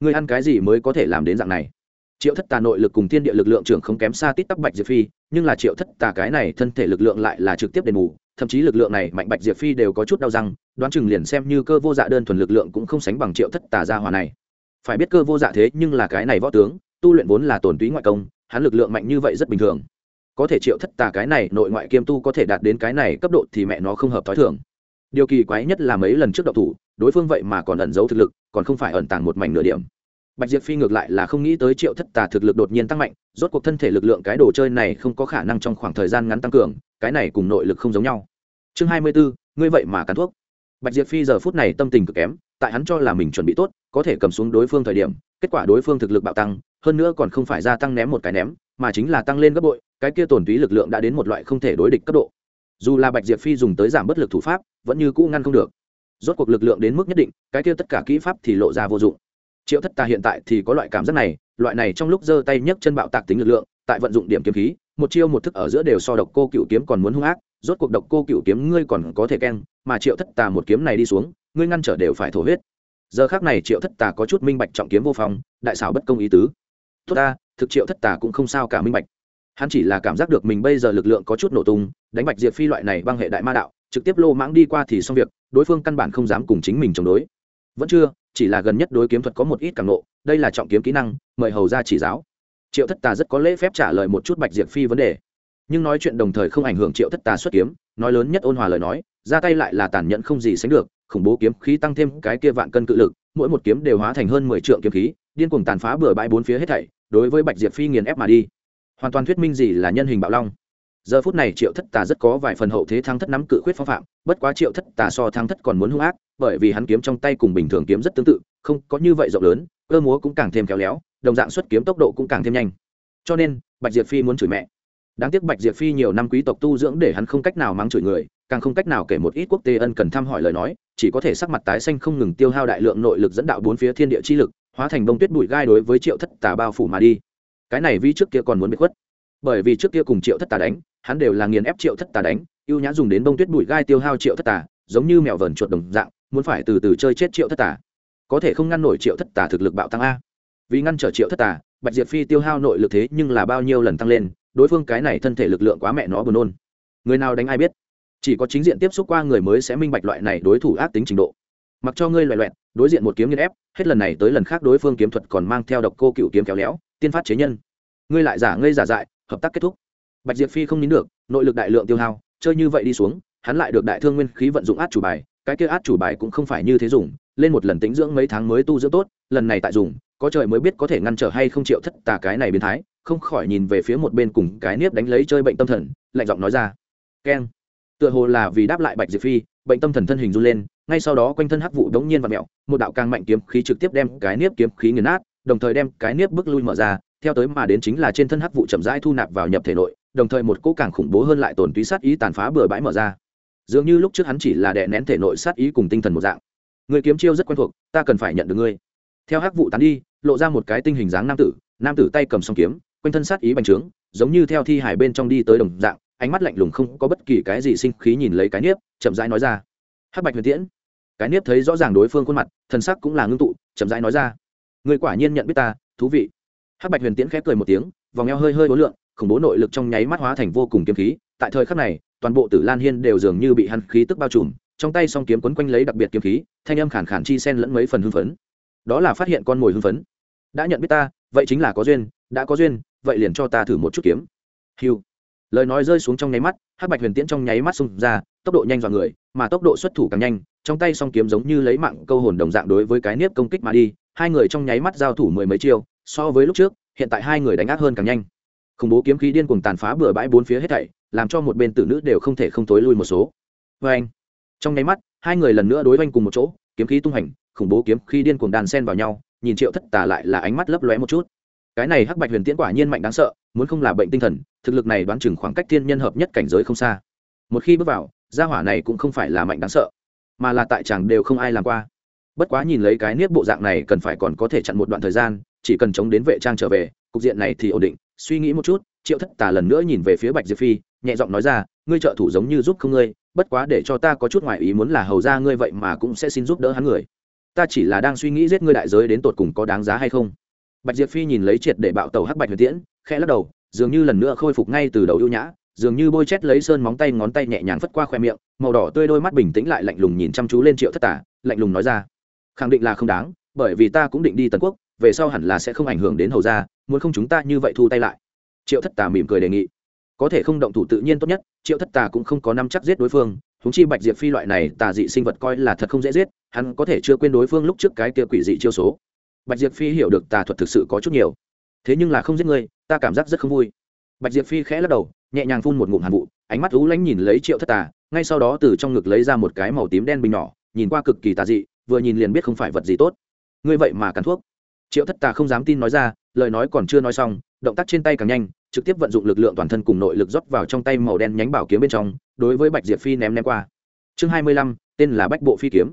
Người ăn cái gì mới có thể làm đến dạng này? Triệu thất tà nội lực cùng thiên địa lực lượng trưởng không kém xa tít tắc bạch diệp phi, nhưng là triệu thất tà cái này thân thể lực lượng lại là trực tiếp đền bù, thậm chí lực lượng này mạnh bạch diệp phi đều có chút đau răng, đoán chừng liền xem như cơ vô dạ đơn thuần lực lượng cũng không sánh bằng triệu thất tà gia hòa này. Phải biết cơ vô dạ thế nhưng là cái này võ tướng, tu luyện vốn là tổn túy ngoại công, hắn lực lượng mạnh như vậy rất bình thường. Có thể triệu thất tà cái này nội ngoại kiêm tu có thể đạt đến cái này cấp độ thì mẹ nó không hợp t h ó i thường điều kỳ quái nhất là mấy lần trước đậu thủ, đối phương vậy mà còn ẩn giấu thực lực, còn không phải ẩn tàng một mảnh nửa điểm. Bạch diệp phi ngược lại là không nghĩ tới triệu thất tà thực lực đột nhiên tăng mạnh, rốt cuộc thân thể lực lượng cái đồ chơi này không có khả năng trong khoảng thời gian ngắn tăng cường, cái này cùng nội lực không giống nhau. Chương hai mươi bốn ngươi vậy mà cắn thuốc. Bạch diệp phi giờ phút này tâm tình cực kém, tại hắn cho là mình chuẩn bị tốt, có thể cầm xuống đối phương thời điểm, kết quả đối phương thực lực bạo tăng, hơn nữa còn không phải gia tăng ném một cái ném, mà chính là tăng lên gấp bội, cái kia tổn túy lực lượng đã đến một loại không thể đối địch cấp độ dù là bạch diệp phi dùng tới giảm bất lực thủ pháp, vẫn như cũ ngăn không được. Rốt cuộc lực lượng đến mức nhất định, cái kia tất cả kỹ pháp thì lộ ra vô dụng. Triệu thất tà hiện tại thì có loại cảm giác này, loại này trong lúc giơ tay nhấc chân bạo tạc tính lực lượng, tại vận dụng điểm kiếm khí, một chiêu một thức ở giữa đều so độc cô cựu kiếm còn muốn hung ác, rốt cuộc độc cô cựu kiếm ngươi còn có thể keng, mà triệu thất tà một kiếm này đi xuống, ngươi ngăn trở đều phải thổ huyết. Giờ khác này triệu thất tà có chút minh bạch trọng kiếm vô phòng đại xảo bất công ý tứ. Tốt ta, thực triệu thất tà cũng không sao cả minh bạch hắn chỉ là cảm giác được mình bây giờ lực lượng có chút nổ tung, đánh bạch diệp phi loại này băng hệ đại ma đạo, trực tiếp lô mãng đi qua thì xong việc, đối phương căn bản không dám cùng chính mình chống đối. Vẫn chưa, chỉ là gần nhất đối kiếm thuật có một ít càng nộ, đây là trọng kiếm kỹ năng, mời hầu ra chỉ giáo. Triệu thất tà rất có lễ phép trả lời một chút bạch diệp phi vấn đề. Nhưng nói chuyện đồng thời không ảnh hưởng triệu thất tà xuất kiếm, nói lớn nhất ôn hòa lời nói, ra tay lại là tàn nhẫn không gì sánh được, khủng bố kiếm khí tăng thêm cái kia vạn cân cự lực, mỗi một kiếm đều hóa thành hơn mười triệu kiếm khí, điên cuồng tàn phá bừa bãi bốn phía hết thảy, đối với bạch diệp phi nghiền ép mà đi hoàn toàn thuyết minh gì là nhân hình bạo long. Giờ phút này triệu thất tà rất có vài phần hậu thế thăng thất nắm cự khuyết phong phạm, bất quá triệu thất tà so thăng thất còn muốn hung ác, bởi vì hắn kiếm trong tay cùng bình thường kiếm rất tương tự, không có như vậy rộng lớn, cơ múa cũng càng thêm khéo léo, đồng dạng xuất kiếm tốc độ cũng càng thêm nhanh. Cho nên, bạch diệp phi muốn chửi mẹ. Đáng tiếc bạch diệp phi nhiều năm quý tộc tu dưỡng để hắn không cách nào mắng chửi người, càng không cách nào kể một ít quốc tế ân cần thăm hỏi lời nói, chỉ có thể sắc mặt tái xanh không ngừng tiêu hao đại lượng nội lực dẫn đạo bốn phía thiên địa chi lực, hóa thành bông tuyết bụi gai đối với triệu thất tà bao phủ mà đi cái này vi trước kia còn muốn bị khuất. Bởi vì trước kia cùng triệu thất tà đánh, hắn đều là nghiền ép triệu thất tà đánh, ưu nhã dùng đến bông tuyết bụi gai tiêu hao triệu thất tà, giống như mèo vờn chuột đồng dạng, muốn phải từ từ chơi chết triệu thất tà. Có thể không ngăn nổi triệu thất tà thực lực bạo tăng a. Vì ngăn trở triệu thất tà, bạch diệp phi tiêu hao nội lực thế nhưng là bao nhiêu lần tăng lên, đối phương cái này thân thể lực lượng quá mẹ nó buồn nôn. Người nào đánh ai biết? Chỉ có chính diện tiếp xúc qua người mới sẽ minh bạch loại này đối thủ ác tính trình độ. Mặc cho ngươi loại loẹt, đối diện một kiếm nghiên ép, hết lần này tới lần khác đối phương kiếm thuật còn mang theo độc cô cựu kiếm kéo léo tiên phát chế nhân. Ngươi lại giả ngây giả dại, hợp tác kết thúc. Bạch diệp phi không nín được, nội lực đại lượng tiêu hao, chơi như vậy đi xuống, hắn lại được đại thương nguyên khí vận dụng át chủ bài, cái kia át chủ bài cũng không phải như thế dùng, lên một lần tĩnh dưỡng mấy tháng mới tu dưỡng tốt, lần này tại dùng, có trời mới biết có thể ngăn trở hay không chịu thất tà cái này biến thái, không khỏi nhìn về phía một bên cùng cái niếp đánh lấy chơi bệnh tâm thần, lạnh giọng nói ra. Keng. Tựa hồ là vì đáp lại bạch diệp phi, bệnh tâm thần thân hình run lên, ngay sau đó quanh thân hắc vụ đống nhiên và mẹo một đạo càng mạnh kiếm khí trực tiếp đem cái niếp kiếm khí nghiền nát đồng thời đem cái niếp bước lui mở ra, theo tới mà đến chính là trên thân hắc vụ chậm rãi thu nạp vào nhập thể nội, đồng thời một cỗ càng khủng bố hơn lại tổn túy sát ý tàn phá bừa bãi mở ra. Dường như lúc trước hắn chỉ là đè nén thể nội sát ý cùng tinh thần một dạng. Người kiếm chiêu rất quen thuộc, ta cần phải nhận được ngươi. Theo hắc vụ tán đi, lộ ra một cái tinh hình dáng nam tử nam tử tay cầm song kiếm, quanh thân sát ý bành trướng, giống như theo thi hải bên trong đi tới đồng dạng, ánh mắt lạnh lùng không có bất kỳ cái gì sinh khí nhìn lấy cái niếp, chậm rãi nói ra. Hắc bạch huyền tiễn. Cái niếp thấy rõ ràng đối phương khuôn mặt, thần sắc cũng là ngưng tụ, chậm rãi nói ra người quả nhiên nhận biết ta, thú vị. Hắc bạch huyền tiễn khép cười một tiếng, vòng eo hơi hơi bối lượng, khủng bố nội lực trong nháy mắt hóa thành vô cùng kiếm khí. Tại thời khắc này, toàn bộ tử lan hiên đều dường như bị hắn khí tức bao trùm, trong tay song kiếm quấn quanh lấy đặc biệt kiếm khí, thanh âm khản khản chi sen lẫn mấy phần hưng phấn. Đó là phát hiện con mồi hưng phấn. Đã nhận biết ta, vậy chính là có duyên, đã có duyên, vậy liền cho ta thử một chút kiếm. Hiu lời nói rơi xuống trong nháy mắt, hắc bạch huyền tiễn trong nháy mắt xung ra, tốc độ nhanh dọa người, mà tốc độ xuất thủ càng nhanh, trong tay song kiếm giống như lấy mạng câu hồn đồng dạng đối với cái nếp công kích mà đi hai người trong nháy mắt giao thủ mười mấy chiêu, so với lúc trước, hiện tại hai người đánh ác hơn càng nhanh. Khủng bố kiếm khí điên cuồng tàn phá bừa bãi bốn phía hết thảy, làm cho một bên tử nữ đều không thể không tối lui một số. Vê anh, trong nháy mắt, hai người lần nữa đối oanh cùng một chỗ, kiếm khí tung hành, khủng bố kiếm khí điên cuồng đàn sen vào nhau, nhìn triệu thất tà lại là ánh mắt lấp lóe một chút. Cái này hắc bạch huyền tiễn quả nhiên mạnh đáng sợ, muốn không là bệnh tinh thần, thực lực này đoán chừng khoảng cách thiên nhân hợp nhất cảnh giới không xa. Một khi bước vào, gia hỏa này cũng không phải là mạnh đáng sợ, mà là tại chàng đều không ai làm qua bất quá nhìn lấy cái niết bộ dạng này cần phải còn có thể chặn một đoạn thời gian, chỉ cần chống đến vệ trang trở về, cục diện này thì ổn định. Suy nghĩ một chút, triệu thất tà lần nữa nhìn về phía bạch diệp phi, nhẹ giọng nói ra, ngươi trợ thủ giống như giúp không ngươi, bất quá để cho ta có chút ngoại ý muốn là hầu ra ngươi vậy mà cũng sẽ xin giúp đỡ hắn người. Ta chỉ là đang suy nghĩ giết ngươi đại giới đến tột cùng có đáng giá hay không. Bạch diệp phi nhìn lấy triệt để bạo tàu hắc bạch huyền tiễn, khẽ lắc đầu, dường như lần nữa khôi phục ngay từ đầu ưu nhã, dường như bôi chét lấy sơn móng tay ngón tay nhẹ nhàng phất qua khoe miệng, màu đỏ tươi đôi mắt bình tĩnh lại lạnh lùng nhìn chăm chú lên triệu thất tả lạnh lùng nói ra khẳng định là không đáng bởi vì ta cũng định đi tần quốc về sau hẳn là sẽ không ảnh hưởng đến hầu gia muốn không chúng ta như vậy thu tay lại. Triệu thất tà mỉm cười đề nghị. Có thể không động thủ tự nhiên tốt nhất triệu thất tà cũng không có năm chắc giết đối phương húng chi bạch diệp phi loại này tà dị sinh vật coi là thật không dễ giết hắn có thể chưa quên đối phương lúc trước cái kia quỷ dị chiêu số. Bạch diệp phi hiểu được tà thuật thực sự có chút nhiều. Thế nhưng là không giết người, ta cảm giác rất không vui. Bạch diệp phi khẽ lắc đầu nhẹ nhàng phun một ngụm hàn vụ ánh mắt ú lánh nhìn lấy triệu thất tà ngay sau đó từ trong ngực lấy ra một cái màu tím đen bình nhỏ nhìn qua cực kỳ tà dị vừa nhìn liền biết không phải vật gì tốt. Ngươi vậy mà cắn thuốc. Triệu thất tà không dám tin nói ra, lời nói còn chưa nói xong, động tác trên tay càng nhanh, trực tiếp vận dụng lực lượng toàn thân cùng nội lực rót vào trong tay màu đen nhánh bảo kiếm bên trong, đối với bạch diệp phi ném ném qua. Chương hai mươi lăm, tên là bách bộ phi kiếm.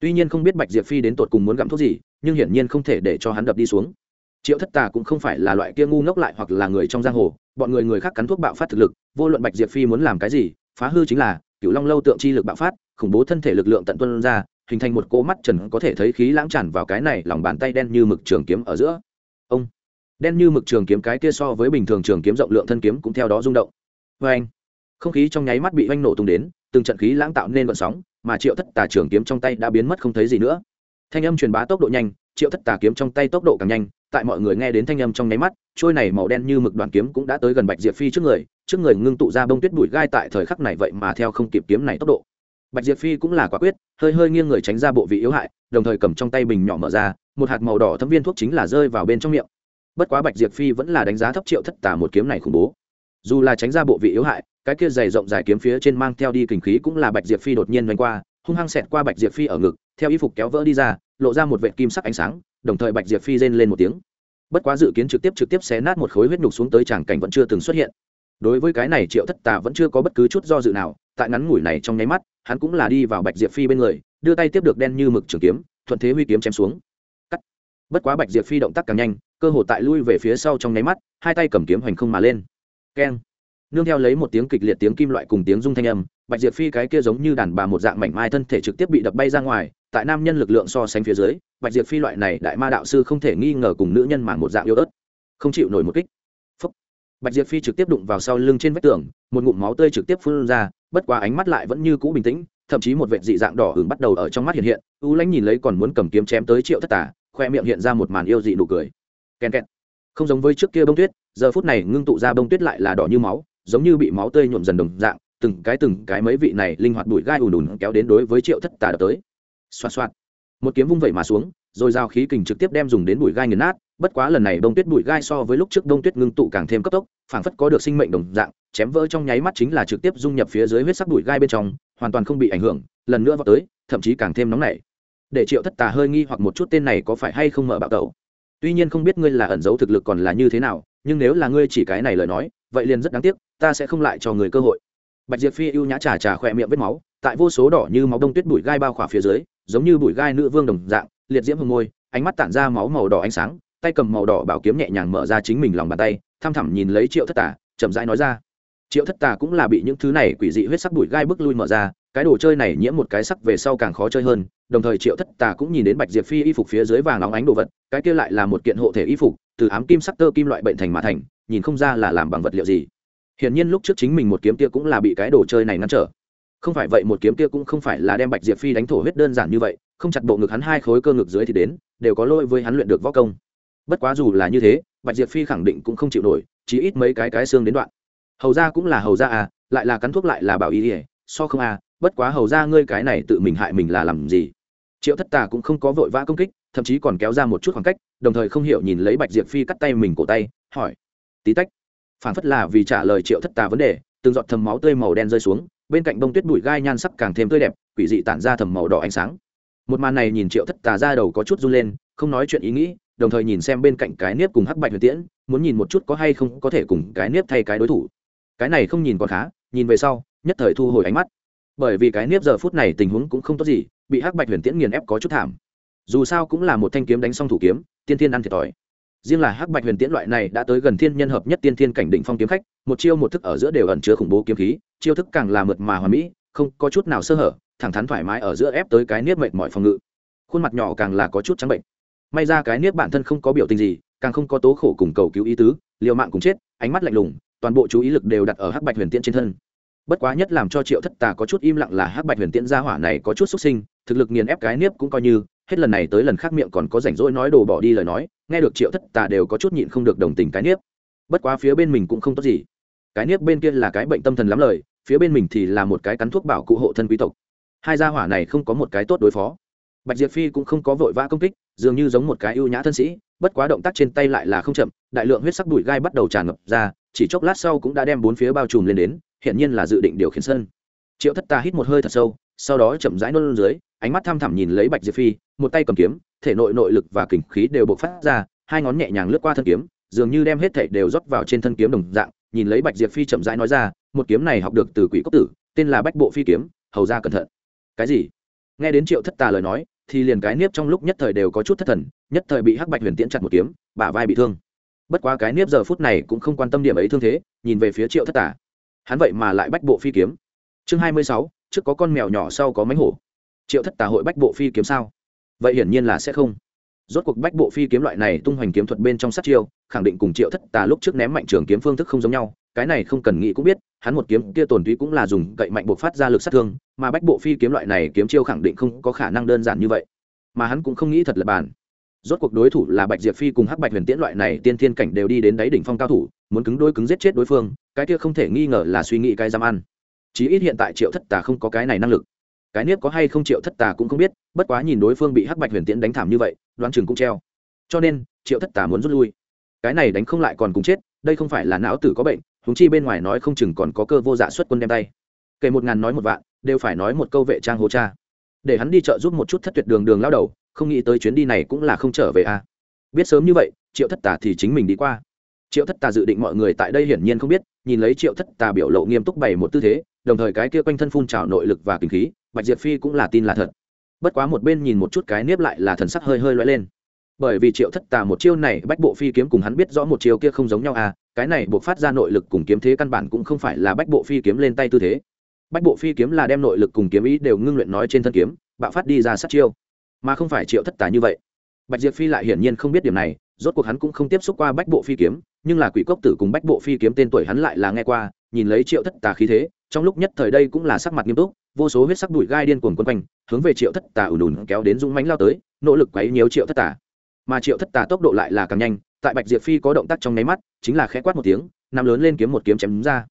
Tuy nhiên không biết bạch diệp phi đến tột cùng muốn gặm thuốc gì, nhưng hiển nhiên không thể để cho hắn đập đi xuống. Triệu thất tà cũng không phải là loại kia ngu ngốc lại hoặc là người trong giang hồ, bọn người người khác cắn thuốc bạo phát thực lực, vô luận bạch diệp phi muốn làm cái gì, phá hư chính là cựu long lâu tượng chi lực bạo phát, khủng bố thân thể lực lượng tận tuân ra hình thành một cỗ mắt trần có thể thấy khí lãng tràn vào cái này lòng bàn tay đen như mực trường kiếm ở giữa. Ông, đen như mực trường kiếm cái kia so với bình thường trường kiếm rộng lượng thân kiếm cũng theo đó rung động. Vê anh, không khí trong nháy mắt bị oanh nổ tung đến, từng trận khí lãng tạo nên vận sóng, mà triệu thất tà trường kiếm trong tay đã biến mất không thấy gì nữa. Thanh âm truyền bá tốc độ nhanh, triệu thất tà kiếm trong tay tốc độ càng nhanh, tại mọi người nghe đến thanh âm trong nháy mắt, trôi này màu đen như mực đoàn kiếm cũng đã tới gần bạch diệp phi trước người trước người ngưng tụ ra bông tuyết bụi gai tại thời khắc này vậy mà theo không kịp kiếm này tốc độ bạch diệp phi cũng là quả quyết, hơi hơi nghiêng người tránh ra bộ vị yếu hại, đồng thời cầm trong tay bình nhỏ mở ra, một hạt màu đỏ thấm viên thuốc chính là rơi vào bên trong miệng. Bất quá bạch diệp phi vẫn là đánh giá thấp triệu thất tà một kiếm này khủng bố. Dù là tránh ra bộ vị yếu hại, cái kia dày rộng dài kiếm phía trên mang theo đi kình khí cũng là bạch diệp phi đột nhiên đánh qua, hung hăng xẹt qua bạch diệp phi ở ngực, theo y phục kéo vỡ đi ra, lộ ra một vệ kim sắc ánh sáng, đồng thời bạch diệp phi rên lên một tiếng. Bất quá dự kiến trực tiếp trực tiếp xé nát một khối huyết nhục xuống tới tràng cảnh vẫn chưa từng xuất hiện. Đối với cái này triệu thất tà vẫn chưa có bất cứ chút do dự nào, tại ngắn ngủi này trong nháy mắt hắn cũng là đi vào bạch diệp phi bên người, đưa tay tiếp được đen như mực trường kiếm, thuận thế huy kiếm chém xuống. Cắt. Bất quá bạch diệp phi động tác càng nhanh, cơ hồ tại lui về phía sau trong nháy mắt, hai tay cầm kiếm hoành không mà lên. Keng. Nương theo lấy một tiếng kịch liệt tiếng kim loại cùng tiếng rung thanh âm, bạch diệp phi cái kia giống như đàn bà một dạng mảnh mai thân thể trực tiếp bị đập bay ra ngoài, tại nam nhân lực lượng so sánh phía dưới, bạch diệp phi loại này đại ma đạo sư không thể nghi ngờ cùng nữ nhân mảng một dạng yêu ớt. Không chịu nổi một kích. Phúc. bạch diệp phi trực tiếp đụng vào sau lưng trên vách tường, một ngụm máu tươi trực tiếp phun ra bất quá ánh mắt lại vẫn như cũ bình tĩnh, thậm chí một vệt dị dạng đỏ hừng bắt đầu ở trong mắt hiện hiện. U lãnh nhìn lấy còn muốn cầm kiếm chém tới triệu thất tả khoe miệng hiện ra một màn yêu dị nụ cười. Kèn kẹt. Không giống với trước kia bông tuyết, giờ phút này ngưng tụ ra bông tuyết lại là đỏ như máu, giống như bị máu tươi nhuộm dần đồng dạng, từng cái từng cái mấy vị này linh hoạt đuổi gai ùn ùn kéo đến đối với triệu thất tà đập tới. Xoa xoa một kiếm vung vẩy mà xuống, rồi giao khí kình trực tiếp đem dùng đến bụi gai nghiền nát bất quá lần này đông tuyết bụi gai so với lúc trước đông tuyết ngưng tụ càng thêm cấp tốc, phảng phất có được sinh mệnh đồng dạng, chém vỡ trong nháy mắt chính là trực tiếp dung nhập phía dưới huyết sắc bụi gai bên trong, hoàn toàn không bị ảnh hưởng, lần nữa vào tới, thậm chí càng thêm nóng nảy. Để triệu thất tà hơi nghi hoặc một chút tên này có phải hay không mở bạo tẩu. Tuy nhiên không biết ngươi là ẩn giấu thực lực còn là như thế nào, nhưng nếu là ngươi chỉ cái này lời nói, vậy liền rất đáng tiếc, ta sẽ không lại cho người cơ hội. Bạch diệp phi ưu nhã trà trà khỏe miệng vết máu, tại vô số đỏ như máu đông tuyết bụi gai bao khỏa phía dưới, giống như bụi gai nữ vương đồng dạng, liệt diễm hương môi, ánh mắt tản ra máu màu đỏ ánh sáng tay cầm màu đỏ bảo kiếm nhẹ nhàng mở ra chính mình lòng bàn tay, tham thẳm nhìn lấy triệu thất tà, chậm rãi nói ra. Triệu thất tà cũng là bị những thứ này quỷ dị huyết sắc bụi gai bước lui mở ra, cái đồ chơi này nhiễm một cái sắc về sau càng khó chơi hơn, đồng thời triệu thất tà cũng nhìn đến bạch diệp phi y phục phía dưới vàng óng ánh đồ vật, cái kia lại là một kiện hộ thể y phục, từ ám kim sắc tơ kim loại bệnh thành mã thành, nhìn không ra là làm bằng vật liệu gì. Hiển nhiên lúc trước chính mình một kiếm kia cũng là bị cái đồ chơi này ngăn trở. Không phải vậy một kiếm kia cũng không phải là đem bạch diệp phi đánh thổ huyết đơn giản như vậy, không chặt bộ ngực hắn hai khối cơ ngực dưới thì đến, đều có lỗi với hắn luyện được võ công bất quá dù là như thế, bạch diệp phi khẳng định cũng không chịu nổi chỉ ít mấy cái cái xương đến đoạn. Hầu ra cũng là hầu ra à lại là cắn thuốc lại là bảo y ỉa à, so không à bất quá hầu ra ngươi cái này tự mình hại mình là làm gì? Triệu thất tà cũng không có vội vã công kích, thậm chí còn kéo ra một chút khoảng cách, đồng thời không hiểu nhìn lấy bạch diệp phi cắt tay mình cổ tay, hỏi. Tí tách. Phản phất là vì trả lời triệu thất tà vấn đề, từng giọt thầm máu tươi màu đen rơi xuống, bên cạnh bông tuyết bụi gai nhan sắc càng thêm tươi đẹp, quỷ dị tản ra thầm màu đỏ ánh sáng. Một màn này nhìn triệu thất tà ra đầu có chút run lên, không nói chuyện ý nghĩ đồng thời nhìn xem bên cạnh cái nếp cùng hắc bạch huyền tiễn, muốn nhìn một chút có hay không có thể cùng cái nếp thay cái đối thủ. Cái này không nhìn còn khá, nhìn về sau, nhất thời thu hồi ánh mắt. Bởi vì cái nếp giờ phút này tình huống cũng không tốt gì, bị hắc bạch huyền tiễn nghiền ép có chút thảm. Dù sao cũng là một thanh kiếm đánh xong thủ kiếm, tiên thiên ăn thiệt thòi. Riêng là hắc bạch huyền tiễn loại này đã tới gần thiên nhân hợp nhất tiên thiên cảnh định phong kiếm khách, một chiêu một thức ở giữa đều ẩn chứa khủng bố kiếm khí, chiêu thức càng là mượt mà hoàn mỹ, không có chút nào sơ hở, thẳng thắn thoải mái ở giữa ép tới cái niết mệt mọi phòng ngự. Khuôn mặt nhỏ càng là có chút trắng bệnh may ra cái niết bản thân không có biểu tình gì, càng không có tố khổ cùng cầu cứu ý tứ, liều mạng cùng chết, ánh mắt lạnh lùng, toàn bộ chú ý lực đều đặt ở hắc bạch huyền tiễn trên thân. Bất quá nhất làm cho triệu thất tà có chút im lặng là hắc bạch huyền tiễn gia hỏa này có chút xuất sinh, thực lực nghiền ép cái niếp cũng coi như, hết lần này tới lần khác miệng còn có rảnh rỗi nói đồ bỏ đi lời nói, nghe được triệu thất tà đều có chút nhịn không được đồng tình cái niếp. Bất quá phía bên mình cũng không tốt gì. Cái niếp bên kia là cái bệnh tâm thần lắm lời, phía bên mình thì là một cái cắn thuốc bảo cụ hộ thân quý tộc. Hai gia hỏa này không có một cái tốt đối phó bạch diệp phi cũng không có vội vã công kích, dường như giống một cái ưu nhã thân sĩ, bất quá động tác trên tay lại là không chậm, đại lượng huyết sắc đùi gai bắt đầu tràn ngập ra, chỉ chốc lát sau cũng đã đem bốn phía bao trùm lên đến hiện nhiên là dự định điều khiển sân. Triệu thất ta hít một hơi thật sâu, sau đó chậm rãi nôn dưới, ánh mắt thăm thẳm nhìn lấy bạch diệp phi, một tay cầm kiếm, thể nội nội lực và kình khí đều bộc phát ra, hai ngón nhẹ nhàng lướt qua thân kiếm, dường như đem hết thể đều rót vào trên thân kiếm đồng dạng, nhìn lấy bạch diệp phi chậm rãi nói ra, một kiếm này học được từ quỷ cốc tử, tên là bách bộ phi kiếm, hầu ra cẩn thận. Cái gì? Nghe đến triệu thất tà lời nói thì liền cái niếp trong lúc nhất thời đều có chút thất thần, nhất thời bị hắc bạch huyền tiễn chặt một kiếm, bả vai bị thương. Bất quá cái niếp giờ phút này cũng không quan tâm điểm ấy thương thế, nhìn về phía triệu thất tà hắn vậy mà lại bách bộ phi kiếm. Chương hai mươi sáu, trước có con mèo nhỏ, sau có mánh hổ. Triệu thất tà hội bách bộ phi kiếm sao? Vậy hiển nhiên là sẽ không. Rốt cuộc bách bộ phi kiếm loại này tung hoành kiếm thuật bên trong sát chiêu, khẳng định cùng triệu thất tà lúc trước ném mạnh trường kiếm phương thức không giống nhau cái này không cần nghĩ cũng biết, hắn một kiếm kia tồn túy cũng là dùng cậy mạnh buộc phát ra lực sát thương, mà bách bộ phi kiếm loại này kiếm chiêu khẳng định không có khả năng đơn giản như vậy. Mà hắn cũng không nghĩ thật là bàn. Rốt cuộc đối thủ là bạch diệp phi cùng hắc bạch huyền tiễn loại này tiên thiên cảnh đều đi đến đáy đỉnh phong cao thủ, muốn cứng đôi cứng giết chết đối phương, cái kia không thể nghi ngờ là suy nghĩ cái dám ăn. Chí ít hiện tại triệu thất tà không có cái này năng lực. Cái nếp có hay không triệu thất tà cũng không biết, bất quá nhìn đối phương bị hắc bạch huyền tiễn đánh thảm như vậy, đoán chừng cũng treo. Cho nên, triệu thất tà muốn rút lui. Cái này đánh không lại còn cùng chết, đây không phải là não tử có bệnh húng chi bên ngoài nói không chừng còn có cơ vô dạ xuất quân đem tay. Kể một ngàn nói một vạn, đều phải nói một câu vệ trang hố cha. Để hắn đi chợ giúp một chút thất tuyệt đường đường lao đầu, không nghĩ tới chuyến đi này cũng là không trở về a à. biết sớm như vậy, triệu thất tà thì chính mình đi qua. Triệu thất tà dự định mọi người tại đây hiển nhiên không biết, nhìn lấy triệu thất tà biểu lộ nghiêm túc bày một tư thế, đồng thời cái kia quanh thân phun trào nội lực và kinh khí, bạch diệp phi cũng là tin là thật. Bất quá một bên nhìn một chút cái nếp lại là thần sắc hơi hơi loay lên. Bởi vì triệu thất tà một chiêu này, bách bộ phi kiếm cùng hắn biết rõ một chiêu kia không giống nhau à cái này buộc phát ra nội lực cùng kiếm thế căn bản cũng không phải là bách bộ phi kiếm lên tay tư thế. Bách bộ phi kiếm là đem nội lực cùng kiếm ý đều ngưng luyện nói trên thân kiếm, bạo phát đi ra sát chiêu. Mà không phải triệu thất tà như vậy. Bạch diệp phi lại hiển nhiên không biết điểm này, rốt cuộc hắn cũng không tiếp xúc qua bách bộ phi kiếm, nhưng là quỷ cốc tử cùng bách bộ phi kiếm tên tuổi hắn lại là nghe qua, nhìn lấy triệu thất tà khí thế, trong lúc nhất thời đây cũng là sắc mặt nghiêm túc, vô số huyết sắc đùi gai điên cuồng quân quanh, hướng về triệu thất tà ùn ùn kéo đến dũng mánh lao tới, nỗ lực quấy nhiều triệu thất tà mà triệu thất tà tốc độ lại là càng nhanh, tại bạch diệp phi có động tác trong nháy mắt, chính là khẽ quát một tiếng nằm lớn lên kiếm một kiếm chém ra.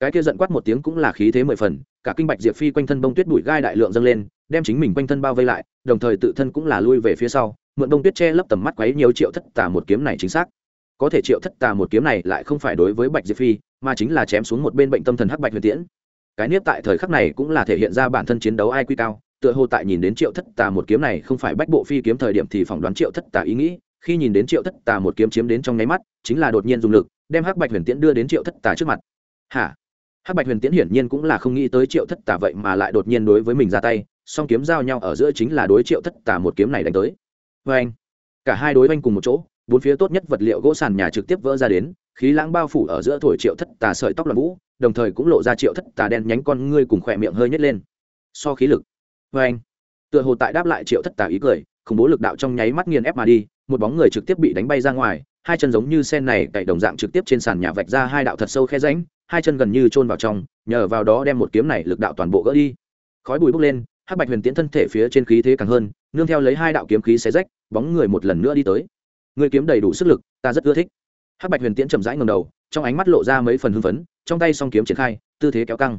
Cái kia giận quát một tiếng cũng là khí thế mười phần, cả kinh bạch diệp phi quanh thân bông tuyết bụi gai đại lượng dâng lên, đem chính mình quanh thân bao vây lại, đồng thời tự thân cũng là lui về phía sau, mượn bông tuyết che lấp tầm mắt quấy nhiều triệu thất tà một kiếm này chính xác. Có thể triệu thất tà một kiếm này lại không phải đối với bạch diệp phi, mà chính là chém xuống một bên bệnh tâm thần hắc bạch huyền tiễn. Cái nếp tại thời khắc này cũng là thể hiện ra bản thân chiến đấu ai quy cao tựa hồ tại nhìn đến triệu thất tà một kiếm này không phải bách bộ phi kiếm thời điểm thì phỏng đoán triệu thất tà ý nghĩ, khi nhìn đến triệu thất tà một kiếm chiếm đến trong nháy mắt, chính là đột nhiên dùng lực, đem hắc bạch huyền tiễn đưa đến triệu thất tà trước mặt. Hả? Hắc bạch huyền tiễn hiển nhiên cũng là không nghĩ tới triệu thất tà vậy mà lại đột nhiên đối với mình ra tay, song kiếm giao nhau ở giữa chính là đối triệu thất tà một kiếm này đánh tới. Vê anh cả hai đối oanh cùng một chỗ, bốn phía tốt nhất vật liệu gỗ sàn nhà trực tiếp vỡ ra đến, khí lãng bao phủ ở giữa thổi triệu thất tà sợi tóc l vũ, đồng thời cũng lộ ra triệu thất tà đen nhánh con ngươi cùng khỏe miệng hơi nhét lên. So khí lực vê anh. Tựa hồ tại đáp lại triệu thất tà ý cười, khủng bố lực đạo trong nháy mắt nghiền ép mà đi, một bóng người trực tiếp bị đánh bay ra ngoài, hai chân giống như sen này cậy đồng dạng trực tiếp trên sàn nhà vạch ra hai đạo thật sâu khe ránh hai chân gần như chôn vào trong, nhờ vào đó đem một kiếm này lực đạo toàn bộ gỡ đi. Khói bụi bốc lên, hắc bạch huyền tiến thân thể phía trên khí thế càng hơn, nương theo lấy hai đạo kiếm khí xé rách, bóng người một lần nữa đi tới. Người kiếm đầy đủ sức lực, ta rất ưa thích. Hắc bạch huyền tiễn chậm rãi ngầm đầu, trong ánh mắt lộ ra mấy phần hưng phấn, trong tay song kiếm triển khai, tư thế kéo căng.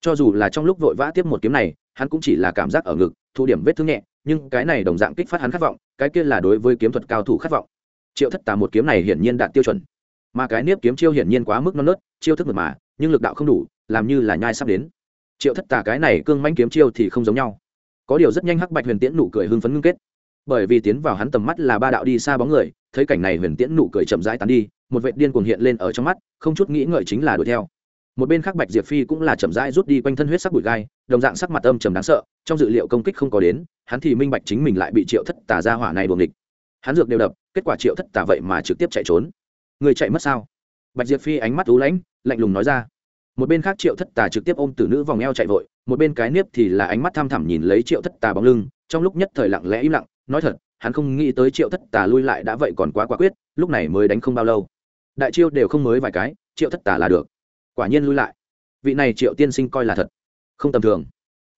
Cho dù là trong lúc vội vã tiếp một kiếm này hắn cũng chỉ là cảm giác ở ngực, thu điểm vết thương nhẹ, nhưng cái này đồng dạng kích phát hắn khát vọng, cái kia là đối với kiếm thuật cao thủ khát vọng. Triệu thất tà một kiếm này hiển nhiên đạt tiêu chuẩn. Mà cái nếp kiếm chiêu hiển nhiên quá mức non nớt, chiêu thức mật mà, nhưng lực đạo không đủ, làm như là nhai sắp đến. Triệu thất tà cái này cương manh kiếm chiêu thì không giống nhau. Có điều rất nhanh hắc bạch huyền tiễn nụ cười hưng phấn ngưng kết. Bởi vì tiến vào hắn tầm mắt là ba đạo đi xa bóng người, thấy cảnh này huyền tiễn nụ cười chậm rãi tán đi, một vệ điên cuồng hiện lên ở trong mắt, không chút nghĩ ngợi chính là đuổi theo một bên khác bạch diệp phi cũng là chậm rãi rút đi quanh thân huyết sắc bụi gai, đồng dạng sắc mặt âm trầm đáng sợ, trong dự liệu công kích không có đến, hắn thì minh bạch chính mình lại bị triệu thất tà ra hỏa này buồng địch hắn dược đều đập, kết quả triệu thất tà vậy mà trực tiếp chạy trốn. Người chạy mất sao? Bạch diệp phi ánh mắt tú lãnh, lạnh lùng nói ra. Một bên khác triệu thất tà trực tiếp ôm tử nữ vòng eo chạy vội, một bên cái niếp thì là ánh mắt tham thẳm nhìn lấy triệu thất tà bóng lưng, trong lúc nhất thời lặng lẽ im lặng, nói thật, hắn không nghĩ tới triệu thất tà lui lại đã vậy còn quá quả quyết, lúc này mới đánh không bao lâu. Đại chiêu đều không mới vài cái, triệu thất tà là được quả nhiên lui lại. Vị này triệu tiên sinh coi là thật. Không tầm thường.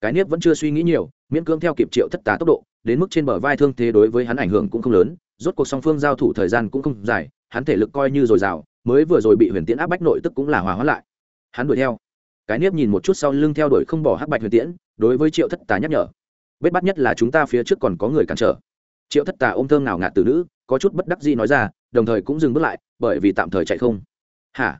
Cái niếp vẫn chưa suy nghĩ nhiều, miễn cưỡng theo kịp triệu thất tà tốc độ, đến mức trên bờ vai thương thế đối với hắn ảnh hưởng cũng không lớn, rốt cuộc song phương giao thủ thời gian cũng không dài, hắn thể lực coi như dồi dào, mới vừa rồi bị huyền tiễn áp bách nội tức cũng là hòa hóa lại. Hắn đuổi theo. Cái niếp nhìn một chút sau lưng theo đuổi không bỏ hắc bạch huyền tiễn, đối với triệu thất tà nhắc nhở. Bết bắt nhất là chúng ta phía trước còn có người cản trở. Triệu thất tà ôm thơm nào ngạt từ nữ, có chút bất đắc gì nói ra, đồng thời cũng dừng bước lại, bởi vì tạm thời chạy không. Hả?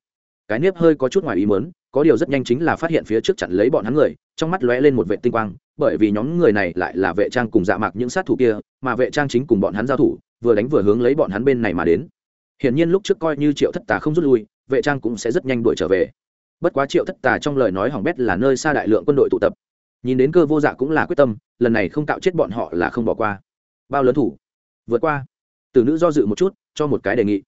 Cái nếp hơi có chút ngoài ý mớn có điều rất nhanh chính là phát hiện phía trước chặn lấy bọn hắn người, trong mắt lóe lên một vệ tinh quang, bởi vì nhóm người này lại là vệ trang cùng dạ mạc những sát thủ kia, mà vệ trang chính cùng bọn hắn giao thủ, vừa đánh vừa hướng lấy bọn hắn bên này mà đến. Hiển nhiên lúc trước coi như triệu thất tà không rút lui, vệ trang cũng sẽ rất nhanh đuổi trở về. Bất quá triệu thất tà trong lời nói hỏng bét là nơi xa đại lượng quân đội tụ tập. Nhìn đến cơ vô dạ cũng là quyết tâm, lần này không tạo chết bọn họ là không bỏ qua. Bao lớn thủ? Vượt qua. Từ nữ do dự một chút, cho một cái đề nghị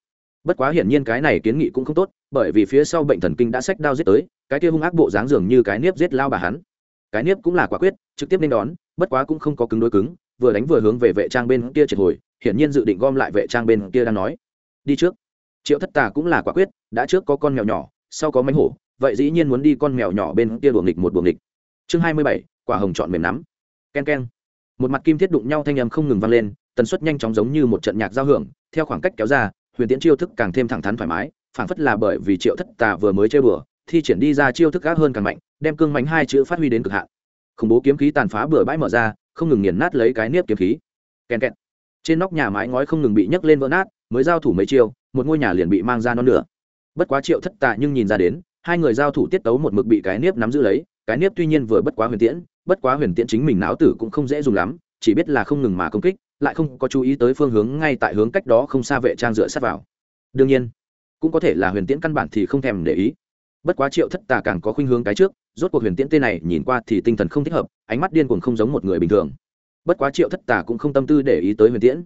bất quá hiển nhiên cái này kiến nghị cũng không tốt, bởi vì phía sau bệnh thần kinh đã sách đao giết tới, cái kia hung ác bộ dáng dường như cái nếp giết lao bà hắn. Cái nếp cũng là quả quyết, trực tiếp nên đón, bất quá cũng không có cứng đối cứng, vừa đánh vừa hướng về vệ trang bên kia triệt hồi, hiển nhiên dự định gom lại vệ trang bên kia đang nói. Đi trước. Triệu thất tà cũng là quả quyết, đã trước có con mèo nhỏ, sau có mánh hổ, vậy dĩ nhiên muốn đi con mèo nhỏ bên kia buồng nghịch một buồng nghịch. Chương hai mươi bảy, quả hồng chọn mềm nắm. K e n k e n một mặt kim thiết đụng nhau thanh âm không ngừng vang lên, tần suất nhanh chóng giống như một trận nhạc giao hưởng, theo khoảng cách kéo ra huyền tiễn chiêu thức càng thêm thẳng thắn thoải mái, phảng phất là bởi vì triệu thất tà vừa mới chơi bừa, thi triển đi ra chiêu thức gác hơn càng mạnh, đem cương mánh hai chữ phát huy đến cực hạn. Khủng bố kiếm khí tàn phá bừa bãi mở ra, không ngừng nghiền nát lấy cái nếp kiếm khí. Kèn kẹt. Trên nóc nhà mái ngói không ngừng bị nhấc lên vỡ nát, mới giao thủ mấy chiêu, một ngôi nhà liền bị mang ra non lửa. Bất quá triệu thất tà nhưng nhìn ra đến, hai người giao thủ tiết tấu một mực bị cái nếp nắm giữ lấy, cái nếp tuy nhiên vừa bất quá huyền tiễn, bất quá huyền tiễn chính mình não tử cũng không dễ dùng lắm, chỉ biết là không ngừng mà công kích lại không có chú ý tới phương hướng ngay tại hướng cách đó không xa vệ trang dựa sát vào. Đương nhiên, cũng có thể là huyền tiễn căn bản thì không thèm để ý. Bất quá triệu thất tà càng có khuynh hướng cái trước, rốt cuộc huyền tiễn tên này nhìn qua thì tinh thần không thích hợp, ánh mắt điên cuồng không giống một người bình thường. Bất quá triệu thất tà cũng không tâm tư để ý tới huyền tiễn.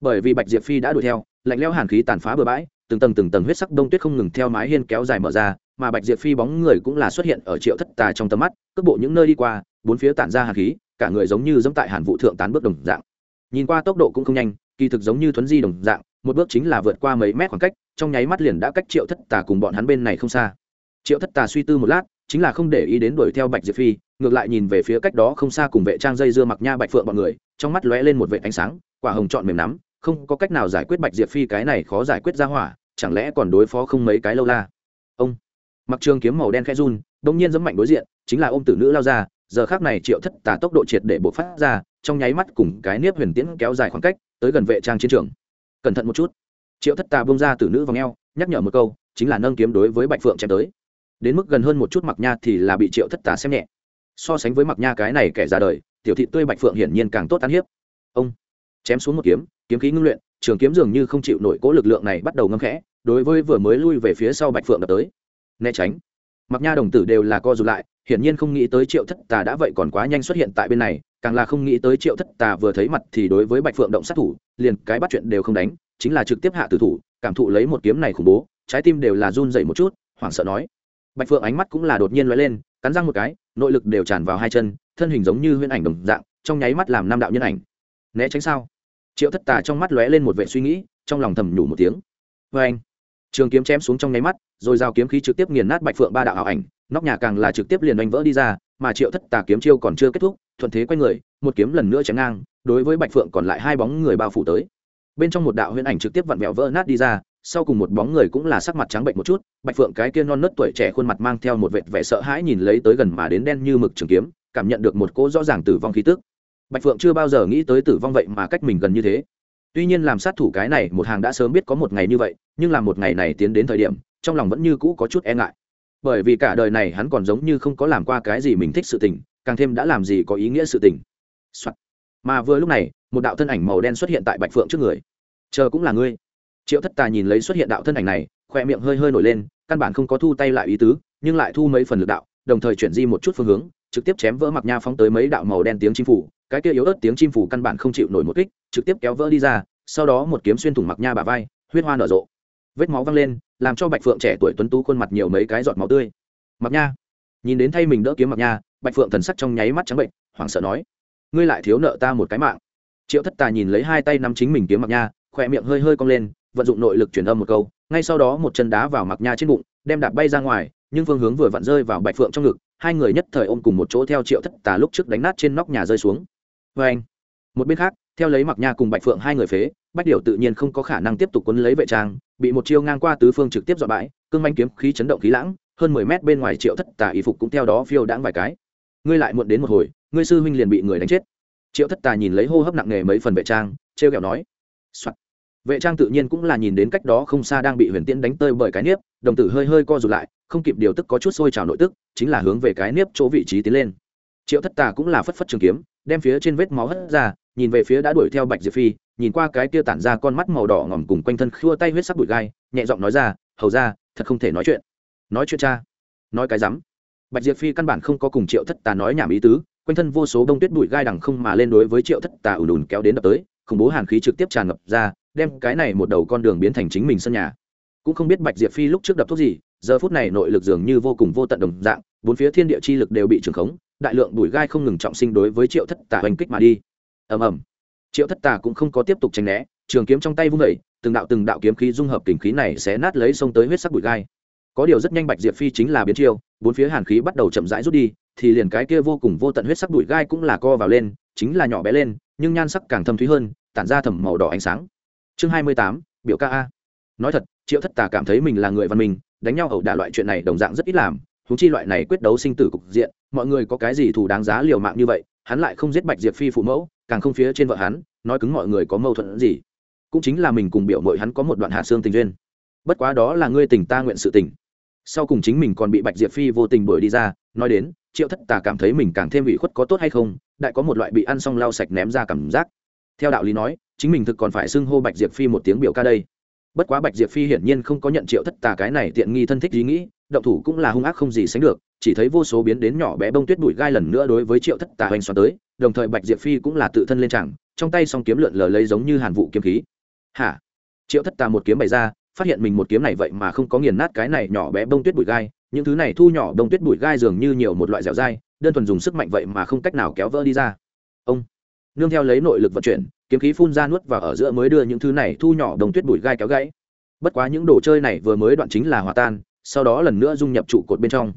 Bởi vì bạch diệp phi đã đuổi theo, lạnh leo hàn khí tàn phá bừa bãi, từng tầng từng tầng huyết sắc đông tuyết không ngừng theo mái hiên kéo dài mở ra, mà bạch diệp phi bóng người cũng là xuất hiện ở triệu thất tà trong tầm mắt, cước bộ những nơi đi qua, bốn phía tản ra hàn khí, cả người giống như dẫm tại hàn vụ thượng tán bước đồng dạng nhìn qua tốc độ cũng không nhanh, kỳ thực giống như thuấn di đồng dạng, một bước chính là vượt qua mấy mét khoảng cách, trong nháy mắt liền đã cách triệu thất tà cùng bọn hắn bên này không xa. Triệu thất tà suy tư một lát, chính là không để ý đến đuổi theo bạch diệp phi, ngược lại nhìn về phía cách đó không xa cùng vệ trang dây dưa mặc nha bạch phượng bọn người, trong mắt lóe lên một vệ ánh sáng, quả hồng trọn mềm nắm, không có cách nào giải quyết bạch diệp phi cái này khó giải quyết ra hỏa, chẳng lẽ còn đối phó không mấy cái lâu la. Ông, mặc trường kiếm màu đen khẽ run, đông nhiên giấm mạnh đối diện, chính là ôm tử nữ lao ra giờ khác này triệu thất tà tốc độ triệt để bộc phát ra, trong nháy mắt cùng cái niếp huyền tiễn kéo dài khoảng cách, tới gần vệ trang chiến trường. Cẩn thận một chút. Triệu thất tà bông ra từ nữ vào ngheo, nhắc nhở một câu, chính là nâng kiếm đối với bạch phượng chém tới. Đến mức gần hơn một chút mặc nha thì là bị triệu thất tà xem nhẹ. So sánh với mặc nha cái này kẻ ra đời, tiểu thị tươi bạch phượng hiển nhiên càng tốt tán hiếp. Ông, chém xuống một kiếm kiếm khí ngưng luyện, trường kiếm dường như không chịu nổi cố lực lượng này bắt đầu ngâm khẽ, đối với vừa mới lui về phía sau bạch phượng đập tới. Né tránh mặc nha đồng tử đều là co rụt lại, hiển nhiên không nghĩ tới triệu thất tà đã vậy còn quá nhanh xuất hiện tại bên này, càng là không nghĩ tới triệu thất tà vừa thấy mặt thì đối với bạch phượng động sát thủ, liền cái bắt chuyện đều không đánh, chính là trực tiếp hạ tử thủ, cảm thụ lấy một kiếm này khủng bố, trái tim đều là run dậy một chút, hoảng sợ nói. Bạch phượng ánh mắt cũng là đột nhiên l lên, cắn răng một cái, nội lực đều tràn vào hai chân, thân hình giống như huyễn ảnh đồng dạng, trong nháy mắt làm năm đạo nhân ảnh. Né tránh sao? Triệu thất tà trong mắt lóe lên một vệ suy nghĩ, trong lòng thầm nhủ một tiếng. Vê anh trường kiếm chém xuống trong nháy mắt, rồi rào kiếm khí trực tiếp nghiền nát bạch phượng ba đạo ảo ảnh, nóc nhà càng là trực tiếp liền đánh vỡ đi ra, mà triệu thất tà kiếm chiêu còn chưa kết thúc, thuận thế quay người, một kiếm lần nữa chém ngang, đối với bạch phượng còn lại hai bóng người bao phủ tới. Bên trong một đạo huyễn ảnh trực tiếp vặn vẹo vỡ nát đi ra, sau cùng một bóng người cũng là sắc mặt trắng bệnh một chút, bạch phượng cái kia non nớt tuổi trẻ khuôn mặt mang theo một vệt vẻ sợ hãi nhìn lấy tới gần mà đến đen như mực trường kiếm, cảm nhận được một cỗ rõ ràng tử vong khí tức. Bạch phượng chưa bao giờ nghĩ tới tử vong vậy mà cách mình gần như thế tuy nhiên làm sát thủ cái này, một hàng đã sớm biết có một ngày như vậy, nhưng làm một ngày này tiến đến thời điểm, trong lòng vẫn như cũ có chút e ngại. Bởi vì cả đời này hắn còn giống như không có làm qua cái gì mình thích sự tình, càng thêm đã làm gì có ý nghĩa sự tình、Soạn. mà vừa lúc này, một đạo thân ảnh màu đen xuất hiện tại bạch phượng trước người. Chờ cũng là ngươi. Triệu thất tà nhìn lấy xuất hiện đạo thân ảnh này, khoe miệng hơi hơi nổi lên, căn bản không có thu tay lại ý tứ, nhưng lại thu mấy phần lực đạo, đồng thời chuyển di một chút phương hướng, trực tiếp chém vỡ mặc nha phóng tới mấy đạo màu đen tiếng chính phủ cái kia yếu ớt tiếng chim phủ căn bản không chịu nổi một kích, trực tiếp kéo vỡ đi ra, sau đó một kiếm xuyên thủng mặc nha bả vai, huyết hoa nở rộ. Vết máu văng lên, làm cho bạch phượng trẻ tuổi tuấn tú khuôn mặt nhiều mấy cái giọt máu tươi. Mặc nha. Nhìn đến thay mình đỡ kiếm mặc nha, bạch phượng thần sắc trong nháy mắt trắng bệnh, hoảng sợ nói, ngươi lại thiếu nợ ta một cái mạng. Triệu thất tà nhìn lấy hai tay nắm chính mình kiếm mặc nha, khỏe miệng hơi hơi cong lên, vận dụng nội lực truyền âm một câu, ngay sau đó một chân đá vào mặc nha trên bụng, đem đạp bay ra ngoài, nhưng phương hướng vừa vặn rơi vào bạch phượng trong ngực, hai người nhất thời ôm cùng một chỗ theo triệu thất tà lúc trước đánh nát trên nóc nhà rơi xuống vê anh. Một bên khác, theo lấy mặc nha cùng bạch phượng hai người phế, bách điều tự nhiên không có khả năng tiếp tục quấn lấy vệ trang, bị một chiêu ngang qua tứ phương trực tiếp dọn bãi, cương manh kiếm khí chấn động khí lãng, hơn mười mét bên ngoài triệu thất tà y phục cũng theo đó phiêu đãng vài cái. Ngươi lại muộn đến một hồi, ngươi sư huynh liền bị người đánh chết. Triệu thất tà nhìn lấy hô hấp nặng nề mấy phần vệ trang t r kẹo nói、Soạn. vệ trang tự nhiên cũng là nhìn đến cách đó không xa đang bị huyền tiễn đánh tơi bởi cái niếp, đồng tử hơi hơi co rụt lại, không kịp điều tức có chút sôi trào nội tức, chính là hướng về cái niếp chỗ vị trí tiến lên. Triệu thất tà cũng là phất phất trường kiếm đem phía trên vết máu hất ra, nhìn về phía đã đuổi theo bạch diệp phi, nhìn qua cái kia tản ra con mắt màu đỏ ngòm cùng quanh thân khua tay huyết sắc bụi gai, nhẹ giọng nói ra, hầu ra thật không thể nói chuyện. Nói chuyện cha. Nói cái rắm. Bạch diệp phi căn bản không có cùng triệu thất tà nói nhảm ý tứ, quanh thân vô số đông tuyết bụi gai đằng không mà lên đối với triệu thất tà ùn ùn kéo đến đập tới, khủng bố hàn khí trực tiếp tràn ngập ra, đem cái này một đầu con đường biến thành chính mình sân nhà. Cũng không biết bạch diệp phi lúc trước đập thuốc gì, giờ phút này nội lực dường như vô cùng vô tận đồng dạng, bốn phía thiên địa chi lực đều bị trường khống đại lượng bụi gai không ngừng trọng sinh đối với triệu thất tà hoành kích mà đi. Ầm ầm. Triệu thất tà cũng không có tiếp tục tránh né, trường kiếm trong tay vung vẩy từng đạo từng đạo kiếm khí dung hợp kình khí này sẽ nát lấy sông tới huyết sắc bụi gai. Có điều rất nhanh bạch diệp phi chính là biến chiêu, bốn phía hàn khí bắt đầu chậm rãi rút đi, thì liền cái kia vô cùng vô tận huyết sắc bụi gai cũng là co vào lên, chính là nhỏ bé lên, nhưng nhan sắc càng thâm thúy hơn, tản ra thẩm màu đỏ ánh sáng. Chương hai mươi tám, biểu ca a. Nói thật, triệu thất tà cảm thấy mình là người văn minh, đánh nhau ẩu đả loại chuyện này đồng dạng rất ít làm húng chi loại này quyết đấu sinh tử cục diện mọi người có cái gì thù đáng giá liều mạng như vậy, hắn lại không giết bạch diệp phi phụ mẫu, càng không phía trên vợ hắn, nói cứng mọi người có mâu thuẫn gì. Cũng chính là mình cùng biểu mội hắn có một đoạn hạ xương tình duyên. Bất quá đó là ngươi tình ta nguyện sự tình. Sau cùng chính mình còn bị bạch diệp phi vô tình đuổi đi ra, nói đến, triệu thất tà cảm thấy mình càng thêm bị khuất có tốt hay không, đại có một loại bị ăn xong lau sạch ném ra cảm giác. Theo đạo lý nói, chính mình thực còn phải xưng hô bạch diệp phi một tiếng biểu ca đây. Bất quá bạch diệp phi hiển nhiên không có nhận triệu thất tà cái này tiện nghi thân thích ý nghĩ động thủ cũng là hung ác không gì sánh được, chỉ thấy vô số biến đến nhỏ bé bông tuyết bụi gai lần nữa đối với triệu thất tà hoành xoắn tới, đồng thời bạch diệp phi cũng là tự thân lên chẳng trong tay song kiếm lượn lờ lấy giống như hàn vụ kiếm khí. Hả? Triệu thất tà một kiếm bày ra, phát hiện mình một kiếm này vậy mà không có nghiền nát cái này nhỏ bé bông tuyết bụi gai, những thứ này thu nhỏ bông tuyết bụi gai dường như nhiều một loại dẻo dai, đơn thuần dùng sức mạnh vậy mà không cách nào kéo vỡ đi ra. Ông! Nương theo lấy nội lực vận chuyển, kiếm khí phun ra nuốt và ở giữa mới đưa những thứ này thu nhỏ bông tuyết bụi gai kéo gãy. Bất quá những đồ chơi này vừa mới đoạn chính là hòa tan sau đó lần nữa dung nhập trụ cột bên trong.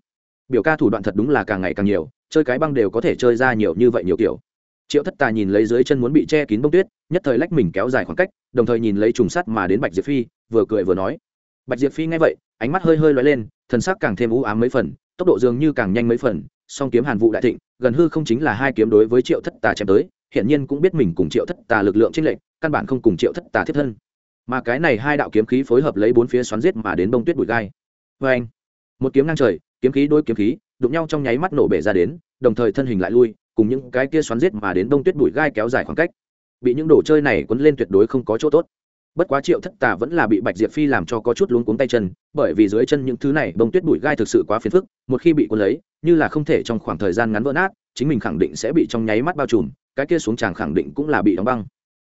Biểu ca thủ đoạn thật đúng là càng ngày càng nhiều, chơi cái băng đều có thể chơi ra nhiều như vậy nhiều kiểu. Triệu thất tà nhìn lấy dưới chân muốn bị che kín bông tuyết, nhất thời lách mình kéo dài khoảng cách, đồng thời nhìn lấy trùng sắt mà đến bạch diệp phi, vừa cười vừa nói. Bạch diệp phi nghe vậy, ánh mắt hơi hơi lóe lên, thần sắc càng thêm u ám mấy phần, tốc độ dường như càng nhanh mấy phần, song kiếm hàn vụ đại thịnh, gần hư không chính là hai kiếm đối với triệu thất tà chém tới hiện nhiên cũng biết mình cùng triệu thất tà lực lượng trên lệnh căn bản không cùng triệu thất tà thiết thân. Mà cái này hai đạo kiếm khí phối hợp lấy bốn phía xoắn giết mà đến bông tuyết bụi gai vê anh, một kiếm ngang trời, kiếm khí đôi kiếm khí, đụng nhau trong nháy mắt nổ bể ra đến, đồng thời thân hình lại lui, cùng những cái kia xoắn giết mà đến bông tuyết bụi gai kéo dài khoảng cách. Bị những đồ chơi này quấn lên tuyệt đối không có chỗ tốt. Bất quá triệu thất tà vẫn là bị bạch diệp phi làm cho có chút luống cuống tay chân, bởi vì dưới chân những thứ này bông tuyết bụi gai thực sự quá phiền phức, một khi bị cuốn lấy, như là không thể trong khoảng thời gian ngắn vỡ nát, chính mình khẳng định sẽ bị trong nháy mắt bao trùm, cái kia xuống tràng khẳng định cũng là bị đóng băng.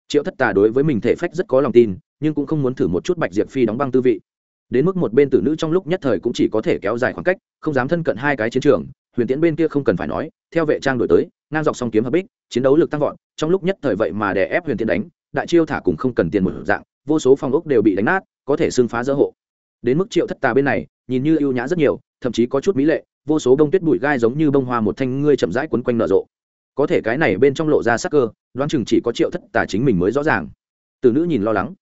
Triệu thất tà đối với mình thể phách rất có lòng tin, nhưng cũng không muốn thử một chút bạch diệp phi đóng băng tư vị đến mức một bên tử nữ trong lúc nhất thời cũng chỉ có thể kéo dài khoảng cách, không dám thân cận hai cái chiến trường, huyền tiễn bên kia không cần phải nói, theo vệ trang đổi tới, ngang dọc song kiếm hợp bích, chiến đấu lực tăng vọt, trong lúc nhất thời vậy mà đè ép huyền tiễn đánh, đại chiêu thả cùng không cần tiền một dạng, vô số phòng ốc đều bị đánh nát, có thể xưng phá dỡ hộ. Đến mức triệu thất tà bên này, nhìn như ưu nhã rất nhiều, thậm chí có chút mỹ lệ, vô số bông tuyết bụi gai giống như bông hoa một thanh ngươi chậm rãi quấn quanh nở rộ. Có thể cái này bên trong lộ ra sắc cơ, đoán chừng chỉ có triệu thất tà chính mình mới rõ ràng. Từ nữ nhìn lo lắng.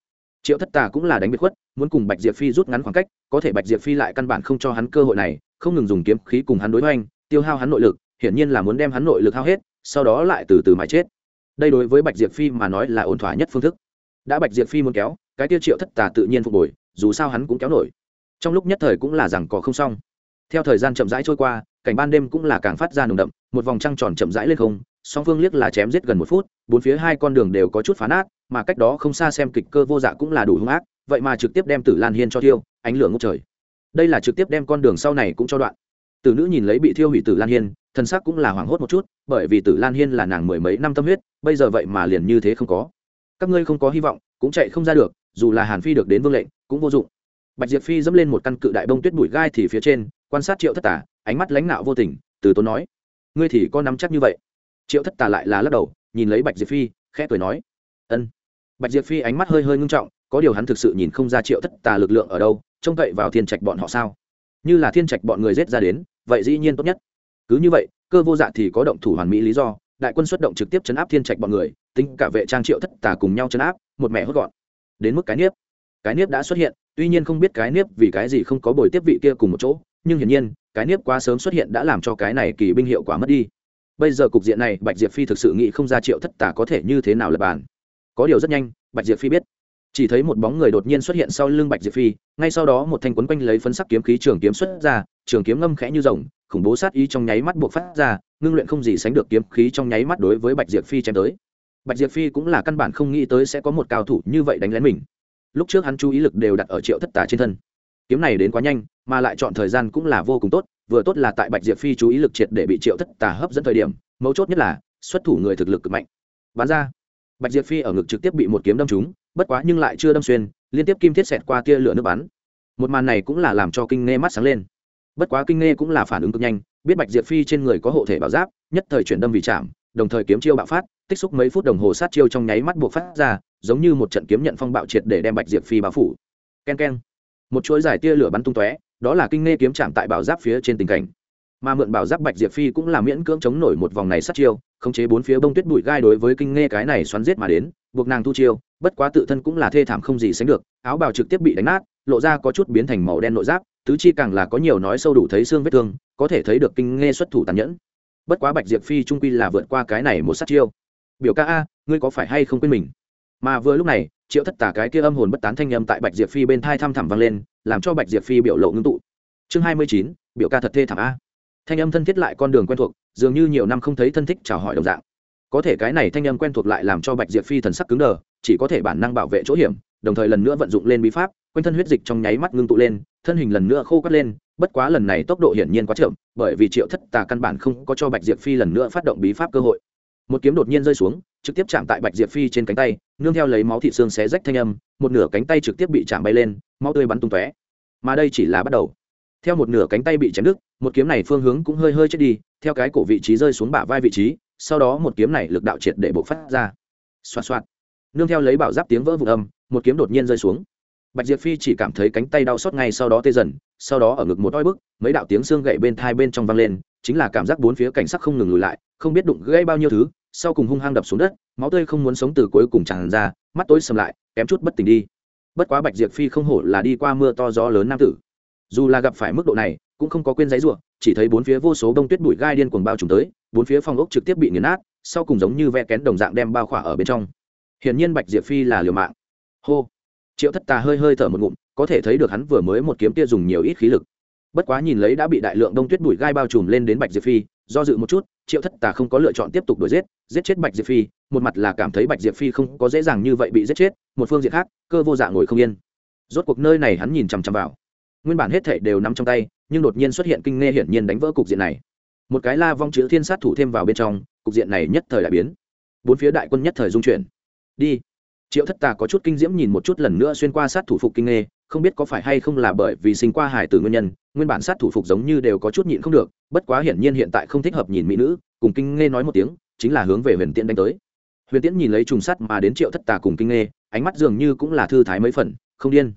Triệu thất tà cũng là đánh biệt khuất muốn cùng bạch diệp phi rút ngắn khoảng cách, có thể bạch diệp phi lại căn bản không cho hắn cơ hội này, không ngừng dùng kiếm khí cùng hắn đối hoành, tiêu hao hắn nội lực, hiển nhiên là muốn đem hắn nội lực hao hết, sau đó lại từ từ mà chết. Đây đối với bạch diệp phi mà nói là ổn thỏa nhất phương thức. Đã bạch diệp phi muốn kéo, cái tiêu triệu thất tà tự nhiên phục hồi, dù sao hắn cũng kéo nổi. Trong lúc nhất thời cũng là rằng có không xong. Theo thời gian chậm rãi trôi qua, cảnh ban đêm cũng là càng phát ra nồng đậm, một vòng trăng tròn chậm rãi lên không, song phương liếc là chém giết gần một phút, bốn phía hai con đường đều có chút phá nát, mà cách đó không xa xem kịch cơ vô dạ cũng là đủ hung ác vậy mà trực tiếp đem tử lan hiên cho thiêu, ánh lửa ngốc trời. Đây là trực tiếp đem con đường sau này cũng cho đoạn. Tử nữ nhìn lấy bị thiêu hủy tử lan hiên thân sắc cũng là hoảng hốt một chút, bởi vì tử lan hiên là nàng mười mấy năm tâm huyết, bây giờ vậy mà liền như thế không có. Các ngươi không có hy vọng, cũng chạy không ra được, dù là hàn phi được đến vương lệnh, cũng vô dụng. Bạch diệp phi dẫm lên một căn cự đại bông tuyết bụi gai thì phía trên, quan sát triệu thất tả ánh mắt lãnh nạo vô tình, từ tốn nói, ngươi thì có nắm chắc như vậy? Triệu thất tà lại là lắc đầu, nhìn lấy bạch diệp phi, khẽ cười nói, ân. Bạch diệp phi ánh mắt hơi hơi ngưng trọng có điều hắn thực sự nhìn không ra triệu thất tà lực lượng ở đâu, trông cậy vào thiên trạch bọn họ sao? Như là thiên trạch bọn người rết ra đến, vậy dĩ nhiên tốt nhất. Cứ như vậy, cơ vô dạ thì có động thủ hoàn mỹ lý do, đại quân xuất động trực tiếp chấn áp thiên trạch bọn người, tính cả vệ trang triệu thất tà cùng nhau chấn áp, một mẹ hốt gọn. Đến mức cái nếp cái nếp đã xuất hiện, tuy nhiên không biết cái nếp vì cái gì không có bồi tiếp vị kia cùng một chỗ, nhưng hiển nhiên, cái nếp quá sớm xuất hiện đã làm cho cái này kỳ binh hiệu quả mất đi. Bây giờ cục diện này, bạch diệp phi thực sự nghĩ không ra triệu thất tà có thể như thế nào lập bàn. Có điều rất nhanh, bạch diệp phi biết chỉ thấy một bóng người đột nhiên xuất hiện sau lưng bạch diệp phi, ngay sau đó một thanh quấn quanh lấy phấn sắc kiếm khí trường kiếm xuất ra, trường kiếm ngâm khẽ như rồng, khủng bố sát ý trong nháy mắt buộc phát ra, ngưng luyện không gì sánh được kiếm khí trong nháy mắt đối với bạch diệp phi chém tới. Bạch diệp phi cũng là căn bản không nghĩ tới sẽ có một cao thủ như vậy đánh lén mình. Lúc trước hắn chú ý lực đều đặt ở triệu thất tà trên thân. Kiếm này đến quá nhanh, mà lại chọn thời gian cũng là vô cùng tốt, vừa tốt là tại bạch diệp phi chú ý lực triệt để bị triệu thất tà hấp dẫn thời điểm, mấu chốt nhất là, xuất thủ người thực lực cực mạnh. Bán ra. Bạch diệp phi ở ngực trực tiếp bị một kiếm đâm trúng bất quá nhưng lại chưa đâm xuyên, liên tiếp kim thiết xẹt qua tia lửa nước bắn. Một màn này cũng là làm cho kinh nghe mắt sáng lên. Bất quá kinh nghe cũng là phản ứng cực nhanh, biết bạch diệp phi trên người có hộ thể bảo giáp, nhất thời chuyển đâm vì chạm, đồng thời kiếm chiêu bạo phát, tích xúc mấy phút đồng hồ sát chiêu trong nháy mắt buộc phát ra, giống như một trận kiếm nhận phong bạo triệt để đem bạch diệp phi bao phủ. K e n k e n một chuỗi dài tia lửa bắn tung tóe, đó là kinh nghe kiếm chạm tại bảo giáp phía trên tình cảnh. Mà mượn bảo giáp bạch diệp phi cũng là miễn cưỡng chống nổi một vòng này sát chiêu, khống chế bốn phía bông tuyết bụi gai đối với kinh nghe cái này xoắn giết mà đến buộc nàng thu chiêu, bất quá tự thân cũng là thê thảm không gì sánh được, áo bào trực tiếp bị đánh nát, lộ ra có chút biến thành màu đen nội giáp, tứ chi càng là có nhiều nói sâu đủ thấy xương vết thương, có thể thấy được kinh nghe xuất thủ tàn nhẫn. Bất quá bạch diệp phi trung quy là vượt qua cái này một sát chiêu. Biểu ca a, ngươi có phải hay không quên mình? Mà vừa lúc này, triệu thất tả cái kia âm hồn bất tán thanh âm tại bạch diệp phi bên thai thăm thẳm vang lên, làm cho bạch diệp phi biểu lộ ngưng tụ. Chương hai mươi chín, biểu ca thật thê thảm a. Thanh âm thân thiết lại con đường quen thuộc, dường như nhiều năm không thấy thân thích chào hỏi đồng dạng có thể cái này thanh âm quen thuộc lại làm cho bạch diệp phi thần sắc cứng đờ, chỉ có thể bản năng bảo vệ chỗ hiểm, đồng thời lần nữa vận dụng lên bí pháp, quanh thân huyết dịch trong nháy mắt ngưng tụ lên, thân hình lần nữa khô cắt lên, bất quá lần này tốc độ hiển nhiên quá chậm, bởi vì triệu thất tà căn bản không có cho bạch diệp phi lần nữa phát động bí pháp cơ hội. Một kiếm đột nhiên rơi xuống, trực tiếp chạm tại bạch diệp phi trên cánh tay, nương theo lấy máu thị xương xé rách thanh âm, một nửa cánh tay trực tiếp bị chạm bay lên, máu tươi bắn tung tóe. Mà đây chỉ là bắt đầu. Theo một nửa cánh tay bị chém đứt, một kiếm này phương hướng cũng hơi hơi chết đi, theo cái cổ vị trí rơi xuống bả vai vị trí sau đó một kiếm này lực đạo triệt để bộc phát ra. Xoa xoa nương theo lấy bảo giáp tiếng vỡ vụn âm, một kiếm đột nhiên rơi xuống. Bạch diệp phi chỉ cảm thấy cánh tay đau xót ngay sau đó tê dần, sau đó ở ngực một oi bức, mấy đạo tiếng xương gậy bên thai bên trong văng lên, chính là cảm giác bốn phía cảnh sắc không ngừng lùi lại, không biết đụng gãy bao nhiêu thứ, sau cùng hung hăng đập xuống đất, máu tươi không muốn sống từ cuối cùng tràn ra, mắt tối sầm lại, kém chút bất tỉnh đi. Bất quá bạch diệp phi không hổ là đi qua mưa to gió lớn nam tử. Dù là gặp phải mức độ này cũng không có quên giấy rủa, chỉ thấy bốn phía vô số bông tuyết bụi gai điên cuồng bao trùm tới bốn phía phong ốc trực tiếp bị nghiền nát sau cùng giống như ve kén đồng dạng đem bao khỏa ở bên trong. Hiển nhiên bạch diệp phi là liều mạng. Hô. Triệu thất tà hơi hơi thở một ngụm có thể thấy được hắn vừa mới một kiếm tia dùng nhiều ít khí lực. Bất quá nhìn lấy đã bị đại lượng đông tuyết bụi gai bao trùm lên đến bạch diệp phi do dự một chút triệu thất tà không có lựa chọn tiếp tục đuổi giết giết chết bạch diệp phi một mặt là cảm thấy bạch diệp phi không có dễ dàng như vậy bị giết chết một phương diện khác cơ vô dạng ngồi không yên. Rốt cuộc nơi này hắn nhìn chằm chằm vào nguyên bản hết thảy đều nằm trong tay, nhưng đột nhiên xuất hiện kinh nghe hiển nhiên đánh vỡ cục diện này. Một cái la vong chữ thiên sát thủ thêm vào bên trong, cục diện này nhất thời đại biến. Bốn phía đại quân nhất thời dung chuyển. Đi. Triệu thất tà có chút kinh diễm nhìn một chút lần nữa xuyên qua sát thủ phục kinh nghe, không biết có phải hay không là bởi vì sinh qua hải tử nguyên nhân, nguyên bản sát thủ phục giống như đều có chút nhịn không được, bất quá hiển nhiên hiện tại không thích hợp nhìn mỹ nữ, cùng kinh nghe nói một tiếng, chính là hướng về huyền tiễn đánh tới. Huyền tiễn nhìn lấy trùng sắt mà đến triệu thất tà cùng kinh nghe, ánh mắt dường như cũng là thư thái mấy phần, không điên.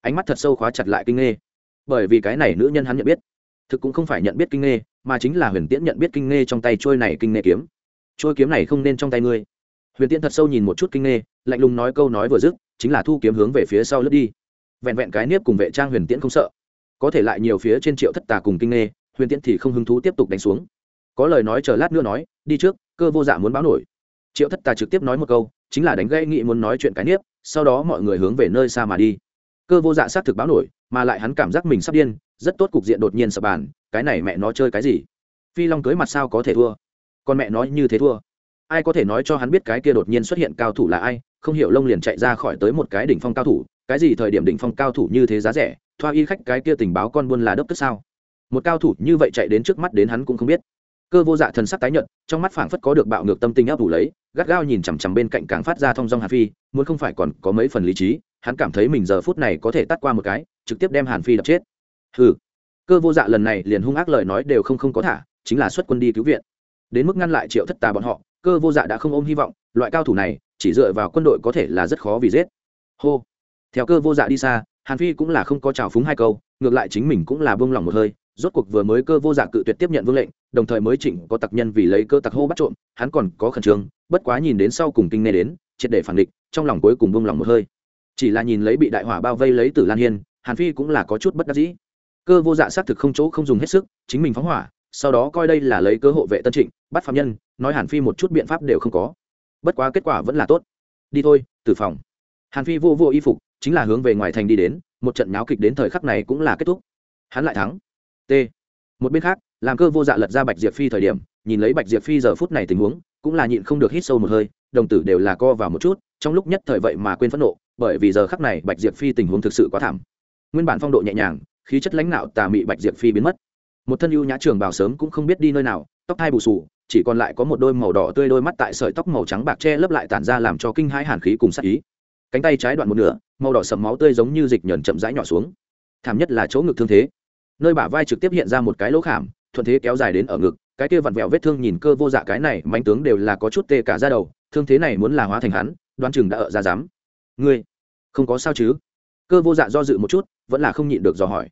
Ánh mắt thật sâu khóa chặt lại kinh nghe bởi vì cái này nữ nhân hắn nhận biết. Thực cũng không phải nhận biết kinh nghe mà chính là huyền tiễn nhận biết kinh nghe trong tay trôi này kinh nghe kiếm. Trôi kiếm này không nên trong tay ngươi. Huyền tiễn thật sâu nhìn một chút kinh nghe lạnh lùng nói câu nói vừa dứt, chính là thu kiếm hướng về phía sau lướt đi. Vẹn vẹn cái nếp cùng vệ trang huyền tiễn không sợ. Có thể lại nhiều phía trên triệu thất tà cùng kinh nghe huyền tiễn thì không hứng thú tiếp tục đánh xuống. Có lời nói chờ lát nữa nói, đi trước, cơ vô dạ muốn báo nổi. Triệu thất tà trực tiếp nói một câu, chính là đánh gãy nghị muốn nói chuyện cái nếp sau đó mọi người hướng về nơi xa mà đi. Cơ vô dạ xác thực báo nổi mà lại hắn cảm giác mình sắp điên, rất tốt cục diện đột nhiên sập bàn, cái này mẹ nó chơi cái gì? Phi long cưới mặt sao có thể thua? Con mẹ nói như thế thua? Ai có thể nói cho hắn biết cái kia đột nhiên xuất hiện cao thủ là ai? Không hiểu lông liền chạy ra khỏi tới một cái đỉnh phong cao thủ, cái gì thời điểm đỉnh phong cao thủ như thế giá rẻ, thoa y khách cái kia tình báo con buôn là đốc tức sao? Một cao thủ như vậy chạy đến trước mắt đến hắn cũng không biết cơ vô dạ thần sắc tái nhợt, trong mắt phảng phất có được bạo ngược tâm tình áp đủ lấy gắt gao nhìn chằm chằm bên cạnh càng phát ra thong dong hàn phi muốn không phải còn có mấy phần lý trí hắn cảm thấy mình giờ phút này có thể tắt qua một cái trực tiếp đem hàn phi đập chết. Hừ, cơ vô dạ lần này liền hung ác lời nói đều không không có thả chính là xuất quân đi cứu viện. Đến mức ngăn lại triệu thất tà bọn họ cơ vô dạ đã không ôm hy vọng loại cao thủ này chỉ dựa vào quân đội có thể là rất khó vì giết. Hô. Theo cơ vô dạ đi xa hàn phi cũng là không có trào phúng hai câu ngược lại chính mình cũng là buông lỏng một hơi rốt cuộc vừa mới cơ vô dạ cự tuyệt tiếp nhận vương lệnh, đồng thời mới chỉnh có tặc nhân vì lấy cơ tặc hô bắt trộm, hắn còn có khẩn trương, bất quá nhìn đến sau cùng kinh nê đến, triệt để phản địch trong lòng cuối cùng buông lòng một hơi. Chỉ là nhìn lấy bị đại hỏa bao vây lấy tử lan hiên, hàn phi cũng là có chút bất đắc dĩ. Cơ vô dạ xác thực không chỗ không dùng hết sức, chính mình phóng hỏa, sau đó coi đây là lấy cơ hộ vệ tân trịnh, bắt phạm nhân, nói hàn phi một chút biện pháp đều không có. Bất quá kết quả vẫn là tốt. Đi thôi, tử phòng. Hàn phi vô vô y phục, chính là hướng về ngoài thành đi đến, một trận náo kịch đến thời khắc này cũng là kết thúc. Hắn lại thắng t. Một bên khác, làm cơ vô dạ lật ra bạch diệp phi thời điểm, nhìn lấy bạch diệp phi giờ phút này tình huống, cũng là nhịn không được hít sâu một hơi, đồng tử đều là co vào một chút, trong lúc nhất thời vậy mà quên phẫn nộ, bởi vì giờ khắc này bạch diệp phi tình huống thực sự quá thảm. Nguyên bản phong độ nhẹ nhàng, khí chất lãnh nạo tà mị bạch diệp phi biến mất. Một thân ưu nhã trường bảo sớm cũng không biết đi nơi nào, tóc hai bù sù chỉ còn lại có một đôi màu đỏ tươi đôi mắt tại sợi tóc màu trắng bạc che lấp lại tản ra làm cho kinh hãi hàn khí cùng sắc ý. Cánh tay trái đoạn một nửa, màu đỏ sầm máu tươi giống như dịch nhờn chậm rãi nhỏ xuống. Thảm nhất là chỗ ngực thương thế nơi bả vai trực tiếp hiện ra một cái lỗ khảm, thuận thế kéo dài đến ở ngực, cái kia vặn vẹo vết thương nhìn cơ vô dạ cái này manh tướng đều là có chút tê cả ra đầu, thương thế này muốn là hóa thành hắn đoan chừng đã ở ra dám. Ngươi, không có sao chứ? Cơ vô dạ do dự một chút, vẫn là không nhịn được dò hỏi.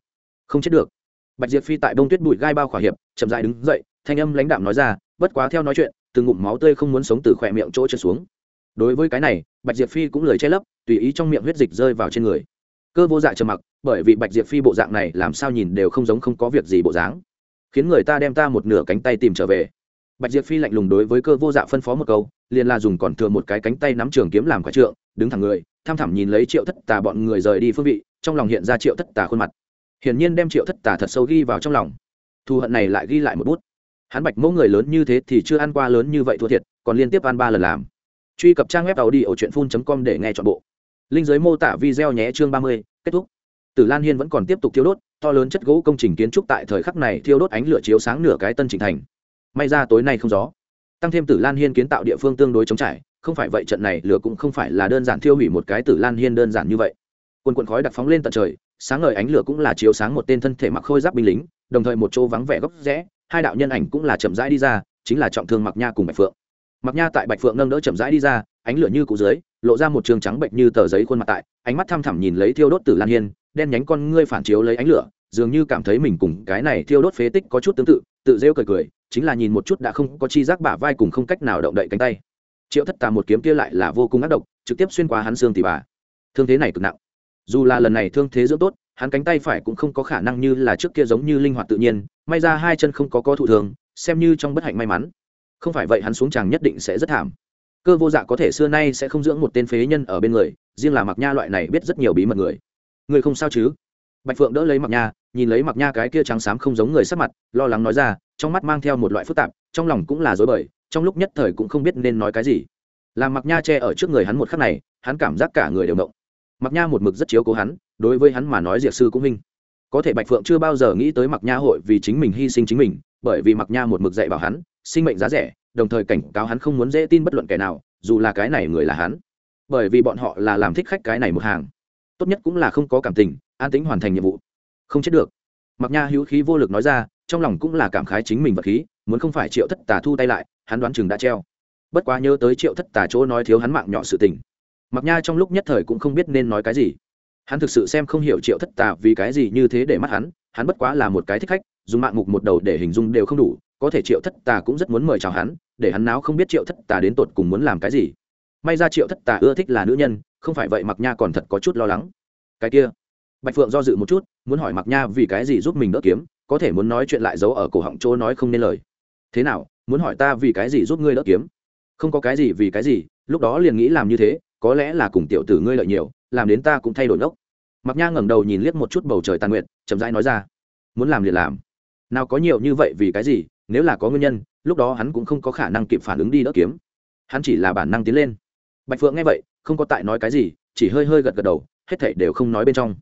Không chết được. Bạch diệp phi tại bông tuyết bụi gai bao khỏa hiệp, chậm dại đứng dậy, thanh âm lãnh đạm nói ra, bất quá theo nói chuyện, từng ngụm máu tươi không muốn sống từ khỏe miệng chỗ trượt xuống. Đối với cái này, bạch diệp phi cũng lời che lấp, tùy ý trong miệng huyết dịch rơi vào trên người. Cơ vô dạ trầm mặc bởi vì bạch diệp phi bộ dạng này làm sao nhìn đều không giống không có việc gì bộ dáng. Khiến người ta đem ta một nửa cánh tay tìm trở về. Bạch diệp phi lạnh lùng đối với cơ vô dạ phân phó một câu, liền là dùng còn thừa một cái cánh tay nắm trường kiếm làm quả trượng, đứng thẳng người, tham thẳm nhìn lấy triệu thất tà bọn người rời đi phương vị, trong lòng hiện ra triệu thất tà khuôn mặt. Hiển nhiên đem triệu thất tà thật sâu ghi vào trong lòng. Thù hận này lại ghi lại một bút. Hắn bạch mẫu người lớn như thế thì chưa ăn qua lớn như vậy thua thiệt, còn liên tiếp ăn ba lần làm. Truy cập trang web tàu đi ở truyện phun com để nghe chọn bộ. Linh giới mô tả video nhé, chương ba mươi, kết thúc tử lan hiên vẫn còn tiếp tục thiêu đốt, to lớn chất gỗ công trình kiến trúc tại thời khắc này thiêu đốt ánh lửa chiếu sáng nửa cái tân trình thành. May ra tối nay không gió. Tăng thêm tử lan hiên kiến tạo địa phương tương đối chống trải, không phải vậy trận này lửa cũng không phải là đơn giản thiêu hủy một cái tử lan hiên đơn giản như vậy. Quần quần khói đặc phóng lên tận trời, sáng ngời ánh lửa cũng là chiếu sáng một tên thân thể mặc khôi giáp binh lính, đồng thời một chỗ vắng vẻ góc rẽ, hai đạo nhân ảnh cũng là chậm rãi đi ra, chính là trọng thương mặc nha cùng bạch phượng. Mặc nha tại bạch phượng nâng đỡ chậm rãi đi ra, ánh lửa như cụ dưới, lộ ra một trường trắng bệnh như tờ giấy khuôn mặt tại, ánh mắt thăm thẳm nhìn lấy thiêu đốt tử lan hiên đen nhánh con ngươi phản chiếu lấy ánh lửa, dường như cảm thấy mình cùng cái này thiêu đốt phế tích có chút tương tự tự rêu cười cười, chính là nhìn một chút đã không có chi giác bả vai cùng không cách nào động đậy cánh tay. Triệu thất tà một kiếm kia lại là vô cùng ác độc, trực tiếp xuyên qua hắn xương tỉ bà. Thương thế này cực nặng. Dù là lần này thương thế dưỡng tốt, hắn cánh tay phải cũng không có khả năng như là trước kia giống như linh hoạt tự nhiên, may ra hai chân không có có thụ thường xem như trong bất hạnh may mắn. Không phải vậy hắn xuống tràng nhất định sẽ rất thảm. Cơ vô dạ có thể xưa nay sẽ không dưỡng một tên phế nhân ở bên người, riêng là mặc nha loại này biết rất nhiều bí mật người người không sao chứ? Bạch phượng đỡ lấy mặc nha, nhìn lấy mặc nha cái kia trắng xám không giống người sắc mặt, lo lắng nói ra, trong mắt mang theo một loại phức tạp, trong lòng cũng là dối bời, trong lúc nhất thời cũng không biết nên nói cái gì. Làm mặc nha che ở trước người hắn một khắc này, hắn cảm giác cả người đều động mặc nha một mực rất chiếu cố hắn, đối với hắn mà nói diệt sư cũng minh. Có thể bạch phượng chưa bao giờ nghĩ tới mặc nha hội vì chính mình hy sinh chính mình, bởi vì mặc nha một mực dạy bảo hắn, sinh mệnh giá rẻ, đồng thời cảnh cáo hắn không muốn dễ tin bất luận kẻ nào, dù là cái này người là hắn. Bởi vì bọn họ là làm thích khách cái này một hàng tốt nhất cũng là không có cảm tình, an tính hoàn thành nhiệm vụ. Không chết được. Mặc nha hữu khí vô lực nói ra, trong lòng cũng là cảm khái chính mình vật khí, muốn không phải triệu thất tà thu tay lại, hắn đoán chừng đã treo. Bất quá nhớ tới triệu thất tà chỗ nói thiếu hắn mạng nhỏ sự tình. Mặc nha trong lúc nhất thời cũng không biết nên nói cái gì. Hắn thực sự xem không hiểu triệu thất tà vì cái gì như thế để mắt hắn hắn bất quá là một cái thích khách, dùng mạng mục một đầu để hình dung đều không đủ, có thể triệu thất tà cũng rất muốn mời chào hắn, để hắn nào không biết triệu thất tà đến tột cùng muốn làm cái gì. May ra triệu thất tà ưa thích là nữ nhân không phải vậy mặc nha còn thật có chút lo lắng. Cái kia, bạch phượng do dự một chút, muốn hỏi mặc nha vì cái gì giúp mình đỡ kiếm, có thể muốn nói chuyện lại giấu ở cổ họng chỗ nói không nên lời. Thế nào, muốn hỏi ta vì cái gì giúp ngươi đỡ kiếm? Không có cái gì vì cái gì, lúc đó liền nghĩ làm như thế, có lẽ là cùng tiểu tử ngươi lợi nhiều, làm đến ta cũng thay đổi ngốc. Mặc nha ngẩng đầu nhìn liếc một chút bầu trời tàn nguyện chậm rãi nói ra, muốn làm liền làm. Nào có nhiều như vậy vì cái gì, nếu là có nguyên nhân, lúc đó hắn cũng không có khả năng kịp phản ứng đi đỡ kiếm. Hắn chỉ là bản năng tiến lên. Bạch phượng nghe vậy không có tại nói cái gì, chỉ hơi hơi gật gật đầu, hết thảy đều không nói bên trong.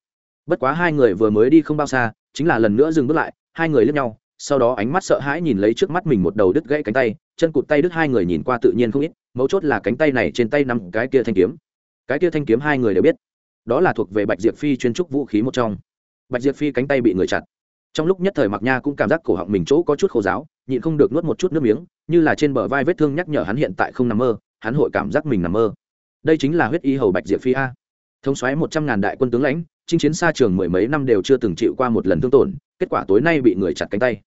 Bất quá hai người vừa mới đi không bao xa, chính là lần nữa dừng bước lại, hai người lướt nhau, sau đó ánh mắt sợ hãi nhìn lấy trước mắt mình một đầu đứt gãy cánh tay, chân cụt tay đứt hai người nhìn qua tự nhiên không ít, mấu chốt là cánh tay này trên tay nằm cái kia thanh kiếm. Cái kia thanh kiếm hai người đều biết, đó là thuộc về bạch diệp phi chuyên trúc vũ khí một trong. Bạch diệp phi cánh tay bị người chặt. Trong lúc nhất thời mặc nha cũng cảm giác cổ họng mình chỗ có chút khô giáo nhịn không được nuốt một chút nước miếng, như là trên bờ vai vết thương nhắc nhở hắn hiện tại không nằm mơ, hắn hội cảm giác mình nằm mơ đây chính là huyết y hầu bạch diệp phi a. Thống xoáy một trăm ngàn đại quân tướng lãnh, chinh chiến xa trường mười mấy năm đều chưa từng chịu qua một lần thương tổn, kết quả tối nay bị người chặt cánh tay.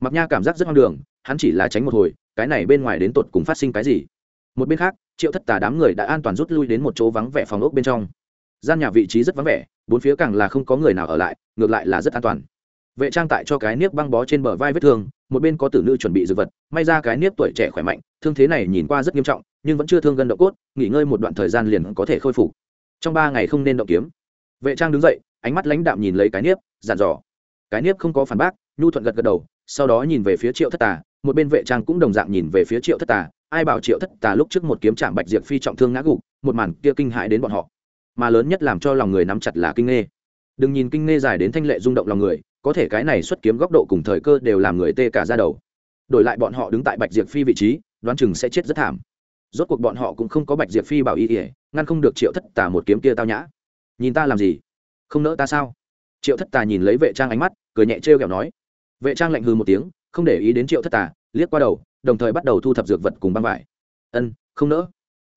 Mặc nha cảm giác rất hoang đường, hắn chỉ là tránh một hồi, cái này bên ngoài đến tột cùng phát sinh cái gì? Một bên khác, triệu thất tà đám người đã an toàn rút lui đến một chỗ vắng vẻ phòng ốc bên trong. Gian nhà vị trí rất vắng vẻ, bốn phía càng là không có người nào ở lại, ngược lại là rất an toàn vệ trang tại cho cái niếp băng bó trên bờ vai vết thương, một bên có tử nữ chuẩn bị dược vật, may ra cái niếp tuổi trẻ khỏe mạnh, thương thế này nhìn qua rất nghiêm trọng, nhưng vẫn chưa thương gân độ cốt, nghỉ ngơi một đoạn thời gian liền có thể khôi phục. Trong ba ngày không nên động kiếm. Vệ trang đứng dậy, ánh mắt lãnh đạm nhìn lấy cái niếp dàn dò. Cái niếp không có phản bác, nhu thuận gật gật đầu, sau đó nhìn về phía triệu thất tà, một bên vệ trang cũng đồng dạng nhìn về phía triệu thất tà, ai bảo triệu thất tà lúc trước một kiếm chạm bạch diệp phi trọng thương ngã gục, một màn kia kinh hại đến bọn họ. Mà lớn nhất làm cho lòng người nắm chặt là kinh nghe đừng nhìn kinh nghe dài đến thanh lệ rung động lòng người có thể cái này xuất kiếm góc độ cùng thời cơ đều làm người tê cả ra đầu. Đổi lại bọn họ đứng tại bạch diệp phi vị trí, đoán chừng sẽ chết rất thảm. Rốt cuộc bọn họ cũng không có bạch diệp phi bảo y ỉa ngăn không được triệu thất tà một kiếm kia tao nhã. Nhìn ta làm gì? Không nỡ ta sao? Triệu thất tà nhìn lấy vệ trang ánh mắt, cười nhẹ trêu kẹo nói. Vệ trang lạnh hư một tiếng, không để ý đến triệu thất tà, liếc qua đầu, đồng thời bắt đầu thu thập dược vật cùng băng vải. Ân, không nỡ.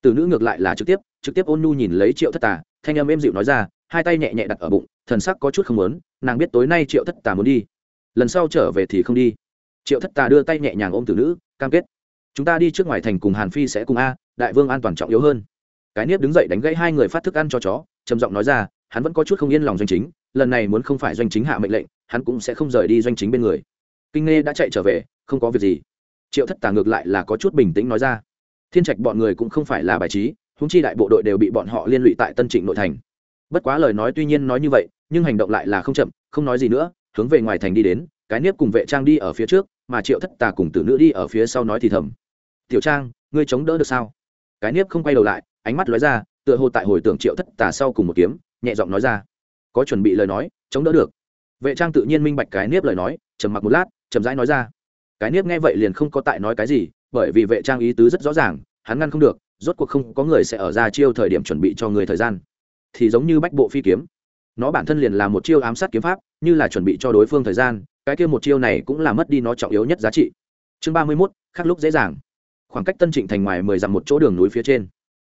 Từ nữ ngược lại là trực tiếp trực tiếp ôn nhu nhìn lấy triệu thất tà, thanh âm êm dịu nói ra hai tay nhẹ nhẹ đặt ở bụng, thần sắc có chút không muốn, nàng biết tối nay triệu thất tà muốn đi. Lần sau trở về thì không đi. Triệu thất tà đưa tay nhẹ nhàng ôm tử nữ, cam kết. Chúng ta đi trước ngoài thành cùng hàn phi sẽ cùng a, đại vương an toàn trọng yếu hơn. Cái nếp đứng dậy đánh gãy hai người phát thức ăn cho chó, trầm giọng nói ra, hắn vẫn có chút không yên lòng doanh chính, lần này muốn không phải doanh chính hạ mệnh lệnh, hắn cũng sẽ không rời đi doanh chính bên người. Kinh nghe đã chạy trở về, không có việc gì. Triệu thất tà ngược lại là có chút bình tĩnh nói ra. Thiên trạch bọn người cũng không phải là bài trí húng chi đại bộ đội đều bị bọn họ liên lụy tại tân trịnh nội thành bất quá lời nói tuy nhiên nói như vậy, nhưng hành động lại là không chậm, không nói gì nữa, hướng về ngoài thành đi đến, cái nếp cùng vệ trang đi ở phía trước, mà triệu thất tà cùng tử nữ đi ở phía sau nói thì thầm. Tiểu trang, ngươi chống đỡ được sao? Cái nếp không quay đầu lại, ánh mắt lóe ra, tựa hồ tại hồi tưởng triệu thất tà sau cùng một kiếm, nhẹ giọng nói ra. Có chuẩn bị lời nói, chống đỡ được. Vệ trang tự nhiên minh bạch cái nếp lời nói, trầm mặc một lát, chậm rãi nói ra. Cái nếp nghe vậy liền không có tại nói cái gì, bởi vì vệ trang ý tứ rất rõ ràng, hắn ngăn không được, rốt cuộc không có người sẽ ở ra chiêu thời điểm chuẩn bị cho người thời gian thì giống như bách bộ phi kiếm. Nó bản thân liền là một chiêu ám sát kiếm pháp, như là chuẩn bị cho đối phương thời gian, cái kia một chiêu này cũng là mất đi nó trọng yếu nhất giá trị. Chương ba mươi mốt khắc lúc dễ dàng. Khoảng cách tân trịnh thành ngoài mười dặm một chỗ đường núi phía trên.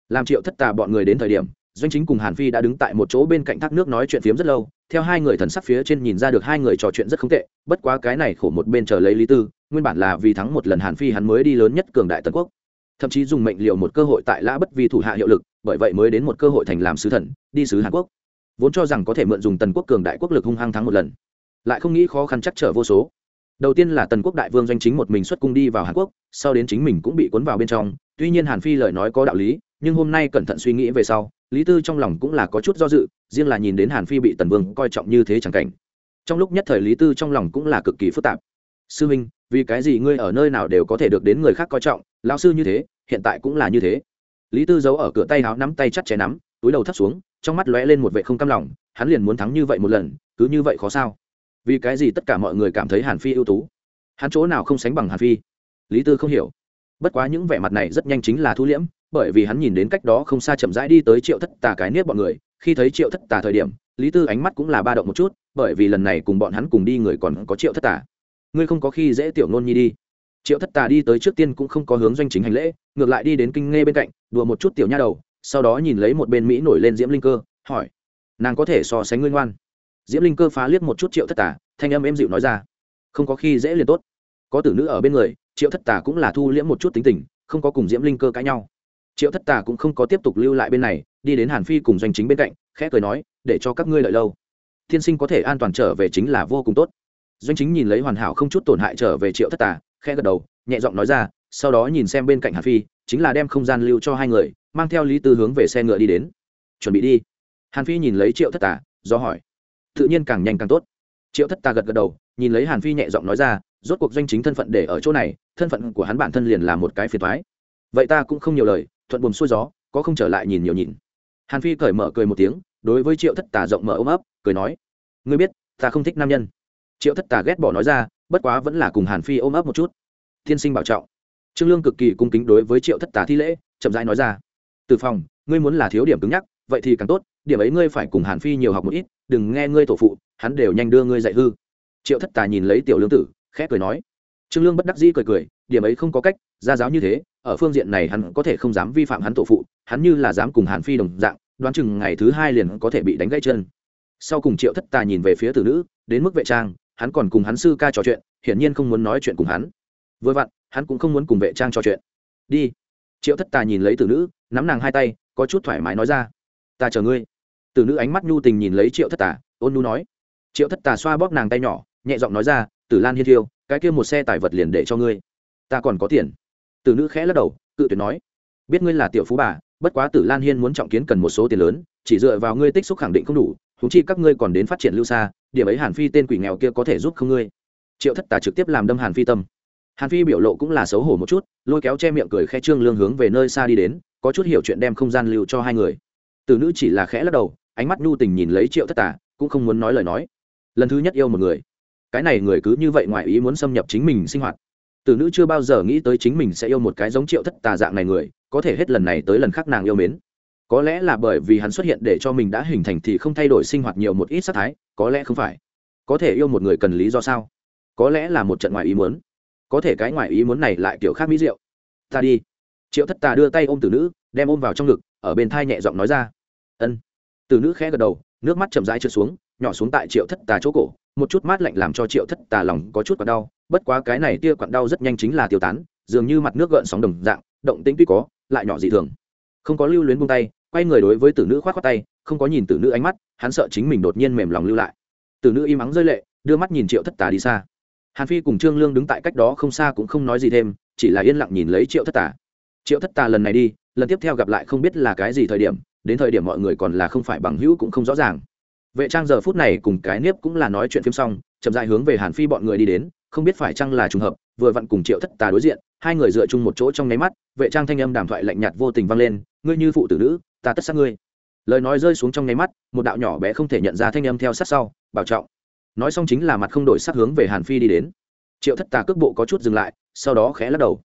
Làm triệu thất tà bọn người đến thời điểm, doanh chính cùng hàn phi đã đứng tại một chỗ bên cạnh thác nước nói chuyện phiếm rất lâu, theo hai người thần sắc phía trên nhìn ra được hai người trò chuyện rất không tệ, bất quá cái này khổ một bên chờ lấy lý tư, nguyên bản là vì thắng một lần hàn phi hắn mới đi lớn nhất cường đại tần quốc. Thậm chí dùng mệnh liệu một cơ hội tại lã bất vi thủ hạ hiệu lực bởi vậy mới đến một cơ hội thành làm sứ thần, đi sứ hàn quốc. Vốn cho rằng có thể mượn dùng tần quốc cường đại quốc lực hung hăng thắng một lần. Lại không nghĩ khó khăn chắc trở vô số. Đầu tiên là tần quốc đại vương doanh chính một mình xuất cung đi vào hàn quốc, sau đến chính mình cũng bị cuốn vào bên trong. Tuy nhiên hàn phi lời nói có đạo lý, nhưng hôm nay cẩn thận suy nghĩ về sau, lý tư trong lòng cũng là có chút do dự, riêng là nhìn đến hàn phi bị tần vương coi trọng như thế chẳng cảnh. Trong lúc nhất thời lý tư trong lòng cũng là cực kỳ phức tạp. Sư minh vì cái gì ngươi ở nơi nào đều có thể được đến người khác coi trọng? Lão sư như thế, hiện tại cũng là như thế lý tư giấu ở cửa tay áo nắm tay chắt chẽ nắm, túi đầu thắt xuống, trong mắt lóe lên một vệ không cam lòng, hắn liền muốn thắng như vậy một lần, cứ như vậy khó sao? Vì cái gì tất cả mọi người cảm thấy hàn phi ưu tú? Hắn chỗ nào không sánh bằng hàn phi? Lý tư không hiểu. Bất quá những vẻ mặt này rất nhanh chính là thu liễm, bởi vì hắn nhìn đến cách đó không xa chậm rãi đi tới triệu thất tà cái niết bọn người. Khi thấy triệu thất tà thời điểm, lý tư ánh mắt cũng là ba động một chút, bởi vì lần này cùng bọn hắn cùng đi người còn có triệu thất tà. Ngươi không có khi dễ tiểu nôn nhi đi triệu thất tà đi tới trước tiên cũng không có hướng doanh chính hành lễ, ngược lại đi đến kinh nghe bên cạnh, đùa một chút tiểu nha đầu, sau đó nhìn lấy một bên mỹ nổi lên diễm linh cơ, hỏi, nàng có thể so sánh ngươi ngoan? Diễm linh cơ phá liếc một chút triệu thất tà, thanh âm êm dịu nói ra, không có khi dễ liền tốt. Có tử nữ ở bên người, triệu thất tà cũng là thu liễm một chút tính tình, không có cùng diễm linh cơ cãi nhau. Triệu thất tà cũng không có tiếp tục lưu lại bên này, đi đến hàn phi cùng doanh chính bên cạnh, khẽ cười nói, để cho các ngươi lợi lâu. Thiên sinh có thể an toàn trở về chính là vô cùng tốt. Doanh chính nhìn lấy hoàn hảo không chút tổn hại trở về triệu thất tà khẽ gật đầu, nhẹ giọng nói ra, sau đó nhìn xem bên cạnh hàn phi, chính là đem không gian lưu cho hai người, mang theo lý tư hướng về xe ngựa đi đến. Chuẩn bị đi. Hàn phi nhìn lấy triệu thất tà, do hỏi. Tự nhiên càng nhanh càng tốt. Triệu thất tà gật gật đầu, nhìn lấy hàn phi nhẹ giọng nói ra, rốt cuộc doanh chính thân phận để ở chỗ này, thân phận của hắn bản thân liền là một cái phiền thoái vậy ta cũng không nhiều lời, thuận buồm xuôi gió, có không trở lại nhìn nhiều nhìn. Hàn phi cởi mở cười một tiếng, đối với triệu thất tà rộng mở ôm ấp, cười nói, ngươi biết, ta không thích nam nhân. Triệu thất tà ghét bỏ nói ra bất quá vẫn là cùng hàn phi ôm ấp một chút. Tiên sinh bảo trọng. Trương lương cực kỳ cung kính đối với triệu thất tà thi lễ, chậm rãi nói ra. Từ phòng, ngươi muốn là thiếu điểm cứng nhắc, vậy thì càng tốt, điểm ấy ngươi phải cùng hàn phi nhiều học một ít, đừng nghe ngươi tổ phụ, hắn đều nhanh đưa ngươi dạy hư. Triệu thất tà nhìn lấy tiểu lương tử, khẽ cười nói. Trương lương bất đắc dĩ cười cười, điểm ấy không có cách, gia giáo như thế, ở phương diện này hắn có thể không dám vi phạm hắn tổ phụ, hắn như là dám cùng hàn phi đồng dạng, đoán chừng ngày thứ hai liền có thể bị đánh gãy chân. Sau cùng triệu thất tà nhìn về phía tử nữ, đến mức vệ trang hắn còn cùng hắn sư ca trò chuyện, hiển nhiên không muốn nói chuyện cùng hắn. Vừa vặn, hắn cũng không muốn cùng vệ trang trò chuyện. Đi. Triệu thất tà nhìn lấy tử nữ, nắm nàng hai tay, có chút thoải mái nói ra. Ta chờ ngươi. Tử nữ ánh mắt nhu tình nhìn lấy triệu thất tà ôn nhu nói. Triệu thất tà xoa bóp nàng tay nhỏ, nhẹ giọng nói ra, tử lan hiên thiêu, cái kia một xe tải vật liền để cho ngươi. Ta còn có tiền. Tử nữ khẽ lắc đầu, cự tuyệt nói. Biết ngươi là tiểu phú bà, bất quá tử lan hiên muốn trọng kiến cần một số tiền lớn, chỉ dựa vào ngươi tích xúc khẳng định không đủ huống chi các ngươi còn đến phát triển lưu xa, điểm ấy hàn phi tên quỷ nghèo kia có thể giúp không ngươi? Triệu thất tà trực tiếp làm đâm hàn phi tâm. Hàn phi biểu lộ cũng là xấu hổ một chút, lôi kéo che miệng cười khe trương lương hướng về nơi xa đi đến, có chút hiểu chuyện đem không gian lưu cho hai người. Từ nữ chỉ là khẽ lắc đầu, ánh mắt nhu tình nhìn lấy triệu thất tà, cũng không muốn nói lời nói. Lần thứ nhất yêu một người. Cái này người cứ như vậy ngoài ý muốn xâm nhập chính mình sinh hoạt. Từ nữ chưa bao giờ nghĩ tới chính mình sẽ yêu một cái giống triệu thất tà dạng này người, có thể hết lần này tới lần khác nàng yêu mến có lẽ là bởi vì hắn xuất hiện để cho mình đã hình thành thì không thay đổi sinh hoạt nhiều một ít sắc thái, có lẽ không phải. Có thể yêu một người cần lý do sao? Có lẽ là một trận ngoài ý muốn. Có thể cái ngoài ý muốn này lại kiểu khác mỹ diệu. Ta đi. Triệu thất tà đưa tay ôm tử nữ, đem ôm vào trong ngực, ở bên thai nhẹ giọng nói ra. Ân. Tử nữ khẽ gật đầu, nước mắt chậm rãi trượt xuống, nhỏ xuống tại triệu thất tà chỗ cổ, một chút mát lạnh làm cho triệu thất tà lòng có chút quặn đau, bất quá cái này tia quặn đau rất nhanh chính là tiêu tán, dường như mặt nước gợn sóng đồng dạng, động tĩnh tuy có, lại nhỏ dị thường. Không có lưu luyến buông tay quay người đối với tử nữ khoát khoát tay, không có nhìn tử nữ ánh mắt, hắn sợ chính mình đột nhiên mềm lòng lưu lại. Tử nữ im ắng rơi lệ, đưa mắt nhìn triệu thất tà đi xa. Hàn phi cùng trương lương đứng tại cách đó không xa cũng không nói gì thêm, chỉ là yên lặng nhìn lấy triệu thất tà. Triệu thất tà lần này đi, lần tiếp theo gặp lại không biết là cái gì thời điểm, đến thời điểm mọi người còn là không phải bằng hữu cũng không rõ ràng. Vệ trang giờ phút này cùng cái niếp cũng là nói chuyện phim xong, chậm dại hướng về hàn phi bọn người đi đến, không biết phải chăng là trùng hợp, vừa vặn cùng triệu thất tà đối diện, hai người dựa chung một chỗ trong nháy mắt, vệ trang thanh âm đàm thoại lạnh nhạt vô tình vang lên, ngươi như phụ tử nữ ta tất sát ngươi. Lời nói rơi xuống trong nháy mắt, một đạo nhỏ bé không thể nhận ra thanh âm theo sát sau, bảo trọng. Nói xong chính là mặt không đổi sắc hướng về hàn phi đi đến. Triệu thất tà cước bộ có chút dừng lại, sau đó khẽ lắc đầu.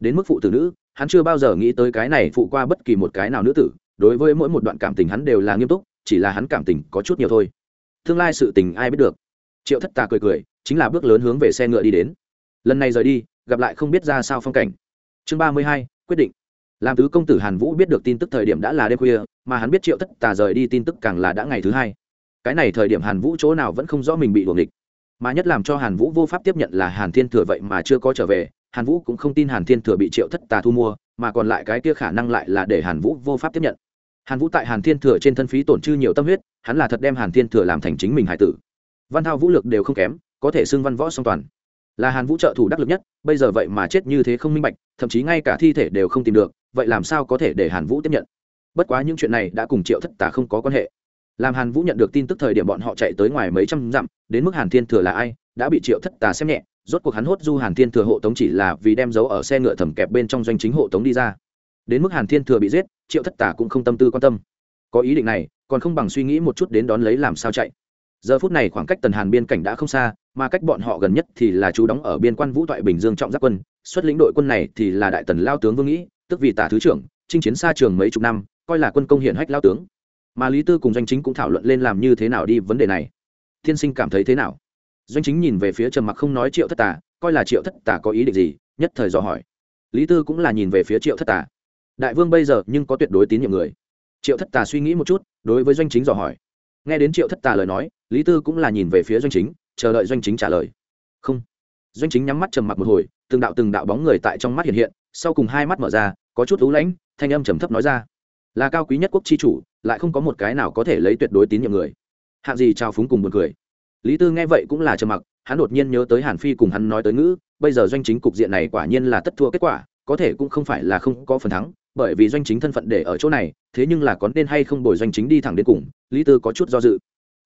Đến mức phụ tử nữ, hắn chưa bao giờ nghĩ tới cái này phụ qua bất kỳ một cái nào nữ tử, đối với mỗi một đoạn cảm tình hắn đều là nghiêm túc, chỉ là hắn cảm tình có chút nhiều thôi. Tương lai sự tình ai biết được. Triệu thất tà cười cười, chính là bước lớn hướng về xe ngựa đi đến. Lần này rời đi, gặp lại không biết ra sao phong cảnh. Chương ba mươi hai, quyết định làm tứ công tử hàn vũ biết được tin tức thời điểm đã là đêm khuya, mà hắn biết triệu thất tà rời đi tin tức càng là đã ngày thứ hai. Cái này thời điểm hàn vũ chỗ nào vẫn không rõ mình bị đuồng địch mà nhất làm cho hàn vũ vô pháp tiếp nhận là hàn thiên thừa vậy mà chưa có trở về, hàn vũ cũng không tin hàn thiên thừa bị triệu thất tà thu mua, mà còn lại cái kia khả năng lại là để hàn vũ vô pháp tiếp nhận. Hàn vũ tại hàn thiên thừa trên thân phí tổn chư nhiều tâm huyết, hắn là thật đem hàn thiên thừa làm thành chính mình hải tử. Văn thao vũ lực đều không kém, có thể xưng văn võ song toàn. Là hàn vũ trợ thủ đắc lực nhất, bây giờ vậy mà chết như thế không minh bạch thậm chí ngay cả thi thể đều không tìm được, vậy làm sao có thể để hàn vũ tiếp nhận? Bất quá những chuyện này đã cùng triệu thất Tả không có quan hệ. Làm hàn vũ nhận được tin tức thời điểm bọn họ chạy tới ngoài mấy trăm dặm, đến mức hàn thiên thừa là ai, đã bị triệu thất tà xem nhẹ, rốt cuộc hắn hốt du hàn thiên thừa hộ tống chỉ là vì đem dấu ở xe ngựa thẩm kẹp bên trong doanh chính hộ tống đi ra. Đến mức hàn thiên thừa bị giết, triệu thất tà cũng không tâm tư quan tâm. Có ý định này, còn không bằng suy nghĩ một chút đến đón lấy làm sao chạy. Giờ phút này khoảng cách tần hàn biên cảnh đã không xa mà cách bọn họ gần nhất thì là chú đóng ở biên quan vũ toại bình dương trọng giáp quân, xuất lĩnh đội quân này thì là đại tần lao tướng vương nghĩ, tức vì tả thứ trưởng, chinh chiến xa trường mấy chục năm, coi là quân công hiển hách lao tướng. Mà lý tư cùng doanh chính cũng thảo luận lên làm như thế nào đi vấn đề này. Thiên sinh cảm thấy thế nào? Doanh chính nhìn về phía trầm mặc không nói triệu thất tà, coi là triệu thất tà có ý định gì? Nhất thời dò hỏi. Lý tư cũng là nhìn về phía triệu thất tà. Đại vương bây giờ nhưng có tuyệt đối tín nhiệm người. Triệu thất tà suy nghĩ một chút, đối với doanh chính dò hỏi. Nghe đến triệu thất tà lời nói, lý tư cũng là nhìn về phía doanh chính chờ đợi doanh chính trả lời. Không. Doanh chính nhắm mắt trầm mặc một hồi, từng đạo từng đạo bóng người tại trong mắt hiện hiện, sau cùng hai mắt mở ra, có chút lũ lãnh, thanh âm trầm thấp nói ra. Là cao quý nhất quốc chi chủ, lại không có một cái nào có thể lấy tuyệt đối tín nhiệm người. Hạng gì trao phúng cùng buồn cười. Lý tư nghe vậy cũng là trầm mặc, hắn đột nhiên nhớ tới hàn phi cùng hắn nói tới ngữ, bây giờ doanh chính cục diện này quả nhiên là tất thua kết quả, có thể cũng không phải là không có phần thắng, bởi vì doanh chính thân phận để ở chỗ này, thế nhưng là có nên hay không bồi doanh chính đi thẳng đến cùng, lý tư có chút do dự.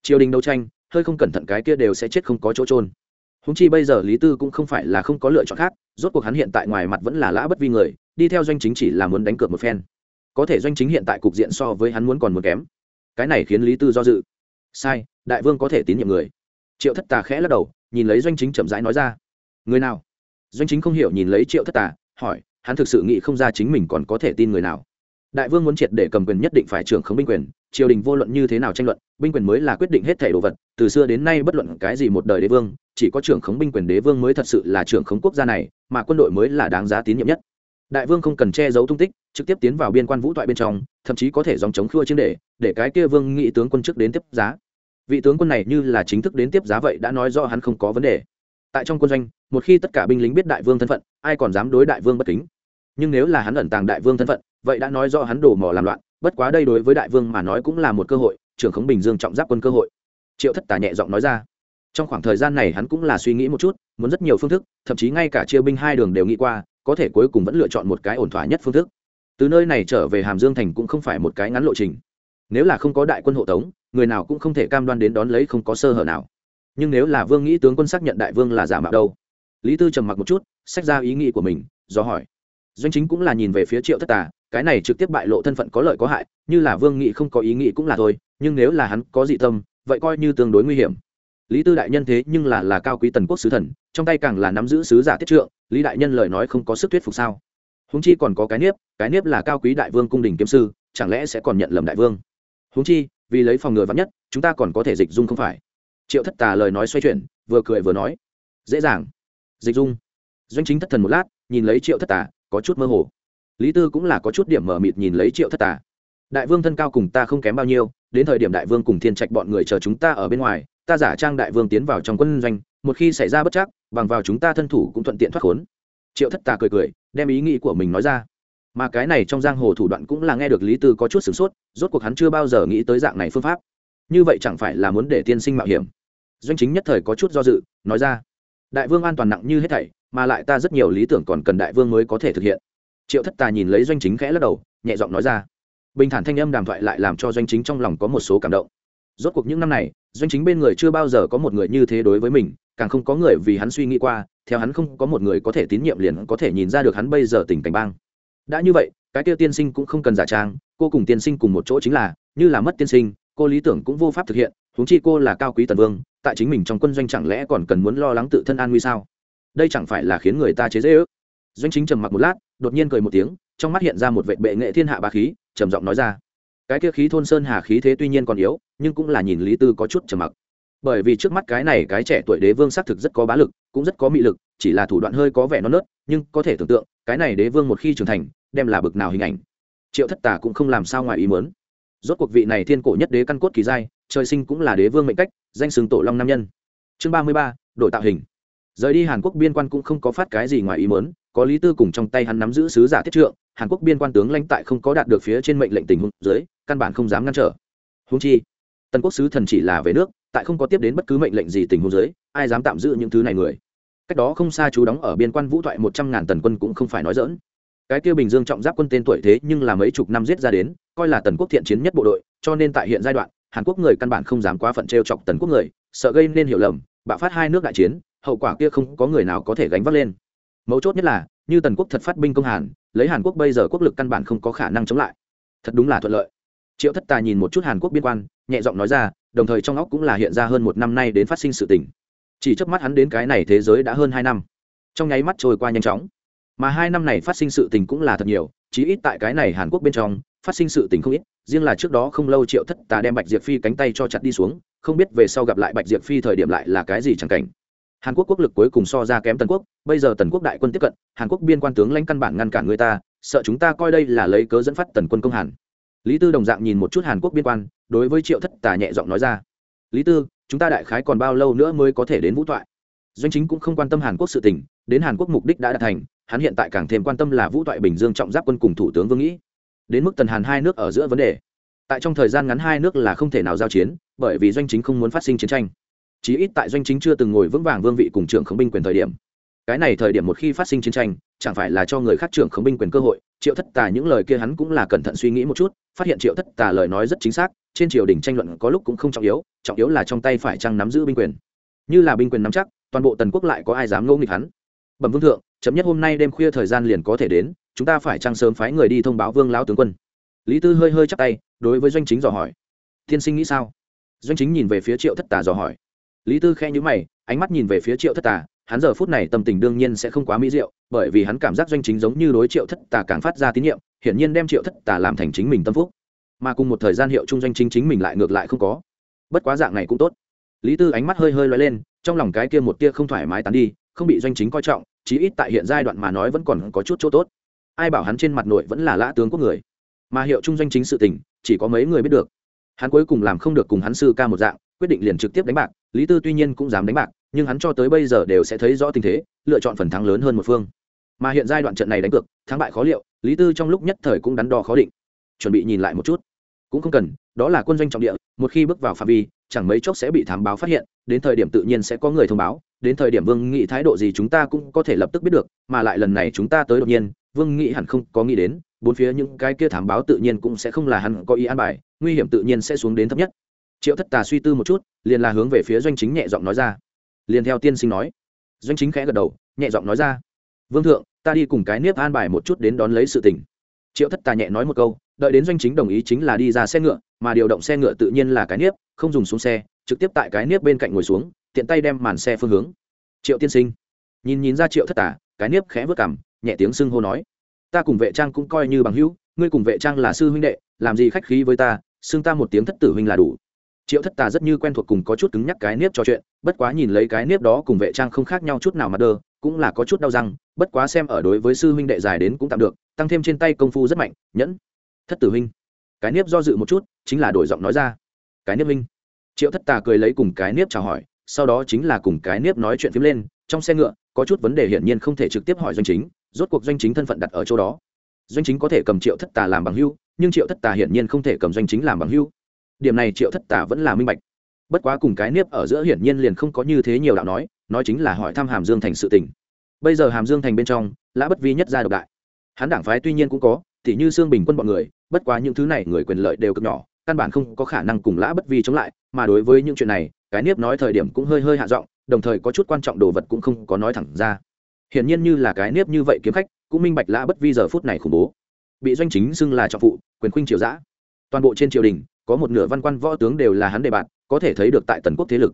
Triều đình đấu tranh hơi không cẩn thận cái kia đều sẽ chết không có chỗ trôn húng chi bây giờ lý tư cũng không phải là không có lựa chọn khác, rốt cuộc hắn hiện tại ngoài mặt vẫn là lã bất vi người, đi theo doanh chính chỉ là muốn đánh cược một phen. Có thể doanh chính hiện tại cục diện so với hắn muốn còn muốn kém. Cái này khiến lý tư do dự. Sai, đại vương có thể tín nhiệm người. Triệu thất tà khẽ lắc đầu, nhìn lấy doanh chính chậm rãi nói ra. Người nào? Doanh chính không hiểu nhìn lấy triệu thất tà, hỏi, hắn thực sự nghĩ không ra chính mình còn có thể tin người nào đại vương muốn triệt để cầm quyền nhất định phải trưởng khống binh quyền, triều đình vô luận như thế nào tranh luận, binh quyền mới là quyết định hết thẻ đồ vật, từ xưa đến nay bất luận cái gì một đời đế vương, chỉ có trưởng khống binh quyền đế vương mới thật sự là trưởng khống quốc gia này, mà quân đội mới là đáng giá tín nhiệm nhất. Đại vương không cần che giấu tung tích, trực tiếp tiến vào biên quan vũ thoại bên trong, thậm chí có thể dòng chống khua chiến để để cái kia vương nghị tướng quân chức đến tiếp giá. Vị tướng quân này như là chính thức đến tiếp giá vậy đã nói rõ hắn không có vấn đề. Tại trong quân doanh, một khi tất cả binh lính biết đại vương thân phận, ai còn dám đối đại vương bất kính? Nhưng nếu là hắn ẩn tàng đại vương thân phận vậy đã nói rõ hắn đổ mỏ làm loạn, bất quá đây đối với đại vương mà nói cũng là một cơ hội, trưởng khống bình dương trọng giáp quân cơ hội. Triệu thất tà nhẹ giọng nói ra. Trong khoảng thời gian này hắn cũng là suy nghĩ một chút, muốn rất nhiều phương thức, thậm chí ngay cả chia binh hai đường đều nghĩ qua, có thể cuối cùng vẫn lựa chọn một cái ổn thỏa nhất phương thức. Từ nơi này trở về hàm dương thành cũng không phải một cái ngắn lộ trình. Nếu là không có đại quân hộ tống, người nào cũng không thể cam đoan đến đón lấy không có sơ hở nào. Nhưng nếu là vương nghĩ tướng quân xác nhận đại vương là giả mạo đâu? Lý tư trầm mặc một chút sách ra ý nghĩ của mình, do hỏi doanh chính cũng là nhìn về phía triệu thất tà, cái này trực tiếp bại lộ thân phận có lợi có hại, như là vương nghị không có ý nghĩ cũng là thôi, nhưng nếu là hắn có dị tâm, vậy coi như tương đối nguy hiểm. Lý tư đại nhân thế nhưng là là cao quý tần quốc sứ thần, trong tay càng là nắm giữ sứ giả tiết trượng, lý đại nhân lời nói không có sức thuyết phục sao? Húng chi còn có cái nếp cái nếp là cao quý đại vương cung đình kiếm sư, chẳng lẽ sẽ còn nhận lầm đại vương? Húng chi, vì lấy phòng ngừa vắn nhất, chúng ta còn có thể dịch dung không phải? Triệu thất tà lời nói xoay chuyển, vừa cười vừa nói. Dễ dàng. Dịch dung. Doanh chính thất thần một lát, nhìn lấy triệu thất tà có chút mơ hồ. Lý tư cũng là có chút điểm mở mịt nhìn lấy triệu thất tà. Đại vương thân cao cùng ta không kém bao nhiêu, đến thời điểm đại vương cùng thiên trạch bọn người chờ chúng ta ở bên ngoài, ta giả trang đại vương tiến vào trong quân doanh, một khi xảy ra bất chắc, bằng vào chúng ta thân thủ cũng thuận tiện thoát khốn. Triệu thất tà cười cười, đem ý nghĩ của mình nói ra. Mà cái này trong giang hồ thủ đoạn cũng là nghe được lý tư có chút sửng sốt, rốt cuộc hắn chưa bao giờ nghĩ tới dạng này phương pháp. Như vậy chẳng phải là muốn để tiên sinh mạo hiểm. Doanh chính nhất thời có chút do dự, nói ra. Đại vương an toàn nặng như hết thảy mà lại ta rất nhiều lý tưởng còn cần đại vương mới có thể thực hiện. Triệu thất tà nhìn lấy doanh chính khẽ lắc đầu, nhẹ giọng nói ra. Bình thản thanh âm đàm thoại lại làm cho doanh chính trong lòng có một số cảm động. Rốt cuộc những năm này, doanh chính bên người chưa bao giờ có một người như thế đối với mình, càng không có người vì hắn suy nghĩ qua, theo hắn không có một người có thể tín nhiệm liền có thể nhìn ra được hắn bây giờ tình cảnh bang. Đã như vậy, cái tiêu tiên sinh cũng không cần giả trang, cô cùng tiên sinh cùng một chỗ chính là, như là mất tiên sinh, cô lý tưởng cũng vô pháp thực hiện, huống chi cô là cao quý tần vương, tại chính mình trong quân doanh chẳng lẽ còn cần muốn lo lắng tự thân an nguy sao? Đây chẳng phải là khiến người ta chế dễ ước. Doanh chính trầm mặc một lát, đột nhiên cười một tiếng, trong mắt hiện ra một vệ bệ nghệ thiên hạ ba khí, trầm giọng nói ra. Cái kia khí thôn sơn hà khí thế tuy nhiên còn yếu, nhưng cũng là nhìn lý tư có chút trầm mặc. Bởi vì trước mắt cái này cái trẻ tuổi đế vương xác thực rất có bá lực, cũng rất có mị lực, chỉ là thủ đoạn hơi có vẻ non nớt, nhưng có thể tưởng tượng, cái này đế vương một khi trưởng thành, đem là bực nào hình ảnh. Triệu thất tà cũng không làm sao ngoài ý mớn rốt cuộc vị này thiên cổ nhất đế căn cốt kỳ giai, trời sinh cũng là đế vương mệnh cách, danh xưng tổ long nam nhân. Chương ba mươi ba đội tạo hình rời đi hàn quốc biên quan cũng không có phát cái gì ngoài ý mớn có lý tư cùng trong tay hắn nắm giữ sứ giả thiết trượng, hàn quốc biên quan tướng lãnh tại không có đạt được phía trên mệnh lệnh tình huống dưới, căn bản không dám ngăn trở. Húng chi, tần quốc sứ thần chỉ là về nước, tại không có tiếp đến bất cứ mệnh lệnh gì tình huống dưới, ai dám tạm giữ những thứ này người? Cách đó không xa chú đóng ở biên quan vũ thoại một trăm ngàn tần quân cũng không phải nói dỡn cái kia bình dương trọng giáp quân tên tuổi thế nhưng là mấy chục năm giết ra đến, coi là tần quốc thiện chiến nhất bộ đội, cho nên tại hiện giai đoạn, hàn quốc người căn bản không dám quá phận t chọc tần quốc người, sợ gây nên hiểu lầm, bạo phát hai nước đại chiến hậu quả kia không có người nào có thể gánh vác lên. Mấu chốt nhất là, như tần quốc thật phát binh công hàn, lấy hàn quốc bây giờ quốc lực căn bản không có khả năng chống lại. Thật đúng là thuận lợi. Triệu thất tà nhìn một chút hàn quốc biên quan, nhẹ giọng nói ra, đồng thời trong óc cũng là hiện ra hơn một năm nay đến phát sinh sự tình. Chỉ trước mắt hắn đến cái này thế giới đã hơn hai năm. Trong nháy mắt trôi qua nhanh chóng. Mà hai năm này phát sinh sự tình cũng là thật nhiều, chí ít tại cái này hàn quốc bên trong, phát sinh sự tình không ít, riêng là trước đó không lâu triệu thất tà đem bạch diệp phi cánh tay cho chặt đi xuống, không biết về sau gặp lại bạch diệp phi thời điểm lại là cái gì chẳng cảnh hàn quốc quốc lực cuối cùng so ra kém tần quốc, bây giờ tần quốc đại quân tiếp cận, hàn quốc biên quan tướng lãnh căn bản ngăn cản người ta, sợ chúng ta coi đây là lấy cớ dẫn phát tần quân công hàn. Lý tư đồng dạng nhìn một chút hàn quốc biên quan, đối với triệu thất tà nhẹ giọng nói ra. Lý tư, chúng ta đại khái còn bao lâu nữa mới có thể đến vũ thoại? Doanh chính cũng không quan tâm hàn quốc sự tình, đến hàn quốc mục đích đã đạt thành, hắn hiện tại càng thêm quan tâm là vũ thoại bình dương trọng giáp quân cùng thủ tướng vương nghĩ đến mức tần hàn hai nước ở giữa vấn đề. Tại trong thời gian ngắn hai nước là không thể nào giao chiến, bởi vì doanh chính không muốn phát sinh chiến tranh chí ít tại doanh chính chưa từng ngồi vững vàng vương vị cùng trưởng khống binh quyền thời điểm. Cái này thời điểm một khi phát sinh chiến tranh, chẳng phải là cho người khác trưởng khống binh quyền cơ hội. Triệu thất tà những lời kia hắn cũng là cẩn thận suy nghĩ một chút, phát hiện triệu thất tà lời nói rất chính xác, trên triều đình tranh luận có lúc cũng không trọng yếu trọng yếu là trong tay phải chăng nắm giữ binh quyền. Như là binh quyền nắm chắc, toàn bộ tần quốc lại có ai dám ngẫu nghịch hắn? Bẩm vương thượng, chấm nhất hôm nay đêm khuya thời gian liền có thể đến, chúng ta phải chăng sớm phái người đi thông báo vương lão tướng quân. Lý tư hơi hơi chắc tay, đối với doanh chính dò hỏi. Tiên sinh nghĩ sao? Doanh chính nhìn về phía triệu thất tà dò hỏi lý tư khe nhữ mày, ánh mắt nhìn về phía triệu thất tà, hắn giờ phút này tâm tình đương nhiên sẽ không quá mỹ diệu, bởi vì hắn cảm giác doanh chính giống như đối triệu thất tà càng phát ra tín nhiệm, hiển nhiên đem triệu thất tà làm thành chính mình tâm phúc. Mà cùng một thời gian hiệu chung doanh chính chính mình lại ngược lại không có. Bất quá dạng này cũng tốt. Lý tư ánh mắt hơi hơi loay lên, trong lòng cái kia một tia không thoải mái tán đi, không bị doanh chính coi trọng, chí ít tại hiện giai đoạn mà nói vẫn còn có chút chỗ tốt. Ai bảo hắn trên mặt nội vẫn là lã tướng quốc người. Mà hiệu chung doanh chính sự tình, chỉ có mấy người biết được. Hắn cuối cùng làm không được cùng hắn sư ca một dạng, quyết định liền trực tiếp đánh bạc lý tư tuy nhiên cũng dám đánh bạc, nhưng hắn cho tới bây giờ đều sẽ thấy rõ tình thế, lựa chọn phần thắng lớn hơn một phương. Mà hiện giai đoạn trận này đánh cược, thắng bại khó liệu, lý tư trong lúc nhất thời cũng đắn đo khó định. Chuẩn bị nhìn lại một chút. Cũng không cần, đó là quân doanh trọng địa, một khi bước vào phạm vi, chẳng mấy chốc sẽ bị thám báo phát hiện, đến thời điểm tự nhiên sẽ có người thông báo, đến thời điểm vương nghị thái độ gì chúng ta cũng có thể lập tức biết được, mà lại lần này chúng ta tới đột nhiên, vương nghị hẳn không có nghĩ đến, bốn phía những cái kia thám báo tự nhiên cũng sẽ không là hắn có ý an bài, nguy hiểm tự nhiên sẽ xuống đến thấp nhất triệu thất tà suy tư một chút, liền là hướng về phía doanh chính nhẹ giọng nói ra. Liền theo tiên sinh nói. Doanh chính khẽ gật đầu, nhẹ giọng nói ra. Vương thượng, ta đi cùng cái nếp an bài một chút đến đón lấy sự tình. Triệu thất tà nhẹ nói một câu, đợi đến doanh chính đồng ý chính là đi ra xe ngựa, mà điều động xe ngựa tự nhiên là cái nếp, không dùng xuống xe, trực tiếp tại cái nếp bên cạnh ngồi xuống, tiện tay đem màn xe phương hướng. Triệu tiên sinh. Nhìn nhìn ra triệu thất tà, cái nếp khẽ vớt cảm nhẹ tiếng xưng hô nói. Ta cùng vệ trang cũng coi như bằng hữu, ngươi cùng vệ trang là sư huynh đệ, làm gì khách khí với ta, xưng ta một tiếng thất tử huynh là đủ triệu thất tà rất như quen thuộc cùng có chút cứng nhắc cái nếp trò chuyện, bất quá nhìn lấy cái nếp đó cùng vệ trang không khác nhau chút nào mà đơ cũng là có chút đau răng, bất quá xem ở đối với sư huynh đệ dài đến cũng tạm được, tăng thêm trên tay công phu rất mạnh, nhẫn. Thất tử huynh, cái nếp do dự một chút, chính là đổi giọng nói ra. Cái nếp huynh. Triệu thất tà cười lấy cùng cái nếp chào hỏi, sau đó chính là cùng cái nếp nói chuyện phím lên, trong xe ngựa, có chút vấn đề hiển nhiên không thể trực tiếp hỏi doanh chính, rốt cuộc doanh chính thân phận đặt ở chỗ đó. Doanh chính có thể cầm triệu thất tà làm bằng hưu, nhưng triệu thất tà hiển nhiên không thể cầm doanh chính làm bằng hưu điểm này triệu thất tả vẫn là minh bạch. Bất quá cùng cái nếp ở giữa hiển nhiên liền không có như thế nhiều đạo nói nói chính là hỏi thăm hàm dương thành sự tình. Bây giờ hàm dương thành bên trong, lã bất vi nhất gia độc đại. Hắn đảng phái tuy nhiên cũng có thì như xương bình quân bọn người, bất quá những thứ này người quyền lợi đều cực nhỏ, căn bản không có khả năng cùng lã bất vi chống lại, mà đối với những chuyện này, cái nếp nói thời điểm cũng hơi hơi hạ giọng, đồng thời có chút quan trọng đồ vật cũng không có nói thẳng ra. Hiển nhiên như là cái nếp như vậy kiếm khách, cũng minh bạch lã bất vi giờ phút này khủng bố. Bị doanh chính xưng là trọng phụ, quyền khuynh triều giã. Toàn bộ trên triều đình có một nửa văn quan võ tướng đều là hắn đề bạt, có thể thấy được tại tần quốc thế lực.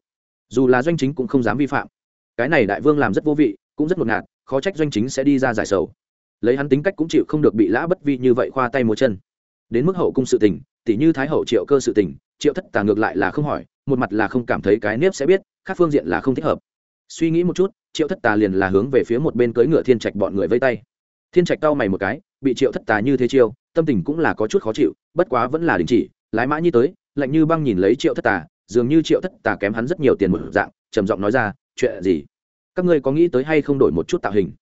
Dù là doanh chính cũng không dám vi phạm. Cái này đại vương làm rất vô vị, cũng rất ngột ngạt, khó trách doanh chính sẽ đi ra giải sầu. Lấy hắn tính cách cũng chịu không được bị lã bất vi như vậy khoa tay múa chân. Đến mức hậu cung sự tình tỷ như thái hậu triệu cơ sự tình, triệu thất tà ngược lại là không hỏi, một mặt là không cảm thấy cái nếp sẽ biết, khác phương diện là không thích hợp. Suy nghĩ một chút, triệu thất tà liền là hướng về phía một bên cưỡi ngựa thiên trạch bọn người vây tay. Thiên trạch cau mày một cái, bị triệu thất tà như thế chiêu, tâm tình cũng là có chút khó chịu, bất quá vẫn là đình chỉ lái mã như tới, lạnh như băng nhìn lấy triệu thất tà, dường như triệu thất tà kém hắn rất nhiều tiền một dạng, trầm giọng nói ra, chuyện gì? Các ngươi có nghĩ tới hay không đổi một chút tạo hình?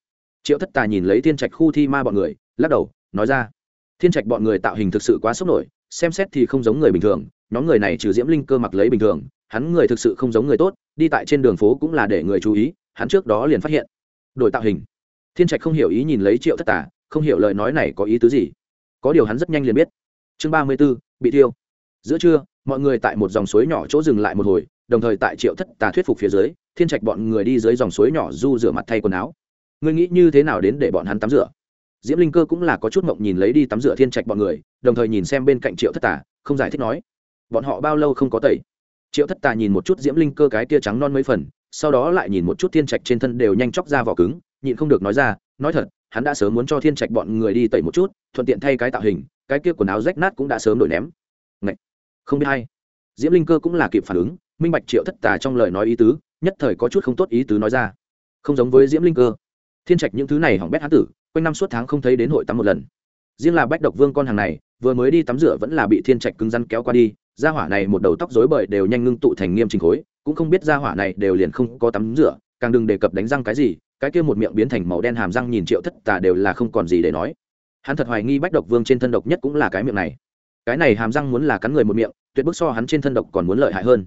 Triệu thất tà nhìn lấy thiên trạch khu thi ma bọn người, lắc đầu, nói ra, thiên trạch bọn người tạo hình thực sự quá sốc nổi, xem xét thì không giống người bình thường, nhóm người này trừ diễm linh cơ mặc lấy bình thường, hắn người thực sự không giống người tốt, đi tại trên đường phố cũng là để người chú ý, hắn trước đó liền phát hiện. Đổi tạo hình. Thiên trạch không hiểu ý nhìn lấy triệu thất tà, không hiểu lời nói này có ý tứ gì. Có điều hắn rất nhanh liền biết. Chương ba mươi b ố bị thiêu. Giữa trưa, mọi người tại một dòng suối nhỏ chỗ dừng lại một hồi, đồng thời tại triệu thất tà thuyết phục phía dưới, thiên trạch bọn người đi dưới dòng suối nhỏ du rửa mặt thay quần áo. Ngươi nghĩ như thế nào đến để bọn hắn tắm rửa? Diễm linh cơ cũng là có chút mộng nhìn lấy đi tắm rửa thiên trạch bọn người, đồng thời nhìn xem bên cạnh triệu thất tà, không giải thích nói, bọn họ bao lâu không có tẩy? Triệu thất tà nhìn một chút diễm linh cơ cái tia trắng non mấy phần, sau đó lại nhìn một chút thiên trạch trên thân đều nhanh chóc ra vỏ cứng, nhịn không được nói ra, nói thật, hắn đã sớm muốn cho thiên trạch bọn người đi tẩy một chút, thuận tiện thay cái tạo hình cái kia quần áo rách nát cũng đã sớm đổi ném. Ngậy! không biết hay. Diễm linh cơ cũng là kịp phản ứng, minh bạch triệu thất tà trong lời nói ý tứ, nhất thời có chút không tốt ý tứ nói ra. Không giống với diễm linh cơ. Thiên trạch những thứ này hỏng bét hán tử, quanh năm suốt tháng không thấy đến hội tắm một lần. Riêng là bách độc vương con hàng này, vừa mới đi tắm rửa vẫn là bị thiên trạch cứng răn kéo qua đi, gia hỏa này một đầu tóc rối bời đều nhanh ngưng tụ thành nghiêm trình khối, cũng không biết gia hỏa này đều liền không có tắm rửa, càng đừng đề cập đánh răng cái gì, cái kia một miệng biến thành màu đen hàm răng nhìn triệu thất tà đều là không còn gì để nói hắn thật hoài nghi bách độc vương trên thân độc nhất cũng là cái miệng này. Cái này hàm răng muốn là cắn người một miệng, tuyệt bức so hắn trên thân độc còn muốn lợi hại hơn.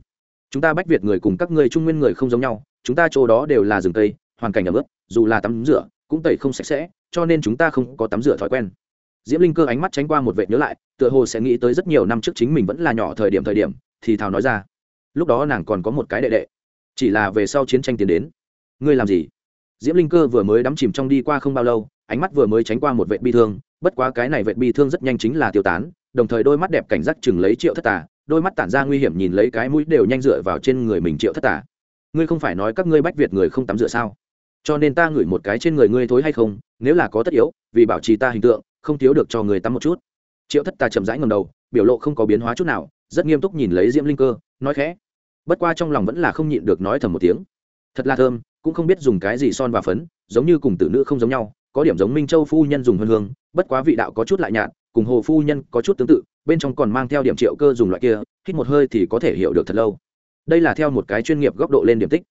Chúng ta bách việt người cùng các ngươi trung nguyên người không giống nhau, chúng ta chỗ đó đều là rừng tây hoàn cảnh ẩm ướt, dù là tắm rửa, cũng tẩy không sạch sẽ, cho nên chúng ta không có tắm rửa thói quen. Diễm linh cơ ánh mắt tránh qua một vệ nhớ lại, tựa hồ sẽ nghĩ tới rất nhiều năm trước chính mình vẫn là nhỏ thời điểm thời điểm, thì thào nói ra. Lúc đó nàng còn có một cái đệ đệ. Chỉ là về sau chiến tranh tiến đến. Ngươi làm gì? Diễm linh cơ vừa mới đắm chìm trong đi qua không bao lâu, ánh mắt vừa mới tránh qua một vệ bi thương bất quá cái này vệ bi thương rất nhanh chính là tiêu tán, đồng thời đôi mắt đẹp cảnh giác chừng lấy triệu thất tà, đôi mắt tản ra nguy hiểm nhìn lấy cái mũi đều nhanh dựa vào trên người mình triệu thất tà. Ngươi không phải nói các ngươi bách việt người không tắm rửa sao? Cho nên ta ngửi một cái trên người ngươi thối hay không, nếu là có tất yếu, vì bảo trì ta hình tượng, không thiếu được cho người tắm một chút. Triệu thất tà chậm rãi ngầm đầu, biểu lộ không có biến hóa chút nào, rất nghiêm túc nhìn lấy diễm linh cơ, nói khẽ. Bất qua trong lòng vẫn là không nhịn được nói thầm một tiếng. Thật là thơm, cũng không biết dùng cái gì son và phấn, giống như cùng tử nữ không giống nhau có điểm giống minh châu phu nhân dùng hương hương, bất quá vị đạo có chút lại nhạt, cùng hồ phu nhân có chút tương tự, bên trong còn mang theo điểm triệu cơ dùng loại kia, hít một hơi thì có thể hiểu được thật lâu. Đây là theo một cái chuyên nghiệp góc độ lên điểm tích.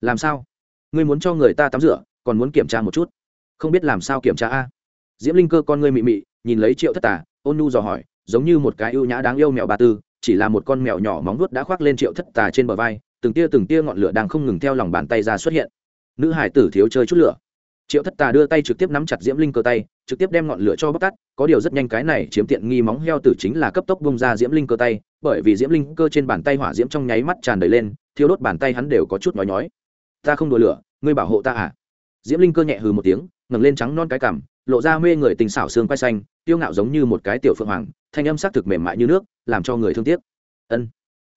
Làm sao? Ngươi muốn cho người ta tắm rửa, còn muốn kiểm tra một chút. Không biết làm sao kiểm tra a? Diễm linh cơ con ngươi mị mị, nhìn lấy triệu thất tà, ôn nu dò hỏi, giống như một cái ưu nhã đáng yêu mèo ba tư, chỉ là một con mèo nhỏ móng vuốt đã khoác lên triệu thất tà trên bờ vai, từng tia từng tia ngọn lửa đang không ngừng theo lòng bàn tay ra xuất hiện. Nữ hải tử thiếu chơi chút lửa triệu thất tà đưa tay trực tiếp nắm chặt diễm linh cơ tay, trực tiếp đem ngọn lửa cho bóc tắt có điều rất nhanh cái này chiếm tiện nghi móng heo tử chính là cấp tốc bông ra diễm linh cơ tay, bởi vì diễm linh cơ trên bàn tay hỏa diễm trong nháy mắt tràn đầy lên thiếu đốt bàn tay hắn đều có chút nói nhói. Ta không đùa lửa, ngươi bảo hộ ta à? Diễm linh cơ nhẹ hừ một tiếng, ngẩng lên trắng non cái cằm, lộ ra mê người tình xảo xương quay xanh tiêu ngạo giống như một cái tiểu phượng hoàng, thanh âm sắc thực mềm mại như nước, làm cho người thương tiếc. Ân.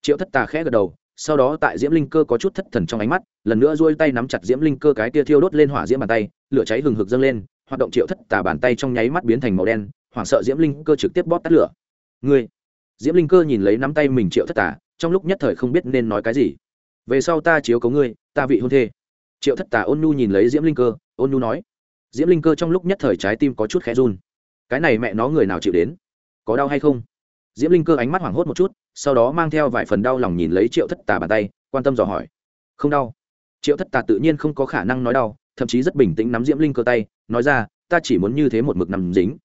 Triệu thất tà khẽ gật đầu sau đó tại diễm linh cơ có chút thất thần trong ánh mắt lần nữa duỗi tay nắm chặt diễm linh cơ cái tia thiêu đốt lên hỏa diễm bàn tay lửa cháy hừng hực dâng lên hoạt động triệu thất tà bàn tay trong nháy mắt biến thành màu đen hoảng sợ diễm linh cơ trực tiếp bóp tắt lửa. Người, diễm linh cơ nhìn lấy nắm tay mình triệu thất tà trong lúc nhất thời không biết nên nói cái gì. Về sau ta chiếu cấu ngươi ta vị hôn thê. Triệu thất tà ôn nhu nhìn lấy diễm linh cơ ôn nhu nói. Diễm linh cơ trong lúc nhất thời trái tim có chút khẽ run. Cái này mẹ nó người nào chịu đến? Có đau hay không? Diễm linh cơ ánh mắt hoảng hốt một chút, sau đó mang theo vài phần đau lòng nhìn lấy triệu thất tà bàn tay, quan tâm dò hỏi. Không đau. Triệu thất tà tự nhiên không có khả năng nói đau, thậm chí rất bình tĩnh nắm diễm linh cơ tay, nói ra, ta chỉ muốn như thế một mực nằm dính.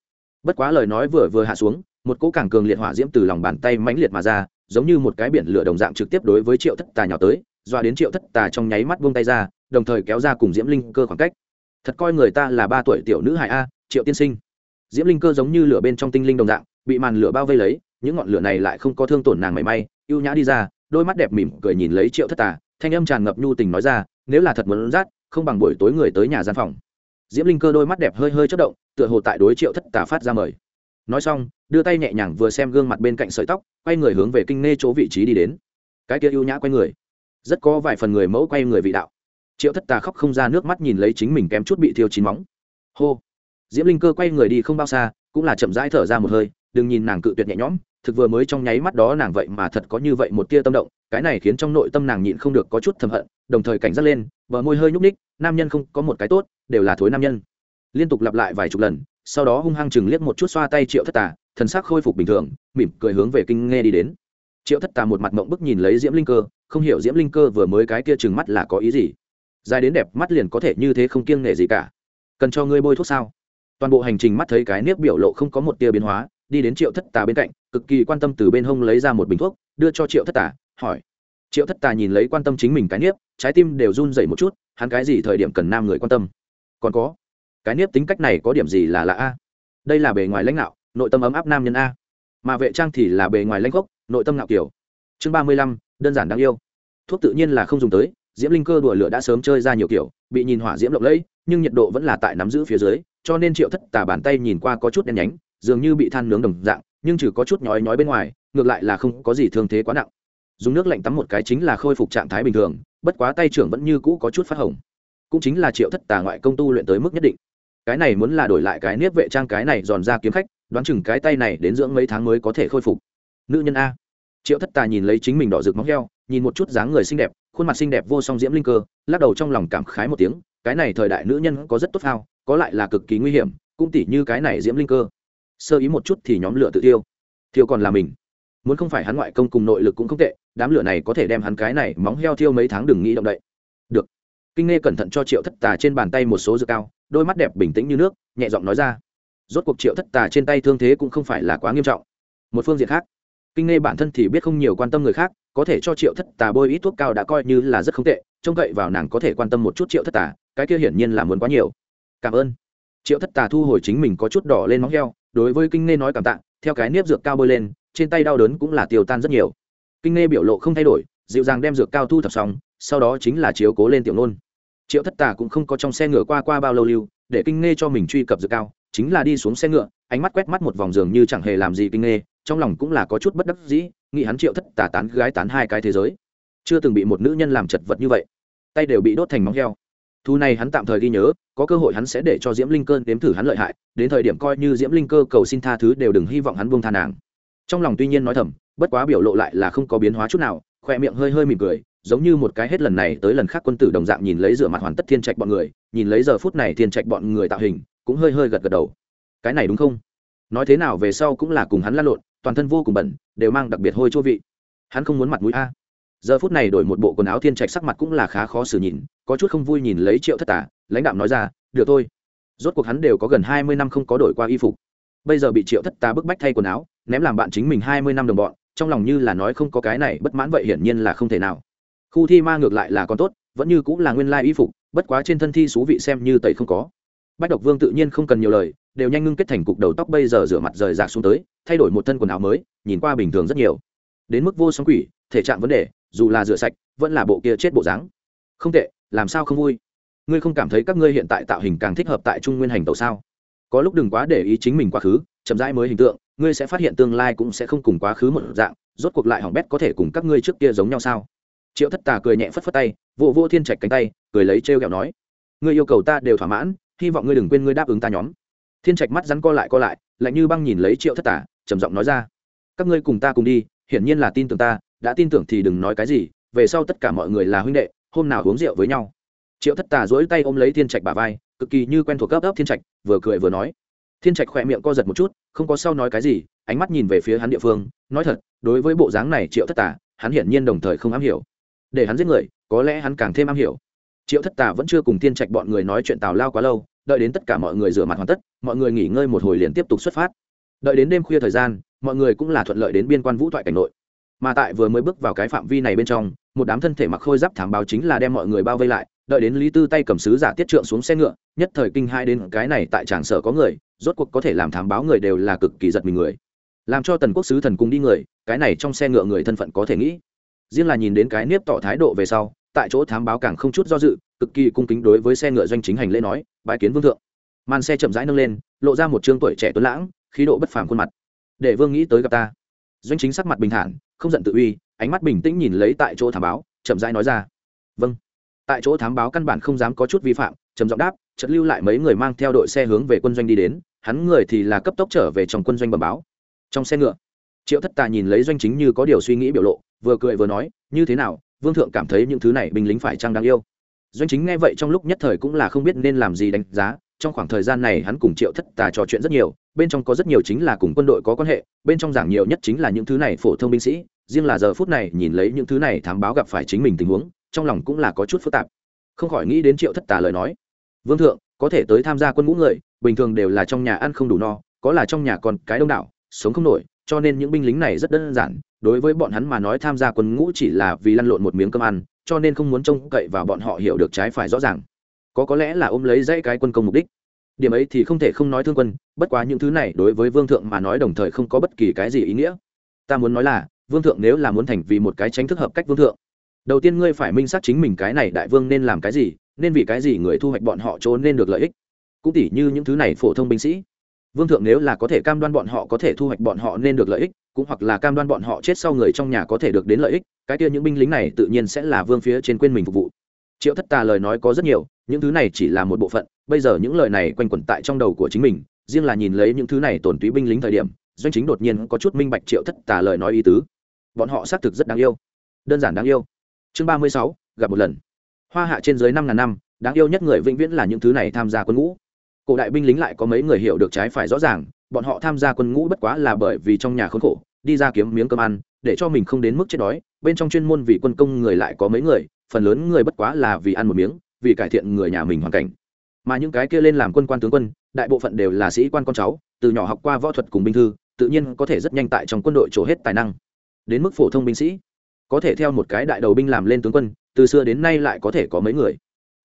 Bất quá lời nói vừa vừa hạ xuống, một cỗ càng cường liệt hỏa diễm từ lòng bàn tay mãnh liệt mà ra, giống như một cái biển lửa đồng dạng trực tiếp đối với triệu thất tà nhỏ tới doa đến triệu thất tà trong nháy mắt buông tay ra, đồng thời kéo ra cùng diễm linh cơ khoảng cách. Thật coi người ta là ba tuổi tiểu nữ hải a, triệu tiên sinh. Diễm linh cơ giống như lửa bên trong tinh linh đồng dạng, bị màn lửa bao vây lấy những ngọn lửa này lại không có thương tổn nàng mảy may, ưu nhã đi ra, đôi mắt đẹp mỉm cười nhìn lấy triệu thất tà, thanh âm tràn ngập nhu tình nói ra, nếu là thật muốn rát, không bằng buổi tối người tới nhà gian phòng. Diễm linh cơ đôi mắt đẹp hơi hơi chất động, tựa hồ tại đối triệu thất tà phát ra mời. Nói xong, đưa tay nhẹ nhàng vừa xem gương mặt bên cạnh sợi tóc, quay người hướng về kinh nê chỗ vị trí đi đến. Cái kia ưu nhã quay người. Rất có vài phần người mẫu quay người vị đạo. Triệu thất tà khóc không ra nước mắt nhìn lấy chính mình kém chút bị thiêu chín móng. Hô. Diễm linh cơ quay người đi không bao xa, cũng là chậm rãi thở ra một hơi đừng nhìn nàng cự tuyệt nhẹ nhõm, thực vừa mới trong nháy mắt đó nàng vậy mà thật có như vậy một tia tâm động, cái này khiến trong nội tâm nàng nhịn không được có chút thầm hận, đồng thời cảnh giác lên, bờ môi hơi nhúc ních nam nhân không có một cái tốt, đều là thối nam nhân. Liên tục lặp lại vài chục lần, sau đó hung hăng chừng liếc một chút xoa tay triệu thất tà, thần sắc khôi phục bình thường, mỉm cười hướng về kinh nghe đi đến. Triệu thất tà một mặt mộng bức nhìn lấy diễm linh cơ, không hiểu diễm linh cơ vừa mới cái kia chừng mắt là có ý gì. Dài đến đẹp mắt liền có thể như thế không kiêng nể gì cả. Cần cho ngươi bôi thuốc sao? Toàn bộ hành trình mắt thấy cái nếp biểu lộ không có một tia biến hóa đi đến triệu thất tà bên cạnh, cực kỳ quan tâm từ bên hông lấy ra một bình thuốc, đưa cho triệu thất tà, hỏi. Triệu thất tà nhìn lấy quan tâm chính mình cái nếp trái tim đều run dậy một chút, hắn cái gì thời điểm cần nam người quan tâm? Còn có, cái nếp tính cách này có điểm gì là lạ a? Đây là bề ngoài lãnh đạo nội tâm ấm áp nam nhân a. Mà vệ trang thì là bề ngoài lãnh gốc, nội tâm ngạo kiểu. Chương ba mươi lăm, đơn giản đáng yêu. Thuốc tự nhiên là không dùng tới, diễm linh cơ đùa lửa đã sớm chơi ra nhiều kiểu, bị nhìn hỏa diễm lộng lẫy, nhưng nhiệt độ vẫn là tại nắm giữ phía dưới, cho nên triệu thất tà bàn tay nhìn qua có chút đen nhánh dường như bị than nướng đồng dạng, nhưng chỉ có chút nhói nhói bên ngoài, ngược lại là không có gì thương thế quá nặng. Dùng nước lạnh tắm một cái chính là khôi phục trạng thái bình thường, bất quá tay trưởng vẫn như cũ có chút phát hồng. Cũng chính là triệu thất tà ngoại công tu luyện tới mức nhất định. Cái này muốn là đổi lại cái niếp vệ trang cái này giòn ra kiếm khách, đoán chừng cái tay này đến dưỡng mấy tháng mới có thể khôi phục. Nữ nhân a. Triệu thất tà nhìn lấy chính mình đỏ rực móng heo, nhìn một chút dáng người xinh đẹp, khuôn mặt xinh đẹp vô song diễm linh cơ, lắc đầu trong lòng cảm khái một tiếng, cái này thời đại nữ nhân có rất tốt phao, có lại là cực kỳ nguy hiểm, cũng tỉ như cái này diễm linh cơ sơ ý một chút thì nhóm lửa tự tiêu. Thiêu còn là mình. Muốn không phải hắn ngoại công cùng nội lực cũng không tệ, đám lửa này có thể đem hắn cái này móng heo thiêu mấy tháng đừng nghĩ động đậy. Được. Kinh nghe cẩn thận cho triệu thất tà trên bàn tay một số dược cao, đôi mắt đẹp bình tĩnh như nước, nhẹ giọng nói ra. Rốt cuộc triệu thất tà trên tay thương thế cũng không phải là quá nghiêm trọng. Một phương diện khác, kinh nghe bản thân thì biết không nhiều quan tâm người khác, có thể cho triệu thất tà bôi ít thuốc cao đã coi như là rất không tệ, trông cậy vào nàng có thể quan tâm một chút triệu thất tà, cái kia hiển nhiên là muốn quá nhiều. Cảm ơn. Triệu thất tà thu hồi chính mình có chút đỏ lên móng heo đối với kinh nghe nói cảm tạ, theo cái nếp dược cao bơi lên, trên tay đau đớn cũng là tiêu tan rất nhiều. Kinh nghe biểu lộ không thay đổi, dịu dàng đem dược cao thu thập xong, sau đó chính là chiếu cố lên tiểu nôn triệu thất tà cũng không có trong xe ngựa qua qua bao lâu lưu, để kinh nghe cho mình truy cập dược cao, chính là đi xuống xe ngựa, ánh mắt quét mắt một vòng giường như chẳng hề làm gì kinh nghe, trong lòng cũng là có chút bất đắc dĩ, nghĩ hắn triệu thất tà tán gái tán hai cái thế giới. Chưa từng bị một nữ nhân làm chật vật như vậy. Tay đều bị đốt thành móng heo thu này hắn tạm thời ghi nhớ, có cơ hội hắn sẽ để cho diễm linh cơ nếm thử hắn lợi hại, đến thời điểm coi như diễm linh cơ cầu xin tha thứ đều đừng hy vọng hắn buông tha nàng. Trong lòng tuy nhiên nói thầm, bất quá biểu lộ lại là không có biến hóa chút nào, khoe miệng hơi hơi mỉm cười, giống như một cái hết lần này tới lần khác quân tử đồng dạng nhìn lấy rửa mặt hoàn tất thiên trạch bọn người, nhìn lấy giờ phút này thiên trạch bọn người tạo hình, cũng hơi hơi gật gật đầu. Cái này đúng không? Nói thế nào về sau cũng là cùng hắn lăn lộn, toàn thân vô cùng bẩn, đều mang đặc biệt hôi chua vị. Hắn không muốn mặt mũi a. Giờ phút này đổi một bộ quần áo thiên trạch sắc mặt cũng là khá khó xử nhìn có chút không vui nhìn lấy triệu thất tả, lãnh đạo nói ra, được thôi. Rốt cuộc hắn đều có gần hai mươi năm không có đổi qua y phục. Bây giờ bị triệu thất tà bức bách thay quần áo, ném làm bạn chính mình hai mươi năm đồng bọn, trong lòng như là nói không có cái này bất mãn vậy hiển nhiên là không thể nào. Khu thi ma ngược lại là còn tốt, vẫn như cũng là nguyên lai y phục, bất quá trên thân thi xú vị xem như tẩy không có. Bách độc vương tự nhiên không cần nhiều lời, đều nhanh ngưng kết thành cục đầu tóc bây giờ rửa mặt rời rạc xuống tới, thay đổi một thân quần áo mới, nhìn qua bình thường rất nhiều. Đến mức vô sóng quỷ, thể trạng vấn đề, dù là rửa sạch, vẫn là bộ kia chết bộ dáng. Không tệ làm sao không vui? Ngươi không cảm thấy các ngươi hiện tại tạo hình càng thích hợp tại trung nguyên hành tàu sao? Có lúc đừng quá để ý chính mình quá khứ, chậm rãi mới hình tượng, ngươi sẽ phát hiện tương lai cũng sẽ không cùng quá khứ một dạng, rốt cuộc lại hỏng bét có thể cùng các ngươi trước kia giống nhau sao? Triệu thất tà cười nhẹ phất phất tay vô vô thiên trạch cánh tay, cười lấy trêu ghẹo nói, ngươi yêu cầu ta đều thỏa mãn, hy vọng ngươi đừng quên ngươi đáp ứng ta nhóm. Thiên trạch mắt rắn co lại co lại, lạnh như băng nhìn lấy triệu thất tà, trầm giọng nói ra, các ngươi cùng ta cùng đi, hiển nhiên là tin tưởng ta, đã tin tưởng thì đừng nói cái gì, về sau tất cả mọi người là huynh đệ hôm nào uống rượu với nhau. Triệu thất tà dỗi tay ôm lấy thiên trạch bà vai, cực kỳ như quen thuộc cấp ấp thiên trạch, vừa cười vừa nói. Thiên trạch khỏe miệng co giật một chút, không có sau nói cái gì, ánh mắt nhìn về phía hắn địa phương, nói thật, đối với bộ dáng này triệu thất tà, hắn hiển nhiên đồng thời không am hiểu. Để hắn giết người, có lẽ hắn càng thêm am hiểu. Triệu thất tà vẫn chưa cùng thiên trạch bọn người nói chuyện tào lao quá lâu, đợi đến tất cả mọi người rửa mặt hoàn tất, mọi người nghỉ ngơi một hồi liền tiếp tục xuất phát. Đợi đến đêm khuya thời gian, mọi người cũng là thuận lợi đến biên quan vũ thoại cảnh nội mà tại vừa mới bước vào cái phạm vi này bên trong, một đám thân thể mặc khôi giáp thảm báo chính là đem mọi người bao vây lại, đợi đến lý tư tay cầm sứ giả tiết trượng xuống xe ngựa, nhất thời kinh hai đến cái này tại tràng sở có người, rốt cuộc có thể làm thám báo người đều là cực kỳ giật mình người. Làm cho tần quốc sứ thần cung đi người, cái này trong xe ngựa người thân phận có thể nghĩ. Riêng là nhìn đến cái nếp tỏ thái độ về sau, tại chỗ thám báo càng không chút do dự, cực kỳ cung kính đối với xe ngựa doanh chính hành lễ nói bãi kiến vương thượng. Màn xe chậm rãi nâng lên, lộ ra một trương tuổi trẻ tuấn lãng, khí độ bất phàm khuôn mặt. Để vương nghĩ tới gặp ta. Doanh chính sắc mặt bình thản không giận tự uy, ánh mắt bình tĩnh nhìn lấy tại chỗ thám báo, chậm rãi nói ra. Vâng. Tại chỗ thám báo căn bản không dám có chút vi phạm, trầm giọng đáp, chợt lưu lại mấy người mang theo đội xe hướng về quân doanh đi đến, hắn người thì là cấp tốc trở về trong quân doanh bẩm báo. Trong xe ngựa, triệu thất tà nhìn lấy doanh chính như có điều suy nghĩ biểu lộ, vừa cười vừa nói, như thế nào, vương thượng cảm thấy những thứ này binh lính phải chăng đáng yêu? Doanh chính nghe vậy trong lúc nhất thời cũng là không biết nên làm gì đánh giá, trong khoảng thời gian này hắn cùng triệu thất tà trò chuyện rất nhiều, bên trong có rất nhiều chính là cùng quân đội có quan hệ, bên trong giảng nhiều nhất chính là những thứ này phổ thông binh sĩ riêng là giờ phút này nhìn lấy những thứ này thám báo gặp phải chính mình tình huống, trong lòng cũng là có chút phức tạp. Không khỏi nghĩ đến triệu thất tà lời nói. Vương thượng, có thể tới tham gia quân ngũ người, bình thường đều là trong nhà ăn không đủ no, có là trong nhà còn cái đông đảo, sống không nổi, cho nên những binh lính này rất đơn giản, đối với bọn hắn mà nói tham gia quân ngũ chỉ là vì lăn lộn một miếng cơm ăn, cho nên không muốn trông cậy vào bọn họ hiểu được trái phải rõ ràng. Có có lẽ là ôm lấy dãy cái quân công mục đích. Điểm ấy thì không thể không nói thương quân, bất quá những thứ này đối với vương thượng mà nói đồng thời không có bất kỳ cái gì ý nghĩa. Ta muốn nói là vương thượng nếu là muốn thành vì một cái tránh thức hợp cách vương thượng. Đầu tiên ngươi phải minh xác chính mình cái này đại vương nên làm cái gì, nên vì cái gì người thu hoạch bọn họ trốn nên được lợi ích. Cũng tỉ như những thứ này phổ thông binh sĩ. Vương thượng nếu là có thể cam đoan bọn họ có thể thu hoạch bọn họ nên được lợi ích, cũng hoặc là cam đoan bọn họ chết sau người trong nhà có thể được đến lợi ích, cái kia những binh lính này tự nhiên sẽ là vương phía trên quên mình phục vụ. Triệu thất tà lời nói có rất nhiều, những thứ này chỉ là một bộ phận, bây giờ những lời này quanh quẩn tại trong đầu của chính mình, riêng là nhìn lấy những thứ này tổn túy binh lính thời điểm, doanh chính đột nhiên có chút minh bạch triệu thất tà lời nói ý tứ bọn họ xác thực rất đáng yêu. Đơn giản đáng yêu. Chương ba mươi sáu, gặp một lần. Hoa hạ trên dưới năm ngàn năm, đáng yêu nhất người vĩnh viễn là những thứ này tham gia quân ngũ. Cổ đại binh lính lại có mấy người hiểu được trái phải rõ ràng, bọn họ tham gia quân ngũ bất quá là bởi vì trong nhà khốn khổ, đi ra kiếm miếng cơm ăn, để cho mình không đến mức chết đói. Bên trong chuyên môn vì quân công người lại có mấy người, phần lớn người bất quá là vì ăn một miếng, vì cải thiện người nhà mình hoàn cảnh. Mà những cái kia lên làm quân quan tướng quân, đại bộ phận đều là sĩ quan con cháu, từ nhỏ học qua võ thuật cùng binh thư, tự nhiên có thể rất nhanh tại trong quân đội trổ hết tài năng đến mức phổ thông binh sĩ. Có thể theo một cái đại đầu binh làm lên tướng quân, từ xưa đến nay lại có thể có mấy người.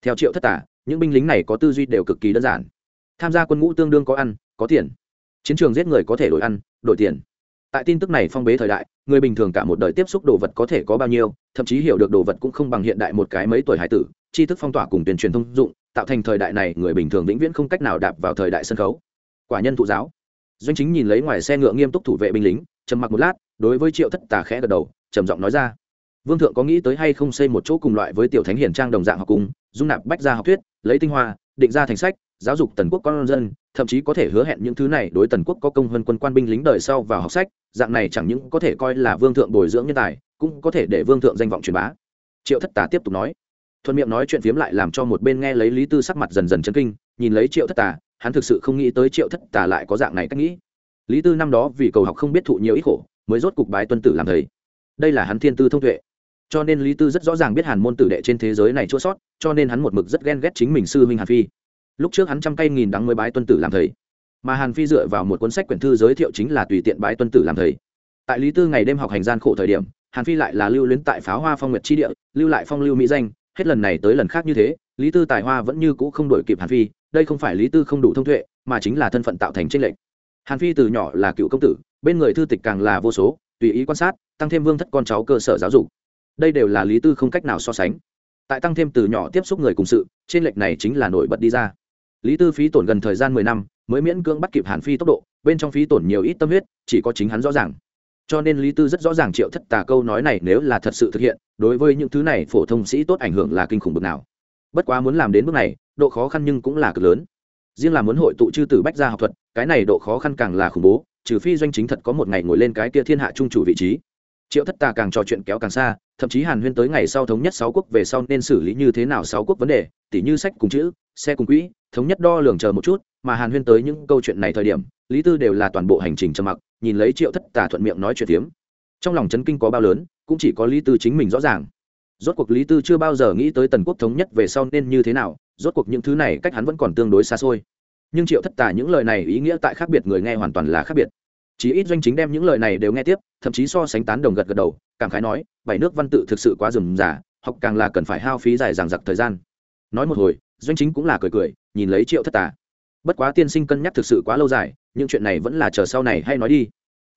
Theo triệu thất tả, những binh lính này có tư duy đều cực kỳ đơn giản. Tham gia quân ngũ tương đương có ăn, có tiền. Chiến trường giết người có thể đổi ăn, đổi tiền. Tại tin tức này phong bế thời đại, người bình thường cả một đời tiếp xúc đồ vật có thể có bao nhiêu, thậm chí hiểu được đồ vật cũng không bằng hiện đại một cái mấy tuổi hải tử. Tri thức phong tỏa cùng tuyên truyền thông dụng, tạo thành thời đại này người bình thường vĩnh viễn không cách nào đạp vào thời đại sân khấu. Quả nhân thụ giáo. Doanh chính nhìn lấy ngoài xe ngựa nghiêm túc thủ vệ binh lính, trầm mặc một lát đối với triệu thất tà khẽ gật đầu, trầm giọng nói ra. Vương thượng có nghĩ tới hay không xây một chỗ cùng loại với tiểu thánh hiển trang đồng dạng học cung dung nạp bách gia học thuyết, lấy tinh hoa, định ra thành sách, giáo dục tần quốc con dân, thậm chí có thể hứa hẹn những thứ này đối tần quốc có công hơn quân quan binh lính đời sau vào học sách, dạng này chẳng những có thể coi là vương thượng bồi dưỡng nhân tài, cũng có thể để vương thượng danh vọng truyền bá. Triệu thất tà tiếp tục nói. Thuận miệng nói chuyện phiếm lại làm cho một bên nghe lấy lý tư sắc mặt dần dần chấn kinh, nhìn lấy triệu thất tà, hắn thực sự không nghĩ tới triệu thất tà lại có dạng này cách nghĩ. Lý tư năm đó vì cầu học không biết thụ nhiều ít khổ mới rốt cục bái tuân tử làm thầy. Đây là hắn thiên tư thông tuệ. Cho nên lý tư rất rõ ràng biết hàn môn tử đệ trên thế giới này chỗ sót, cho nên hắn một mực rất ghen ghét chính mình sư huynh hàn phi. Lúc trước hắn trăm cây nghìn đắng mới bái tuân tử làm thầy. Mà hàn phi dựa vào một cuốn sách quyển thư giới thiệu chính là tùy tiện bái tuân tử làm thầy. Tại lý tư ngày đêm học hành gian khổ thời điểm, hàn phi lại là lưu luyến tại pháo hoa phong nguyệt tri địa, lưu lại phong lưu mỹ danh. Hết lần này tới lần khác như thế, lý tư tài hoa vẫn như cũ không đổi kịp hàn phi. Đây không phải lý tư không đủ thông tuệ, mà chính là thân phận tạo thành tranh lệch. Hàn phi từ nhỏ là cựu công tử bên người thư tịch càng là vô số, tùy ý quan sát, tăng thêm vương thất con cháu cơ sở giáo dục. Đây đều là lý tư không cách nào so sánh. Tại tăng thêm từ nhỏ tiếp xúc người cùng sự, trên lệch này chính là nổi bật đi ra. Lý tư phí tổn gần thời gian mười năm, mới miễn cưỡng bắt kịp hàn phi tốc độ, bên trong phí tổn nhiều ít tâm huyết, chỉ có chính hắn rõ ràng. Cho nên lý tư rất rõ ràng triệu thất tà câu nói này nếu là thật sự thực hiện, đối với những thứ này phổ thông sĩ tốt ảnh hưởng là kinh khủng bực nào. Bất quá muốn làm đến bước này, độ khó khăn nhưng cũng là cực lớn. Riêng là muốn hội tụ chư tử bách gia học thuật, cái này độ khó khăn càng là khủng bố trừ phi doanh chính thật có một ngày ngồi lên cái kia thiên hạ trung chủ vị trí. Triệu thất tà càng trò chuyện kéo càng xa, thậm chí hàn huyên tới ngày sau thống nhất sáu quốc về sau nên xử lý như thế nào sáu quốc vấn đề, tỉ như sách cùng chữ, xe cùng quỹ, thống nhất đo lường chờ một chút, mà hàn huyên tới những câu chuyện này thời điểm, lý tư đều là toàn bộ hành trình trầm mặc, nhìn lấy triệu thất tà thuận miệng nói chuyện tiếm trong lòng chấn kinh có bao lớn, cũng chỉ có lý tư chính mình rõ ràng. Rốt cuộc lý tư chưa bao giờ nghĩ tới tần quốc thống nhất về sau nên như thế nào, rốt cuộc những thứ này cách hắn vẫn còn tương đối xa xôi nhưng triệu thất tà những lời này ý nghĩa tại khác biệt người nghe hoàn toàn là khác biệt. Chí ít doanh chính đem những lời này đều nghe tiếp, thậm chí so sánh tán đồng gật gật đầu, cảm khái nói, bảy nước văn tự thực sự quá rườm rà, học càng là cần phải hao phí dài dằng dặc thời gian. Nói một hồi, doanh chính cũng là cười cười, nhìn lấy triệu thất tà. Bất quá tiên sinh cân nhắc thực sự quá lâu dài, những chuyện này vẫn là chờ sau này hay nói đi.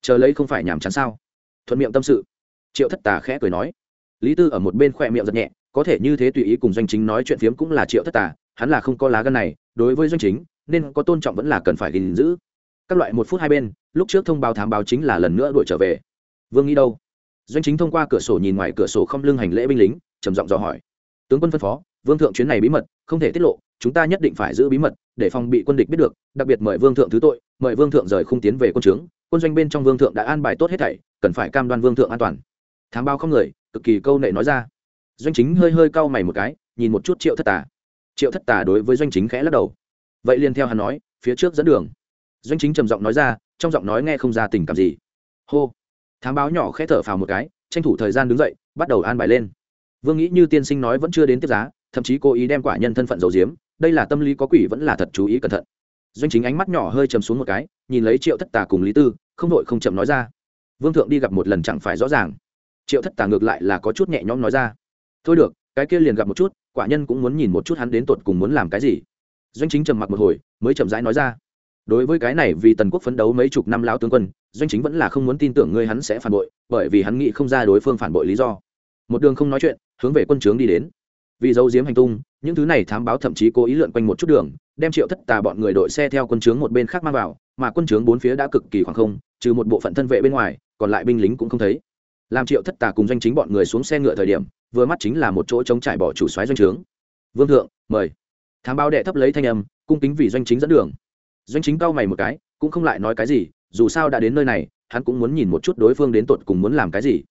Chờ lấy không phải nhàm chán sao? Thuận miệng tâm sự. Triệu thất tà khẽ cười nói. Lý tư ở một bên khoe miệng giật nhẹ, có thể như thế tùy ý cùng doanh chính nói chuyện phiếm cũng là triệu thất tà, hắn là không có lá gân này, đối với doanh chính nên có tôn trọng vẫn là cần phải gìn giữ. Các loại một phút hai bên, lúc trước thông báo thám báo chính là lần nữa đuổi trở về. Vương nghĩ đâu? Doanh chính thông qua cửa sổ nhìn ngoài cửa sổ không lưng hành lễ binh lính, trầm giọng dò hỏi. Tướng quân phân phó, vương thượng chuyến này bí mật, không thể tiết lộ, chúng ta nhất định phải giữ bí mật, để phòng bị quân địch biết được, đặc biệt mời vương thượng thứ tội, mời vương thượng rời không tiến về quân trướng, quân doanh bên trong vương thượng đã an bài tốt hết thảy, cần phải cam đoan vương thượng an toàn. Thám báo không người, cực kỳ câu nệ nói ra. Doanh chính hơi hơi cau mày một cái, nhìn một chút triệu thất tà. Triệu thất tà đối với doanh chính khẽ lắc đầu vậy liền theo hắn nói, phía trước dẫn đường. Doanh chính trầm giọng nói ra, trong giọng nói nghe không ra tình cảm gì. Hô. Thám báo nhỏ khẽ thở phào một cái, tranh thủ thời gian đứng dậy, bắt đầu an bài lên. Vương nghĩ như tiên sinh nói vẫn chưa đến tiếp giá, thậm chí cố ý đem quả nhân thân phận dầu diếm đây là tâm lý có quỷ vẫn là thật chú ý cẩn thận. Doanh chính ánh mắt nhỏ hơi chầm xuống một cái, nhìn lấy triệu thất tà cùng lý tư, không đội không chậm nói ra. Vương thượng đi gặp một lần chẳng phải rõ ràng. Triệu thất tà ngược lại là có chút nhẹ nhõm nói ra. Thôi được, cái kia liền gặp một chút, quả nhân cũng muốn nhìn một chút hắn đến tột cùng muốn làm cái gì doanh chính trầm mặc một hồi, mới chậm rãi nói ra. Đối với cái này, vì tần quốc phấn đấu mấy chục năm lao tướng quân, doanh chính vẫn là không muốn tin tưởng ngươi hắn sẽ phản bội, bởi vì hắn nghĩ không ra đối phương phản bội lý do. Một đường không nói chuyện, hướng về quân trướng đi đến. Vì dấu diếm hành tung, những thứ này thám báo thậm chí cố ý lượn quanh một chút đường, đem triệu thất tà bọn người đội xe theo quân trướng một bên khác mang vào, mà quân trướng bốn phía đã cực kỳ khoảng không, trừ một bộ phận thân vệ bên ngoài, còn lại binh lính cũng không thấy. Làm triệu thất tà cùng doanh chính bọn người xuống xe ngựa thời điểm, vừa mắt chính là một chỗ trống trải bỏ chủ xoáy doanh trướng. Vương thượng, mời thám báo đệ thấp lấy thanh âm, cung kính vì doanh chính dẫn đường. Doanh chính cao mày một cái, cũng không lại nói cái gì, dù sao đã đến nơi này, hắn cũng muốn nhìn một chút đối phương đến tột cùng muốn làm cái gì.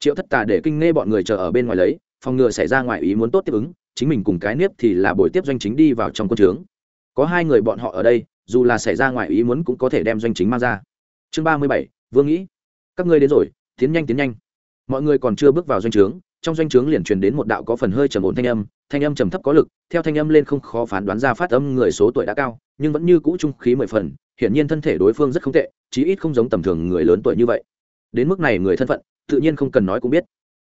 Triệu thất tà để kinh nghe bọn người chờ ở bên ngoài lấy, phòng ngừa xảy ra ngoài ý muốn tốt tiếp ứng, chính mình cùng cái nếp thì là buổi tiếp doanh chính đi vào trong quân trướng. Có hai người bọn họ ở đây, dù là xảy ra ngoài ý muốn cũng có thể đem doanh chính mang ra. Chương ba mươi bảy, vương nghĩ. Các ngươi đến rồi, tiến nhanh tiến nhanh. Mọi người còn chưa bước vào doanh trướng trong doanh trướng liền truyền đến một đạo có phần hơi trầm ổn thanh âm thanh âm trầm thấp có lực, theo thanh âm lên không khó phán đoán ra phát âm người số tuổi đã cao, nhưng vẫn như cũ trung khí mười phần, hiển nhiên thân thể đối phương rất không tệ, chí ít không giống tầm thường người lớn tuổi như vậy. Đến mức này người thân phận, tự nhiên không cần nói cũng biết.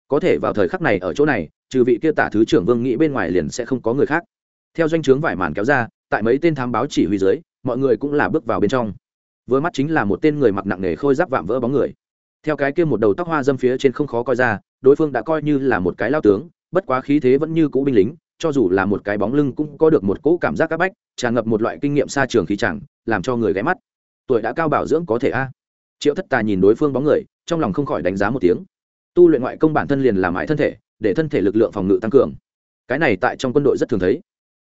Có thể vào thời khắc này ở chỗ này, trừ vị kia tả thứ trưởng vương nghĩ bên ngoài liền sẽ không có người khác. Theo doanh trướng vải màn kéo ra, tại mấy tên thám báo chỉ huy dưới, mọi người cũng là bước vào bên trong. Vừa mắt chính là một tên người mặc nặng nề khôi giáp vạm vỡ bóng người. Theo cái kia một đầu tóc hoa dâm phía trên không khó coi ra đối phương đã coi như là một cái lao tướng, bất quá khí thế vẫn như cũ binh lính, cho dù là một cái bóng lưng cũng có được một cỗ cảm giác áp bách, tràn ngập một loại kinh nghiệm xa trường khí chẳng, làm cho người ghé mắt. Tuổi đã cao bảo dưỡng có thể a. Triệu thất tà nhìn đối phương bóng người, trong lòng không khỏi đánh giá một tiếng. Tu luyện ngoại công bản thân liền làm mãi thân thể, để thân thể lực lượng phòng ngự tăng cường. Cái này tại trong quân đội rất thường thấy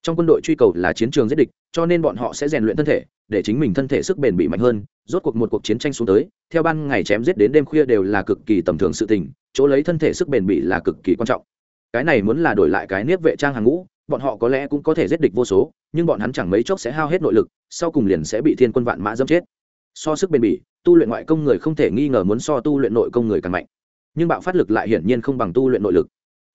trong quân đội truy cầu là chiến trường giết địch, cho nên bọn họ sẽ rèn luyện thân thể, để chính mình thân thể sức bền bị mạnh hơn. Rốt cuộc một cuộc chiến tranh xuống tới, theo ban ngày chém giết đến đêm khuya đều là cực kỳ tầm thường sự tình, chỗ lấy thân thể sức bền bị là cực kỳ quan trọng. Cái này muốn là đổi lại cái niếp vệ trang hàng ngũ, bọn họ có lẽ cũng có thể giết địch vô số, nhưng bọn hắn chẳng mấy chốc sẽ hao hết nội lực, sau cùng liền sẽ bị thiên quân vạn mã dâm chết. So sức bền bỉ, tu luyện ngoại công người không thể nghi ngờ muốn so tu luyện nội công người càng mạnh. Nhưng bạo phát lực lại hiển nhiên không bằng tu luyện nội lực.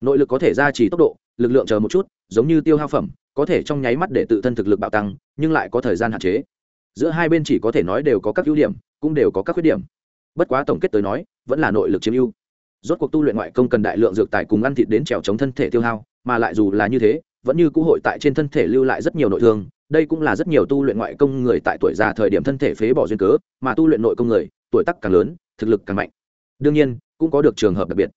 Nội lực có thể gia trì tốc độ, lực lượng chờ một chút, giống như tiêu hao phẩm có thể trong nháy mắt để tự thân thực lực bạo tăng, nhưng lại có thời gian hạn chế. Giữa hai bên chỉ có thể nói đều có các ưu điểm, cũng đều có các khuyết điểm. Bất quá tổng kết tới nói, vẫn là nội lực chiếm ưu. Rốt cuộc tu luyện ngoại công cần đại lượng dược tài cùng ăn thịt đến trèo chống thân thể tiêu hao, mà lại dù là như thế, vẫn như cũ hội tại trên thân thể lưu lại rất nhiều nội thương. Đây cũng là rất nhiều tu luyện ngoại công người tại tuổi già thời điểm thân thể phế bỏ duyên cớ, mà tu luyện nội công người, tuổi tác càng lớn, thực lực càng mạnh. Đương nhiên, cũng có được trường hợp đặc biệt.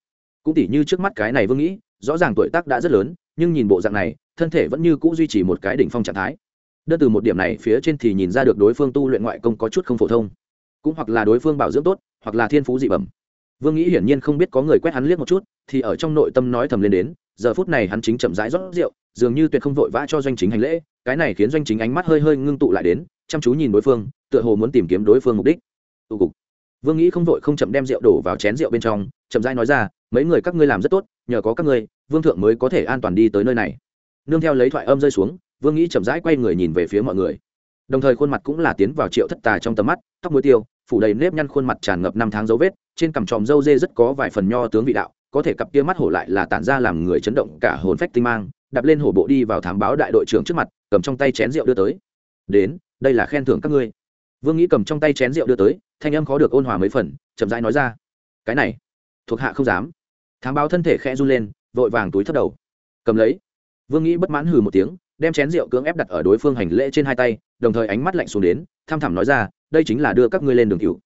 Cũng tỉ như trước mắt cái này vương nghĩ, rõ ràng tuổi tác đã rất lớn, nhưng nhìn bộ dạng này thân thể vẫn như cũ duy trì một cái đỉnh phong trạng thái. Đơn từ một điểm này, phía trên thì nhìn ra được đối phương tu luyện ngoại công có chút không phổ thông. Cũng hoặc là đối phương bảo dưỡng tốt, hoặc là thiên phú dị bẩm. Vương nghĩ hiển nhiên không biết có người quét hắn liếc một chút, thì ở trong nội tâm nói thầm lên đến, giờ phút này hắn chính chậm rãi rót rượu, dường như tuyệt không vội vã cho doanh chính hành lễ, cái này khiến doanh chính ánh mắt hơi hơi ngưng tụ lại đến, chăm chú nhìn đối phương, tựa hồ muốn tìm kiếm đối phương mục đích. Tụ cục. Vương nghĩ không vội không chậm đem rượu đổ vào chén rượu bên trong, chậm rãi nói ra, mấy người các ngươi làm rất tốt, nhờ có các ngươi, vương thượng mới có thể an toàn đi tới nơi này nương theo lấy thoại âm rơi xuống, vương nghĩ chậm rãi quay người nhìn về phía mọi người. Đồng thời khuôn mặt cũng là tiến vào triệu thất tà trong tầm mắt, tóc muối tiêu, phủ đầy nếp nhăn khuôn mặt tràn ngập năm tháng dấu vết, trên cằm tròm râu dê rất có vài phần nho tướng vị đạo, có thể cặp kia mắt hổ lại là tản ra làm người chấn động cả hồn phách tinh mang, đạp lên hổ bộ đi vào thám báo đại đội trưởng trước mặt, cầm trong tay chén rượu đưa tới. Đến, đây là khen thưởng các ngươi. Vương nghĩ cầm trong tay chén rượu đưa tới, thanh âm khó được ôn hòa mấy phần, chậm rãi nói ra, cái này, thuộc hạ không dám. Thám báo thân thể khẽ run lên, vội vàng túi thất đầu. Cầm lấy vương nghĩ bất mãn hừ một tiếng, đem chén rượu cưỡng ép đặt ở đối phương hành lễ trên hai tay, đồng thời ánh mắt lạnh xuống đến, tham thẳm nói ra, đây chính là đưa các ngươi lên đường cựu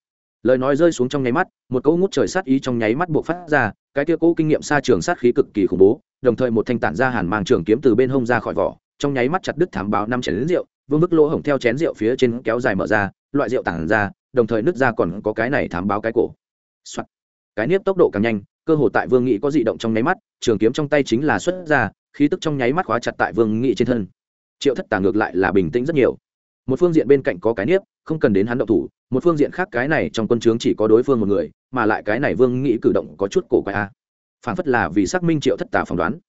lời nói rơi xuống trong nháy mắt, một cỗ ngút trời sát ý trong nháy mắt buộc phát ra, cái kia cỗ kinh nghiệm xa trường sát khí cực kỳ khủng bố, đồng thời một thanh tản ra hàn mang trường kiếm từ bên hông ra khỏi vỏ, trong nháy mắt chặt đứt thám báo năm chén rượu, vương bức lỗ hổng theo chén rượu phía trên kéo dài mở ra, loại rượu tản ra, đồng thời nứt ra còn có cái này thám báo cái cổ、Soạn. cái nếp tốc độ càng nhanh, cơ hồ tại vương nghị có dị động trong nháy mắt, trường kiếm trong tay chính là xuất ra khí tức trong nháy mắt khóa chặt tại vương nghị trên thân. Triệu thất tả ngược lại là bình tĩnh rất nhiều. Một phương diện bên cạnh có cái nếp không cần đến hắn động thủ, một phương diện khác cái này trong quân trướng chỉ có đối phương một người, mà lại cái này vương nghĩ cử động có chút cổ quái a. À. phản phất là vì xác minh triệu thất tả phỏng đoán.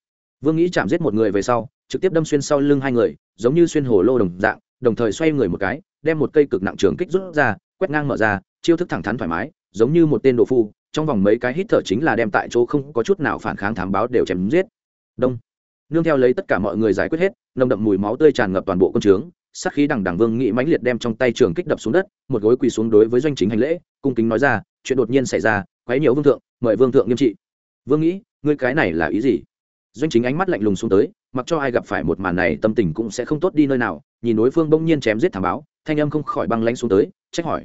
Vương nghĩ chạm giết một người về sau, trực tiếp đâm xuyên sau lưng hai người, giống như xuyên hồ lô đồng dạng, đồng thời xoay người một cái, đem một cây cực nặng trường kích rút ra, quét ngang mở ra, chiêu thức thẳng thắn thoải mái, giống như một tên đồ phu, trong vòng mấy cái hít thở chính là đem tại chỗ không có chút nào phản kháng thám báo đều chém giết. Đông nương theo lấy tất cả mọi người giải quyết hết, nồng đậm mùi máu tươi tràn ngập toàn bộ công trướng, sát khí đằng đằng vương nghị mãnh liệt đem trong tay trường kích đập xuống đất, một gối quỳ xuống đối với doanh chính hành lễ, cung kính nói ra, chuyện đột nhiên xảy ra, quấy nhiều vương thượng, mời vương thượng nghiêm trị. Vương nghĩ ngươi cái này là ý gì? Doanh chính ánh mắt lạnh lùng xuống tới, mặc cho ai gặp phải một màn này, tâm tình cũng sẽ không tốt đi nơi nào, nhìn đối phương bỗng nhiên chém giết thảm báo thanh âm không khỏi băng lánh xuống tới, trách hỏi.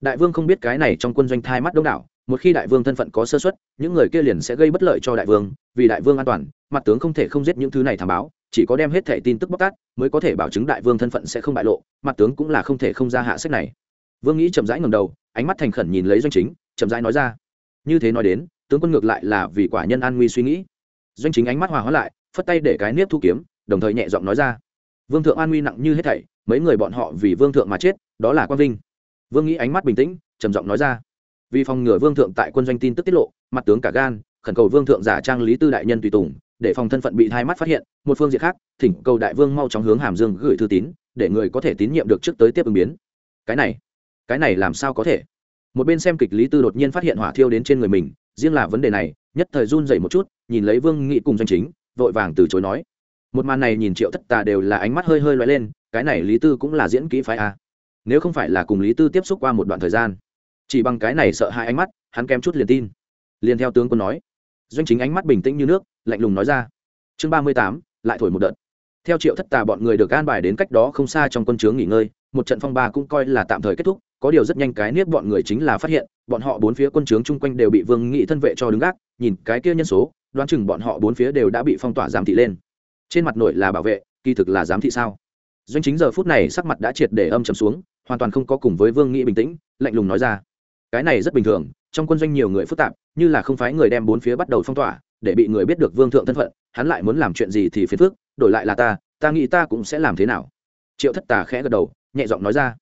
Đại vương không biết cái này trong quân doanh thai mắt đông đảo một khi đại vương thân phận có sơ xuất những người kia liền sẽ gây bất lợi cho đại vương, vì đại vương an toàn, mặt tướng không thể không giết những thứ này thảm báo, chỉ có đem hết thẻ tin tức bóc tát, mới có thể bảo chứng đại vương thân phận sẽ không bại lộ, mặt tướng cũng là không thể không ra hạ sách này. Vương nghĩ chậm rãi ngầm đầu, ánh mắt thành khẩn nhìn lấy doanh chính, chậm rãi nói ra, như thế nói đến, tướng quân ngược lại là vì quả nhân an nguy suy nghĩ. Doanh chính ánh mắt hòa hóa lại, phất tay để cái nếp thu kiếm, đồng thời nhẹ giọng nói ra, vương thượng an nguy nặng như hết thảy, mấy người bọn họ vì vương thượng mà chết, đó là quang vinh. Vương nghĩ ánh mắt bình tĩnh, trầm giọng nói ra vì phòng ngừa vương thượng tại quân doanh tin tức tiết lộ, mặt tướng cả gan, khẩn cầu vương thượng giả trang lý tư đại nhân tùy tùng, để phòng thân phận bị hai mắt phát hiện, một phương diện khác, thỉnh cầu đại vương mau chóng hướng hàm dương gửi thư tín, để người có thể tín nhiệm được trước tới tiếp ứng biến. Cái này cái này làm sao có thể? Một bên xem kịch lý tư đột nhiên phát hiện hỏa thiêu đến trên người mình, riêng là vấn đề này, nhất thời run dậy một chút, nhìn lấy vương nghị cùng doanh chính, vội vàng từ chối nói. Một màn này nhìn triệu thất tà đều là ánh mắt hơi hơi loay lên, cái này lý tư cũng là diễn kỹ phái a. Nếu không phải là cùng lý tư tiếp xúc qua một đoạn thời gian chỉ bằng cái này sợ hai ánh mắt, hắn kém chút liền tin. Liền theo tướng quân nói. Doanh chính ánh mắt bình tĩnh như nước, lạnh lùng nói ra. Chương ba mươi tám, lại thổi một đợt. Theo triệu thất tà bọn người được an bài đến cách đó không xa trong quân chướng nghỉ ngơi, một trận phong ba cũng coi là tạm thời kết thúc, có điều rất nhanh cái niết bọn người chính là phát hiện, bọn họ bốn phía quân chướng chung quanh đều bị vương nghị thân vệ cho đứng gác, nhìn cái kia nhân số, đoán chừng bọn họ bốn phía đều đã bị phong tỏa giám thị lên. Trên mặt nội là bảo vệ, kỳ thực là giám thị sao? Doanh chính giờ phút này sắc mặt đã triệt để âm trầm xuống, hoàn toàn không có cùng với vương nghị bình tĩnh, lạnh lùng nói ra cái này rất bình thường, trong quân doanh nhiều người phức tạp, như là không phải người đem bốn phía bắt đầu phong tỏa, để bị người biết được vương thượng thân phận, hắn lại muốn làm chuyện gì thì phiền phức, đổi lại là ta ta nghĩ ta cũng sẽ làm thế nào. Triệu thất tà khẽ gật đầu, nhẹ giọng nói ra.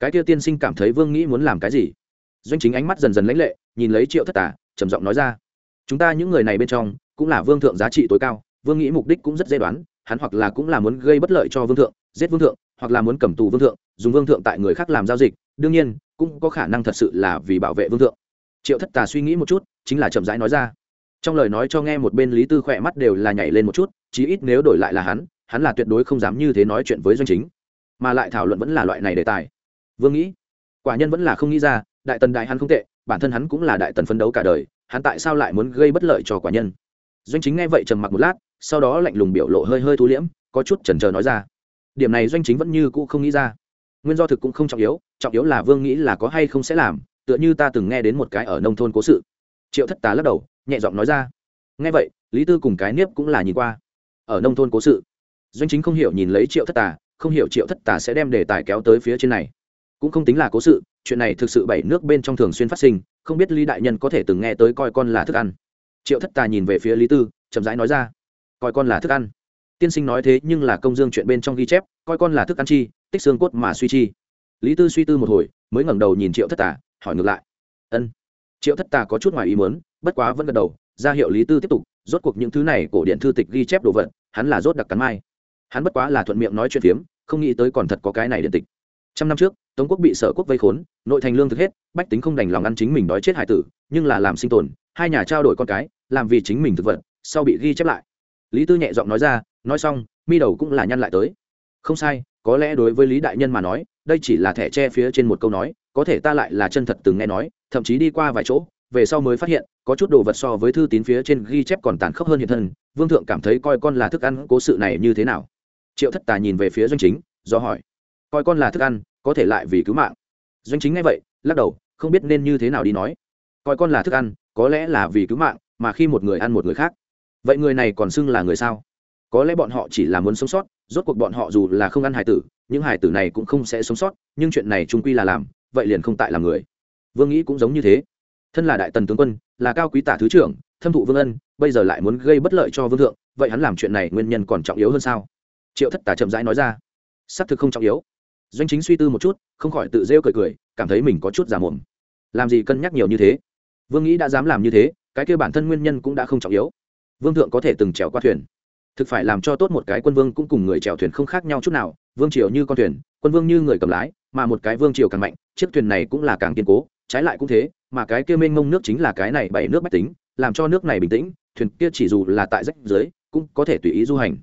Cái kia tiên sinh cảm thấy vương nghĩ muốn làm cái gì? Doanh chính ánh mắt dần dần lãnh lệ, nhìn lấy triệu thất tà, trầm giọng nói ra. Chúng ta những người này bên trong, cũng là vương thượng giá trị tối cao, vương nghĩ mục đích cũng rất dễ đoán, hắn hoặc là cũng là muốn gây bất lợi cho vương thượng, giết vương thượng, hoặc là muốn cầm tù vương thượng, dùng vương thượng tại người khác làm giao dịch đương nhiên, cũng có khả năng thật sự là vì bảo vệ vương thượng. Triệu thất tà suy nghĩ một chút, chính là chậm rãi nói ra. Trong lời nói cho nghe một bên lý tư khỏe mắt đều là nhảy lên một chút, chí ít nếu đổi lại là hắn hắn là tuyệt đối không dám như thế nói chuyện với doanh chính. Mà lại thảo luận vẫn là loại này đề tài. Vương nghĩ, quả nhân vẫn là không nghĩ ra, đại tần đại hắn không tệ, bản thân hắn cũng là đại tần phấn đấu cả đời, hắn tại sao lại muốn gây bất lợi cho quả nhân? Doanh chính nghe vậy trầm mặc một lát, sau đó lạnh lùng biểu lộ hơi hơi thu liễm, có chút chần chờ nói ra. Điểm này doanh chính vẫn như cũ không nghĩ ra nguyên do thực cũng không trọng yếu trọng yếu là vương nghĩ là có hay không sẽ làm, tựa như ta từng nghe đến một cái ở nông thôn cố sự. Triệu thất tá lắc đầu, nhẹ giọng nói ra. Nghe vậy, lý tư cùng cái nếp cũng là nhìn qua. Ở nông thôn cố sự, doanh chính không hiểu nhìn lấy triệu thất tà, không hiểu triệu thất tà sẽ đem đề tài kéo tới phía trên này. Cũng không tính là cố sự, chuyện này thực sự bảy nước bên trong thường xuyên phát sinh, không biết lý đại nhân có thể từng nghe tới coi con là thức ăn. Triệu thất tà nhìn về phía lý tư, chậm rãi nói ra. Coi con là thức ăn. Tiên sinh nói thế nhưng là công dương chuyện bên trong ghi chép, coi con là thức ăn chi tích xương cốt mà suy chi. Lý tư suy tư một hồi, mới ngẩng đầu nhìn triệu thất tà, hỏi ngược lại. Ân. Triệu thất tà có chút ngoài ý muốn, bất quá vẫn gật đầu, ra hiệu lý tư tiếp tục, rốt cuộc những thứ này cổ điện thư tịch ghi chép đồ vật, hắn là rốt đặc cắn mai. Hắn bất quá là thuận miệng nói chuyện phiếm, không nghĩ tới còn thật có cái này điện tịch. Trăm năm trước, tống quốc bị sở quốc vây khốn, nội thành lương thực hết, bách tính không đành lòng ăn chính mình đói chết hải tử, nhưng là làm sinh tồn, hai nhà trao đổi con cái, làm vì chính mình thực vật, sau bị ghi chép lại. Lý tư nhẹ giọng nói ra, nói xong, mi đầu cũng là nhăn lại tới. Không sai có lẽ đối với lý đại nhân mà nói, đây chỉ là thẻ tre phía trên một câu nói, có thể ta lại là chân thật từng nghe nói, thậm chí đi qua vài chỗ, về sau mới phát hiện, có chút đồ vật so với thư tín phía trên ghi chép còn tàn khốc hơn hiện thân, vương thượng cảm thấy coi con là thức ăn, cố sự này như thế nào? Triệu thất tà nhìn về phía doanh chính, do hỏi. Coi con là thức ăn, có thể lại vì cứu mạng. Doanh chính ngay vậy, lắc đầu, không biết nên như thế nào đi nói. Coi con là thức ăn, có lẽ là vì cứu mạng, mà khi một người ăn một người khác. Vậy người này còn xưng là người sao? Có lẽ bọn họ chỉ là muốn sống sót rốt cuộc bọn họ dù là không ăn hải tử, những hải tử này cũng không sẽ sống sót, nhưng chuyện này trung quy là làm, vậy liền không tại là người. Vương nghĩ cũng giống như thế. Thân là đại tần tướng quân, là cao quý tả thứ trưởng, thâm thụ vương ân, bây giờ lại muốn gây bất lợi cho vương thượng, vậy hắn làm chuyện này nguyên nhân còn trọng yếu hơn sao? Triệu thất tả chậm rãi nói ra. Xác thực không trọng yếu. Doanh chính suy tư một chút, không khỏi tự rêu cười cười, cảm thấy mình có chút giả mồm làm gì cân nhắc nhiều như thế? Vương nghĩ đã dám làm như thế, cái kêu bản thân nguyên nhân cũng đã không trọng yếu. Vương thượng có thể từng trèo qua thuyền thực phải làm cho tốt một cái quân vương cũng cùng người chèo thuyền không khác nhau chút nào, vương triều như con thuyền, quân vương như người cầm lái, mà một cái vương triều càng mạnh, chiếc thuyền này cũng là càng kiên cố, trái lại cũng thế, mà cái kia mênh mông nước chính là cái này bảy nước bách tính, làm cho nước này bình tĩnh, thuyền kia chỉ dù là tại rách dưới, cũng có thể tùy ý du hành.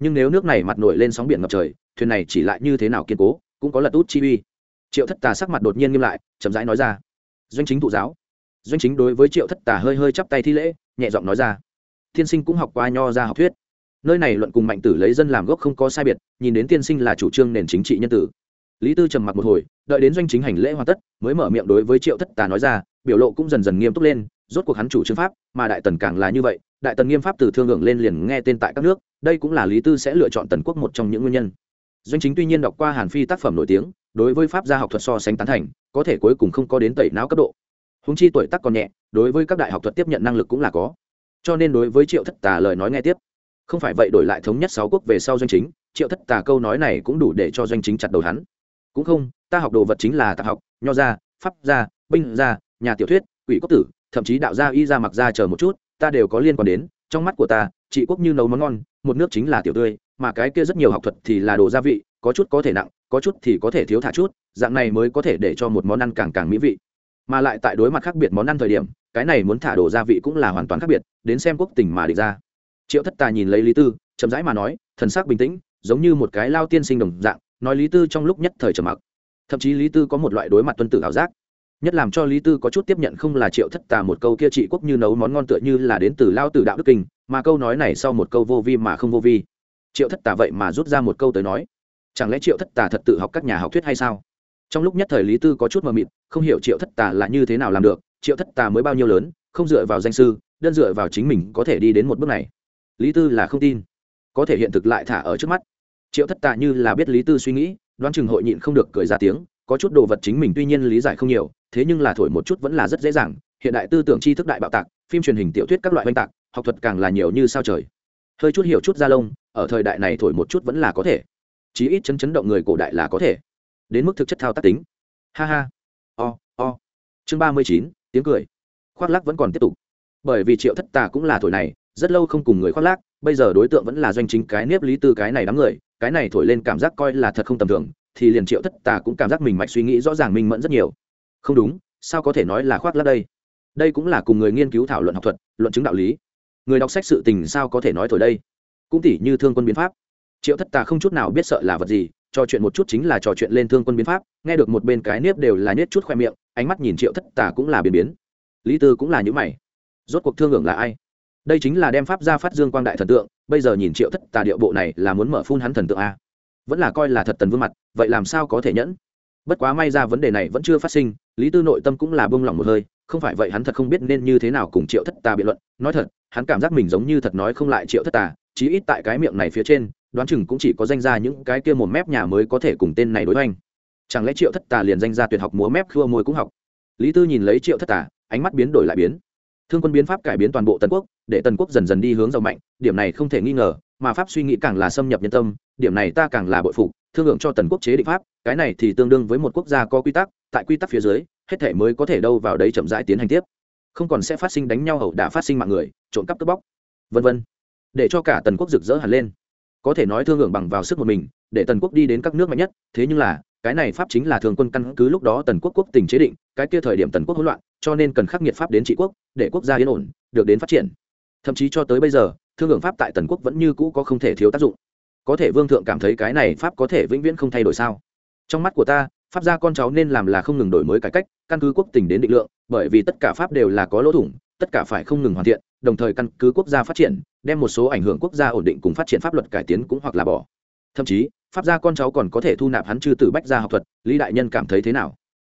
Nhưng nếu nước này mặt nổi lên sóng biển ngập trời, thuyền này chỉ lại như thế nào kiên cố, cũng có lật út chi uy. Triệu thất tà sắc mặt đột nhiên nghiêm lại, chậm rãi nói ra. Doanh chính thụ giáo. Doanh chính đối với triệu thất tà hơi hơi chắp tay thi lễ, nhẹ giọng nói ra. Tiên sinh cũng học qua nho ra học thuyết nơi này luận cùng mạnh tử lấy dân làm gốc không có sai biệt, nhìn đến tiên sinh là chủ trương nền chính trị nhân tử. Lý tư trầm mặc một hồi, đợi đến doanh chính hành lễ hoàn tất, mới mở miệng đối với triệu thất tà nói ra, biểu lộ cũng dần dần nghiêm túc lên, rốt cuộc hắn chủ trương pháp, mà đại tần càng là như vậy, đại tần nghiêm pháp từ thương hưởng lên liền nghe tên tại các nước, đây cũng là lý tư sẽ lựa chọn tần quốc một trong những nguyên nhân. Doanh chính tuy nhiên đọc qua hàn phi tác phẩm nổi tiếng, đối với pháp gia học thuật so sánh tán thành, có thể cuối cùng không có đến tẩy não cấp độ. Húng chi tuổi tác còn nhẹ, đối với các đại học thuật tiếp nhận năng lực cũng là có. Cho nên đối với triệu thất tà lời nói nghe tiếp không phải vậy đổi lại thống nhất sáu quốc về sau doanh chính, triệu thất tà câu nói này cũng đủ để cho doanh chính chặt đầu hắn. Cũng không, ta học đồ vật chính là tạp học, nho gia, pháp gia, binh gia, nhà tiểu thuyết, quỷ quốc tử, thậm chí đạo gia y gia mặc gia chờ một chút, ta đều có liên quan đến, trong mắt của ta, trị quốc như nấu món ngon, một nước chính là tiểu tươi, mà cái kia rất nhiều học thuật thì là đồ gia vị, có chút có thể nặng, có chút thì có thể thiếu thả chút, dạng này mới có thể để cho một món ăn càng càng mỹ vị. Mà lại tại đối mặt khác biệt món ăn thời điểm, cái này muốn thả đồ gia vị cũng là hoàn toàn khác biệt, đến xem quốc tình mà định ra triệu thất tà nhìn lấy lý tư, chậm rãi mà nói, thần sắc bình tĩnh, giống như một cái lao tiên sinh đồng dạng, nói lý tư trong lúc nhất thời trầm mặc. Thậm chí lý tư có một loại đối mặt tuân tử ảo giác. Nhất làm cho lý tư có chút tiếp nhận không là triệu thất tà một câu kia trị quốc như nấu món ngon tựa như là đến từ lao tử đạo đức kinh, mà câu nói này sau một câu vô vi mà không vô vi. Triệu thất tà vậy mà rút ra một câu tới nói, chẳng lẽ triệu thất tà thật tự học các nhà học thuyết hay sao? Trong lúc nhất thời lý tư có chút mờ mịt, không hiểu triệu thất tà là như thế nào làm được, triệu thất tà mới bao nhiêu lớn, không dựa vào danh sư, đơn dựa vào chính mình có thể đi đến một bước này lý tư là không tin. Có thể hiện thực lại thả ở trước mắt. Triệu thất tà như là biết lý tư suy nghĩ, đoán chừng hội nhịn không được cười ra tiếng, có chút đồ vật chính mình tuy nhiên lý giải không nhiều, thế nhưng là thổi một chút vẫn là rất dễ dàng. Hiện đại tư tưởng tri thức đại bạo tạc, phim truyền hình tiểu thuyết các loại oanh tạc, học thuật càng là nhiều như sao trời. Hơi chút hiểu chút ra lông, ở thời đại này thổi một chút vẫn là có thể. Chí ít chấn chấn động người cổ đại là có thể. Đến mức thực chất thao tác tính. Ha ha. O o. Chương ba mươi chín, tiếng cười. Khoác lắc vẫn còn tiếp tục. Bởi vì triệu thất tà cũng là thổi này rất lâu không cùng người khoác lác, bây giờ đối tượng vẫn là doanh chính cái nếp lý tư cái này đám người, cái này thổi lên cảm giác coi là thật không tầm thường, thì liền triệu thất tà cũng cảm giác mình mạch suy nghĩ rõ ràng minh mẫn rất nhiều. Không đúng, sao có thể nói là khoác lác đây? Đây cũng là cùng người nghiên cứu thảo luận học thuật, luận chứng đạo lý. Người đọc sách sự tình sao có thể nói thổi đây? Cũng tỉ như thương quân biến pháp. Triệu thất tà không chút nào biết sợ là vật gì, trò chuyện một chút chính là trò chuyện lên thương quân biến pháp, nghe được một bên cái nếp đều là nết chút khoe miệng, ánh mắt nhìn triệu thất tà cũng là biến biến. Lý tư cũng là những mày. Rốt cuộc thương hưởng là ai? Đây chính là đem pháp ra phát dương quang đại thần tượng, bây giờ nhìn triệu thất tà điệu bộ này là muốn mở phun hắn thần tượng a. Vẫn là coi là thật tần vương mặt, vậy làm sao có thể nhẫn? Bất quá may ra vấn đề này vẫn chưa phát sinh, lý tư nội tâm cũng là bông lỏng một hơi, không phải vậy hắn thật không biết nên như thế nào cùng triệu thất tà biện luận. Nói thật, hắn cảm giác mình giống như thật nói không lại triệu thất tà, chí ít tại cái miệng này phía trên, đoán chừng cũng chỉ có danh ra những cái kia một mép nhà mới có thể cùng tên này đối hoành. Chẳng lẽ triệu thất tà liền danh ra tuyệt học múa mép khua môi cũng học? Lý tư nhìn lấy triệu thất tà, ánh mắt biến đổi lại biến. Thương quân biến pháp cải biến toàn bộ tần quốc để tần quốc dần dần đi hướng giàu mạnh, điểm này không thể nghi ngờ, mà pháp suy nghĩ càng là xâm nhập nhân tâm, điểm này ta càng là bội phục, thương lượng cho tần quốc chế định pháp, cái này thì tương đương với một quốc gia có quy tắc, tại quy tắc phía dưới, hết thể mới có thể đâu vào đấy chậm rãi tiến hành tiếp. Không còn sẽ phát sinh đánh nhau hậu đả phát sinh mạng người, trộm cắp cướp bóc, vân vân. Để cho cả tần quốc rực rỡ hẳn lên. Có thể nói thương lượng bằng vào sức một mình, để tần quốc đi đến các nước mạnh nhất, thế nhưng là, cái này pháp chính là thường quân căn cứ lúc đó tần quốc quốc tình chế định, cái kia thời điểm tần quốc hỗn loạn, cho nên cần khắc nghiệt pháp đến trị quốc, để quốc gia yên ổn, được đến phát triển thậm chí cho tới bây giờ, thương lượng pháp tại tần quốc vẫn như cũ có không thể thiếu tác dụng. Có thể vương thượng cảm thấy cái này pháp có thể vĩnh viễn không thay đổi sao? Trong mắt của ta, pháp gia con cháu nên làm là không ngừng đổi mới cải cách, căn cứ quốc tình đến định lượng, bởi vì tất cả pháp đều là có lỗ thủng, tất cả phải không ngừng hoàn thiện, đồng thời căn cứ quốc gia phát triển, đem một số ảnh hưởng quốc gia ổn định cùng phát triển pháp luật cải tiến cũng hoặc là bỏ. Thậm chí, pháp gia con cháu còn có thể thu nạp hắn chư tử bách gia học thuật, lý đại nhân cảm thấy thế nào?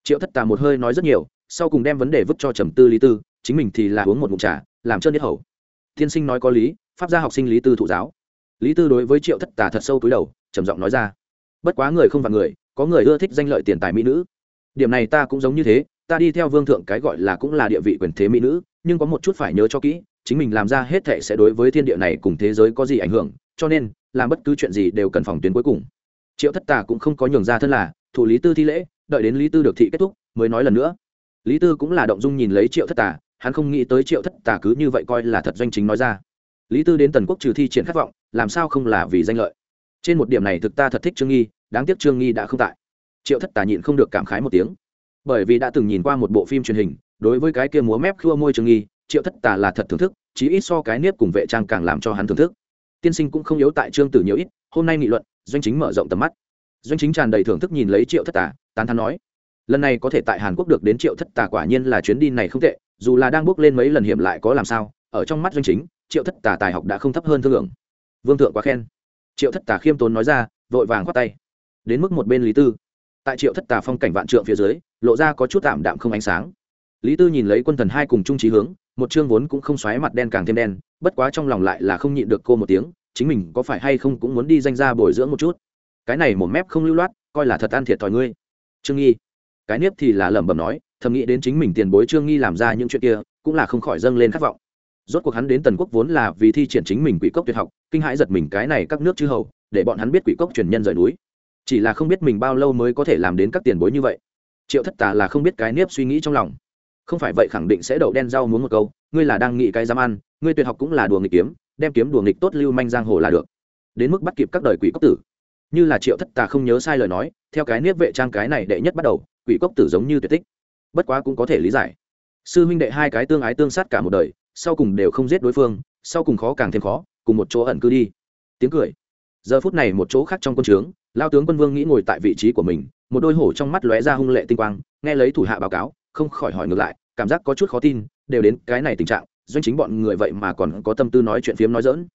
Triệu thất tà một hơi nói rất nhiều, sau cùng đem vấn đề vứt cho trầm tư lý tư, chính mình thì là uống một mụn trà, làm trơn nhất hầu tiên sinh nói có lý, pháp gia học sinh lý tư thụ giáo. Lý tư đối với triệu thất tà thật sâu túi đầu, trầm giọng nói ra. Bất quá người không và người, có người ưa thích danh lợi tiền tài mỹ nữ. Điểm này ta cũng giống như thế, ta đi theo vương thượng cái gọi là cũng là địa vị quyền thế mỹ nữ, nhưng có một chút phải nhớ cho kỹ, chính mình làm ra hết thệ sẽ đối với thiên địa này cùng thế giới có gì ảnh hưởng, cho nên, làm bất cứ chuyện gì đều cần phòng tuyến cuối cùng. Triệu thất tà cũng không có nhường ra thân là, thủ lý tư thi lễ, đợi đến lý tư được thị kết thúc, mới nói lần nữa. Lý tư cũng là động dung nhìn lấy triệu thất tà hắn không nghĩ tới triệu thất tà cứ như vậy coi là thật doanh chính nói ra. Lý tư đến tần quốc trừ thi triển khát vọng, làm sao không là vì danh lợi? Trên một điểm này thực ta thật thích trương nghi, đáng tiếc trương nghi đã không tại. Triệu thất tà nhịn không được cảm khái một tiếng. Bởi vì đã từng nhìn qua một bộ phim truyền hình, đối với cái kia múa mép khua môi trương nghi, triệu thất tà là thật thưởng thức, chí ít so cái nếp cùng vệ trang càng làm cho hắn thưởng thức. Tiên sinh cũng không yếu tại trương tử nhiều ít, hôm nay nghị luận, doanh chính mở rộng tầm mắt. Doanh chính tràn đầy thưởng thức nhìn lấy triệu thất tà, tán thắn nói lần này có thể tại hàn quốc được đến triệu thất tà quả nhiên là chuyến đi này không tệ, dù là đang bước lên mấy lần hiểm lại có làm sao, ở trong mắt doanh chính, triệu thất tà tài học đã không thấp hơn thương lượng. Vương thượng quá khen. Triệu thất tà khiêm tốn nói ra, vội vàng khoát tay. Đến mức một bên lý tư. Tại triệu thất tà phong cảnh vạn trượng phía dưới, lộ ra có chút tạm đạm không ánh sáng. Lý tư nhìn lấy quân thần hai cùng trung trí hướng, một chương vốn cũng không xoáy mặt đen càng thêm đen, bất quá trong lòng lại là không nhịn được cô một tiếng, chính mình có phải hay không cũng muốn đi danh ra bồi dưỡng một chút. Cái này một mép không lưu loát, coi là thật ăn thiệt thòi ngươi. Trương nghi cái nếp thì là lẩm bẩm nói, thầm nghĩ đến chính mình tiền bối trương nghi làm ra những chuyện kia, cũng là không khỏi dâng lên khát vọng. Rốt cuộc hắn đến tần quốc vốn là vì thi triển chính mình quỷ cốc tuyệt học, kinh hãi giật mình cái này các nước chư hầu, để bọn hắn biết quỷ cốc truyền nhân rời núi. Chỉ là không biết mình bao lâu mới có thể làm đến các tiền bối như vậy. Triệu thất tà là không biết cái nếp suy nghĩ trong lòng. Không phải vậy khẳng định sẽ đậu đen rau muốn một câu, ngươi là đang nghĩ cái dám ăn, ngươi tuyệt học cũng là đùa nghịch kiếm, đem kiếm đùa nghịch tốt lưu manh giang hồ là được. Đến mức bắt kịp các đời quỷ cốc tử. Như là triệu thất tà không nhớ sai lời nói, theo cái niếp vệ trang cái này đệ nhất bắt đầu quỷ cốc tử giống như tuyệt tích. Bất quá cũng có thể lý giải. Sư huynh đệ hai cái tương ái tương sát cả một đời, sau cùng đều không giết đối phương, sau cùng khó càng thêm khó, cùng một chỗ ẩn cư đi. Tiếng cười. Giờ phút này một chỗ khác trong quân trướng lao tướng quân vương nghĩ ngồi tại vị trí của mình, một đôi hổ trong mắt lóe ra hung lệ tinh quang, nghe lấy thủ hạ báo cáo, không khỏi hỏi ngược lại, cảm giác có chút khó tin, đều đến cái này tình trạng, doanh chính bọn người vậy mà còn có tâm tư nói chuyện phiếm nói dỡn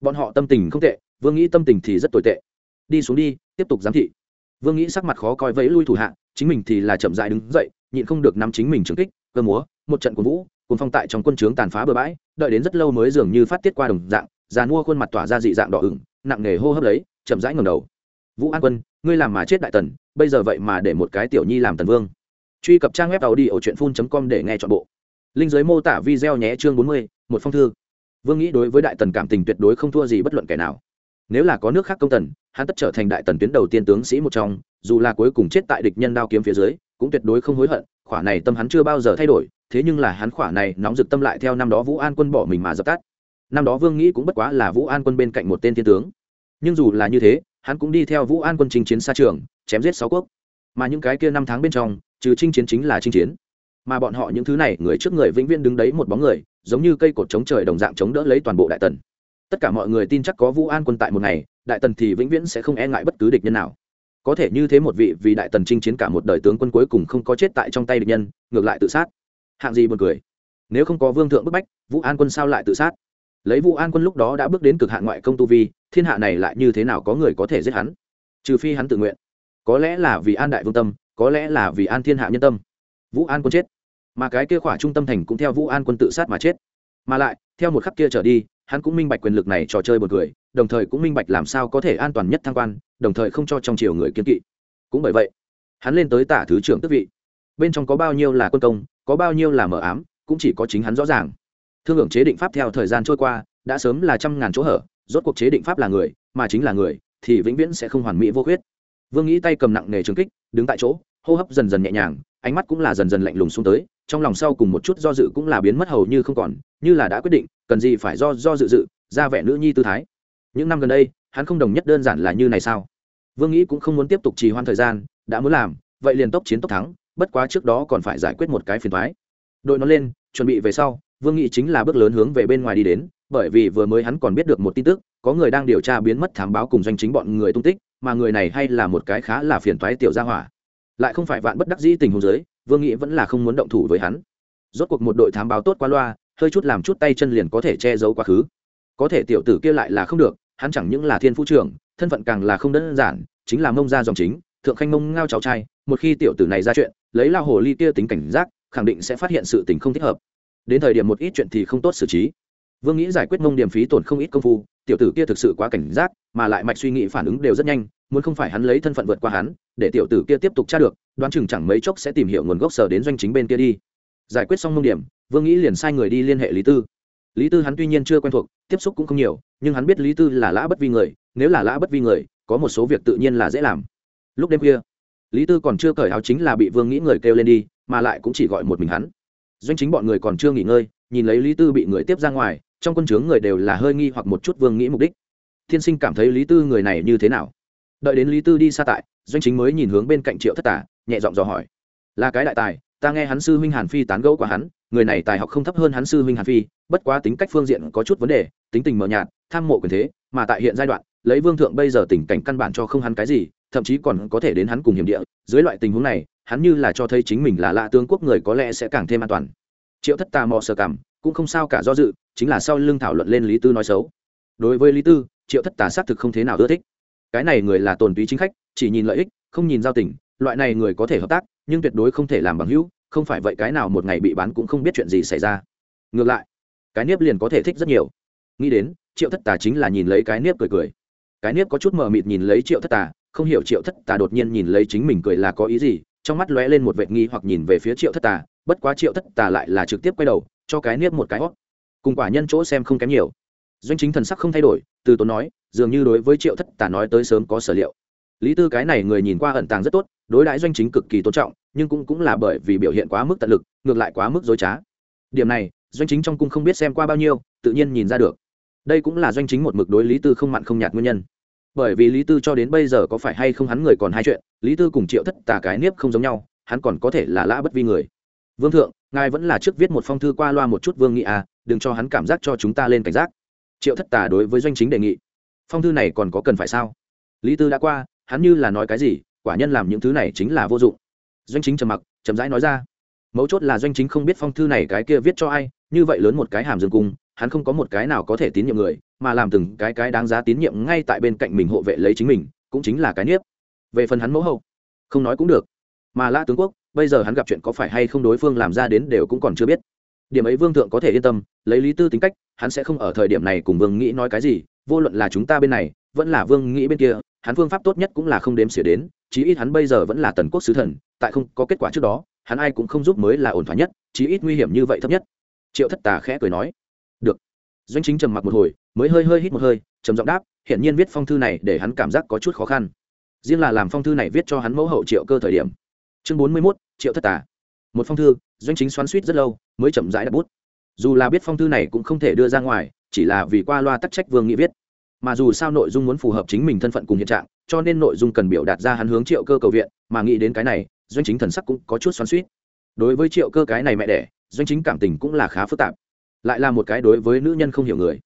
bọn họ tâm tình không tệ, vương nghĩ tâm tình thì rất tồi tệ. Đi xuống đi, tiếp tục giám thị. Vương nghĩ sắc mặt khó coi vẫy lui thủ hạ chính mình thì là chậm dại đứng dậy, nhịn không được nắm chính mình trừng kích, cơ múa, một trận cổ vũ cùng phong tại trong quân trướng tàn phá bừa bãi, đợi đến rất lâu mới dường như phát tiết qua đồng dạng, già mua khuôn mặt tỏa ra dị dạng đỏ ửng, nặng nề hô hấp lấy, chậm rãi ngầm đầu. Vũ an quân, ngươi làm mà chết đại tần, bây giờ vậy mà để một cái tiểu nhi làm tần vương. Truy cập trang web tàu đi ở truyện phun com để nghe chọn bộ. Linh giới mô tả video nhé chương bốn mươi, một phong thư. Vương nghĩ đối với đại tần cảm tình tuyệt đối không thua gì bất luận kẻ nào. Nếu là có nước khác công tần hắn tất trở thành đại tần tuyến đầu tiên tướng sĩ một trong, dù là cuối cùng chết tại địch nhân đao kiếm phía dưới, cũng tuyệt đối không hối hận, khỏa này tâm hắn chưa bao giờ thay đổi, thế nhưng là hắn khỏa này nóng rực tâm lại theo năm đó vũ an quân bỏ mình mà dập tắt. Năm đó vương nghĩ cũng bất quá là vũ an quân bên cạnh một tên thiên tướng. Nhưng dù là như thế, hắn cũng đi theo vũ an quân chinh chiến xa trường, chém giết sáu quốc. Mà những cái kia năm tháng bên trong, trừ chinh chiến chính là chinh chiến. Mà bọn họ những thứ này, người trước người vĩnh viễn đứng đấy một bóng người, giống như cây cột chống trời đồng dạng chống đỡ lấy toàn bộ đại tần. Tất cả mọi người tin chắc có vũ an quân tại một ngày đại tần thì vĩnh viễn sẽ không e ngại bất cứ địch nhân nào. Có thể như thế một vị vì đại tần chinh chiến cả một đời tướng quân cuối cùng không có chết tại trong tay địch nhân, ngược lại tự sát. Hạng gì buồn cười. Nếu không có vương thượng bức bách, vũ an quân sao lại tự sát? Lấy vũ an quân lúc đó đã bước đến cực hạn ngoại công tu vi, thiên hạ này lại như thế nào có người có thể giết hắn? Trừ phi hắn tự nguyện. Có lẽ là vì an đại vương tâm, có lẽ là vì an thiên hạ nhân tâm. Vũ an quân chết. Mà cái kia khỏa trung tâm thành cũng theo vũ an quân tự sát mà chết. Mà lại, theo một khắc kia trở đi hắn cũng minh bạch quyền lực này trò chơi một người đồng thời cũng minh bạch làm sao có thể an toàn nhất thăng quan, đồng thời không cho trong triều người kiên kỵ. Cũng bởi vậy, hắn lên tới tả thứ trưởng tước vị. Bên trong có bao nhiêu là quân công, có bao nhiêu là mờ ám, cũng chỉ có chính hắn rõ ràng. Thương hưởng chế định pháp theo thời gian trôi qua, đã sớm là trăm ngàn chỗ hở, rốt cuộc chế định pháp là người, mà chính là người, thì vĩnh viễn sẽ không hoàn mỹ vô khuyết. Vương nghĩ tay cầm nặng nề trường kích, đứng tại chỗ, hô hấp dần dần nhẹ nhàng, ánh mắt cũng là dần dần lạnh lùng xuống tới trong lòng sau cùng một chút do dự cũng là biến mất hầu như không còn, như là đã quyết định, cần gì phải do do dự dự, ra vẻ nữ nhi tư thái. Những năm gần đây, hắn không đồng nhất đơn giản là như này sao? Vương nghĩ cũng không muốn tiếp tục trì hoãn thời gian, đã muốn làm, vậy liền tốc chiến tốc thắng, bất quá trước đó còn phải giải quyết một cái phiền thoái đội nó lên, chuẩn bị về sau, vương nghĩ chính là bước lớn hướng về bên ngoài đi đến, bởi vì vừa mới hắn còn biết được một tin tức, có người đang điều tra biến mất thám báo cùng doanh chính bọn người tung tích, mà người này hay là một cái khá là phiền toái tiểu gia hỏa. Lại không phải vạn bất đắc dĩ tình huống giới vương nghĩ vẫn là không muốn động thủ với hắn. Rốt cuộc một đội thám báo tốt qua loa, hơi chút làm chút tay chân liền có thể che giấu quá khứ. Có thể tiểu tử kia lại là không được, hắn chẳng những là thiên phú trưởng, thân phận càng là không đơn giản, chính là mông gia dòng chính, thượng khanh mông ngao cháu trai, một khi tiểu tử này ra chuyện, lấy lao hồ ly kia tính cảnh giác, khẳng định sẽ phát hiện sự tình không thích hợp. Đến thời điểm một ít chuyện thì không tốt xử trí. Vương nghĩ giải quyết mông điểm phí tổn không ít công phu, tiểu tử kia thực sự quá cảnh giác, mà lại mạch suy nghĩ phản ứng đều rất nhanh muốn không phải hắn lấy thân phận vượt qua hắn, để tiểu tử kia tiếp tục tra được, đoán chừng chẳng mấy chốc sẽ tìm hiểu nguồn gốc sở đến doanh chính bên kia đi. Giải quyết xong mông điểm, vương nghĩ liền sai người đi liên hệ lý tư. Lý tư hắn tuy nhiên chưa quen thuộc, tiếp xúc cũng không nhiều, nhưng hắn biết lý tư là lã bất vi người, nếu là lã bất vi người, có một số việc tự nhiên là dễ làm. Lúc đêm khuya, lý tư còn chưa cởi áo chính là bị vương nghĩ người kêu lên đi, mà lại cũng chỉ gọi một mình hắn. Doanh chính bọn người còn chưa nghỉ ngơi, nhìn lấy lý tư bị người tiếp ra ngoài, trong quân chướng người đều là hơi nghi hoặc một chút vương nghĩ mục đích. Thiên sinh cảm thấy lý tư người này như thế nào? Đợi đến lý tư đi xa tại, doanh chính mới nhìn hướng bên cạnh triệu thất tả nhẹ giọng dò hỏi. Là cái đại tài, ta nghe hắn sư huynh hàn phi tán gẫu qua hắn, người này tài học không thấp hơn hắn sư huynh hàn phi, bất quá tính cách phương diện có chút vấn đề, tính tình mờ nhạt, tham mộ quyền thế, mà tại hiện giai đoạn, lấy vương thượng bây giờ tình cảnh căn bản cho không hắn cái gì, thậm chí còn có thể đến hắn cùng hiểm địa. Dưới loại tình huống này, hắn như là cho thấy chính mình là lạ tướng quốc người có lẽ sẽ càng thêm an toàn. Triệu thất tà mò sờ cảm cũng không sao cả do dự, chính là sau lưng thảo luận lên lý tư nói xấu. Đối với lý tư, triệu thất tà xác thực không thế nào ưa thích cái này người là tồn túy chính khách, chỉ nhìn lợi ích, không nhìn giao tình, loại này người có thể hợp tác, nhưng tuyệt đối không thể làm bằng hữu, không phải vậy cái nào một ngày bị bán cũng không biết chuyện gì xảy ra. Ngược lại, cái niếp liền có thể thích rất nhiều. Nghĩ đến, triệu thất tà chính là nhìn lấy cái niếp cười cười. Cái niếp có chút mờ mịt nhìn lấy triệu thất tà, không hiểu triệu thất tà đột nhiên nhìn lấy chính mình cười là có ý gì, trong mắt lóe lên một vệ nghi hoặc nhìn về phía triệu thất tà, bất quá triệu thất tà lại là trực tiếp quay đầu, cho cái niếp một cái hót cùng quả nhân chỗ xem không kém nhiều doanh chính thần sắc không thay đổi, từ tốn nói, dường như đối với triệu thất tà nói tới sớm có sở liệu. Lý tư cái này người nhìn qua ẩn tàng rất tốt, đối đãi doanh chính cực kỳ tôn trọng, nhưng cũng cũng là bởi vì biểu hiện quá mức tận lực, ngược lại quá mức dối trá. Điểm này, doanh chính trong cung không biết xem qua bao nhiêu, tự nhiên nhìn ra được. Đây cũng là doanh chính một mực đối lý tư không mặn không nhạt nguyên nhân. Bởi vì lý tư cho đến bây giờ có phải hay không hắn người còn hai chuyện, lý tư cùng triệu thất tà cái niếp không giống nhau, hắn còn có thể là lã bất vi người. Vương thượng, ngài vẫn là trước viết một phong thư qua loa một chút vương nghị à đừng cho hắn cảm giác cho chúng ta lên cảnh giác triệu thất tà đối với doanh chính đề nghị, phong thư này còn có cần phải sao? Lý tư đã qua, hắn như là nói cái gì, quả nhân làm những thứ này chính là vô dụng. Doanh chính trầm mặc, chậm rãi nói ra, mấu chốt là doanh chính không biết phong thư này cái kia viết cho ai, như vậy lớn một cái hàm dương cung, hắn không có một cái nào có thể tín nhiệm người, mà làm từng cái cái đáng giá tín nhiệm ngay tại bên cạnh mình hộ vệ lấy chính mình, cũng chính là cái niếp. Về phần hắn mẫu hậu, không nói cũng được. Mà lã tướng quốc, bây giờ hắn gặp chuyện có phải hay không đối phương làm ra đến đều cũng còn chưa biết. Điểm ấy vương thượng có thể yên tâm, lấy lý tư tính cách hắn sẽ không ở thời điểm này cùng vương nghĩ nói cái gì, vô luận là chúng ta bên này, vẫn là vương nghĩ bên kia, hắn phương pháp tốt nhất cũng là không đếm xỉa đến, chí ít hắn bây giờ vẫn là tần quốc sứ thần, tại không có kết quả trước đó, hắn ai cũng không giúp mới là ổn thỏa nhất, chí ít nguy hiểm như vậy thấp nhất. Triệu thất tà khẽ cười nói, được. Doanh chính trầm mặc một hồi, mới hơi hơi hít một hơi, trầm giọng đáp hiện nhiên viết phong thư này để hắn cảm giác có chút khó khăn. Riêng là làm phong thư này viết cho hắn mẫu hậu triệu cơ thời điểm. Chương bốn mươi mốt, triệu thất tà. Một phong thư, doanh chính xoắn suýt rất lâu, mới chậm rãi đặt bút dù là biết phong thư này cũng không thể đưa ra ngoài, chỉ là vì qua loa tắc trách vương nghị viết. Mà dù sao nội dung muốn phù hợp chính mình thân phận cùng hiện trạng, cho nên nội dung cần biểu đạt ra hắn hướng triệu cơ cầu viện, mà nghĩ đến cái này, doanh chính thần sắc cũng có chút xoắn suýt đối với triệu cơ cái này mẹ đẻ, doanh chính cảm tình cũng là khá phức tạp. Lại là một cái đối với nữ nhân không hiểu người.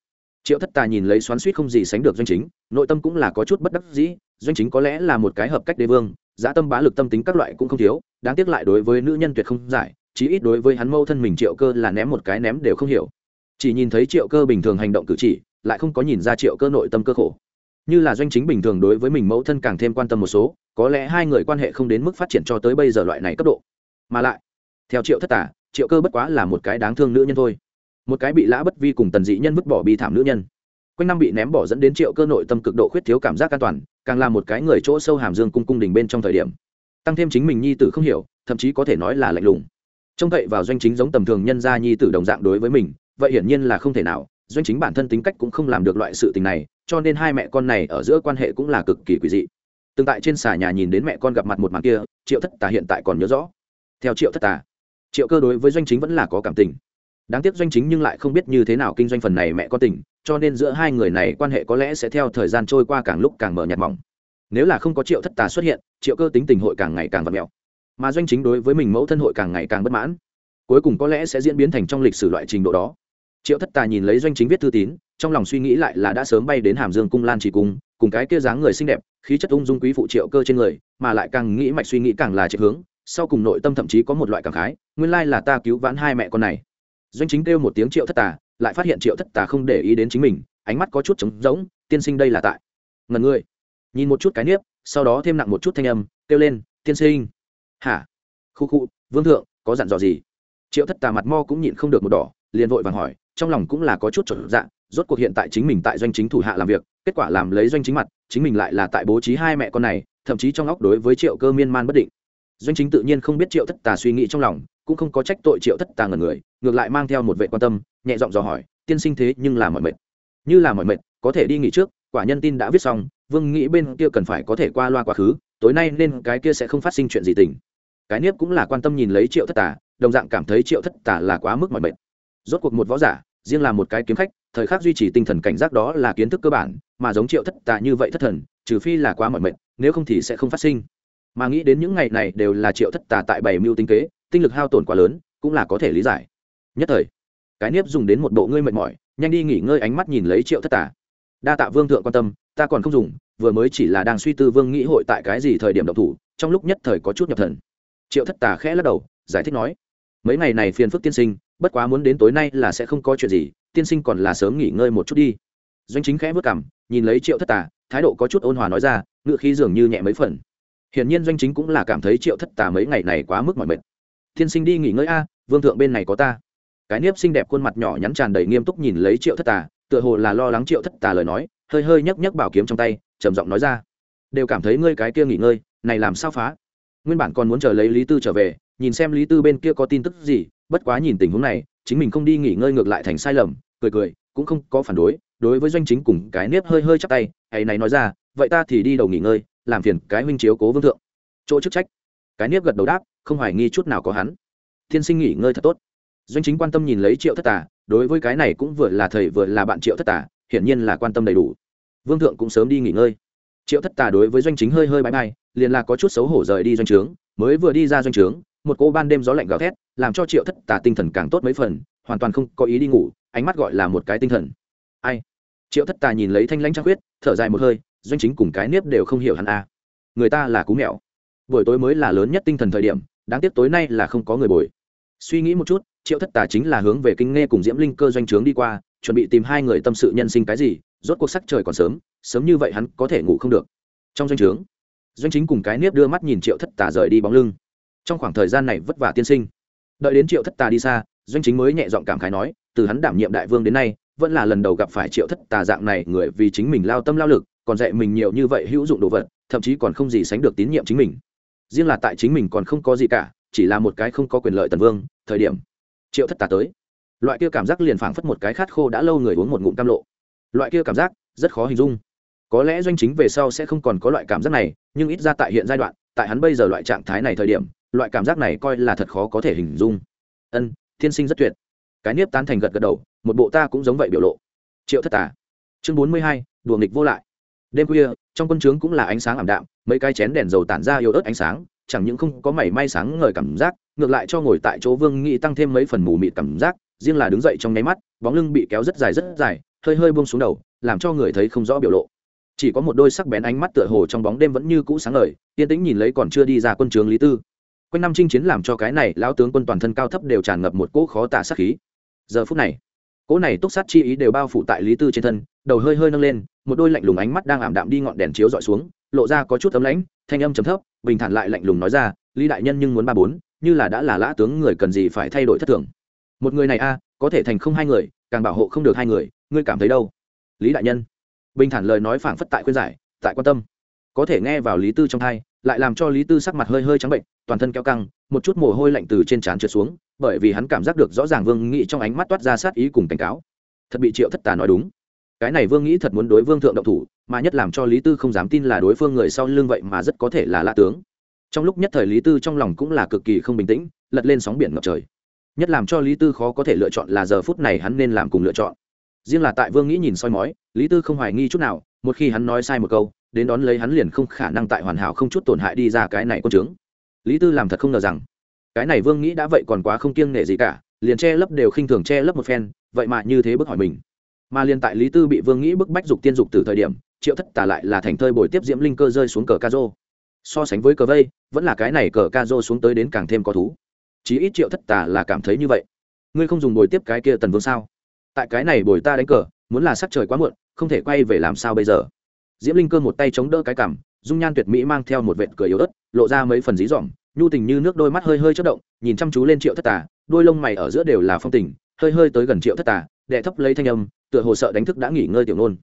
Triệu thất tà nhìn lấy xoắn suýt không gì sánh được doanh chính, nội tâm cũng là có chút bất đắc dĩ, doanh chính có lẽ là một cái hợp cách đế vương, giá tâm bá lực tâm tính các loại cũng không thiếu, đáng tiếc lại đối với nữ nhân tuyệt không giải chí ít đối với hắn mâu thân mình triệu cơ là ném một cái ném đều không hiểu. Chỉ nhìn thấy triệu cơ bình thường hành động cử chỉ, lại không có nhìn ra triệu cơ nội tâm cơ khổ. Như là doanh chính bình thường đối với mình mẫu thân càng thêm quan tâm một số, có lẽ hai người quan hệ không đến mức phát triển cho tới bây giờ loại này cấp độ. Mà lại, theo triệu thất tả, triệu cơ bất quá là một cái đáng thương nữ nhân thôi. Một cái bị lã bất vi cùng tần dị nhân vứt bỏ bi thảm nữ nhân. Quanh năm bị ném bỏ dẫn đến triệu cơ nội tâm cực độ khuyết thiếu cảm giác an toàn, càng là một cái người chỗ sâu hàm dương cung cung đình bên trong thời điểm. Tăng thêm chính mình nhi tử không hiểu, thậm chí có thể nói là lạnh lùng trông cậy vào doanh chính giống tầm thường nhân gia nhi tử đồng dạng đối với mình, vậy hiển nhiên là không thể nào, doanh chính bản thân tính cách cũng không làm được loại sự tình này, cho nên hai mẹ con này ở giữa quan hệ cũng là cực kỳ quỷ dị. Từng tại trên xà nhà nhìn đến mẹ con gặp mặt một màn kia, triệu thất tà hiện tại còn nhớ rõ. Theo triệu thất tà, triệu cơ đối với doanh chính vẫn là có cảm tình. Đáng tiếc doanh chính nhưng lại không biết như thế nào kinh doanh phần này mẹ con tình, cho nên giữa hai người này quan hệ có lẽ sẽ theo thời gian trôi qua càng lúc càng mở nhạt mỏng. Nếu là không có triệu thất tà xuất hiện, triệu cơ tính tình hội càng ngày càng vật mèo mà doanh chính đối với mình mẫu thân hội càng ngày càng bất mãn. Cuối cùng có lẽ sẽ diễn biến thành trong lịch sử loại trình độ đó. Triệu thất tà nhìn lấy doanh chính viết thư tín, trong lòng suy nghĩ lại là đã sớm bay đến hàm dương cung lan chỉ cung, cùng cái kia dáng người xinh đẹp, khí chất ung dung quý phụ triệu cơ trên người, mà lại càng nghĩ mạch suy nghĩ càng là chạy hướng, sau cùng nội tâm thậm chí có một loại cảm khái, nguyên lai là ta cứu vãn hai mẹ con này. Doanh chính kêu một tiếng triệu thất tà, lại phát hiện triệu thất tà không để ý đến chính mình, ánh mắt có chút trống rỗng, tiên sinh đây là tại. Ngần ngươi nhìn một chút cái niếp, sau đó thêm nặng một chút thanh âm, kêu lên, tiên sinh hả? Khu khu, vương thượng, có dặn dò gì? Triệu thất tà mặt mo cũng nhịn không được một đỏ, liền vội vàng hỏi, trong lòng cũng là có chút trở dạng rốt cuộc hiện tại chính mình tại doanh chính thủ hạ làm việc, kết quả làm lấy doanh chính mặt, chính mình lại là tại bố trí hai mẹ con này, thậm chí trong óc đối với triệu cơ miên man bất định. Doanh chính tự nhiên không biết triệu thất tà suy nghĩ trong lòng, cũng không có trách tội triệu thất tà ngần người, ngược lại mang theo một vệ quan tâm, nhẹ giọng dò hỏi, tiên sinh thế nhưng là mọi mệt. Như là mọi mệt, có thể đi nghỉ trước, quả nhân tin đã viết xong, vương nghĩ bên kia cần phải có thể qua loa quá khứ, tối nay nên cái kia sẽ không phát sinh chuyện gì tình cái nếp cũng là quan tâm nhìn lấy triệu thất tà, đồng dạng cảm thấy triệu thất tà là quá mức mọi mệt. Rốt cuộc một võ giả, riêng là một cái kiếm khách, thời khắc duy trì tinh thần cảnh giác đó là kiến thức cơ bản, mà giống triệu thất tà như vậy thất thần, trừ phi là quá mọi mệt, nếu không thì sẽ không phát sinh. Mà nghĩ đến những ngày này đều là triệu thất tà tại bảy mưu tinh kế, tinh lực hao tổn quá lớn, cũng là có thể lý giải. Nhất thời, cái nếp dùng đến một bộ ngươi mệt mỏi, nhanh đi nghỉ ngơi ánh mắt nhìn lấy triệu thất tà. Đa tạ vương thượng quan tâm, ta còn không dùng, vừa mới chỉ là đang suy tư vương nghĩ hội tại cái gì thời điểm độc thủ, trong lúc nhất thời có chút nhập thần triệu thất tà khẽ lắc đầu, giải thích nói, mấy ngày này phiền phức tiên sinh, bất quá muốn đến tối nay là sẽ không có chuyện gì, tiên sinh còn là sớm nghỉ ngơi một chút đi. Doanh chính khẽ vất cảm nhìn lấy triệu thất tà, thái độ có chút ôn hòa nói ra, ngựa khí dường như nhẹ mấy phần. Hiển nhiên doanh chính cũng là cảm thấy triệu thất tà mấy ngày này quá mức mỏi mệt. Tiên sinh đi nghỉ ngơi a, vương thượng bên này có ta. Cái nếp xinh đẹp khuôn mặt nhỏ nhắn tràn đầy nghiêm túc nhìn lấy triệu thất tà, tựa hồ là lo lắng triệu thất tà lời nói, hơi hơi nhấc nhấc bảo kiếm trong tay, trầm giọng nói ra, đều cảm thấy ngươi cái kia nghỉ ngơi, này làm sao phá? Nguyên bản còn muốn chờ lấy lý tư trở về, nhìn xem lý tư bên kia có tin tức gì, bất quá nhìn tình huống này, chính mình không đi nghỉ ngơi ngược lại thành sai lầm, cười cười, cũng không có phản đối đối với doanh chính cùng cái nếp hơi hơi chắc tay hay này nói ra, vậy ta thì đi đầu nghỉ ngơi, làm phiền cái huynh chiếu cố vương thượng. Chỗ chức trách. Cái nếp gật đầu đáp, không hoài nghi chút nào có hắn. Thiên sinh nghỉ ngơi thật tốt. Doanh chính quan tâm nhìn lấy triệu thất tả đối với cái này cũng vừa là thầy vừa là bạn triệu thất tả hiển nhiên là quan tâm đầy đủ. Vương thượng cũng sớm đi nghỉ ngơi triệu thất tà đối với doanh chính hơi hơi bãi bay liền là có chút xấu hổ rời đi doanh trướng, mới vừa đi ra doanh trướng, một cô ban đêm gió lạnh gào thét, làm cho triệu thất tà tinh thần càng tốt mấy phần, hoàn toàn không có ý đi ngủ, ánh mắt gọi là một cái tinh thần. Ai? Triệu thất tà nhìn lấy thanh lãnh trăng khuyết, thở dài một hơi, doanh chính cùng cái nếp đều không hiểu hắn a à. người ta là cú mẹo. Buổi tối mới là lớn nhất tinh thần thời điểm, đáng tiếc tối nay là không có người bồi. Suy nghĩ một chút, triệu thất tà chính là hướng về kinh nghe cùng diễm linh cơ doanh trướng đi qua, chuẩn bị tìm hai người tâm sự nhân sinh cái gì rốt cuộc sắc trời còn sớm sớm như vậy hắn có thể ngủ không được. Trong doanh trướng, doanh chính cùng cái nếp đưa mắt nhìn triệu thất tà rời đi bóng lưng. Trong khoảng thời gian này vất vả tiên sinh. Đợi đến triệu thất tà đi xa, doanh chính mới nhẹ giọng cảm khái nói, từ hắn đảm nhiệm đại vương đến nay, vẫn là lần đầu gặp phải triệu thất tà dạng này người vì chính mình lao tâm lao lực, còn dạy mình nhiều như vậy hữu dụng đồ vật, thậm chí còn không gì sánh được tín nhiệm chính mình. Riêng là tại chính mình còn không có gì cả, chỉ là một cái không có quyền lợi tần vương, thời điểm, triệu thất tà tới. Loại kia cảm giác liền phảng phất một cái khát khô đã lâu người uống một ngụm cam lộ loại kia cảm giác rất khó hình dung. Có lẽ doanh chính về sau sẽ không còn có loại cảm giác này, nhưng ít ra tại hiện giai đoạn, tại hắn bây giờ loại trạng thái này thời điểm, loại cảm giác này coi là thật khó có thể hình dung. Ân, thiên sinh rất tuyệt. Cái nếp tán thành gật gật đầu, một bộ ta cũng giống vậy biểu lộ. Triệu thất tà. Chương bốn mươi hai, đùa nghịch vô lại. Đêm khuya, trong quân trướng cũng là ánh sáng ảm đạm, mấy cái chén đèn dầu tản ra yếu ớt ánh sáng, chẳng những không có mảy may sáng ngời cảm giác, ngược lại cho ngồi tại chỗ vương nghị tăng thêm mấy phần mù mịt cảm giác, riêng là đứng dậy trong nháy mắt, bóng lưng bị kéo rất dài rất dài hơi hơi buông xuống đầu, làm cho người thấy không rõ biểu lộ. Chỉ có một đôi sắc bén ánh mắt tựa hồ trong bóng đêm vẫn như cũ sáng ngời, yên tĩnh nhìn lấy còn chưa đi ra quân trường lý tư. Quanh năm chinh chiến làm cho cái này lão tướng quân toàn thân cao thấp đều tràn ngập một cỗ khó tả sát khí. Giờ phút này, cỗ này túc sát chi ý đều bao phủ tại lý tư trên thân, đầu hơi hơi nâng lên, một đôi lạnh lùng ánh mắt đang ảm đạm đi ngọn đèn chiếu dọi xuống, lộ ra có chút ấm lãnh, thanh âm trầm thấp, bình thản lại lạnh lùng nói ra, lý đại nhân nhưng muốn ba bốn, như là đã là lã tướng người cần gì phải thay đổi thất thường. Một người này a, có thể thành không hai người, càng bảo hộ không được hai người ngươi cảm thấy đâu? Lý đại nhân. Bình thản lời nói phảng phất tại khuyên giải, tại quan tâm. Có thể nghe vào lý tư trong thai, lại làm cho lý tư sắc mặt hơi hơi trắng bệnh, toàn thân keo căng, một chút mồ hôi lạnh từ trên trán trượt xuống, bởi vì hắn cảm giác được rõ ràng vương nghĩ trong ánh mắt toát ra sát ý cùng cảnh cáo. Thật bị triệu thất tà nói đúng. Cái này vương nghĩ thật muốn đối vương thượng động thủ, mà nhất làm cho lý tư không dám tin là đối phương người sau lưng vậy mà rất có thể là lạ tướng. Trong lúc nhất thời lý tư trong lòng cũng là cực kỳ không bình tĩnh, lật lên sóng biển ngập trời. Nhất làm cho lý tư khó có thể lựa chọn là giờ phút này hắn nên làm cùng lựa chọn riêng là tại vương nghĩ nhìn soi mói, lý tư không hoài nghi chút nào, một khi hắn nói sai một câu, đến đón lấy hắn liền không khả năng tại hoàn hảo không chút tổn hại đi ra cái này quân trướng. Lý tư làm thật không ngờ rằng, cái này vương nghĩ đã vậy còn quá không kiêng nể gì cả, liền che lấp đều khinh thường che lấp một phen, vậy mà như thế bức hỏi mình. Mà liền tại lý tư bị vương nghĩ bức bách dục tiên dục từ thời điểm, triệu thất tả lại là thành thơi bồi tiếp diễm linh cơ rơi xuống cờ ca rô. So sánh với cờ vây, vẫn là cái này cờ ca rô xuống tới đến càng thêm có thú. Chí ít triệu thất tả là cảm thấy như vậy. Ngươi không dùng bồi tiếp cái kia tần vương sao? Tại cái này bồi ta đánh cờ, muốn là sắc trời quá muộn, không thể quay về làm sao bây giờ? Diễm linh cơ một tay chống đỡ cái cằm, dung nhan tuyệt mỹ mang theo một vệt cười yếu ớt, lộ ra mấy phần dí dỏm, nhu tình như nước đôi mắt hơi hơi chất động, nhìn chăm chú lên triệu thất tà, đôi lông mày ở giữa đều là phong tình, hơi hơi tới gần triệu thất tà đệ thấp lấy thanh âm, tựa hồ sợ đánh thức đã nghỉ ngơi tiểu nôn.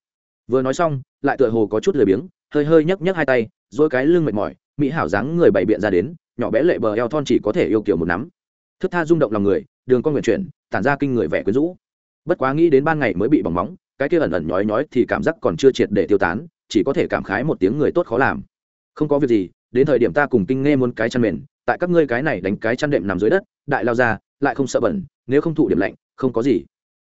Vừa nói xong, lại tựa hồ có chút lười biếng, hơi hơi nhấc nhấc hai tay dỗi cái lưng mệt mỏi, mỹ hảo dáng người bày biện ra đến, nhỏ bé lệ bờ eo thon chỉ có thể yêu kiểu một nắm. Thức tha rung động lòng người, đường con nguyện chuyển, tản ra kinh người vẻ quyến rũ bất quá nghĩ đến ban ngày mới bị bỏng móng, cái kia ẩn ẩn nhói nhói thì cảm giác còn chưa triệt để tiêu tán, chỉ có thể cảm khái một tiếng người tốt khó làm. Không có việc gì, đến thời điểm ta cùng kinh nghe muốn cái chăn mền, tại các ngươi cái này đánh cái chăn đệm nằm dưới đất, đại lao ra, lại không sợ bẩn, nếu không thụ điểm lạnh, không có gì.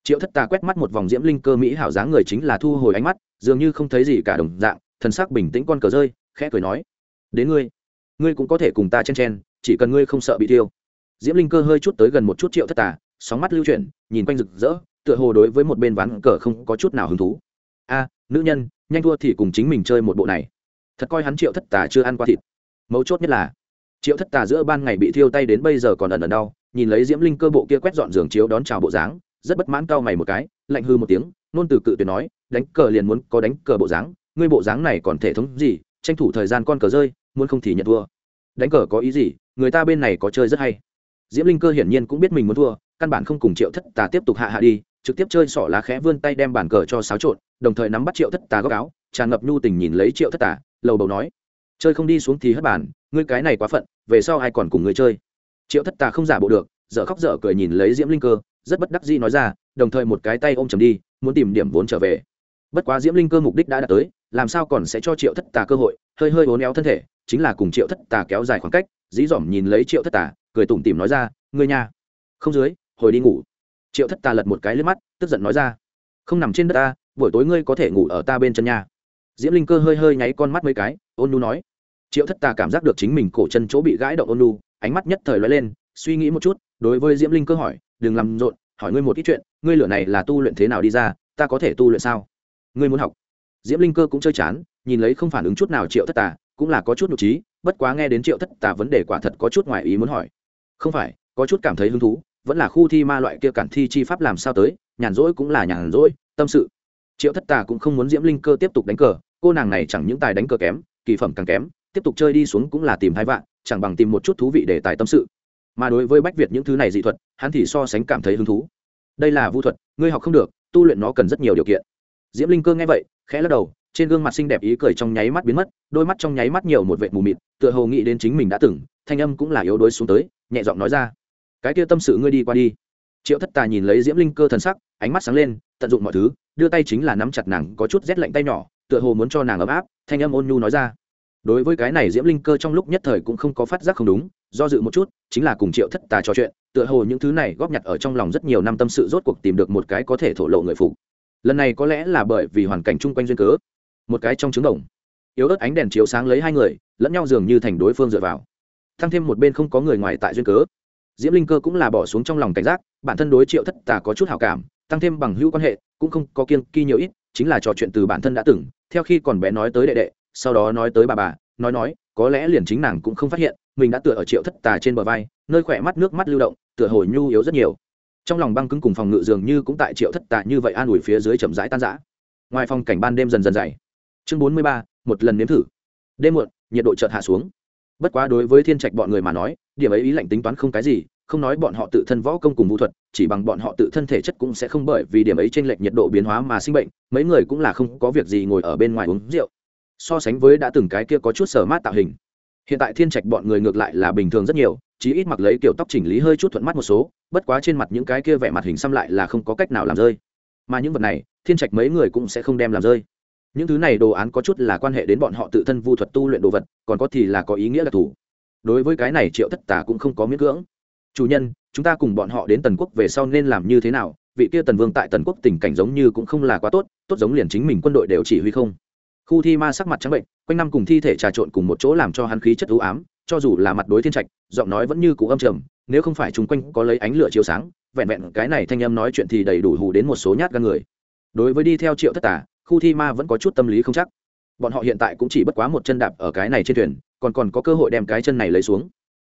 Triệu thất ta quét mắt một vòng diễm linh cơ mỹ hảo dáng người chính là thu hồi ánh mắt, dường như không thấy gì cả đồng dạng, thần sắc bình tĩnh con cờ rơi, khẽ cười nói, đến ngươi ngươi cũng có thể cùng ta chen chen, chỉ cần ngươi không sợ bị tiêu diễm linh cơ hơi chút tới gần một chút triệu thất tà, sóng mắt lưu chuyển, nhìn quanh rực rỡ tựa hồ đối với một bên ván cờ không có chút nào hứng thú. A, nữ nhân, nhanh thua thì cùng chính mình chơi một bộ này. Thật coi hắn triệu thất tà chưa ăn qua thịt. Mấu chốt nhất là, triệu thất tà giữa ban ngày bị thiêu tay đến bây giờ còn ẩn ẩn đau, nhìn lấy diễm linh cơ bộ kia quét dọn giường chiếu đón chào bộ dáng, rất bất mãn cau mày một cái, lạnh hư một tiếng, nôn từ cự tuyệt nói, đánh cờ liền muốn có đánh cờ bộ dáng, ngươi bộ dáng này còn thể thống gì, tranh thủ thời gian con cờ rơi, muốn không thì nhận thua. Đánh cờ có ý gì, người ta bên này có chơi rất hay. Diễm linh cơ hiển nhiên cũng biết mình muốn thua, căn bản không cùng triệu thất tà tiếp tục hạ hạ đi trực tiếp chơi sỏ lá khẽ vươn tay đem bàn cờ cho xáo trộn, đồng thời nắm bắt triệu thất tà góc áo, tràn ngập nhu tình nhìn lấy triệu thất tà, lầu bầu nói, chơi không đi xuống thì hất bàn, ngươi cái này quá phận, về sau ai còn cùng người chơi? Triệu thất tà không giả bộ được, dở khóc dở cười nhìn lấy diễm linh cơ, rất bất đắc dĩ nói ra, đồng thời một cái tay ôm chầm đi, muốn tìm điểm vốn trở về. Bất quá diễm linh cơ mục đích đã đạt tới, làm sao còn sẽ cho triệu thất tà cơ hội, hơi hơi uốn éo thân thể, chính là cùng triệu thất tà kéo dài khoảng cách, dí dỏm nhìn lấy triệu thất tà, cười tủm tỉm nói ra, ngươi nha, không dưới, hồi đi ngủ triệu thất tà lật một cái lên mắt, tức giận nói ra, không nằm trên đất ta, buổi tối ngươi có thể ngủ ở ta bên chân nhà diễm linh cơ hơi hơi nháy con mắt mấy cái, ôn nu nói. Triệu thất tà cảm giác được chính mình cổ chân chỗ bị gãi động ôn nu ánh mắt nhất thời l lên, suy nghĩ một chút, đối với diễm linh cơ hỏi, đừng làm rộn, hỏi ngươi một ít chuyện, ngươi lửa này là tu luyện thế nào đi ra, ta có thể tu luyện sao? Ngươi muốn học? Diễm linh cơ cũng chơi chán, nhìn lấy không phản ứng chút nào triệu thất tà, cũng là có chút nhục trí, bất quá nghe đến triệu thất tà vấn đề quả thật có chút ngoài ý muốn hỏi. Không phải, có chút cảm thấy hứng thú vẫn là khu thi ma loại kia cản thi chi pháp làm sao tới, nhàn rỗi cũng là nhàn rỗi, tâm sự. Triệu thất tà cũng không muốn diễm linh cơ tiếp tục đánh cờ, cô nàng này chẳng những tài đánh cờ kém, kỳ phẩm càng kém, tiếp tục chơi đi xuống cũng là tìm hai vạn, chẳng bằng tìm một chút thú vị để tài tâm sự. Mà đối với bách việt những thứ này dị thuật, hắn thì so sánh cảm thấy hứng thú. Đây là vu thuật, ngươi học không được, tu luyện nó cần rất nhiều điều kiện. Diễm linh cơ nghe vậy, khẽ lắc đầu, trên gương mặt xinh đẹp ý cười trong nháy mắt biến mất, đôi mắt trong nháy mắt nhiều một vệt mù mịt, tựa hồ nghĩ đến chính mình đã từng, thanh âm cũng là yếu đuối xuống tới, nhẹ giọng nói ra cái kia tâm sự ngươi đi qua đi. Triệu thất tà nhìn lấy diễm linh cơ thần sắc, ánh mắt sáng lên, tận dụng mọi thứ, đưa tay chính là nắm chặt nàng, có chút rét lạnh tay nhỏ, tựa hồ muốn cho nàng ấm áp, thanh âm ôn nhu nói ra. Đối với cái này diễm linh cơ trong lúc nhất thời cũng không có phát giác không đúng, do dự một chút, chính là cùng triệu thất tà trò chuyện, tựa hồ những thứ này góp nhặt ở trong lòng rất nhiều năm tâm sự rốt cuộc tìm được một cái có thể thổ lộ người phụ lần này có lẽ là bởi vì hoàn cảnh chung quanh duyên cớ. Một cái trong trứng đồng. Yếu ớt ánh đèn chiếu sáng lấy hai người, lẫn nhau dường như thành đối phương dựa vào. Thăng thêm một bên không có người ngoài tại duyên cớ diễm linh cơ cũng là bỏ xuống trong lòng cảnh giác, bản thân đối triệu thất tà có chút hảo cảm, tăng thêm bằng hữu quan hệ, cũng không có kiên kỳ nhiều ít, chính là trò chuyện từ bản thân đã từng, theo khi còn bé nói tới đệ đệ, sau đó nói tới bà bà, nói nói, có lẽ liền chính nàng cũng không phát hiện, mình đã tựa ở triệu thất tà trên bờ vai, nơi khỏe mắt nước mắt lưu động, tựa hồi nhu yếu rất nhiều. Trong lòng băng cứng cùng phòng ngự dường như cũng tại triệu thất tà như vậy an ủi phía dưới chậm rãi tan rã. Ngoài phòng cảnh ban đêm dần dần dày. Chương bốn mươi ba, một lần nếm thử. Đêm muộn, nhiệt độ chợt hạ xuống bất quá đối với thiên trạch bọn người mà nói, điểm ấy ý lạnh tính toán không cái gì, không nói bọn họ tự thân võ công cùng vũ thuật, chỉ bằng bọn họ tự thân thể chất cũng sẽ không bởi vì điểm ấy t r ê n lệch nhiệt độ biến hóa mà sinh bệnh, mấy người cũng là không có việc gì ngồi ở bên ngoài uống rượu. So sánh với đã từng cái kia có chút sở mát tạo hình. Hiện tại thiên trạch bọn người ngược lại là bình thường rất nhiều, chí ít mặc lấy kiểu tóc chỉnh lý hơi chút thuận mắt một số, bất quá trên mặt những cái kia vẻ mặt hình xăm lại là không có cách nào làm rơi. Mà những vật này, thiên trạch mấy người cũng sẽ không đem làm rơi những thứ này đồ án có chút là quan hệ đến bọn họ tự thân vu thuật tu luyện đồ vật, còn có thì là có ý nghĩa đặc thù. Đối với cái này triệu thất tả cũng không có miễn cưỡng. Chủ nhân, chúng ta cùng bọn họ đến tần quốc về sau nên làm như thế nào? Vị kia tần vương tại tần quốc tình cảnh giống như cũng không là quá tốt tốt giống liền chính mình quân đội đều chỉ huy không? Khu thi ma sắc mặt trắng bệnh, quanh năm cùng thi thể trà trộn cùng một chỗ làm cho hắn khí chất ưu ám, cho dù là mặt đối thiên trạch, giọng nói vẫn như cũ âm trầm, nếu không phải chung quanh có lấy ánh lửa chiếu sáng, vẹn vẹn cái này thanh âm nói chuyện thì đầy đủ hù đến một số nhát gan người. Đối với đi theo triệu thất tả khu thi ma vẫn có chút tâm lý không chắc. Bọn họ hiện tại cũng chỉ bất quá một chân đạp ở cái này trên thuyền, còn còn có cơ hội đem cái chân này lấy xuống.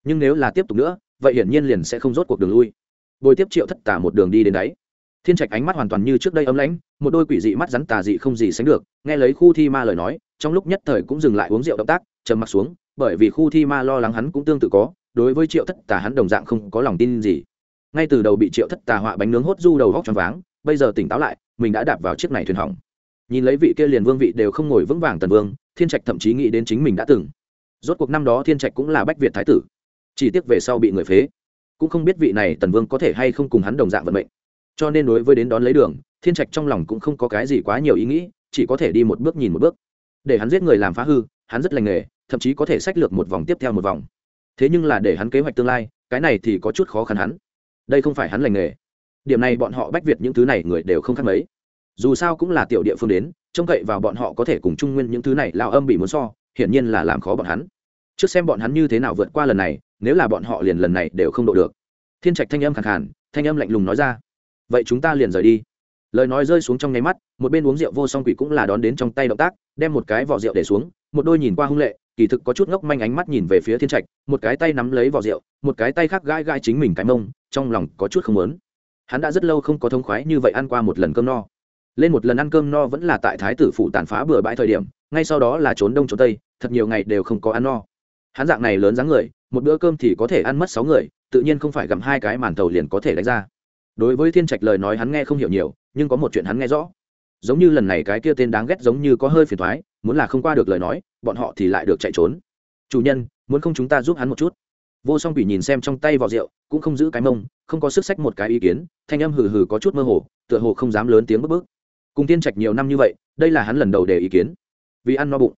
Nhưng nếu là tiếp tục nữa, vậy hiển nhiên liền sẽ không rốt cuộc đường lui. Bồi tiếp triệu thất tả một đường đi đến đáy. Thiên trạch ánh mắt hoàn toàn như trước đây ấm lãnh, một đôi quỷ dị mắt rắn tà dị không gì sánh được, nghe lấy khu thi ma lời nói, trong lúc nhất thời cũng dừng lại uống rượu động tác, trầm mặc xuống, bởi vì khu thi ma lo lắng hắn cũng tương tự có, đối với triệu thất tà hắn đồng dạng không có lòng tin gì. Ngay từ đầu bị triệu thất tà họa bánh nướng hốt du đầu góc choáng váng, bây giờ tỉnh táo lại, mình đã đạp vào chiếc này thuyền hỏng nhìn lấy vị kia liền vương vị đều không ngồi vững vàng tần vương, thiên trạch thậm chí nghĩ đến chính mình đã từng. Rốt cuộc năm đó thiên trạch cũng là bách việt thái tử, chỉ tiếc về sau bị người phế. Cũng không biết vị này tần vương có thể hay không cùng hắn đồng dạng vận mệnh. Cho nên đối với đến đón lấy đường, thiên trạch trong lòng cũng không có cái gì quá nhiều ý nghĩ, chỉ có thể đi một bước nhìn một bước. Để hắn giết người làm phá hư, hắn rất lành nghề, thậm chí có thể sách lược một vòng tiếp theo một vòng. Thế nhưng là để hắn kế hoạch tương lai, cái này thì có chút khó khăn hắn. Đây không phải hắn lành nghề. Điểm này bọn họ bách việt những thứ này người đều không khác mấy dù sao cũng là tiểu địa phương đến, trông cậy vào bọn họ có thể cùng trung nguyên những thứ này lao âm bị muốn so, hiển nhiên là làm khó bọn hắn. Trước xem bọn hắn như thế nào vượt qua lần này, nếu là bọn họ liền lần này đều không độ được. Thiên trạch thanh âm khẳng hẳn thanh âm lạnh lùng nói ra. Vậy chúng ta liền rời đi. Lời nói rơi xuống trong nháy mắt, một bên uống rượu vô song quỷ cũng là đón đến trong tay động tác, đem một cái vỏ rượu để xuống, một đôi nhìn qua hung lệ, kỳ thực có chút ngốc manh ánh mắt nhìn về phía thiên trạch, một cái tay nắm lấy vỏ rượu, một cái tay khác gai gai chính mình cái mông, trong lòng có chút không lớn hắn đã rất lâu không có thông khoái như vậy ăn qua một lần cơm no lên một lần ăn cơm no vẫn là tại thái tử phủ tàn phá bừa bãi thời điểm, ngay sau đó là trốn đông trốn tây, thật nhiều ngày đều không có ăn no. Hắn dạng này lớn dáng người, một bữa cơm thì có thể ăn mất sáu người, tự nhiên không phải gặm hai cái màn tàu liền có thể đánh ra. Đối với thiên trạch lời nói hắn nghe không hiểu nhiều, nhưng có một chuyện hắn nghe rõ. Giống như lần này cái kia tên đáng ghét giống như có hơi phiền thoái muốn là không qua được lời nói, bọn họ thì lại được chạy trốn. Chủ nhân, muốn không chúng ta giúp hắn một chút? Vô song quỷ nhìn xem trong tay vỏ rượu, cũng không giữ cái mông, không có sức sách một cái ý kiến, thanh âm hừ hừ có chút mơ hồ, tựa hồ không dám lớn tiếng bức bức cùng tiên trạch nhiều năm như vậy, đây là hắn lần đầu để ý kiến. Vì ăn no bụng.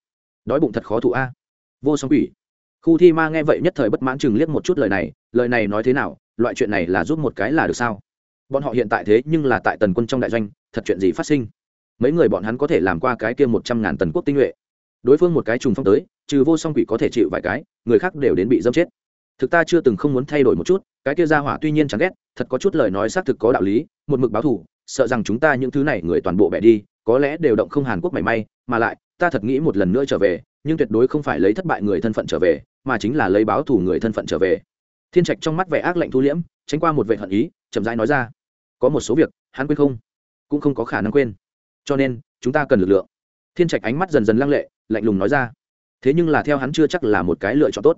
Đói bụng thật khó thụ a. Vô song quỷ. Khu thi ma nghe vậy nhất thời bất mãn chừng liếc một chút lời này lời này nói thế nào, loại chuyện này là giúp một cái là được sao? Bọn họ hiện tại thế nhưng là tại tần quân trong đại doanh, thật chuyện gì phát sinh? Mấy người bọn hắn có thể làm qua cái kia một trăm ngàn tần quốc tinh nhuệ. Đối phương một cái trùng phong tới, trừ vô song quỷ có thể chịu vài cái, người khác đều đến bị dâm chết. Thực ta chưa từng không muốn thay đổi một chút, cái kia ra hỏa tuy nhiên chẳng ghét, thật có chút lời nói xác thực có đạo lý, một mực báo thù sợ rằng chúng ta những thứ này người toàn bộ bẻ đi, có lẽ đều động không hàn quốc mảy may, mà lại, ta thật nghĩ một lần nữa trở về, nhưng tuyệt đối không phải lấy thất bại người thân phận trở về, mà chính là lấy báo thù người thân phận trở về. Thiên trạch trong mắt vẻ ác lạnh thu liễm, tránh qua một vệ hận ý, chậm rãi nói ra. Có một số việc, hắn quên không? Cũng không có khả năng quên. Cho nên, chúng ta cần lực lượng. Thiên trạch ánh mắt dần dần lăng lệ, lạnh lùng nói ra. Thế nhưng là theo hắn chưa chắc là một cái lựa chọn tốt.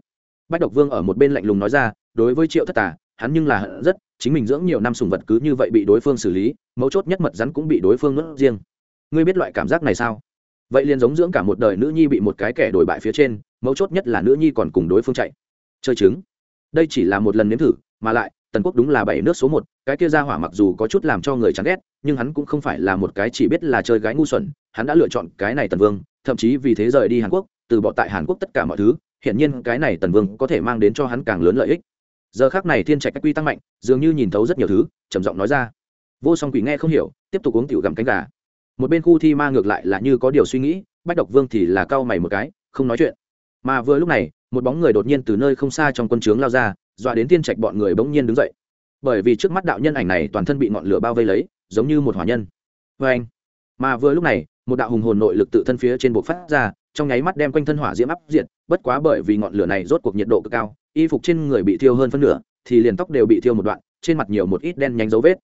Bách độc vương ở một bên lạnh lùng nói ra, đối với triệu thất tà, hắn nhưng là hận rất chính mình dưỡng nhiều năm sùng vật cứ như vậy bị đối phương xử lý, mấu chốt nhất mật rắn cũng bị đối phương nuốt riêng. Ngươi biết loại cảm giác này sao? Vậy liền giống dưỡng cả một đời nữ nhi bị một cái kẻ đổi bại phía trên, mấu chốt nhất là nữ nhi còn cùng đối phương chạy. Chơi chứng đây chỉ là một lần nếm thử, mà lại, tần quốc đúng là bảy nước số một, cái kia ra hỏa mặc dù có chút làm cho người chán ghét, nhưng hắn cũng không phải là một cái chỉ biết là chơi gái ngu xuẩn, hắn đã lựa chọn cái này tần vương, thậm chí vì thế rời đi hàn quốc, từ bỏ tại hàn quốc tất cả mọi thứ hiện nhiên cái này tần vương có thể mang đến cho hắn càng lớn lợi ích giờ khác này thiên trạch cách quy tăng mạnh, dường như nhìn thấu rất nhiều thứ, trầm giọng nói ra. Vô song quỷ nghe không hiểu, tiếp tục uống tiểu gặm cánh gà. Một bên khu thi ma ngược lại là như có điều suy nghĩ, bách độc vương thì là cau mày một cái, không nói chuyện. Mà vừa lúc này, một bóng người đột nhiên từ nơi không xa trong quân trướng lao ra, dọa đến thiên trạch bọn người bỗng nhiên đứng dậy. Bởi vì trước mắt đạo nhân ảnh này toàn thân bị ngọn lửa bao vây lấy, giống như một hỏa nhân. Vê anh. Mà vừa lúc này, một đạo hùng hồn nội lực tự thân phía trên bộ phát ra, trong nháy mắt đem quanh thân hỏa diễm áp diện bất quá bởi vì ngọn lửa này rốt cuộc nhiệt độ cực cao y phục trên người bị thiêu hơn phân nửa, thì liền tóc đều bị thiêu một đoạn, trên mặt nhiều một ít đen nhánh dấu vết.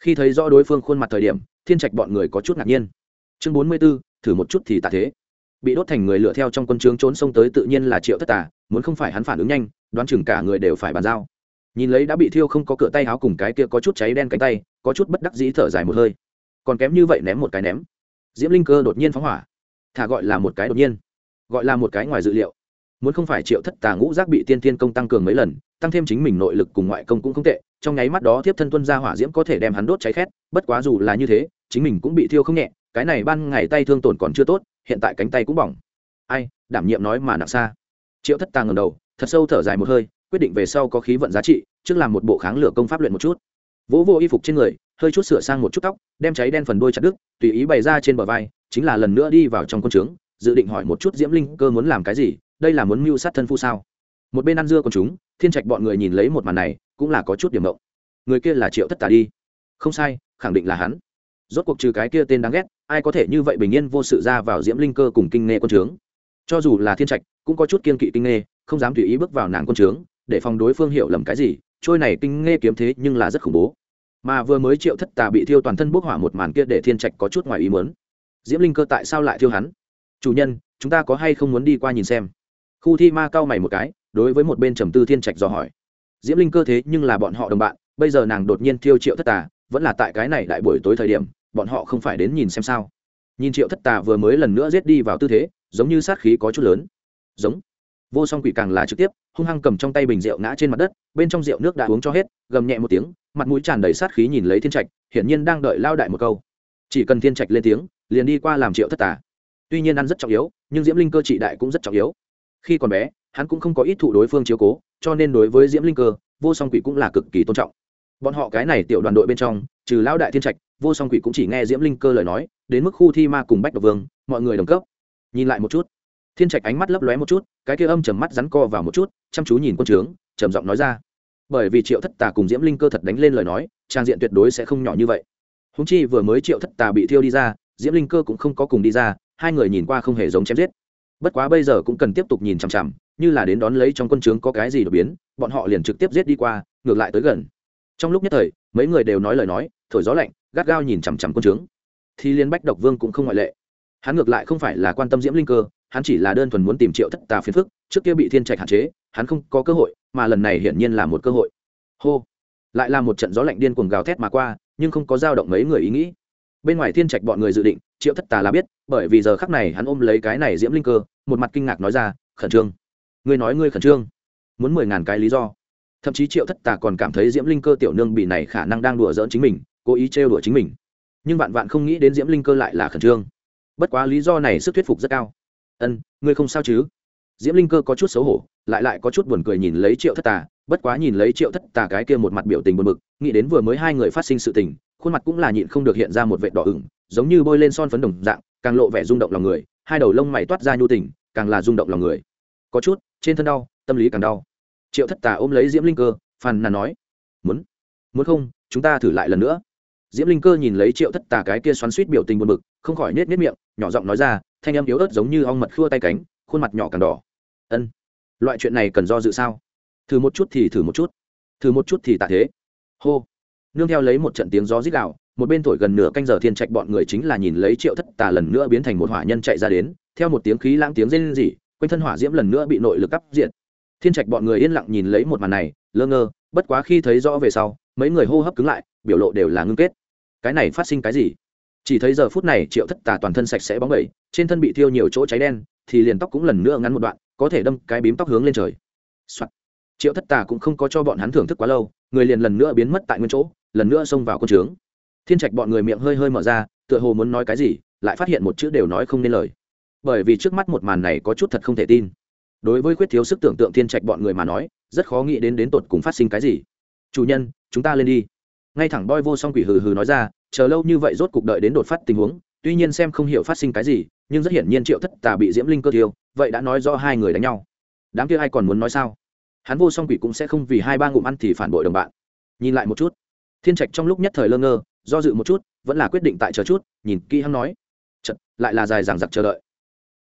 Khi thấy rõ đối phương khuôn mặt thời điểm, thiên trạch bọn người có chút ngạc nhiên. Chương bốn mươi b ố thử một chút thì tạ thế. Bị đốt thành người lựa theo trong quân trướng trốn sông tới tự nhiên là triệu thất tà, muốn không phải hắn phản ứng nhanh, đoán chừng cả người đều phải bàn giao. Nhìn lấy đã bị thiêu không có cửa tay áo cùng cái kia có chút cháy đen cánh tay, có chút bất đắc dĩ thở dài một hơi. Còn kém như vậy ném một cái ném. Diễm linh cơ đột nhiên phóng hỏa. Thả gọi là một cái đột nhiên. Gọi là một cái ngoài dự liệu muốn không phải triệu thất tà ngũ giác bị tiên tiên công tăng cường mấy lần, tăng thêm chính mình nội lực cùng ngoại công cũng không tệ, trong nháy mắt đó thiếp thân tuân ra hỏa diễm có thể đem hắn đốt cháy khét, bất quá dù là như thế, chính mình cũng bị thiêu không nhẹ, cái này ban ngày tay thương tổn còn chưa tốt, hiện tại cánh tay cũng bỏng. Ai, đảm nhiệm nói mà nặng xa. Triệu thất tà ngầm đầu, thật sâu thở dài một hơi, quyết định về sau có khí vận giá trị, trước làm một bộ kháng lửa công pháp luyện một chút. Vỗ vô y phục trên người, hơi chút sửa sang một chút tóc, đem cháy đen phần đôi chặt đứt, tùy ý bày ra trên bờ vai, chính là lần nữa đi vào trong quân trướng, dự định hỏi một chút diễm linh cơ muốn làm cái gì đây là muốn mưu sát thân phu sao? Một bên ăn dưa còn chúng, thiên trạch bọn người nhìn lấy một màn này, cũng là có chút điểm mộng người kia là triệu thất Tả đi. Không sai, khẳng định là hắn. Rốt cuộc trừ cái kia tên đáng ghét, ai có thể như vậy bình yên vô sự ra vào diễm linh cơ cùng kinh nghe quân trướng? Cho dù là thiên trạch, cũng có chút kiên kỵ kinh nghe không dám tùy ý bước vào nàng quân trướng, để phòng đối phương hiểu lầm cái gì, trôi này kinh nghe kiếm thế nhưng là rất khủng bố. Mà vừa mới triệu thất tà bị thiêu toàn thân bốc hỏa một màn kia để thiên trạch có chút ngoài ý muốn. Diễm linh cơ tại sao lại thiêu hắn? Chủ nhân, chúng ta có hay không muốn đi qua nhìn xem? Khu thi ma cao mày một cái, đối với một bên trầm tư thiên trạch dò hỏi. Diễm linh cơ thế nhưng là bọn họ đồng bạn, bây giờ nàng đột nhiên thiêu triệu thất tà, vẫn là tại cái này đại buổi tối thời điểm, bọn họ không phải đến nhìn xem sao. Nhìn triệu thất tà vừa mới lần nữa giết đi vào tư thế, giống như sát khí có chút lớn. Giống. Vô song quỷ càng là trực tiếp, hung hăng cầm trong tay bình rượu ngã trên mặt đất, bên trong rượu nước đã uống cho hết, gầm nhẹ một tiếng, mặt mũi tràn đầy sát khí nhìn lấy thiên trạch, hiển nhiên đang đợi lao đại một câu. Chỉ cần thiên trạch lên tiếng, liền đi qua làm triệu thất tà. Tuy nhiên ăn rất trọng yếu, nhưng diễm linh cơ trị đại cũng rất trọng yếu khi còn bé, hắn cũng không có ít thụ đối phương chiếu cố, cho nên đối với diễm linh cơ, vô song quỷ cũng là cực kỳ tôn trọng. Bọn họ cái này tiểu đoàn đội bên trong, trừ lão đại thiên trạch, vô song quỷ cũng chỉ nghe diễm linh cơ lời nói, đến mức khu thi ma cùng bách độc vương, mọi người đồng cấp. Nhìn lại một chút, thiên trạch ánh mắt lấp lóe một chút, cái kia âm trầm mắt rắn co vào một chút, chăm chú nhìn quân trướng, trầm giọng nói ra. Bởi vì triệu thất tà cùng diễm linh cơ thật đánh lên lời nói, trang diện tuyệt đối sẽ không nhỏ như vậy. Húng chi vừa mới triệu thất tà bị thiêu đi ra, diễm linh cơ cũng không có cùng đi ra, hai người nhìn qua không hề giống chém giết bất quá bây giờ cũng cần tiếp tục nhìn chằm chằm, như là đến đón lấy trong quân trướng có cái gì đột biến, bọn họ liền trực tiếp giết đi qua, ngược lại tới gần. Trong lúc nhất thời, mấy người đều nói lời nói, thổi gió lạnh, gắt gao nhìn chằm chằm quân trướng thì liên bách độc vương cũng không ngoại lệ. Hắn ngược lại không phải là quan tâm diễm linh cơ, hắn chỉ là đơn thuần muốn tìm triệu thất tà phiền phức, trước kia bị thiên trạch hạn chế, hắn không có cơ hội, mà lần này hiển nhiên là một cơ hội. Hô! Lại là một trận gió lạnh điên cuồng gào thét mà qua, nhưng không có dao động mấy người ý nghĩ. Bên ngoài thiên trạch bọn người dự định, triệu thất tà là biết bởi vì giờ khắc này hắn ôm lấy cái này diễm linh cơ, một mặt kinh ngạc nói ra, khẩn trương. Ngươi nói ngươi khẩn trương. Muốn mười ngàn cái lý do. Thậm chí triệu thất tà còn cảm thấy diễm linh cơ tiểu nương bị này khả năng đang đùa giỡn chính mình, cố ý trêu đùa chính mình. Nhưng vạn vạn không nghĩ đến diễm linh cơ lại là khẩn trương. Bất quá lý do này sức thuyết phục rất cao. Ân, ngươi không sao chứ? Diễm linh cơ có chút xấu hổ, lại lại có chút buồn cười nhìn lấy triệu thất tà, bất quá nhìn lấy triệu thất tà cái kia một mặt biểu tình buồn bực, nghĩ đến vừa mới hai người phát sinh sự tình, khuôn mặt cũng là nhịn không được hiện ra một vệt đỏ ửng, giống như bôi lên son phấn đồng dạng càng lộ vẻ rung động lòng người, hai đầu lông mày toát ra nhu tình, càng là rung động lòng người. Có chút, trên thân đau, tâm lý càng đau. Triệu thất tà ôm lấy diễm linh cơ, phàn nàn nói, muốn muốn không, chúng ta thử lại lần nữa. Diễm linh cơ nhìn lấy triệu thất tà cái kia xoắn suýt biểu tình buồn bực, không khỏi nết nết miệng, nhỏ giọng nói ra, thanh âm yếu ớt giống như ong mật khua tay cánh, khuôn mặt nhỏ càng đỏ. Ân, loại chuyện này cần do dự sao? Thử một chút thì thử một chút. Thử một chút thì tạ thế. Hô. Nương theo lấy một trận tiếng gió rít đạo một bên thổi gần nửa canh giờ thiên trạch bọn người chính là nhìn lấy triệu thất tà lần nữa biến thành một hỏa nhân chạy ra đến, theo một tiếng khí lãng tiếng rên rỉ, quanh thân hỏa diễm lần nữa bị nội lực cắp diện thiên trạch bọn người yên lặng nhìn lấy một màn này, lơ ngơ, bất quá khi thấy rõ về sau, mấy người hô hấp cứng lại, biểu lộ đều là ngưng kết. Cái này phát sinh cái gì? Chỉ thấy giờ phút này triệu thất tà toàn thân sạch sẽ bóng bẩy, trên thân bị thiêu nhiều chỗ cháy đen, thì liền tóc cũng lần nữa ngắn một đoạn, có thể đâm cái bím tóc hướng lên trời、Soạn. triệu thất tà cũng không có cho bọn hắn thưởng thức quá lâu, người liền lần nữa biến mất tại nguyên chỗ, lần nữa xông vào con trướng thiên trạch bọn người miệng hơi hơi mở ra, tựa hồ muốn nói cái gì, lại phát hiện một chữ đều nói không nên lời. Bởi vì trước mắt một màn này có chút thật không thể tin. Đối với khuyết thiếu sức tưởng tượng thiên trạch bọn người mà nói, rất khó nghĩ đến đến tột cùng phát sinh cái gì. Chủ nhân, chúng ta lên đi. Ngay thẳng boy vô song quỷ hừ hừ nói ra, chờ lâu như vậy rốt cục đợi đến đột phát tình huống, tuy nhiên xem không hiểu phát sinh cái gì, nhưng rất hiển nhiên triệu thất tà bị diễm linh cơ tiêu vậy đã nói do hai người đánh nhau. Đám kia ai còn muốn nói sao? Hắn vô song quỷ cũng sẽ không vì hai ba ngụm ăn thì phản bội đồng bạn. Nhìn lại một chút, thiên trạch trong lúc nhất thời lơ ngơ do dự một chút vẫn là quyết định tại chờ chút nhìn kỹ hắn nói Chật, lại là dài dằng dặc chờ đợi.